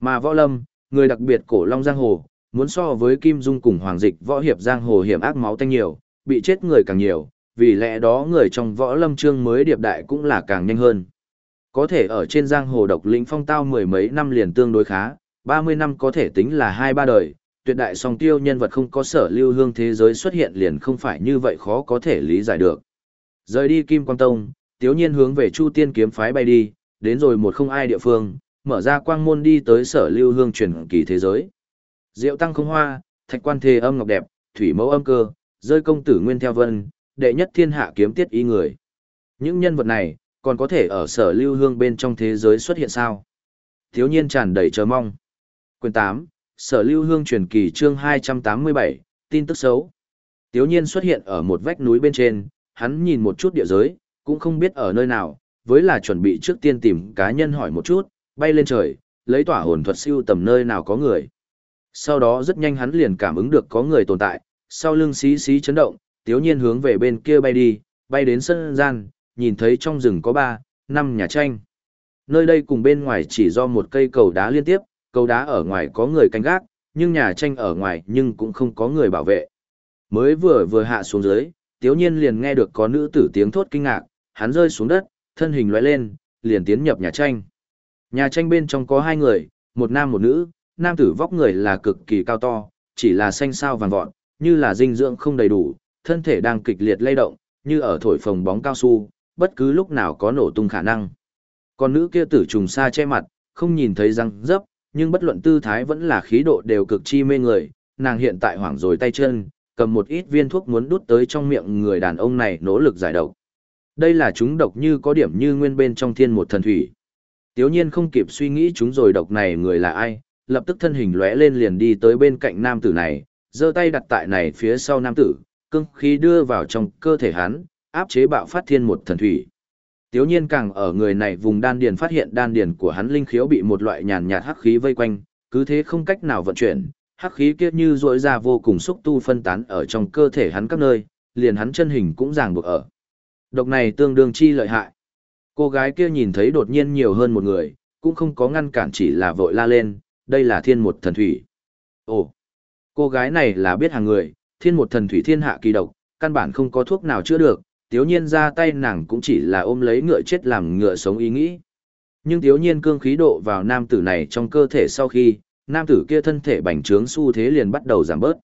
Mà võ lâm, người đặc biệt cổ long giang hồ, muốn so với Kim Dung cùng Hoàng Dịch võ hiệp giang hồ hiểm ác máu tanh nhiều, bị chết người càng nhiều, vì lẽ đó người trong võ lâm trương mới điệp đại cũng là càng nhanh hơn. Có thể ở trên giang hồ độc lĩnh phong tao mười mấy năm liền tương đối khá, 30 năm có thể tính là hai ba đời, tuyệt đại song tiêu nhân vật không có sở lưu hương thế giới xuất hiện liền không phải như vậy khó có thể lý giải được. Rời đi Kim Quang Tông, tiếu nhiên hướng về Chu Tiên kiếm phái bay đi, đến rồi một không ai địa phương, mở ra quang môn đi tới sở lưu hương truyền kỳ thế giới. Diệu tăng không hoa, thạch quan thề âm ngọc đẹp, thủy mẫu âm cơ, rơi công tử nguyên theo vân, đệ nhất thiên hạ kiếm tiết ý người. Những nhân vật này, còn có thể ở sở lưu hương bên trong thế giới xuất hiện sao? Thiếu nhiên tràn đầy chờ mong. Quyền 8, Sở Lưu Hương truyền kỳ chương 287, tin tức xấu. Tiếu nhiên xuất hiện ở một vách núi bên trên, hắn nhìn một chút địa giới, cũng không biết ở nơi nào, với là chuẩn bị trước tiên tìm cá nhân hỏi một chút, bay lên trời, lấy tỏa hồn thuật siêu tầm nơi nào có người. Sau đó rất nhanh hắn liền cảm ứng được có người tồn tại, sau lưng xí xí chấn động, tiếu nhiên hướng về bên kia bay đi, bay đến sân gian, nhìn thấy trong rừng có ba, năm nhà tranh. Nơi đây cùng bên ngoài chỉ do một cây cầu đá liên tiếp, cầu đá ở ngoài có người canh gác, nhưng nhà tranh ở ngoài nhưng cũng không có người bảo vệ. Mới vừa vừa hạ xuống dưới, tiếu nhiên liền nghe được có nữ tử tiếng thốt kinh ngạc, hắn rơi xuống đất, thân hình lóe lên, liền tiến nhập nhà tranh. Nhà tranh bên trong có hai người, một nam một nữ, nam tử vóc người là cực kỳ cao to, chỉ là xanh sao vàng vọt, như là dinh dưỡng không đầy đủ, thân thể đang kịch liệt lay động, như ở thổi phồng bóng cao su, bất cứ lúc nào có nổ tung khả năng. con nữ kia tử trùng xa che mặt, không nhìn thấy răng dấp, nhưng bất luận tư thái vẫn là khí độ đều cực chi mê người, nàng hiện tại hoảng rồi tay chân, cầm một ít viên thuốc muốn đút tới trong miệng người đàn ông này nỗ lực giải độc. Đây là chúng độc như có điểm như nguyên bên trong thiên một thần thủy. Tiếu nhiên không kịp suy nghĩ chúng rồi độc này người là ai, lập tức thân hình lóe lên liền đi tới bên cạnh nam tử này, giơ tay đặt tại này phía sau nam tử, cưng khí đưa vào trong cơ thể hắn, áp chế bạo phát thiên một thần thủy. Tiếu nhiên càng ở người này vùng đan điền phát hiện đan điền của hắn linh khiếu bị một loại nhàn nhạt hắc khí vây quanh, cứ thế không cách nào vận chuyển, hắc khí kia như rỗi ra vô cùng xúc tu phân tán ở trong cơ thể hắn các nơi, liền hắn chân hình cũng ràng buộc ở. Độc này tương đương chi lợi hại. Cô gái kia nhìn thấy đột nhiên nhiều hơn một người, cũng không có ngăn cản chỉ là vội la lên, đây là thiên một thần thủy. Ồ, cô gái này là biết hàng người, thiên một thần thủy thiên hạ kỳ độc, căn bản không có thuốc nào chữa được, tiếu nhiên ra tay nàng cũng chỉ là ôm lấy ngựa chết làm ngựa sống ý nghĩ. Nhưng tiếu nhiên cương khí độ vào nam tử này trong cơ thể sau khi, nam tử kia thân thể bành trướng xu thế liền bắt đầu giảm bớt.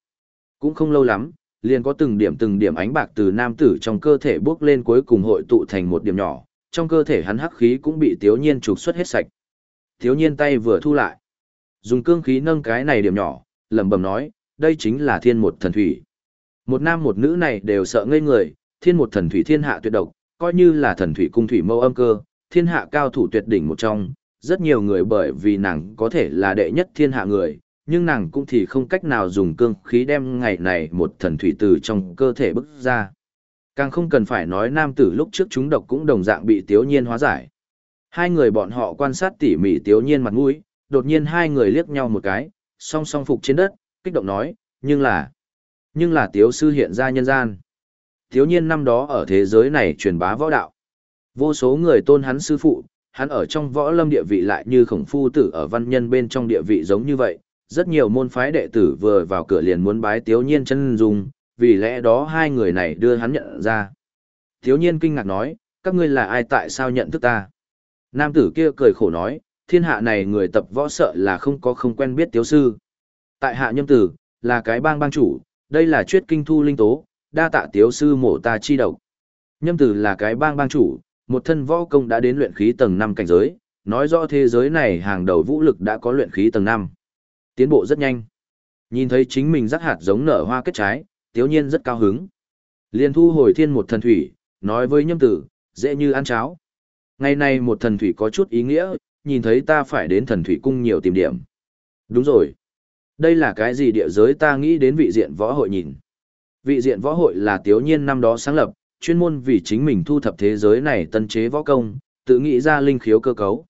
Cũng không lâu lắm, liền có từng điểm từng điểm ánh bạc từ nam tử trong cơ thể bước lên cuối cùng hội tụ thành một điểm nhỏ, trong cơ thể hắn hắc khí cũng bị tiếu nhiên trục xuất hết sạch. Tiếu nhiên tay vừa thu lại, dùng cương khí nâng cái này điểm nhỏ, lẩm bẩm nói, đây chính là thiên một thần thủy. Một nam một nữ này đều sợ ngây người, thiên một thần thủy thiên hạ tuyệt độc, coi như là thần thủy cung thủy mâu âm cơ, thiên hạ cao thủ tuyệt đỉnh một trong, rất nhiều người bởi vì nàng có thể là đệ nhất thiên hạ người, nhưng nàng cũng thì không cách nào dùng cương khí đem ngày này một thần thủy từ trong cơ thể bức ra. Càng không cần phải nói nam tử lúc trước chúng độc cũng đồng dạng bị tiếu nhiên hóa giải. Hai người bọn họ quan sát tỉ mỉ tiếu nhiên mặt mũi, đột nhiên hai người liếc nhau một cái, song song phục trên đất, kích động nói, nhưng là, nhưng là tiếu sư hiện ra nhân gian thiếu nhiên năm đó ở thế giới này truyền bá võ đạo. Vô số người tôn hắn sư phụ, hắn ở trong võ lâm địa vị lại như khổng phu tử ở văn nhân bên trong địa vị giống như vậy. Rất nhiều môn phái đệ tử vừa vào cửa liền muốn bái thiếu nhiên chân dung, vì lẽ đó hai người này đưa hắn nhận ra. thiếu nhiên kinh ngạc nói, các ngươi là ai tại sao nhận thức ta? Nam tử kia cười khổ nói, thiên hạ này người tập võ sợ là không có không quen biết tiếu sư. Tại hạ nhâm tử, là cái bang bang chủ, đây là chuyết kinh thu linh tố, đa tạ tiếu sư mổ ta chi độc. Nhâm tử là cái bang bang chủ, một thân võ công đã đến luyện khí tầng 5 cảnh giới, nói rõ thế giới này hàng đầu vũ lực đã có luyện khí tầng 5. Tiến bộ rất nhanh. Nhìn thấy chính mình rắc hạt giống nở hoa kết trái, tiếu nhiên rất cao hứng. Liên thu hồi thiên một thần thủy, nói với nhâm tử, dễ như ăn cháo. Ngày nay một thần thủy có chút ý nghĩa, nhìn thấy ta phải đến thần thủy cung nhiều tìm điểm. Đúng rồi. Đây là cái gì địa giới ta nghĩ đến vị diện võ hội nhìn. Vị diện võ hội là tiếu nhiên năm đó sáng lập, chuyên môn vì chính mình thu thập thế giới này tân chế võ công, tự nghĩ ra linh khiếu cơ cấu.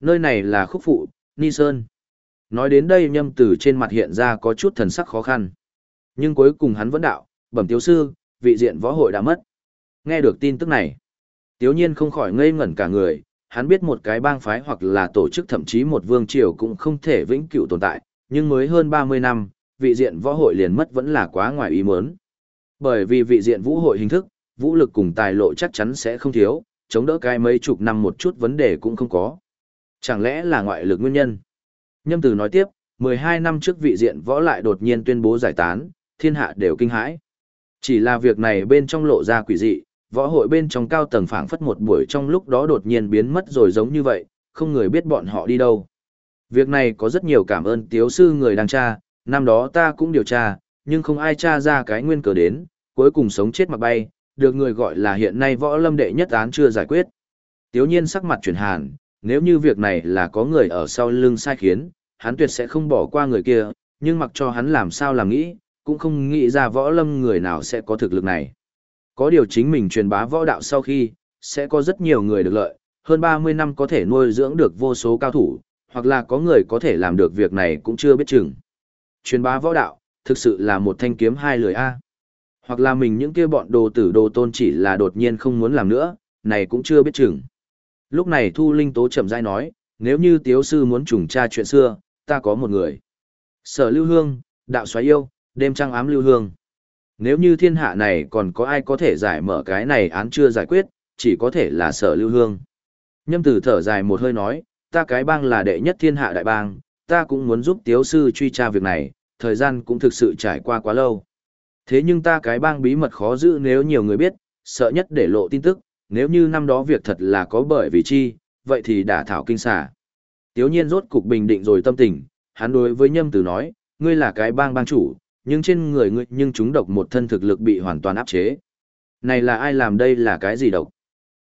Nơi này là khúc phụ, Ni Sơn. Nói đến đây nhâm tử trên mặt hiện ra có chút thần sắc khó khăn. Nhưng cuối cùng hắn vẫn đạo, bẩm tiếu sư, vị diện võ hội đã mất. Nghe được tin tức này, tiếu nhiên không khỏi ngây ngẩn cả người, hắn biết một cái bang phái hoặc là tổ chức thậm chí một vương triều cũng không thể vĩnh cửu tồn tại, nhưng mới hơn 30 năm, vị diện võ hội liền mất vẫn là quá ngoài ý muốn. Bởi vì vị diện vũ hội hình thức, vũ lực cùng tài lộ chắc chắn sẽ không thiếu, chống đỡ cái mấy chục năm một chút vấn đề cũng không có. Chẳng lẽ là ngoại lực nguyên nhân? Nhâm Từ nói tiếp, 12 năm trước vị diện võ lại đột nhiên tuyên bố giải tán, thiên hạ đều kinh hãi. Chỉ là việc này bên trong lộ ra quỷ dị, võ hội bên trong cao tầng phảng phất một buổi trong lúc đó đột nhiên biến mất rồi giống như vậy, không người biết bọn họ đi đâu. Việc này có rất nhiều cảm ơn tiếu sư người đang tra, năm đó ta cũng điều tra, nhưng không ai tra ra cái nguyên cờ đến, cuối cùng sống chết mặc bay, được người gọi là hiện nay võ lâm đệ nhất án chưa giải quyết. Tiếu nhiên sắc mặt chuyển hàn, nếu như việc này là có người ở sau lưng sai khiến, hắn tuyệt sẽ không bỏ qua người kia, nhưng mặc cho hắn làm sao làm nghĩ, cũng không nghĩ ra võ lâm người nào sẽ có thực lực này. Có điều chính mình truyền bá võ đạo sau khi, sẽ có rất nhiều người được lợi, hơn 30 năm có thể nuôi dưỡng được vô số cao thủ, hoặc là có người có thể làm được việc này cũng chưa biết chừng. Truyền bá võ đạo, thực sự là một thanh kiếm hai lưỡi A. Hoặc là mình những kia bọn đồ tử đồ tôn chỉ là đột nhiên không muốn làm nữa, này cũng chưa biết chừng. Lúc này Thu Linh Tố chậm rãi nói, nếu như tiếu sư muốn trùng tra chuyện xưa, ta có một người. Sở Lưu Hương, đạo xoáy yêu, đêm trăng ám Lưu Hương. Nếu như thiên hạ này còn có ai có thể giải mở cái này án chưa giải quyết, chỉ có thể là sở Lưu Hương. Nhâm tử thở dài một hơi nói, ta cái bang là đệ nhất thiên hạ đại bang, ta cũng muốn giúp tiếu sư truy tra việc này, thời gian cũng thực sự trải qua quá lâu. Thế nhưng ta cái bang bí mật khó giữ nếu nhiều người biết, sợ nhất để lộ tin tức, nếu như năm đó việc thật là có bởi vì chi, vậy thì đã thảo kinh xà. Tiếu nhiên rốt cục bình định rồi tâm tình, hắn đối với nhâm tử nói, ngươi là cái bang bang chủ, nhưng trên người ngươi nhưng chúng độc một thân thực lực bị hoàn toàn áp chế. Này là ai làm đây là cái gì độc?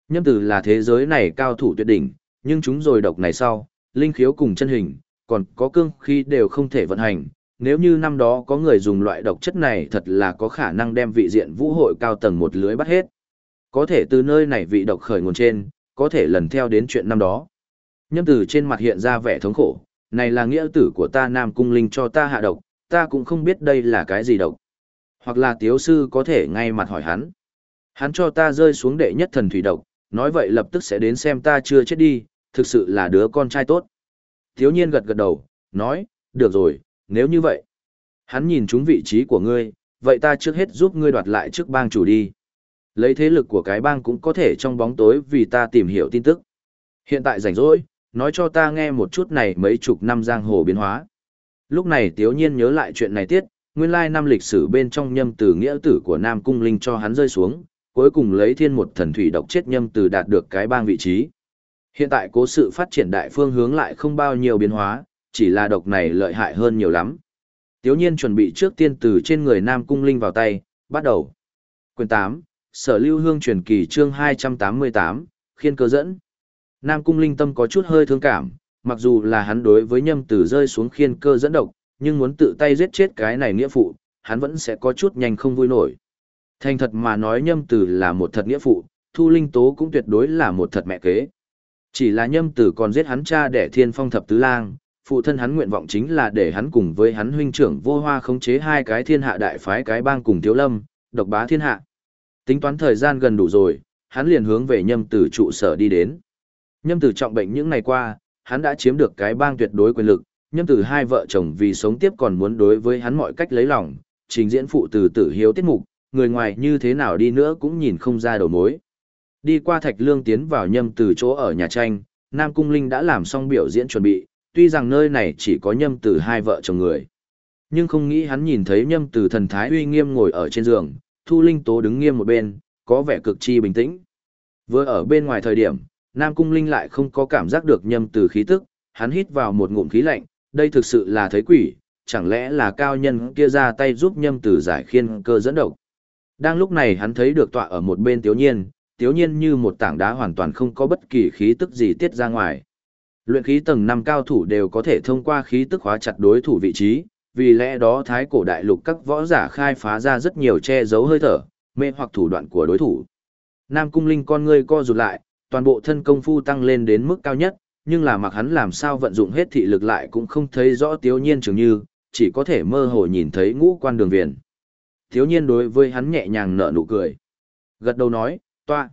Nhâm tử là thế giới này cao thủ tuyệt đỉnh, nhưng chúng rồi độc này sau, linh khiếu cùng chân hình, còn có cương khí đều không thể vận hành, nếu như năm đó có người dùng loại độc chất này thật là có khả năng đem vị diện vũ hội cao tầng một lưới bắt hết. Có thể từ nơi này vị độc khởi nguồn trên, có thể lần theo đến chuyện năm đó. Nhâm tử trên mặt hiện ra vẻ thống khổ, này là nghĩa tử của ta Nam Cung Linh cho ta hạ độc, ta cũng không biết đây là cái gì độc. Hoặc là tiếu sư có thể ngay mặt hỏi hắn. Hắn cho ta rơi xuống đệ nhất thần thủy độc, nói vậy lập tức sẽ đến xem ta chưa chết đi, thực sự là đứa con trai tốt. Tiếu nhiên gật gật đầu, nói, được rồi, nếu như vậy, hắn nhìn trúng vị trí của ngươi, vậy ta trước hết giúp ngươi đoạt lại trước bang chủ đi. Lấy thế lực của cái bang cũng có thể trong bóng tối vì ta tìm hiểu tin tức. Hiện tại rảnh rỗi, nói cho ta nghe một chút này mấy chục năm giang hồ biến hóa. Lúc này Tiếu Nhiên nhớ lại chuyện này tiết, nguyên lai năm lịch sử bên trong nhâm từ nghĩa tử của Nam Cung Linh cho hắn rơi xuống, cuối cùng lấy thiên một thần thủy độc chết nhâm từ đạt được cái bang vị trí. Hiện tại cố sự phát triển đại phương hướng lại không bao nhiêu biến hóa, chỉ là độc này lợi hại hơn nhiều lắm. Tiếu nhiên chuẩn bị trước tiên từ trên người Nam Cung Linh vào tay, bắt đầu. Quyền 8, Sở Lưu Hương truyền kỳ chương 288, khiên cơ dẫn. Nam Cung Linh tâm có chút hơi thương cảm, mặc dù là hắn đối với nhâm tử rơi xuống khiên cơ dẫn độc, nhưng muốn tự tay giết chết cái này nghĩa phụ, hắn vẫn sẽ có chút nhanh không vui nổi. Thành thật mà nói nhâm tử là một thật nghĩa phụ, Thu Linh Tố cũng tuyệt đối là một thật mẹ kế. Chỉ là nhâm tử còn giết hắn cha để thiên phong thập tứ lang, phụ thân hắn nguyện vọng chính là để hắn cùng với hắn huynh trưởng vô hoa khống chế hai cái thiên hạ đại phái cái bang cùng thiếu lâm, độc bá thiên hạ. Tính toán thời gian gần đủ rồi, hắn liền hướng về nhâm tử trụ sở đi đến. Nhâm tử trọng bệnh những ngày qua, hắn đã chiếm được cái bang tuyệt đối quyền lực, nhâm tử hai vợ chồng vì sống tiếp còn muốn đối với hắn mọi cách lấy lòng, trình diễn phụ từ tử hiếu tiết mục, người ngoài như thế nào đi nữa cũng nhìn không ra đầu mối. Đi qua thạch lương tiến vào nhâm tử chỗ ở nhà tranh, Nam Cung Linh đã làm xong biểu diễn chuẩn bị, tuy rằng nơi này chỉ có nhâm tử hai vợ chồng người. Nhưng không nghĩ hắn nhìn thấy nhâm tử thần thái uy nghiêm ngồi ở trên giường, Thu Linh Tố đứng nghiêm một bên, có vẻ cực chi bình tĩnh. Vừa ở bên ngoài thời điểm, Nam Cung Linh lại không có cảm giác được nhâm tử khí tức, hắn hít vào một ngụm khí lạnh, đây thực sự là thấy quỷ, chẳng lẽ là cao nhân kia ra tay giúp nhâm tử giải khiên cơ dẫn độc. Đang lúc này hắn thấy được tọa ở một bên tiếu nhiên, tiếu nhiên như một tảng đá hoàn toàn không có bất kỳ khí tức gì tiết ra ngoài. Luyện khí tầng 5 cao thủ đều có thể thông qua khí tức khóa chặt đối thủ vị trí, vì lẽ đó thái cổ đại lục các võ giả khai phá ra rất nhiều che giấu hơi thở, mê hoặc thủ đoạn của đối thủ. Nam cung linh con ngươi co rụt lại, toàn bộ thân công phu tăng lên đến mức cao nhất, nhưng là mặc hắn làm sao vận dụng hết thị lực lại cũng không thấy rõ tiếu nhiên trường như, chỉ có thể mơ hồ nhìn thấy ngũ quan đường viền. Tiếu nhiên đối với hắn nhẹ nhàng nở nụ cười. Gật đầu nói, toa.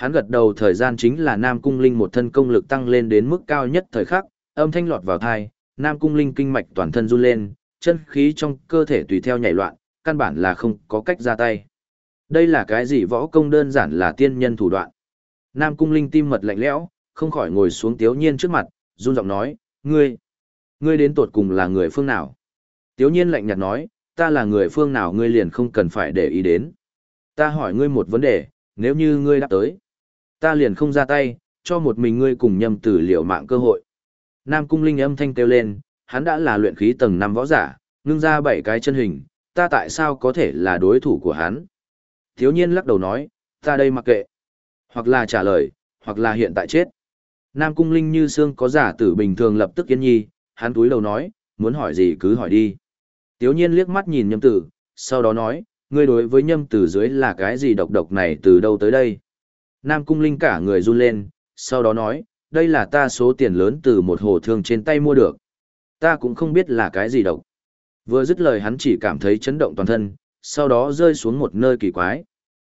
Hắn gật đầu thời gian chính là Nam Cung Linh một thân công lực tăng lên đến mức cao nhất thời khắc, âm thanh lọt vào thai, Nam Cung Linh kinh mạch toàn thân run lên, chân khí trong cơ thể tùy theo nhảy loạn, căn bản là không có cách ra tay. Đây là cái gì võ công đơn giản là tiên nhân thủ đoạn. Nam Cung Linh tim mật lạnh lẽo, không khỏi ngồi xuống Tiếu Nhiên trước mặt, run giọng nói, ngươi, ngươi đến tột cùng là người phương nào? Tiếu Nhiên lạnh nhạt nói, ta là người phương nào ngươi liền không cần phải để ý đến. Ta hỏi ngươi một vấn đề, nếu như ngươi đáp tới, ta liền không ra tay, cho một mình ngươi cùng nhâm tử liệu mạng cơ hội. Nam Cung Linh âm thanh kêu lên, hắn đã là luyện khí tầng 5 võ giả, ngưng ra bảy cái chân hình, ta tại sao có thể là đối thủ của hắn? Thiếu nhiên lắc đầu nói, ta đây mặc kệ. Hoặc là trả lời, hoặc là hiện tại chết. Nam Cung Linh như xương có giả tử bình thường lập tức yên nhi, hắn túi đầu nói, muốn hỏi gì cứ hỏi đi. Tiếu nhiên liếc mắt nhìn nhâm tử, sau đó nói, ngươi đối với nhâm tử dưới là cái gì độc độc này từ đâu tới đây. Nam Cung Linh cả người run lên, sau đó nói, đây là ta số tiền lớn từ một hồ thương trên tay mua được. Ta cũng không biết là cái gì độc. Vừa dứt lời hắn chỉ cảm thấy chấn động toàn thân, sau đó rơi xuống một nơi kỳ quái.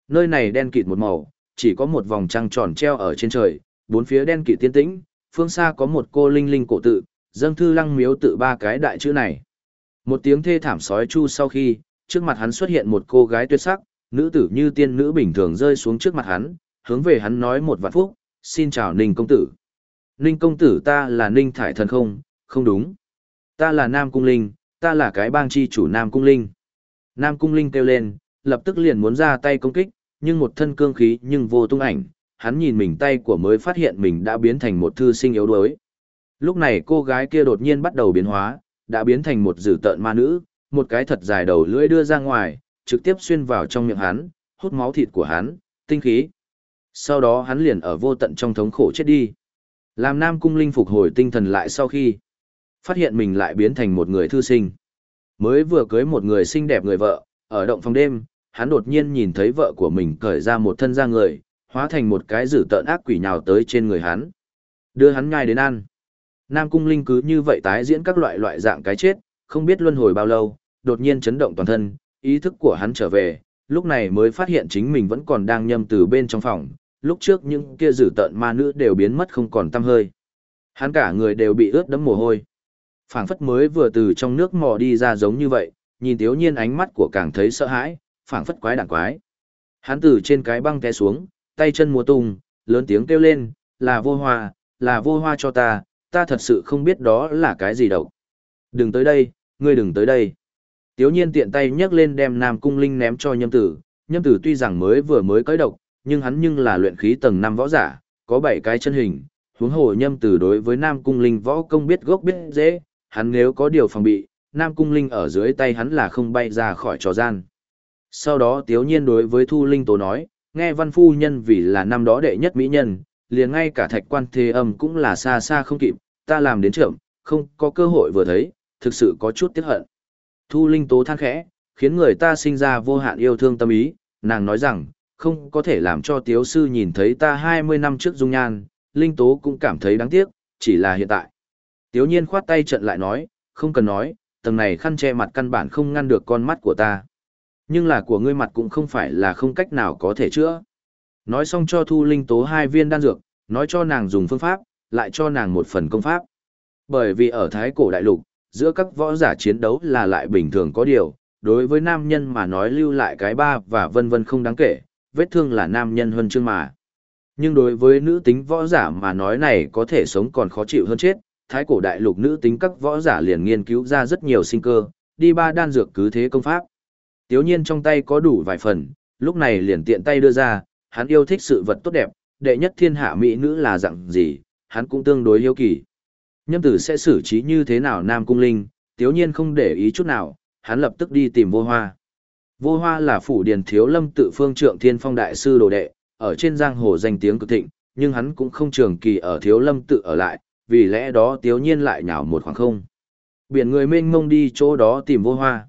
Nơi này đen kịt một màu, chỉ có một vòng trăng tròn treo ở trên trời, bốn phía đen kịt tiên tĩnh, phương xa có một cô linh linh cổ tự, dâng thư lăng miếu tự ba cái đại chữ này. Một tiếng thê thảm sói chu sau khi, trước mặt hắn xuất hiện một cô gái tuyệt sắc, nữ tử như tiên nữ bình thường rơi xuống trước mặt hắn, hướng về hắn nói một vạn phúc, xin chào Ninh công tử. Ninh công tử ta là Ninh Thải Thần không, không đúng. Ta là Nam Cung Linh, ta là cái bang chi chủ Nam Cung Linh. Nam Cung Linh kêu lên, lập tức liền muốn ra tay công kích, nhưng một thân cương khí nhưng vô tung ảnh, hắn nhìn mình tay của mới phát hiện mình đã biến thành một thư sinh yếu đuối. Lúc này cô gái kia đột nhiên bắt đầu biến hóa, đã biến thành một dữ tợn ma nữ, một cái thật dài đầu lưỡi đưa ra ngoài, trực tiếp xuyên vào trong miệng hắn, hút máu thịt của hắn, tinh khí. Sau đó hắn liền ở vô tận trong thống khổ chết đi. Làm Nam Cung Linh phục hồi tinh thần lại sau khi phát hiện mình lại biến thành một người thư sinh. Mới vừa cưới một người xinh đẹp người vợ, ở động phòng đêm, hắn đột nhiên nhìn thấy vợ của mình cởi ra một thân da người, hóa thành một cái dữ tợn ác quỷ nhào tới trên người hắn. Đưa hắn ngay đến ăn. Nam Cung Linh cứ như vậy tái diễn các loại loại dạng cái chết, không biết luân hồi bao lâu, đột nhiên chấn động toàn thân, ý thức của hắn trở về, lúc này mới phát hiện chính mình vẫn còn đang nhâm từ bên trong phòng, lúc trước những kia dữ tợn ma nữ đều biến mất không còn tăm hơi. Hắn cả người đều bị ướt đẫm mồ hôi. phảng phất mới vừa từ trong nước mò đi ra giống như vậy, nhìn thiếu Nhiên ánh mắt của càng thấy sợ hãi, phảng phất quái đản quái. Hắn từ trên cái băng té xuống, tay chân múa tung, lớn tiếng kêu lên, là vô hoa, là vô hoa cho ta, ta thật sự không biết đó là cái gì đâu. Đừng tới đây, ngươi đừng tới đây. Tiếu nhiên tiện tay nhấc lên đem Nam Cung Linh ném cho nhâm tử, nhâm tử tuy rằng mới vừa mới cởi độc, nhưng hắn nhưng là luyện khí tầng 5 võ giả, có 7 cái chân hình, huống hồ nhâm tử đối với Nam Cung Linh võ công biết gốc biết dễ, hắn nếu có điều phòng bị, Nam Cung Linh ở dưới tay hắn là không bay ra khỏi trò gian. Sau đó Tiếu Nhiên đối với Thu Linh Tố nói, nghe văn phu nhân vì là năm đó đệ nhất mỹ nhân, liền ngay cả thạch quan thế âm cũng là xa xa không kịp, ta làm đến trưởng, không có cơ hội vừa thấy, thực sự có chút tiếc hận. Thu Linh Tố than khẽ, khiến người ta sinh ra vô hạn yêu thương tâm ý, nàng nói rằng, không có thể làm cho tiếu sư nhìn thấy ta 20 năm trước dung nhan, Linh Tố cũng cảm thấy đáng tiếc, chỉ là hiện tại. Tiếu nhiên khoát tay trận lại nói, không cần nói, tầng này khăn che mặt căn bản không ngăn được con mắt của ta. Nhưng là của ngươi mặt cũng không phải là không cách nào có thể chữa. Nói xong cho Thu Linh Tố hai viên đan dược, nói cho nàng dùng phương pháp, lại cho nàng một phần công pháp. Bởi vì ở Thái Cổ Đại Lục, giữa các võ giả chiến đấu là lại bình thường có điều, đối với nam nhân mà nói lưu lại cái ba và vân vân không đáng kể, vết thương là nam nhân huân chương mà. Nhưng đối với nữ tính võ giả mà nói này có thể sống còn khó chịu hơn chết, thái cổ đại lục nữ tính các võ giả liền nghiên cứu ra rất nhiều sinh cơ, đi ba đan dược cứ thế công pháp. Tiếu nhiên trong tay có đủ vài phần, lúc này liền tiện tay đưa ra, hắn yêu thích sự vật tốt đẹp, đệ nhất thiên hạ mỹ nữ là dạng gì, hắn cũng tương đối yêu kỳ. Nhâm tử sẽ xử trí như thế nào Nam Cung Linh, tiếu nhiên không để ý chút nào, hắn lập tức đi tìm vô hoa. Vô hoa là phủ điền thiếu lâm tự phương trượng thiên phong đại sư đồ đệ, ở trên giang hồ danh tiếng cực thịnh, nhưng hắn cũng không trường kỳ ở thiếu lâm tự ở lại, vì lẽ đó tiếu nhiên lại nhào một khoảng không. Biển người mênh mông đi chỗ đó tìm vô hoa.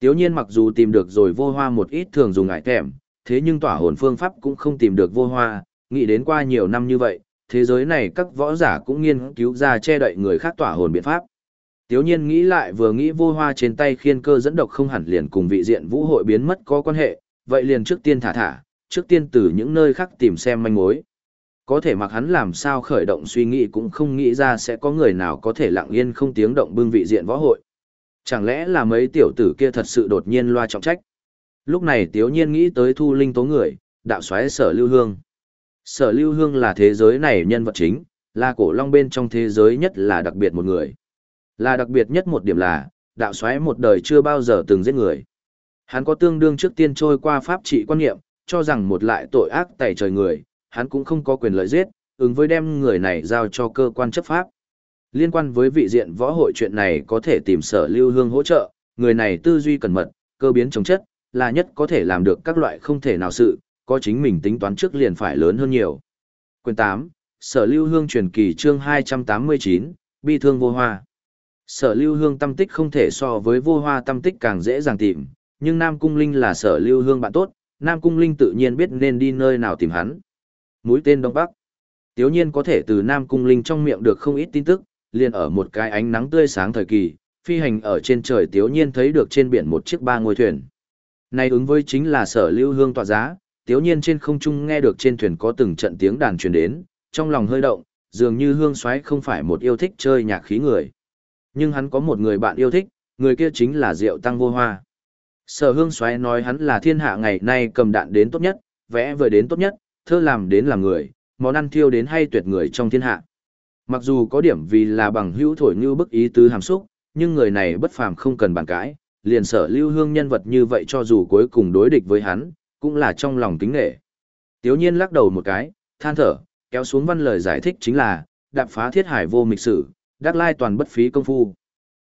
Tiếu nhiên mặc dù tìm được rồi vô hoa một ít thường dùng ngại kèm, thế nhưng tỏa hồn phương pháp cũng không tìm được vô hoa, nghĩ đến qua nhiều năm như vậy, thế giới này các võ giả cũng nghiên cứu ra che đậy người khác tỏa hồn biện pháp. Tiếu nhiên nghĩ lại vừa nghĩ vô hoa trên tay khiên cơ dẫn độc không hẳn liền cùng vị diện vũ hội biến mất có quan hệ, vậy liền trước tiên thả thả, trước tiên từ những nơi khác tìm xem manh mối. Có thể mặc hắn làm sao khởi động suy nghĩ cũng không nghĩ ra sẽ có người nào có thể lặng yên không tiếng động bưng vị diện võ hội. Chẳng lẽ là mấy tiểu tử kia thật sự đột nhiên loa trọng trách? Lúc này tiếu nhiên nghĩ tới thu linh tố người, đạo xoáy sở lưu hương. Sở lưu hương là thế giới này nhân vật chính, là cổ long bên trong thế giới nhất là đặc biệt một người. Là đặc biệt nhất một điểm là, đạo xoáy một đời chưa bao giờ từng giết người. Hắn có tương đương trước tiên trôi qua pháp trị quan niệm, cho rằng một lại tội ác tẩy trời người, hắn cũng không có quyền lợi giết, ứng với đem người này giao cho cơ quan chấp pháp. Liên quan với vị diện võ hội chuyện này có thể tìm sở lưu hương hỗ trợ, người này tư duy cẩn mật, cơ biến chống chất, là nhất có thể làm được các loại không thể nào sự, có chính mình tính toán trước liền phải lớn hơn nhiều. Quyền 8, Sở Lưu Hương truyền kỳ chương 289, Bi thương vô hoa. Sở Lưu Hương tâm tích không thể so với vô hoa tâm tích càng dễ dàng tìm, nhưng Nam Cung Linh là Sở Lưu Hương bạn tốt, Nam Cung Linh tự nhiên biết nên đi nơi nào tìm hắn. Mũi tên Đông Bắc. Tiếu nhiên có thể từ Nam Cung Linh trong miệng được không ít tin tức, liền ở một cái ánh nắng tươi sáng thời kỳ, phi hành ở trên trời Tiếu nhiên thấy được trên biển một chiếc ba ngôi thuyền. Này ứng với chính là Sở Lưu Hương tọa giá, Tiếu nhiên trên không trung nghe được trên thuyền có từng trận tiếng đàn truyền đến, trong lòng hơi động, dường như Hương Soái không phải một yêu thích chơi nhạc khí người. Nhưng hắn có một người bạn yêu thích, người kia chính là Diệu Tăng Vô Hoa. Sở hương xoáy nói hắn là thiên hạ ngày nay cầm đạn đến tốt nhất, vẽ vời đến tốt nhất, thơ làm đến làm người, món ăn thiêu đến hay tuyệt người trong thiên hạ. Mặc dù có điểm vì là bằng hữu thổi như bức ý tứ hàm xúc, nhưng người này bất phàm không cần bàn cãi, liền sở lưu hương nhân vật như vậy cho dù cuối cùng đối địch với hắn, cũng là trong lòng kính nghệ. Tiếu nhiên lắc đầu một cái, than thở, kéo xuống văn lời giải thích chính là, đạp phá thiết hải vô mịch sử, đắc lai toàn bất phí công phu.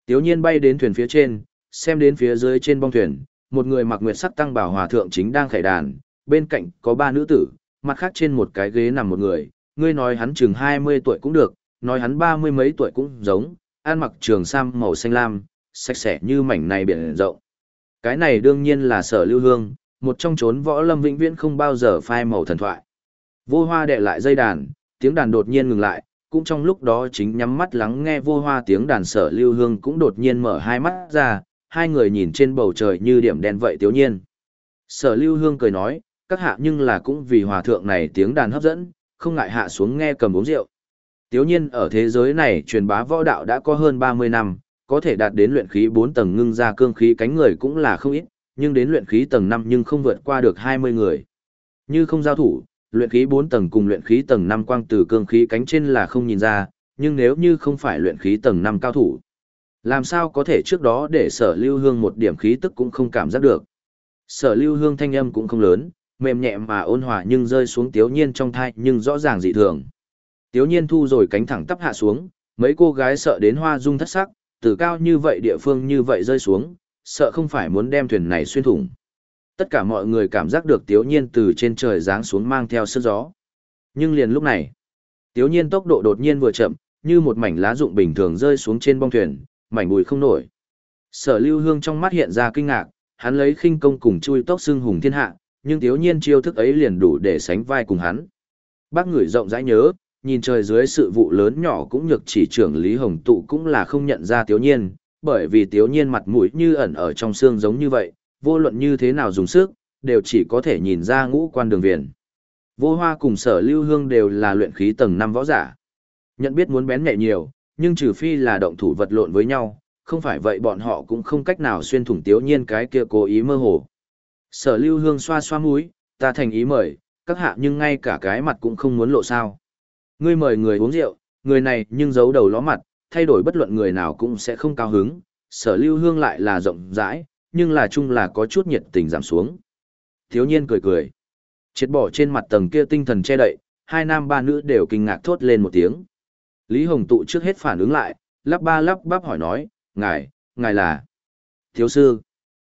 Tiếu nhiên bay đến thuyền phía trên, xem đến phía dưới trên bong thuyền, một người mặc nguyệt sắc tăng bảo hòa thượng chính đang khải đàn, bên cạnh có ba nữ tử, mặt khác trên một cái ghế nằm một người, ngươi nói hắn chừng 20 tuổi cũng được, nói hắn ba mươi mấy tuổi cũng giống, ăn mặc trường sam màu xanh lam, sạch sẽ như mảnh này biển rộng. Cái này đương nhiên là sở lưu hương, một trong chốn võ lâm vĩnh viễn không bao giờ phai màu thần thoại. Vô hoa đệ lại dây đàn, tiếng đàn đột nhiên ngừng lại, cũng trong lúc đó chính nhắm mắt lắng nghe vô hoa tiếng đàn sở lưu hương cũng đột nhiên mở hai mắt ra, hai người nhìn trên bầu trời như điểm đen vậy tiếu nhiên. Sở lưu hương cười nói, các hạ nhưng là cũng vì hòa thượng này tiếng đàn hấp dẫn, không ngại hạ xuống nghe cầm uống rượu. Tiếu nhiên ở thế giới này truyền bá võ đạo đã có hơn 30 năm, có thể đạt đến luyện khí 4 tầng ngưng ra cương khí cánh người cũng là không ít, nhưng đến luyện khí tầng 5 nhưng không vượt qua được 20 người. Như không giao thủ, luyện khí 4 tầng cùng luyện khí tầng 5 quang từ cương khí cánh trên là không nhìn ra, nhưng nếu như không phải luyện khí tầng 5 cao thủ, làm sao có thể trước đó để sở lưu hương một điểm khí tức cũng không cảm giác được. Sở lưu hương thanh âm cũng không lớn, mềm nhẹ mà ôn hòa nhưng rơi xuống tiếu nhiên trong thai nhưng rõ ràng dị thường. Tiếu nhiên thu rồi cánh thẳng tắp hạ xuống, mấy cô gái sợ đến hoa dung thất sắc, từ cao như vậy địa phương như vậy rơi xuống, sợ không phải muốn đem thuyền này xuyên thủng. Tất cả mọi người cảm giác được tiếu nhiên từ trên trời giáng xuống mang theo sức gió. Nhưng liền lúc này, Tiếu nhiên tốc độ đột nhiên vừa chậm, như một mảnh lá rụng bình thường rơi xuống trên bong thuyền, mảnh bùi không nổi. Sở lưu hương trong mắt hiện ra kinh ngạc, hắn lấy khinh công cùng chui tốc xưng hùng thiên hạ, nhưng tiếu nhiên chiêu thức ấy liền đủ để sánh vai cùng hắn. Bác người rộng rãi nhớ, nhìn trời dưới sự vụ lớn nhỏ cũng nhược chỉ trưởng Lý Hồng Tụ cũng là không nhận ra tiếu nhiên, bởi vì tiếu nhiên mặt mũi như ẩn ở trong xương giống như vậy, vô luận như thế nào dùng sức, đều chỉ có thể nhìn ra ngũ quan đường viền. Vô hoa cùng sở lưu hương đều là luyện khí tầng 5 võ giả. Nhận biết muốn bén nhẹ nhiều, nhưng trừ phi là động thủ vật lộn với nhau, không phải vậy bọn họ cũng không cách nào xuyên thủng tiếu nhiên cái kia cố ý mơ hồ. Sở lưu hương xoa xoa mũi, ta thành ý mời, các hạ nhưng ngay cả cái mặt cũng không muốn lộ sao. Ngươi mời người uống rượu, người này nhưng giấu đầu ló mặt, thay đổi bất luận người nào cũng sẽ không cao hứng, sở lưu hương lại là rộng rãi, nhưng là chung là có chút nhiệt tình giảm xuống. Thiếu nhiên cười cười. Chết bỏ trên mặt tầng kia tinh thần che đậy, hai nam ba nữ đều kinh ngạc thốt lên một tiếng. Lý Hồng tụ trước hết phản ứng lại, lắp ba lắp bắp hỏi nói, ngài, ngài là... Thiếu sư.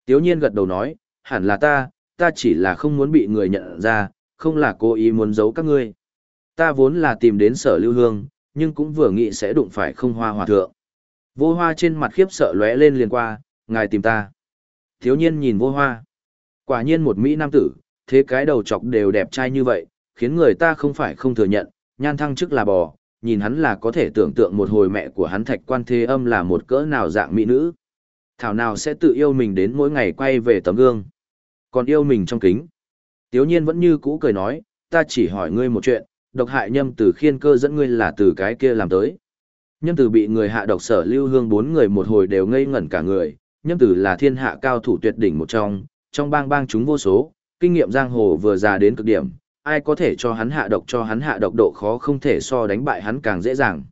Tiếu nhiên gật đầu nói, hẳn là ta, ta chỉ là không muốn bị người nhận ra, không là cố ý muốn giấu các ngươi. Ta vốn là tìm đến sở lưu hương, nhưng cũng vừa nghĩ sẽ đụng phải không hoa hòa thượng. Vô hoa trên mặt khiếp sợ lóe lên liền qua, ngài tìm ta. Thiếu nhiên nhìn vô hoa. Quả nhiên một Mỹ nam tử, thế cái đầu chọc đều đẹp trai như vậy, khiến người ta không phải không thừa nhận, nhan thăng chức là bò, nhìn hắn là có thể tưởng tượng một hồi mẹ của hắn thạch quan thế âm là một cỡ nào dạng mỹ nữ. Thảo nào sẽ tự yêu mình đến mỗi ngày quay về tấm gương. Còn yêu mình trong kính. Tiếu nhiên vẫn như cũ cười nói, ta chỉ hỏi ngươi một chuyện, độc hại nhâm từ khiên cơ dẫn ngươi là từ cái kia làm tới. Nhâm từ bị người hạ độc sở lưu hương bốn người một hồi đều ngây ngẩn cả người, nhâm tử là thiên hạ cao thủ tuyệt đỉnh một trong, trong bang bang chúng vô số, kinh nghiệm giang hồ vừa già đến cực điểm, ai có thể cho hắn hạ độc cho hắn hạ độc độ khó không thể so đánh bại hắn càng dễ dàng.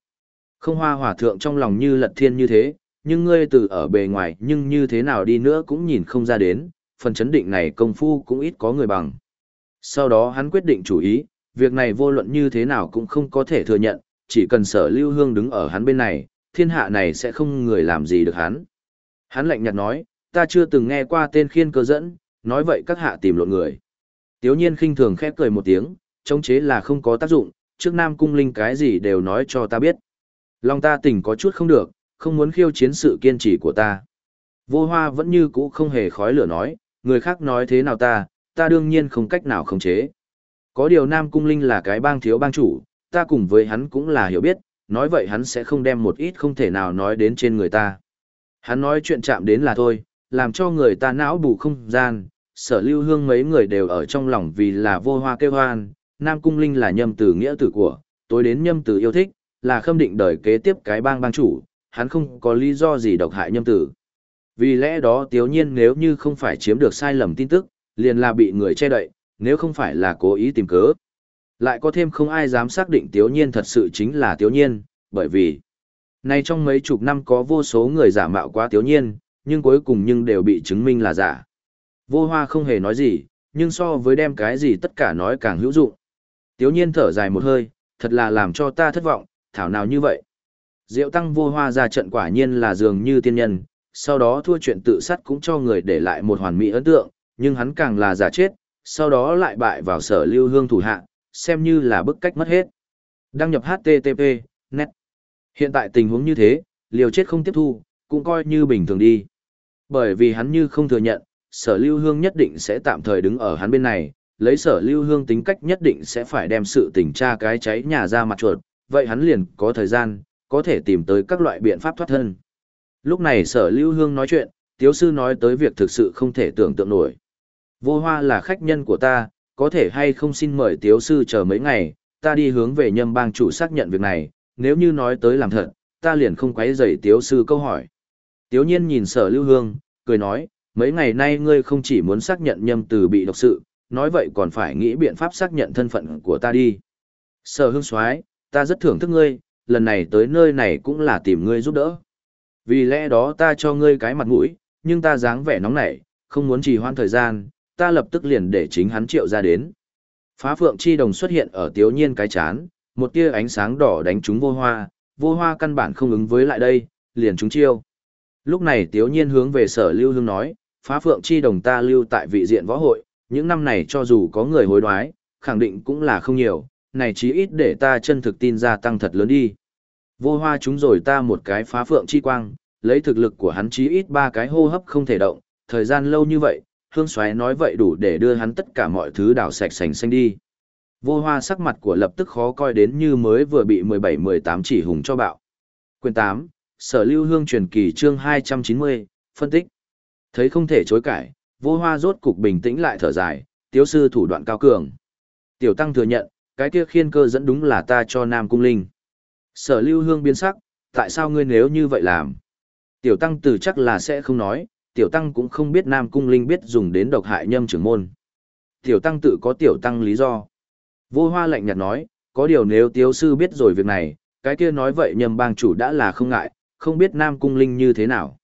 Không hoa hỏa thượng trong lòng như lật thiên như thế, nhưng ngươi từ ở bề ngoài nhưng như thế nào đi nữa cũng nhìn không ra đến, phần chấn định này công phu cũng ít có người bằng. Sau đó hắn quyết định chủ ý, việc này vô luận như thế nào cũng không có thể thừa nhận, chỉ cần sở lưu hương đứng ở hắn bên này, thiên hạ này sẽ không người làm gì được hắn. Hắn lạnh nhạt nói, ta chưa từng nghe qua tên khiên cơ dẫn, nói vậy các hạ tìm lộn người. Tiếu nhiên khinh thường khép cười một tiếng, chống chế là không có tác dụng, trước nam cung linh cái gì đều nói cho ta biết. Lòng ta tỉnh có chút không được, không muốn khiêu chiến sự kiên trì của ta. Vô hoa vẫn như cũ không hề khói lửa nói, người khác nói thế nào ta, ta đương nhiên không cách nào khống chế. Có điều nam cung linh là cái bang thiếu bang chủ, ta cùng với hắn cũng là hiểu biết, nói vậy hắn sẽ không đem một ít không thể nào nói đến trên người ta. Hắn nói chuyện chạm đến là thôi, làm cho người ta não bù không gian, sở lưu hương mấy người đều ở trong lòng vì là vô hoa kêu hoan, Nam Cung Linh là nhâm tử nghĩa tử của, tối đến nhâm tử yêu thích, là khâm định đời kế tiếp cái bang bang chủ, hắn không có lý do gì độc hại nhâm tử. Vì lẽ đó tiếu nhiên nếu như không phải chiếm được sai lầm tin tức, liền là bị người che đậy, nếu không phải là cố ý tìm cớ. Lại có thêm không ai dám xác định tiếu nhiên thật sự chính là tiếu nhiên, bởi vì nay trong mấy chục năm có vô số người giả mạo quá thiếu nhiên, nhưng cuối cùng nhưng đều bị chứng minh là giả. Vô hoa không hề nói gì, nhưng so với đem cái gì tất cả nói càng hữu dụng. Tiếu nhiên thở dài một hơi, thật là làm cho ta thất vọng, thảo nào như vậy. Diệu tăng vô hoa ra trận quả nhiên là dường như tiên nhân, sau đó thua chuyện tự sát cũng cho người để lại một hoàn mỹ ấn tượng, nhưng hắn càng là giả chết, sau đó lại bại vào sở lưu hương thủ hạ, xem như là bức cách mất hết. Đăng nhập HTTP. Hiện tại tình huống như thế, liều chết không tiếp thu, cũng coi như bình thường đi. Bởi vì hắn như không thừa nhận, sở lưu hương nhất định sẽ tạm thời đứng ở hắn bên này, lấy sở lưu hương tính cách nhất định sẽ phải đem sự tình tra cái cháy nhà ra mặt chuột, vậy hắn liền có thời gian, có thể tìm tới các loại biện pháp thoát thân. Lúc này sở lưu hương nói chuyện, tiếu sư nói tới việc thực sự không thể tưởng tượng nổi. Vô hoa là khách nhân của ta, có thể hay không xin mời tiếu sư chờ mấy ngày, ta đi hướng về nhâm bang chủ xác nhận việc này, nếu như nói tới làm thật, ta liền không quấy rầy tiếu sư câu hỏi. Tiếu nhiên nhìn sở lưu hương, cười nói, mấy ngày nay ngươi không chỉ muốn xác nhận nhâm từ bị độc sự, nói vậy còn phải nghĩ biện pháp xác nhận thân phận của ta đi. Sở hương soái ta rất thưởng thức ngươi, lần này tới nơi này cũng là tìm ngươi giúp đỡ. Vì lẽ đó ta cho ngươi cái mặt mũi, nhưng ta dáng vẻ nóng nảy, không muốn trì hoãn thời gian, ta lập tức liền để chính hắn triệu ra đến. Phá phượng chi đồng xuất hiện ở tiếu nhiên cái chán, một tia ánh sáng đỏ đánh trúng vô hoa, vô hoa căn bản không ứng với lại đây, liền trúng chiêu. Lúc này tiếu nhiên hướng về sở lưu hương nói, phá phượng chi đồng ta lưu tại vị diện võ hội, những năm này cho dù có người hối đoái, khẳng định cũng là không nhiều, này chí ít để ta chân thực tin gia tăng thật lớn đi. Vô hoa chúng rồi ta một cái phá phượng chi quang, lấy thực lực của hắn chí ít ba cái hô hấp không thể động, thời gian lâu như vậy, hương xoáy nói vậy đủ để đưa hắn tất cả mọi thứ đảo sạch sành xanh đi. Vô hoa sắc mặt của lập tức khó coi đến như mới vừa bị 17-18 chỉ hùng cho bạo. Quyền 8, Sở Lưu Hương truyền kỳ chương 290, phân tích. Thấy không thể chối cãi, vô hoa rốt cục bình tĩnh lại thở dài, tiếu sư thủ đoạn cao cường. Tiểu Tăng thừa nhận, cái kia khiên cơ dẫn đúng là ta cho Nam Cung Linh. Sở Lưu Hương biến sắc, tại sao ngươi nếu như vậy làm? Tiểu Tăng từ chắc là sẽ không nói, Tiểu Tăng cũng không biết Nam Cung Linh biết dùng đến độc hại nhâm trưởng môn. Tiểu Tăng tự có Tiểu Tăng lý do. Vô hoa lạnh nhạt nói, có điều nếu tiếu sư biết rồi việc này, cái kia nói vậy nhầm bang chủ đã là không ngại, không biết Nam Cung Linh như thế nào.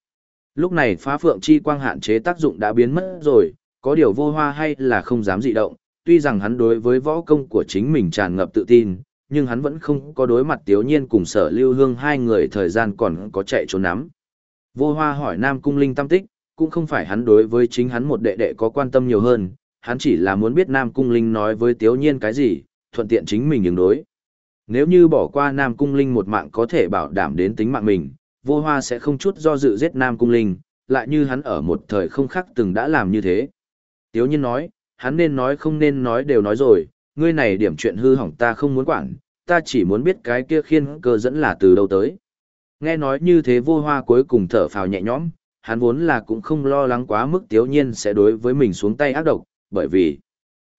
Lúc này phá phượng chi quang hạn chế tác dụng đã biến mất rồi, có điều vô hoa hay là không dám dị động, tuy rằng hắn đối với võ công của chính mình tràn ngập tự tin, nhưng hắn vẫn không có đối mặt tiếu nhiên cùng sở lưu hương hai người thời gian còn có chạy trốn nắm. Vô hoa hỏi Nam Cung Linh tâm tích, cũng không phải hắn đối với chính hắn một đệ đệ có quan tâm nhiều hơn, hắn chỉ là muốn biết Nam Cung Linh nói với tiếu nhiên cái gì, thuận tiện chính mình ứng đối. Nếu như bỏ qua Nam Cung Linh một mạng có thể bảo đảm đến tính mạng mình, vô hoa sẽ không chút do dự giết Nam Cung Linh, lại như hắn ở một thời không khác từng đã làm như thế. Tiếu nhiên nói, hắn nên nói không nên nói đều nói rồi, ngươi này điểm chuyện hư hỏng ta không muốn quản, ta chỉ muốn biết cái kia khiên cơ dẫn là từ đâu tới. Nghe nói như thế vô hoa cuối cùng thở phào nhẹ nhõm, hắn vốn là cũng không lo lắng quá mức tiếu nhiên sẽ đối với mình xuống tay ác độc, bởi vì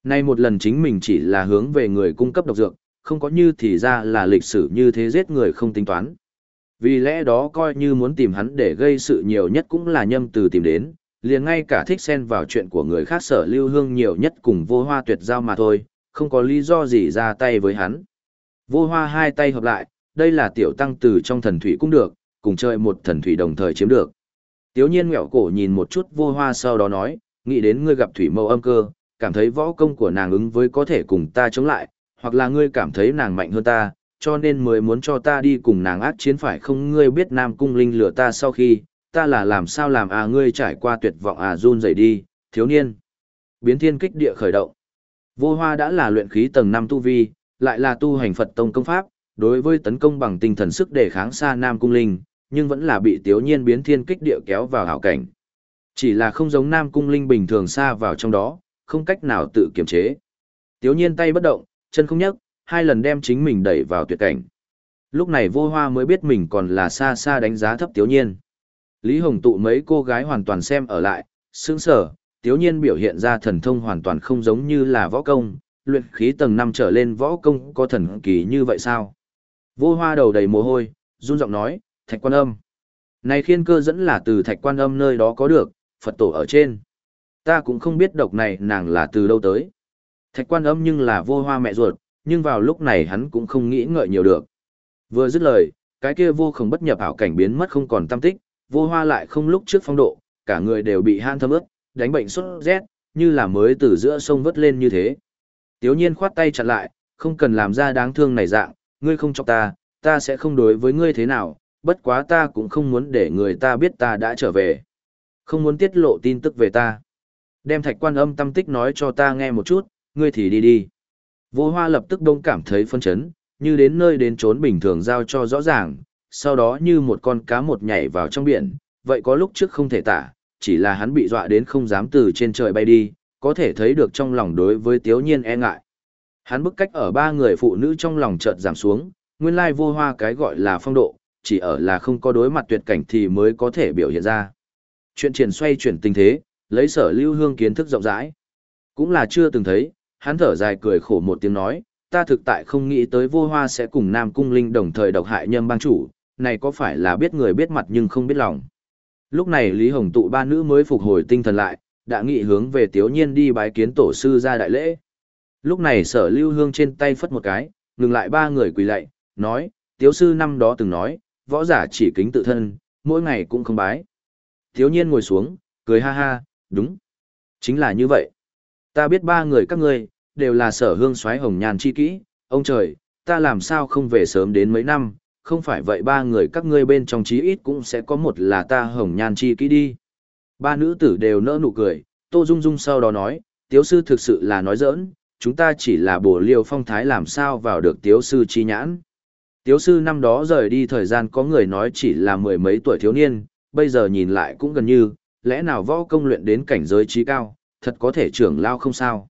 nay một lần chính mình chỉ là hướng về người cung cấp độc dược, không có như thì ra là lịch sử như thế giết người không tính toán. Vì lẽ đó coi như muốn tìm hắn để gây sự nhiều nhất cũng là nhâm từ tìm đến, liền ngay cả thích xen vào chuyện của người khác sở lưu hương nhiều nhất cùng vô hoa tuyệt giao mà thôi, không có lý do gì ra tay với hắn. Vô hoa hai tay hợp lại, đây là tiểu tăng từ trong thần thủy cũng được, cùng chơi một thần thủy đồng thời chiếm được. Tiếu nhiên ngẹo cổ nhìn một chút vô hoa sau đó nói, nghĩ đến ngươi gặp thủy mâu âm cơ, cảm thấy võ công của nàng ứng với có thể cùng ta chống lại, hoặc là ngươi cảm thấy nàng mạnh hơn ta, cho nên mới muốn cho ta đi cùng nàng ác chiến phải không ngươi biết Nam Cung Linh lừa ta sau khi, ta là làm sao làm à ngươi trải qua tuyệt vọng à run rẩy đi, thiếu niên. Biến thiên kích địa khởi động. Vô hoa đã là luyện khí tầng 5 tu vi, lại là tu hành Phật tông công pháp, đối với tấn công bằng tinh thần sức để kháng xa Nam Cung Linh, nhưng vẫn là bị tiếu nhiên biến thiên kích địa kéo vào hảo cảnh. Chỉ là không giống Nam Cung Linh bình thường xa vào trong đó, không cách nào tự kiềm chế. Tiếu nhiên tay bất động, chân không nhấc, hai lần đem chính mình đẩy vào tuyệt cảnh. Lúc này vô hoa mới biết mình còn là xa xa đánh giá thấp tiếu nhiên. Lý Hồng tụ mấy cô gái hoàn toàn xem ở lại, sững sở, tiếu nhiên biểu hiện ra thần thông hoàn toàn không giống như là võ công, luyện khí tầng 5 trở lên võ công có thần kỳ như vậy sao? Vô hoa đầu đầy mồ hôi, run giọng nói, thạch quan âm. Này khiên cơ dẫn là từ thạch quan âm nơi đó có được, Phật tổ ở trên. Ta cũng không biết độc này nàng là từ đâu tới. Thạch quan âm nhưng là vô hoa mẹ ruột, nhưng vào lúc này hắn cũng không nghĩ ngợi nhiều được. Vừa dứt lời, cái kia vô không bất nhập ảo cảnh biến mất không còn tâm tích, vô hoa lại không lúc trước phong độ, cả người đều bị han thâm ướt, đánh bệnh sốt rét, như là mới từ giữa sông vớt lên như thế. Tiếu nhiên khoát tay chặn lại, không cần làm ra đáng thương này dạng, ngươi không cho ta, ta sẽ không đối với ngươi thế nào, bất quá ta cũng không muốn để người ta biết ta đã trở về. Không muốn tiết lộ tin tức về ta. Đem thạch quan âm tâm tích nói cho ta nghe một chút, ngươi thì đi đi. Vô hoa lập tức đông cảm thấy phân chấn, như đến nơi đến trốn bình thường giao cho rõ ràng, sau đó như một con cá một nhảy vào trong biển, vậy có lúc trước không thể tả, chỉ là hắn bị dọa đến không dám từ trên trời bay đi, có thể thấy được trong lòng đối với tiếu nhiên e ngại. Hắn bức cách ở ba người phụ nữ trong lòng chợt giảm xuống, nguyên lai vô hoa cái gọi là phong độ, chỉ ở là không có đối mặt tuyệt cảnh thì mới có thể biểu hiện ra. Chuyện triển xoay chuyển tình thế, lấy sở lưu hương kiến thức rộng rãi. Cũng là chưa từng thấy, hắn thở dài cười khổ một tiếng nói, ta thực tại không nghĩ tới vô hoa sẽ cùng Nam Cung Linh đồng thời độc hại nhâm bang chủ, này có phải là biết người biết mặt nhưng không biết lòng. Lúc này Lý Hồng tụ ba nữ mới phục hồi tinh thần lại, đã nghị hướng về Tiếu Nhiên đi bái kiến tổ sư ra đại lễ. Lúc này sở lưu hương trên tay phất một cái, ngừng lại ba người quỳ lạy, nói, Tiếu sư năm đó từng nói, võ giả chỉ kính tự thân, mỗi ngày cũng không bái thiếu Nhiên ngồi xuống, cười ha ha, đúng. Chính là như vậy. Ta biết ba người các ngươi, đều là sở hương xoáy hồng nhàn chi kỹ, ông trời, ta làm sao không về sớm đến mấy năm, không phải vậy ba người các ngươi bên trong chí ít cũng sẽ có một là ta hồng nhàn chi kỹ đi. Ba nữ tử đều nỡ nụ cười, Tô Dung Dung sau đó nói, tiếu sư thực sự là nói giỡn, chúng ta chỉ là bổ liều phong thái làm sao vào được tiếu sư chi nhãn. Tiếu sư năm đó rời đi thời gian có người nói chỉ là mười mấy tuổi thiếu niên, bây giờ nhìn lại cũng gần như, lẽ nào võ công luyện đến cảnh giới trí cao, thật có thể trưởng lao không sao.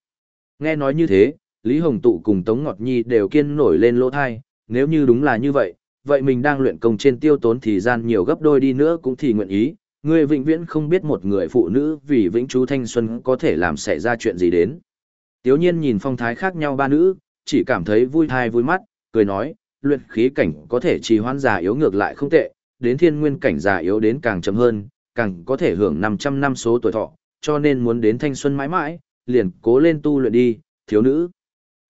Nghe nói như thế, Lý Hồng Tụ cùng Tống Ngọt Nhi đều kiên nổi lên lỗ thai, nếu như đúng là như vậy, vậy mình đang luyện công trên tiêu tốn thì gian nhiều gấp đôi đi nữa cũng thì nguyện ý, người vĩnh viễn không biết một người phụ nữ vì vĩnh chú thanh xuân có thể làm xảy ra chuyện gì đến. Tiếu nhiên nhìn phong thái khác nhau ba nữ, chỉ cảm thấy vui thai vui mắt, cười nói, luyện khí cảnh có thể trì hoãn già yếu ngược lại không tệ, đến thiên nguyên cảnh già yếu đến càng chậm hơn, càng có thể hưởng 500 năm số tuổi thọ, cho nên muốn đến thanh xuân mãi mãi, liền cố lên tu luyện đi, thiếu nữ.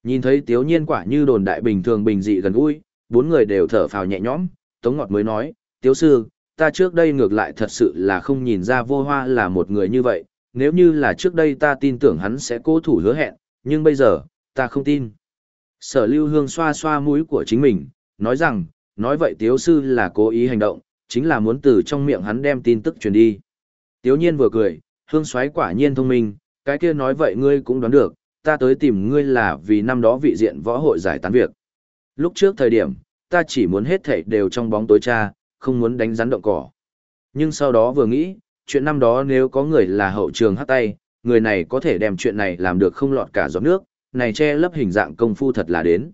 Nhìn thấy tiếu nhiên quả như đồn đại bình thường bình dị gần gũi, bốn người đều thở phào nhẹ nhõm, Tống Ngọt mới nói, tiếu sư, ta trước đây ngược lại thật sự là không nhìn ra vô hoa là một người như vậy, nếu như là trước đây ta tin tưởng hắn sẽ cố thủ hứa hẹn, nhưng bây giờ, ta không tin. Sở lưu hương xoa xoa mũi của chính mình, nói rằng, nói vậy tiếu sư là cố ý hành động, chính là muốn từ trong miệng hắn đem tin tức truyền đi. Tiếu nhiên vừa cười, hương xoáy quả nhiên thông minh, cái kia nói vậy ngươi cũng đoán được, ta tới tìm ngươi là vì năm đó vị diện võ hội giải tán việc. Lúc trước thời điểm, ta chỉ muốn hết thảy đều trong bóng tối cha, không muốn đánh rắn động cỏ. Nhưng sau đó vừa nghĩ, chuyện năm đó nếu có người là hậu trường hắt tay, người này có thể đem chuyện này làm được không lọt cả giọt nước, này che lấp hình dạng công phu thật là đến.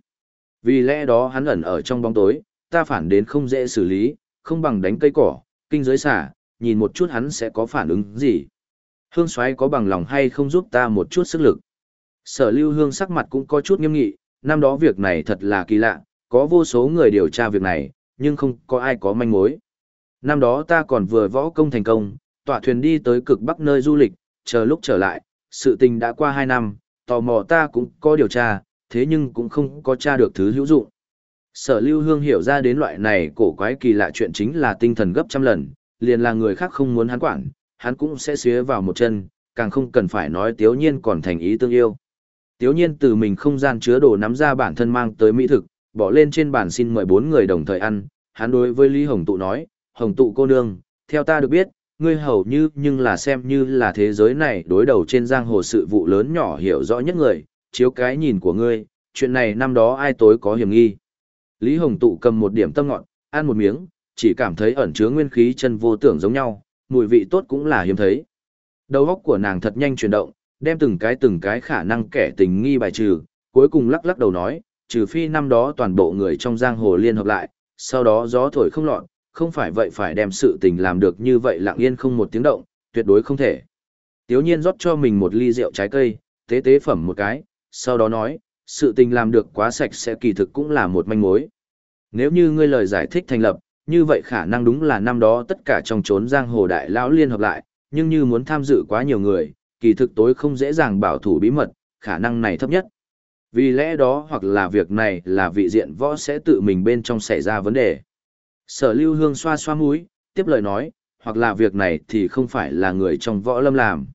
Vì lẽ đó hắn ẩn ở trong bóng tối, ta phản đến không dễ xử lý, không bằng đánh cây cỏ, kinh giới xả, nhìn một chút hắn sẽ có phản ứng gì. Hương xoáy có bằng lòng hay không giúp ta một chút sức lực. Sở lưu hương sắc mặt cũng có chút nghiêm nghị, năm đó việc này thật là kỳ lạ, có vô số người điều tra việc này, nhưng không có ai có manh mối. Năm đó ta còn vừa võ công thành công, tỏa thuyền đi tới cực bắc nơi du lịch, chờ lúc trở lại, sự tình đã qua 2 năm, tò mò ta cũng có điều tra, thế nhưng cũng không có tra được thứ hữu dụng. Sở lưu hương hiểu ra đến loại này cổ quái kỳ lạ chuyện chính là tinh thần gấp trăm lần, liền là người khác không muốn hắn quản, hắn cũng sẽ xía vào một chân, càng không cần phải nói tiếu nhiên còn thành ý tương yêu. Tiếu nhiên từ mình không gian chứa đồ nắm ra bản thân mang tới mỹ thực, bỏ lên trên bàn xin mời bốn người đồng thời ăn, hắn đối với Lý Hồng Tụ nói, Hồng Tụ cô nương, theo ta được biết, ngươi hầu như nhưng là xem như là thế giới này đối đầu trên giang hồ sự vụ lớn nhỏ hiểu rõ nhất người, chiếu cái nhìn của ngươi, chuyện này năm đó ai tối có hiểm nghi. Lý Hồng Tụ cầm một điểm tâm ngọn, ăn một miếng, chỉ cảm thấy ẩn chứa nguyên khí chân vô tưởng giống nhau, mùi vị tốt cũng là hiếm thấy. Đầu óc của nàng thật nhanh chuyển động, đem từng cái từng cái khả năng kẻ tình nghi bài trừ, cuối cùng lắc lắc đầu nói, trừ phi năm đó toàn bộ người trong giang hồ liên hợp lại, sau đó gió thổi không loạn, không phải vậy phải đem sự tình làm được như vậy lặng yên không một tiếng động, tuyệt đối không thể. Tiếu nhiên rót cho mình một ly rượu trái cây, tế tế phẩm một cái, sau đó nói, sự tình làm được quá sạch sẽ kỳ thực cũng là một manh mối. Nếu như ngươi lời giải thích thành lập, như vậy khả năng đúng là năm đó tất cả trong trốn giang hồ đại lão liên hợp lại, nhưng như muốn tham dự quá nhiều người, kỳ thực tối không dễ dàng bảo thủ bí mật, khả năng này thấp nhất. Vì lẽ đó hoặc là việc này là vị diện võ sẽ tự mình bên trong xảy ra vấn đề. Sở lưu hương xoa xoa mũi, tiếp lời nói, hoặc là việc này thì không phải là người trong võ lâm làm.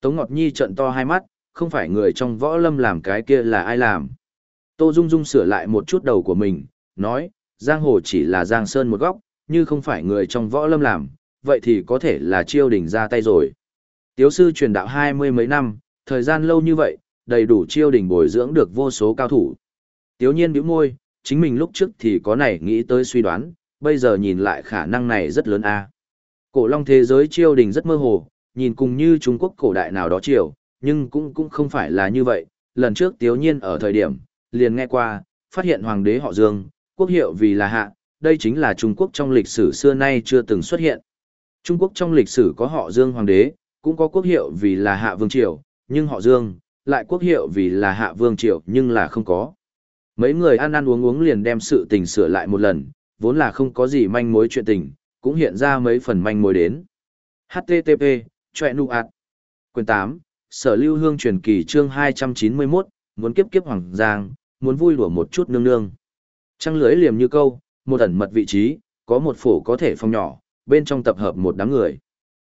Tống Ngọt Nhi trận to hai mắt, không phải người trong võ lâm làm cái kia là ai làm. Tô Dung Dung sửa lại một chút đầu của mình, nói, giang hồ chỉ là giang sơn một góc, như không phải người trong võ lâm làm, vậy thì có thể là chiêu đỉnh ra tay rồi. Tiếu sư truyền đạo hai mươi mấy năm, thời gian lâu như vậy, đầy đủ chiêu đỉnh bồi dưỡng được vô số cao thủ. Tiếu nhiên bĩu môi, chính mình lúc trước thì có này nghĩ tới suy đoán, bây giờ nhìn lại khả năng này rất lớn a. Cổ long thế giới chiêu đỉnh rất mơ hồ, nhìn cùng như Trung Quốc cổ đại nào đó triều, nhưng cũng cũng không phải là như vậy. Lần trước Tiếu Nhiên ở thời điểm, liền nghe qua, phát hiện hoàng đế họ Dương, quốc hiệu vì là hạ, đây chính là Trung Quốc trong lịch sử xưa nay chưa từng xuất hiện. Trung Quốc trong lịch sử có họ Dương hoàng đế, cũng có quốc hiệu vì là hạ vương triều, nhưng họ Dương, lại quốc hiệu vì là hạ vương triều nhưng là không có. Mấy người ăn ăn uống uống liền đem sự tình sửa lại một lần, vốn là không có gì manh mối chuyện tình, cũng hiện ra mấy phần manh mối đến. HTTP, Chòe Nụ ạt. Quyền 8, Sở Lưu Hương truyền kỳ chương 291, muốn kiếp kiếp hoàng giang, muốn vui đùa một chút nương nương. Trăng lưới liềm như câu, một ẩn mật vị trí, có một phổ có thể phòng nhỏ, bên trong tập hợp một đám người.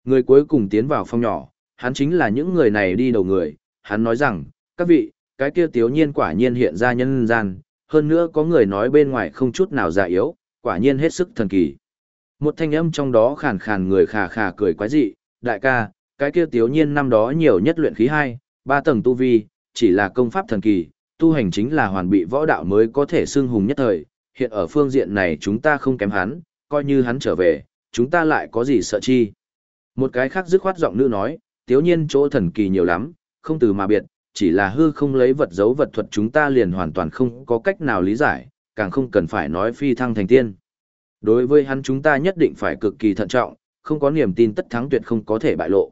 Người cuối cùng tiến vào phòng nhỏ, hắn chính là những người này đi đầu người, hắn nói rằng, các vị, cái kia tiếu nhiên quả nhiên hiện ra nhân gian, hơn nữa có người nói bên ngoài không chút nào già yếu, quả nhiên hết sức thần kỳ. Một thanh âm trong đó khàn khàn người khà khà cười quái dị, đại ca, cái kia tiếu nhiên năm đó nhiều nhất luyện khí hai, ba tầng tu vi, chỉ là công pháp thần kỳ, tu hành chính là hoàn bị võ đạo mới có thể xưng hùng nhất thời, hiện ở phương diện này chúng ta không kém hắn, coi như hắn trở về, chúng ta lại có gì sợ chi. Một cái khác dứt khoát giọng nữ nói, tiếu nhiên chỗ thần kỳ nhiều lắm, không từ mà biệt, chỉ là hư không lấy vật giấu vật thuật chúng ta liền hoàn toàn không có cách nào lý giải, càng không cần phải nói phi thăng thành tiên. Đối với hắn chúng ta nhất định phải cực kỳ thận trọng, không có niềm tin tất thắng tuyệt không có thể bại lộ.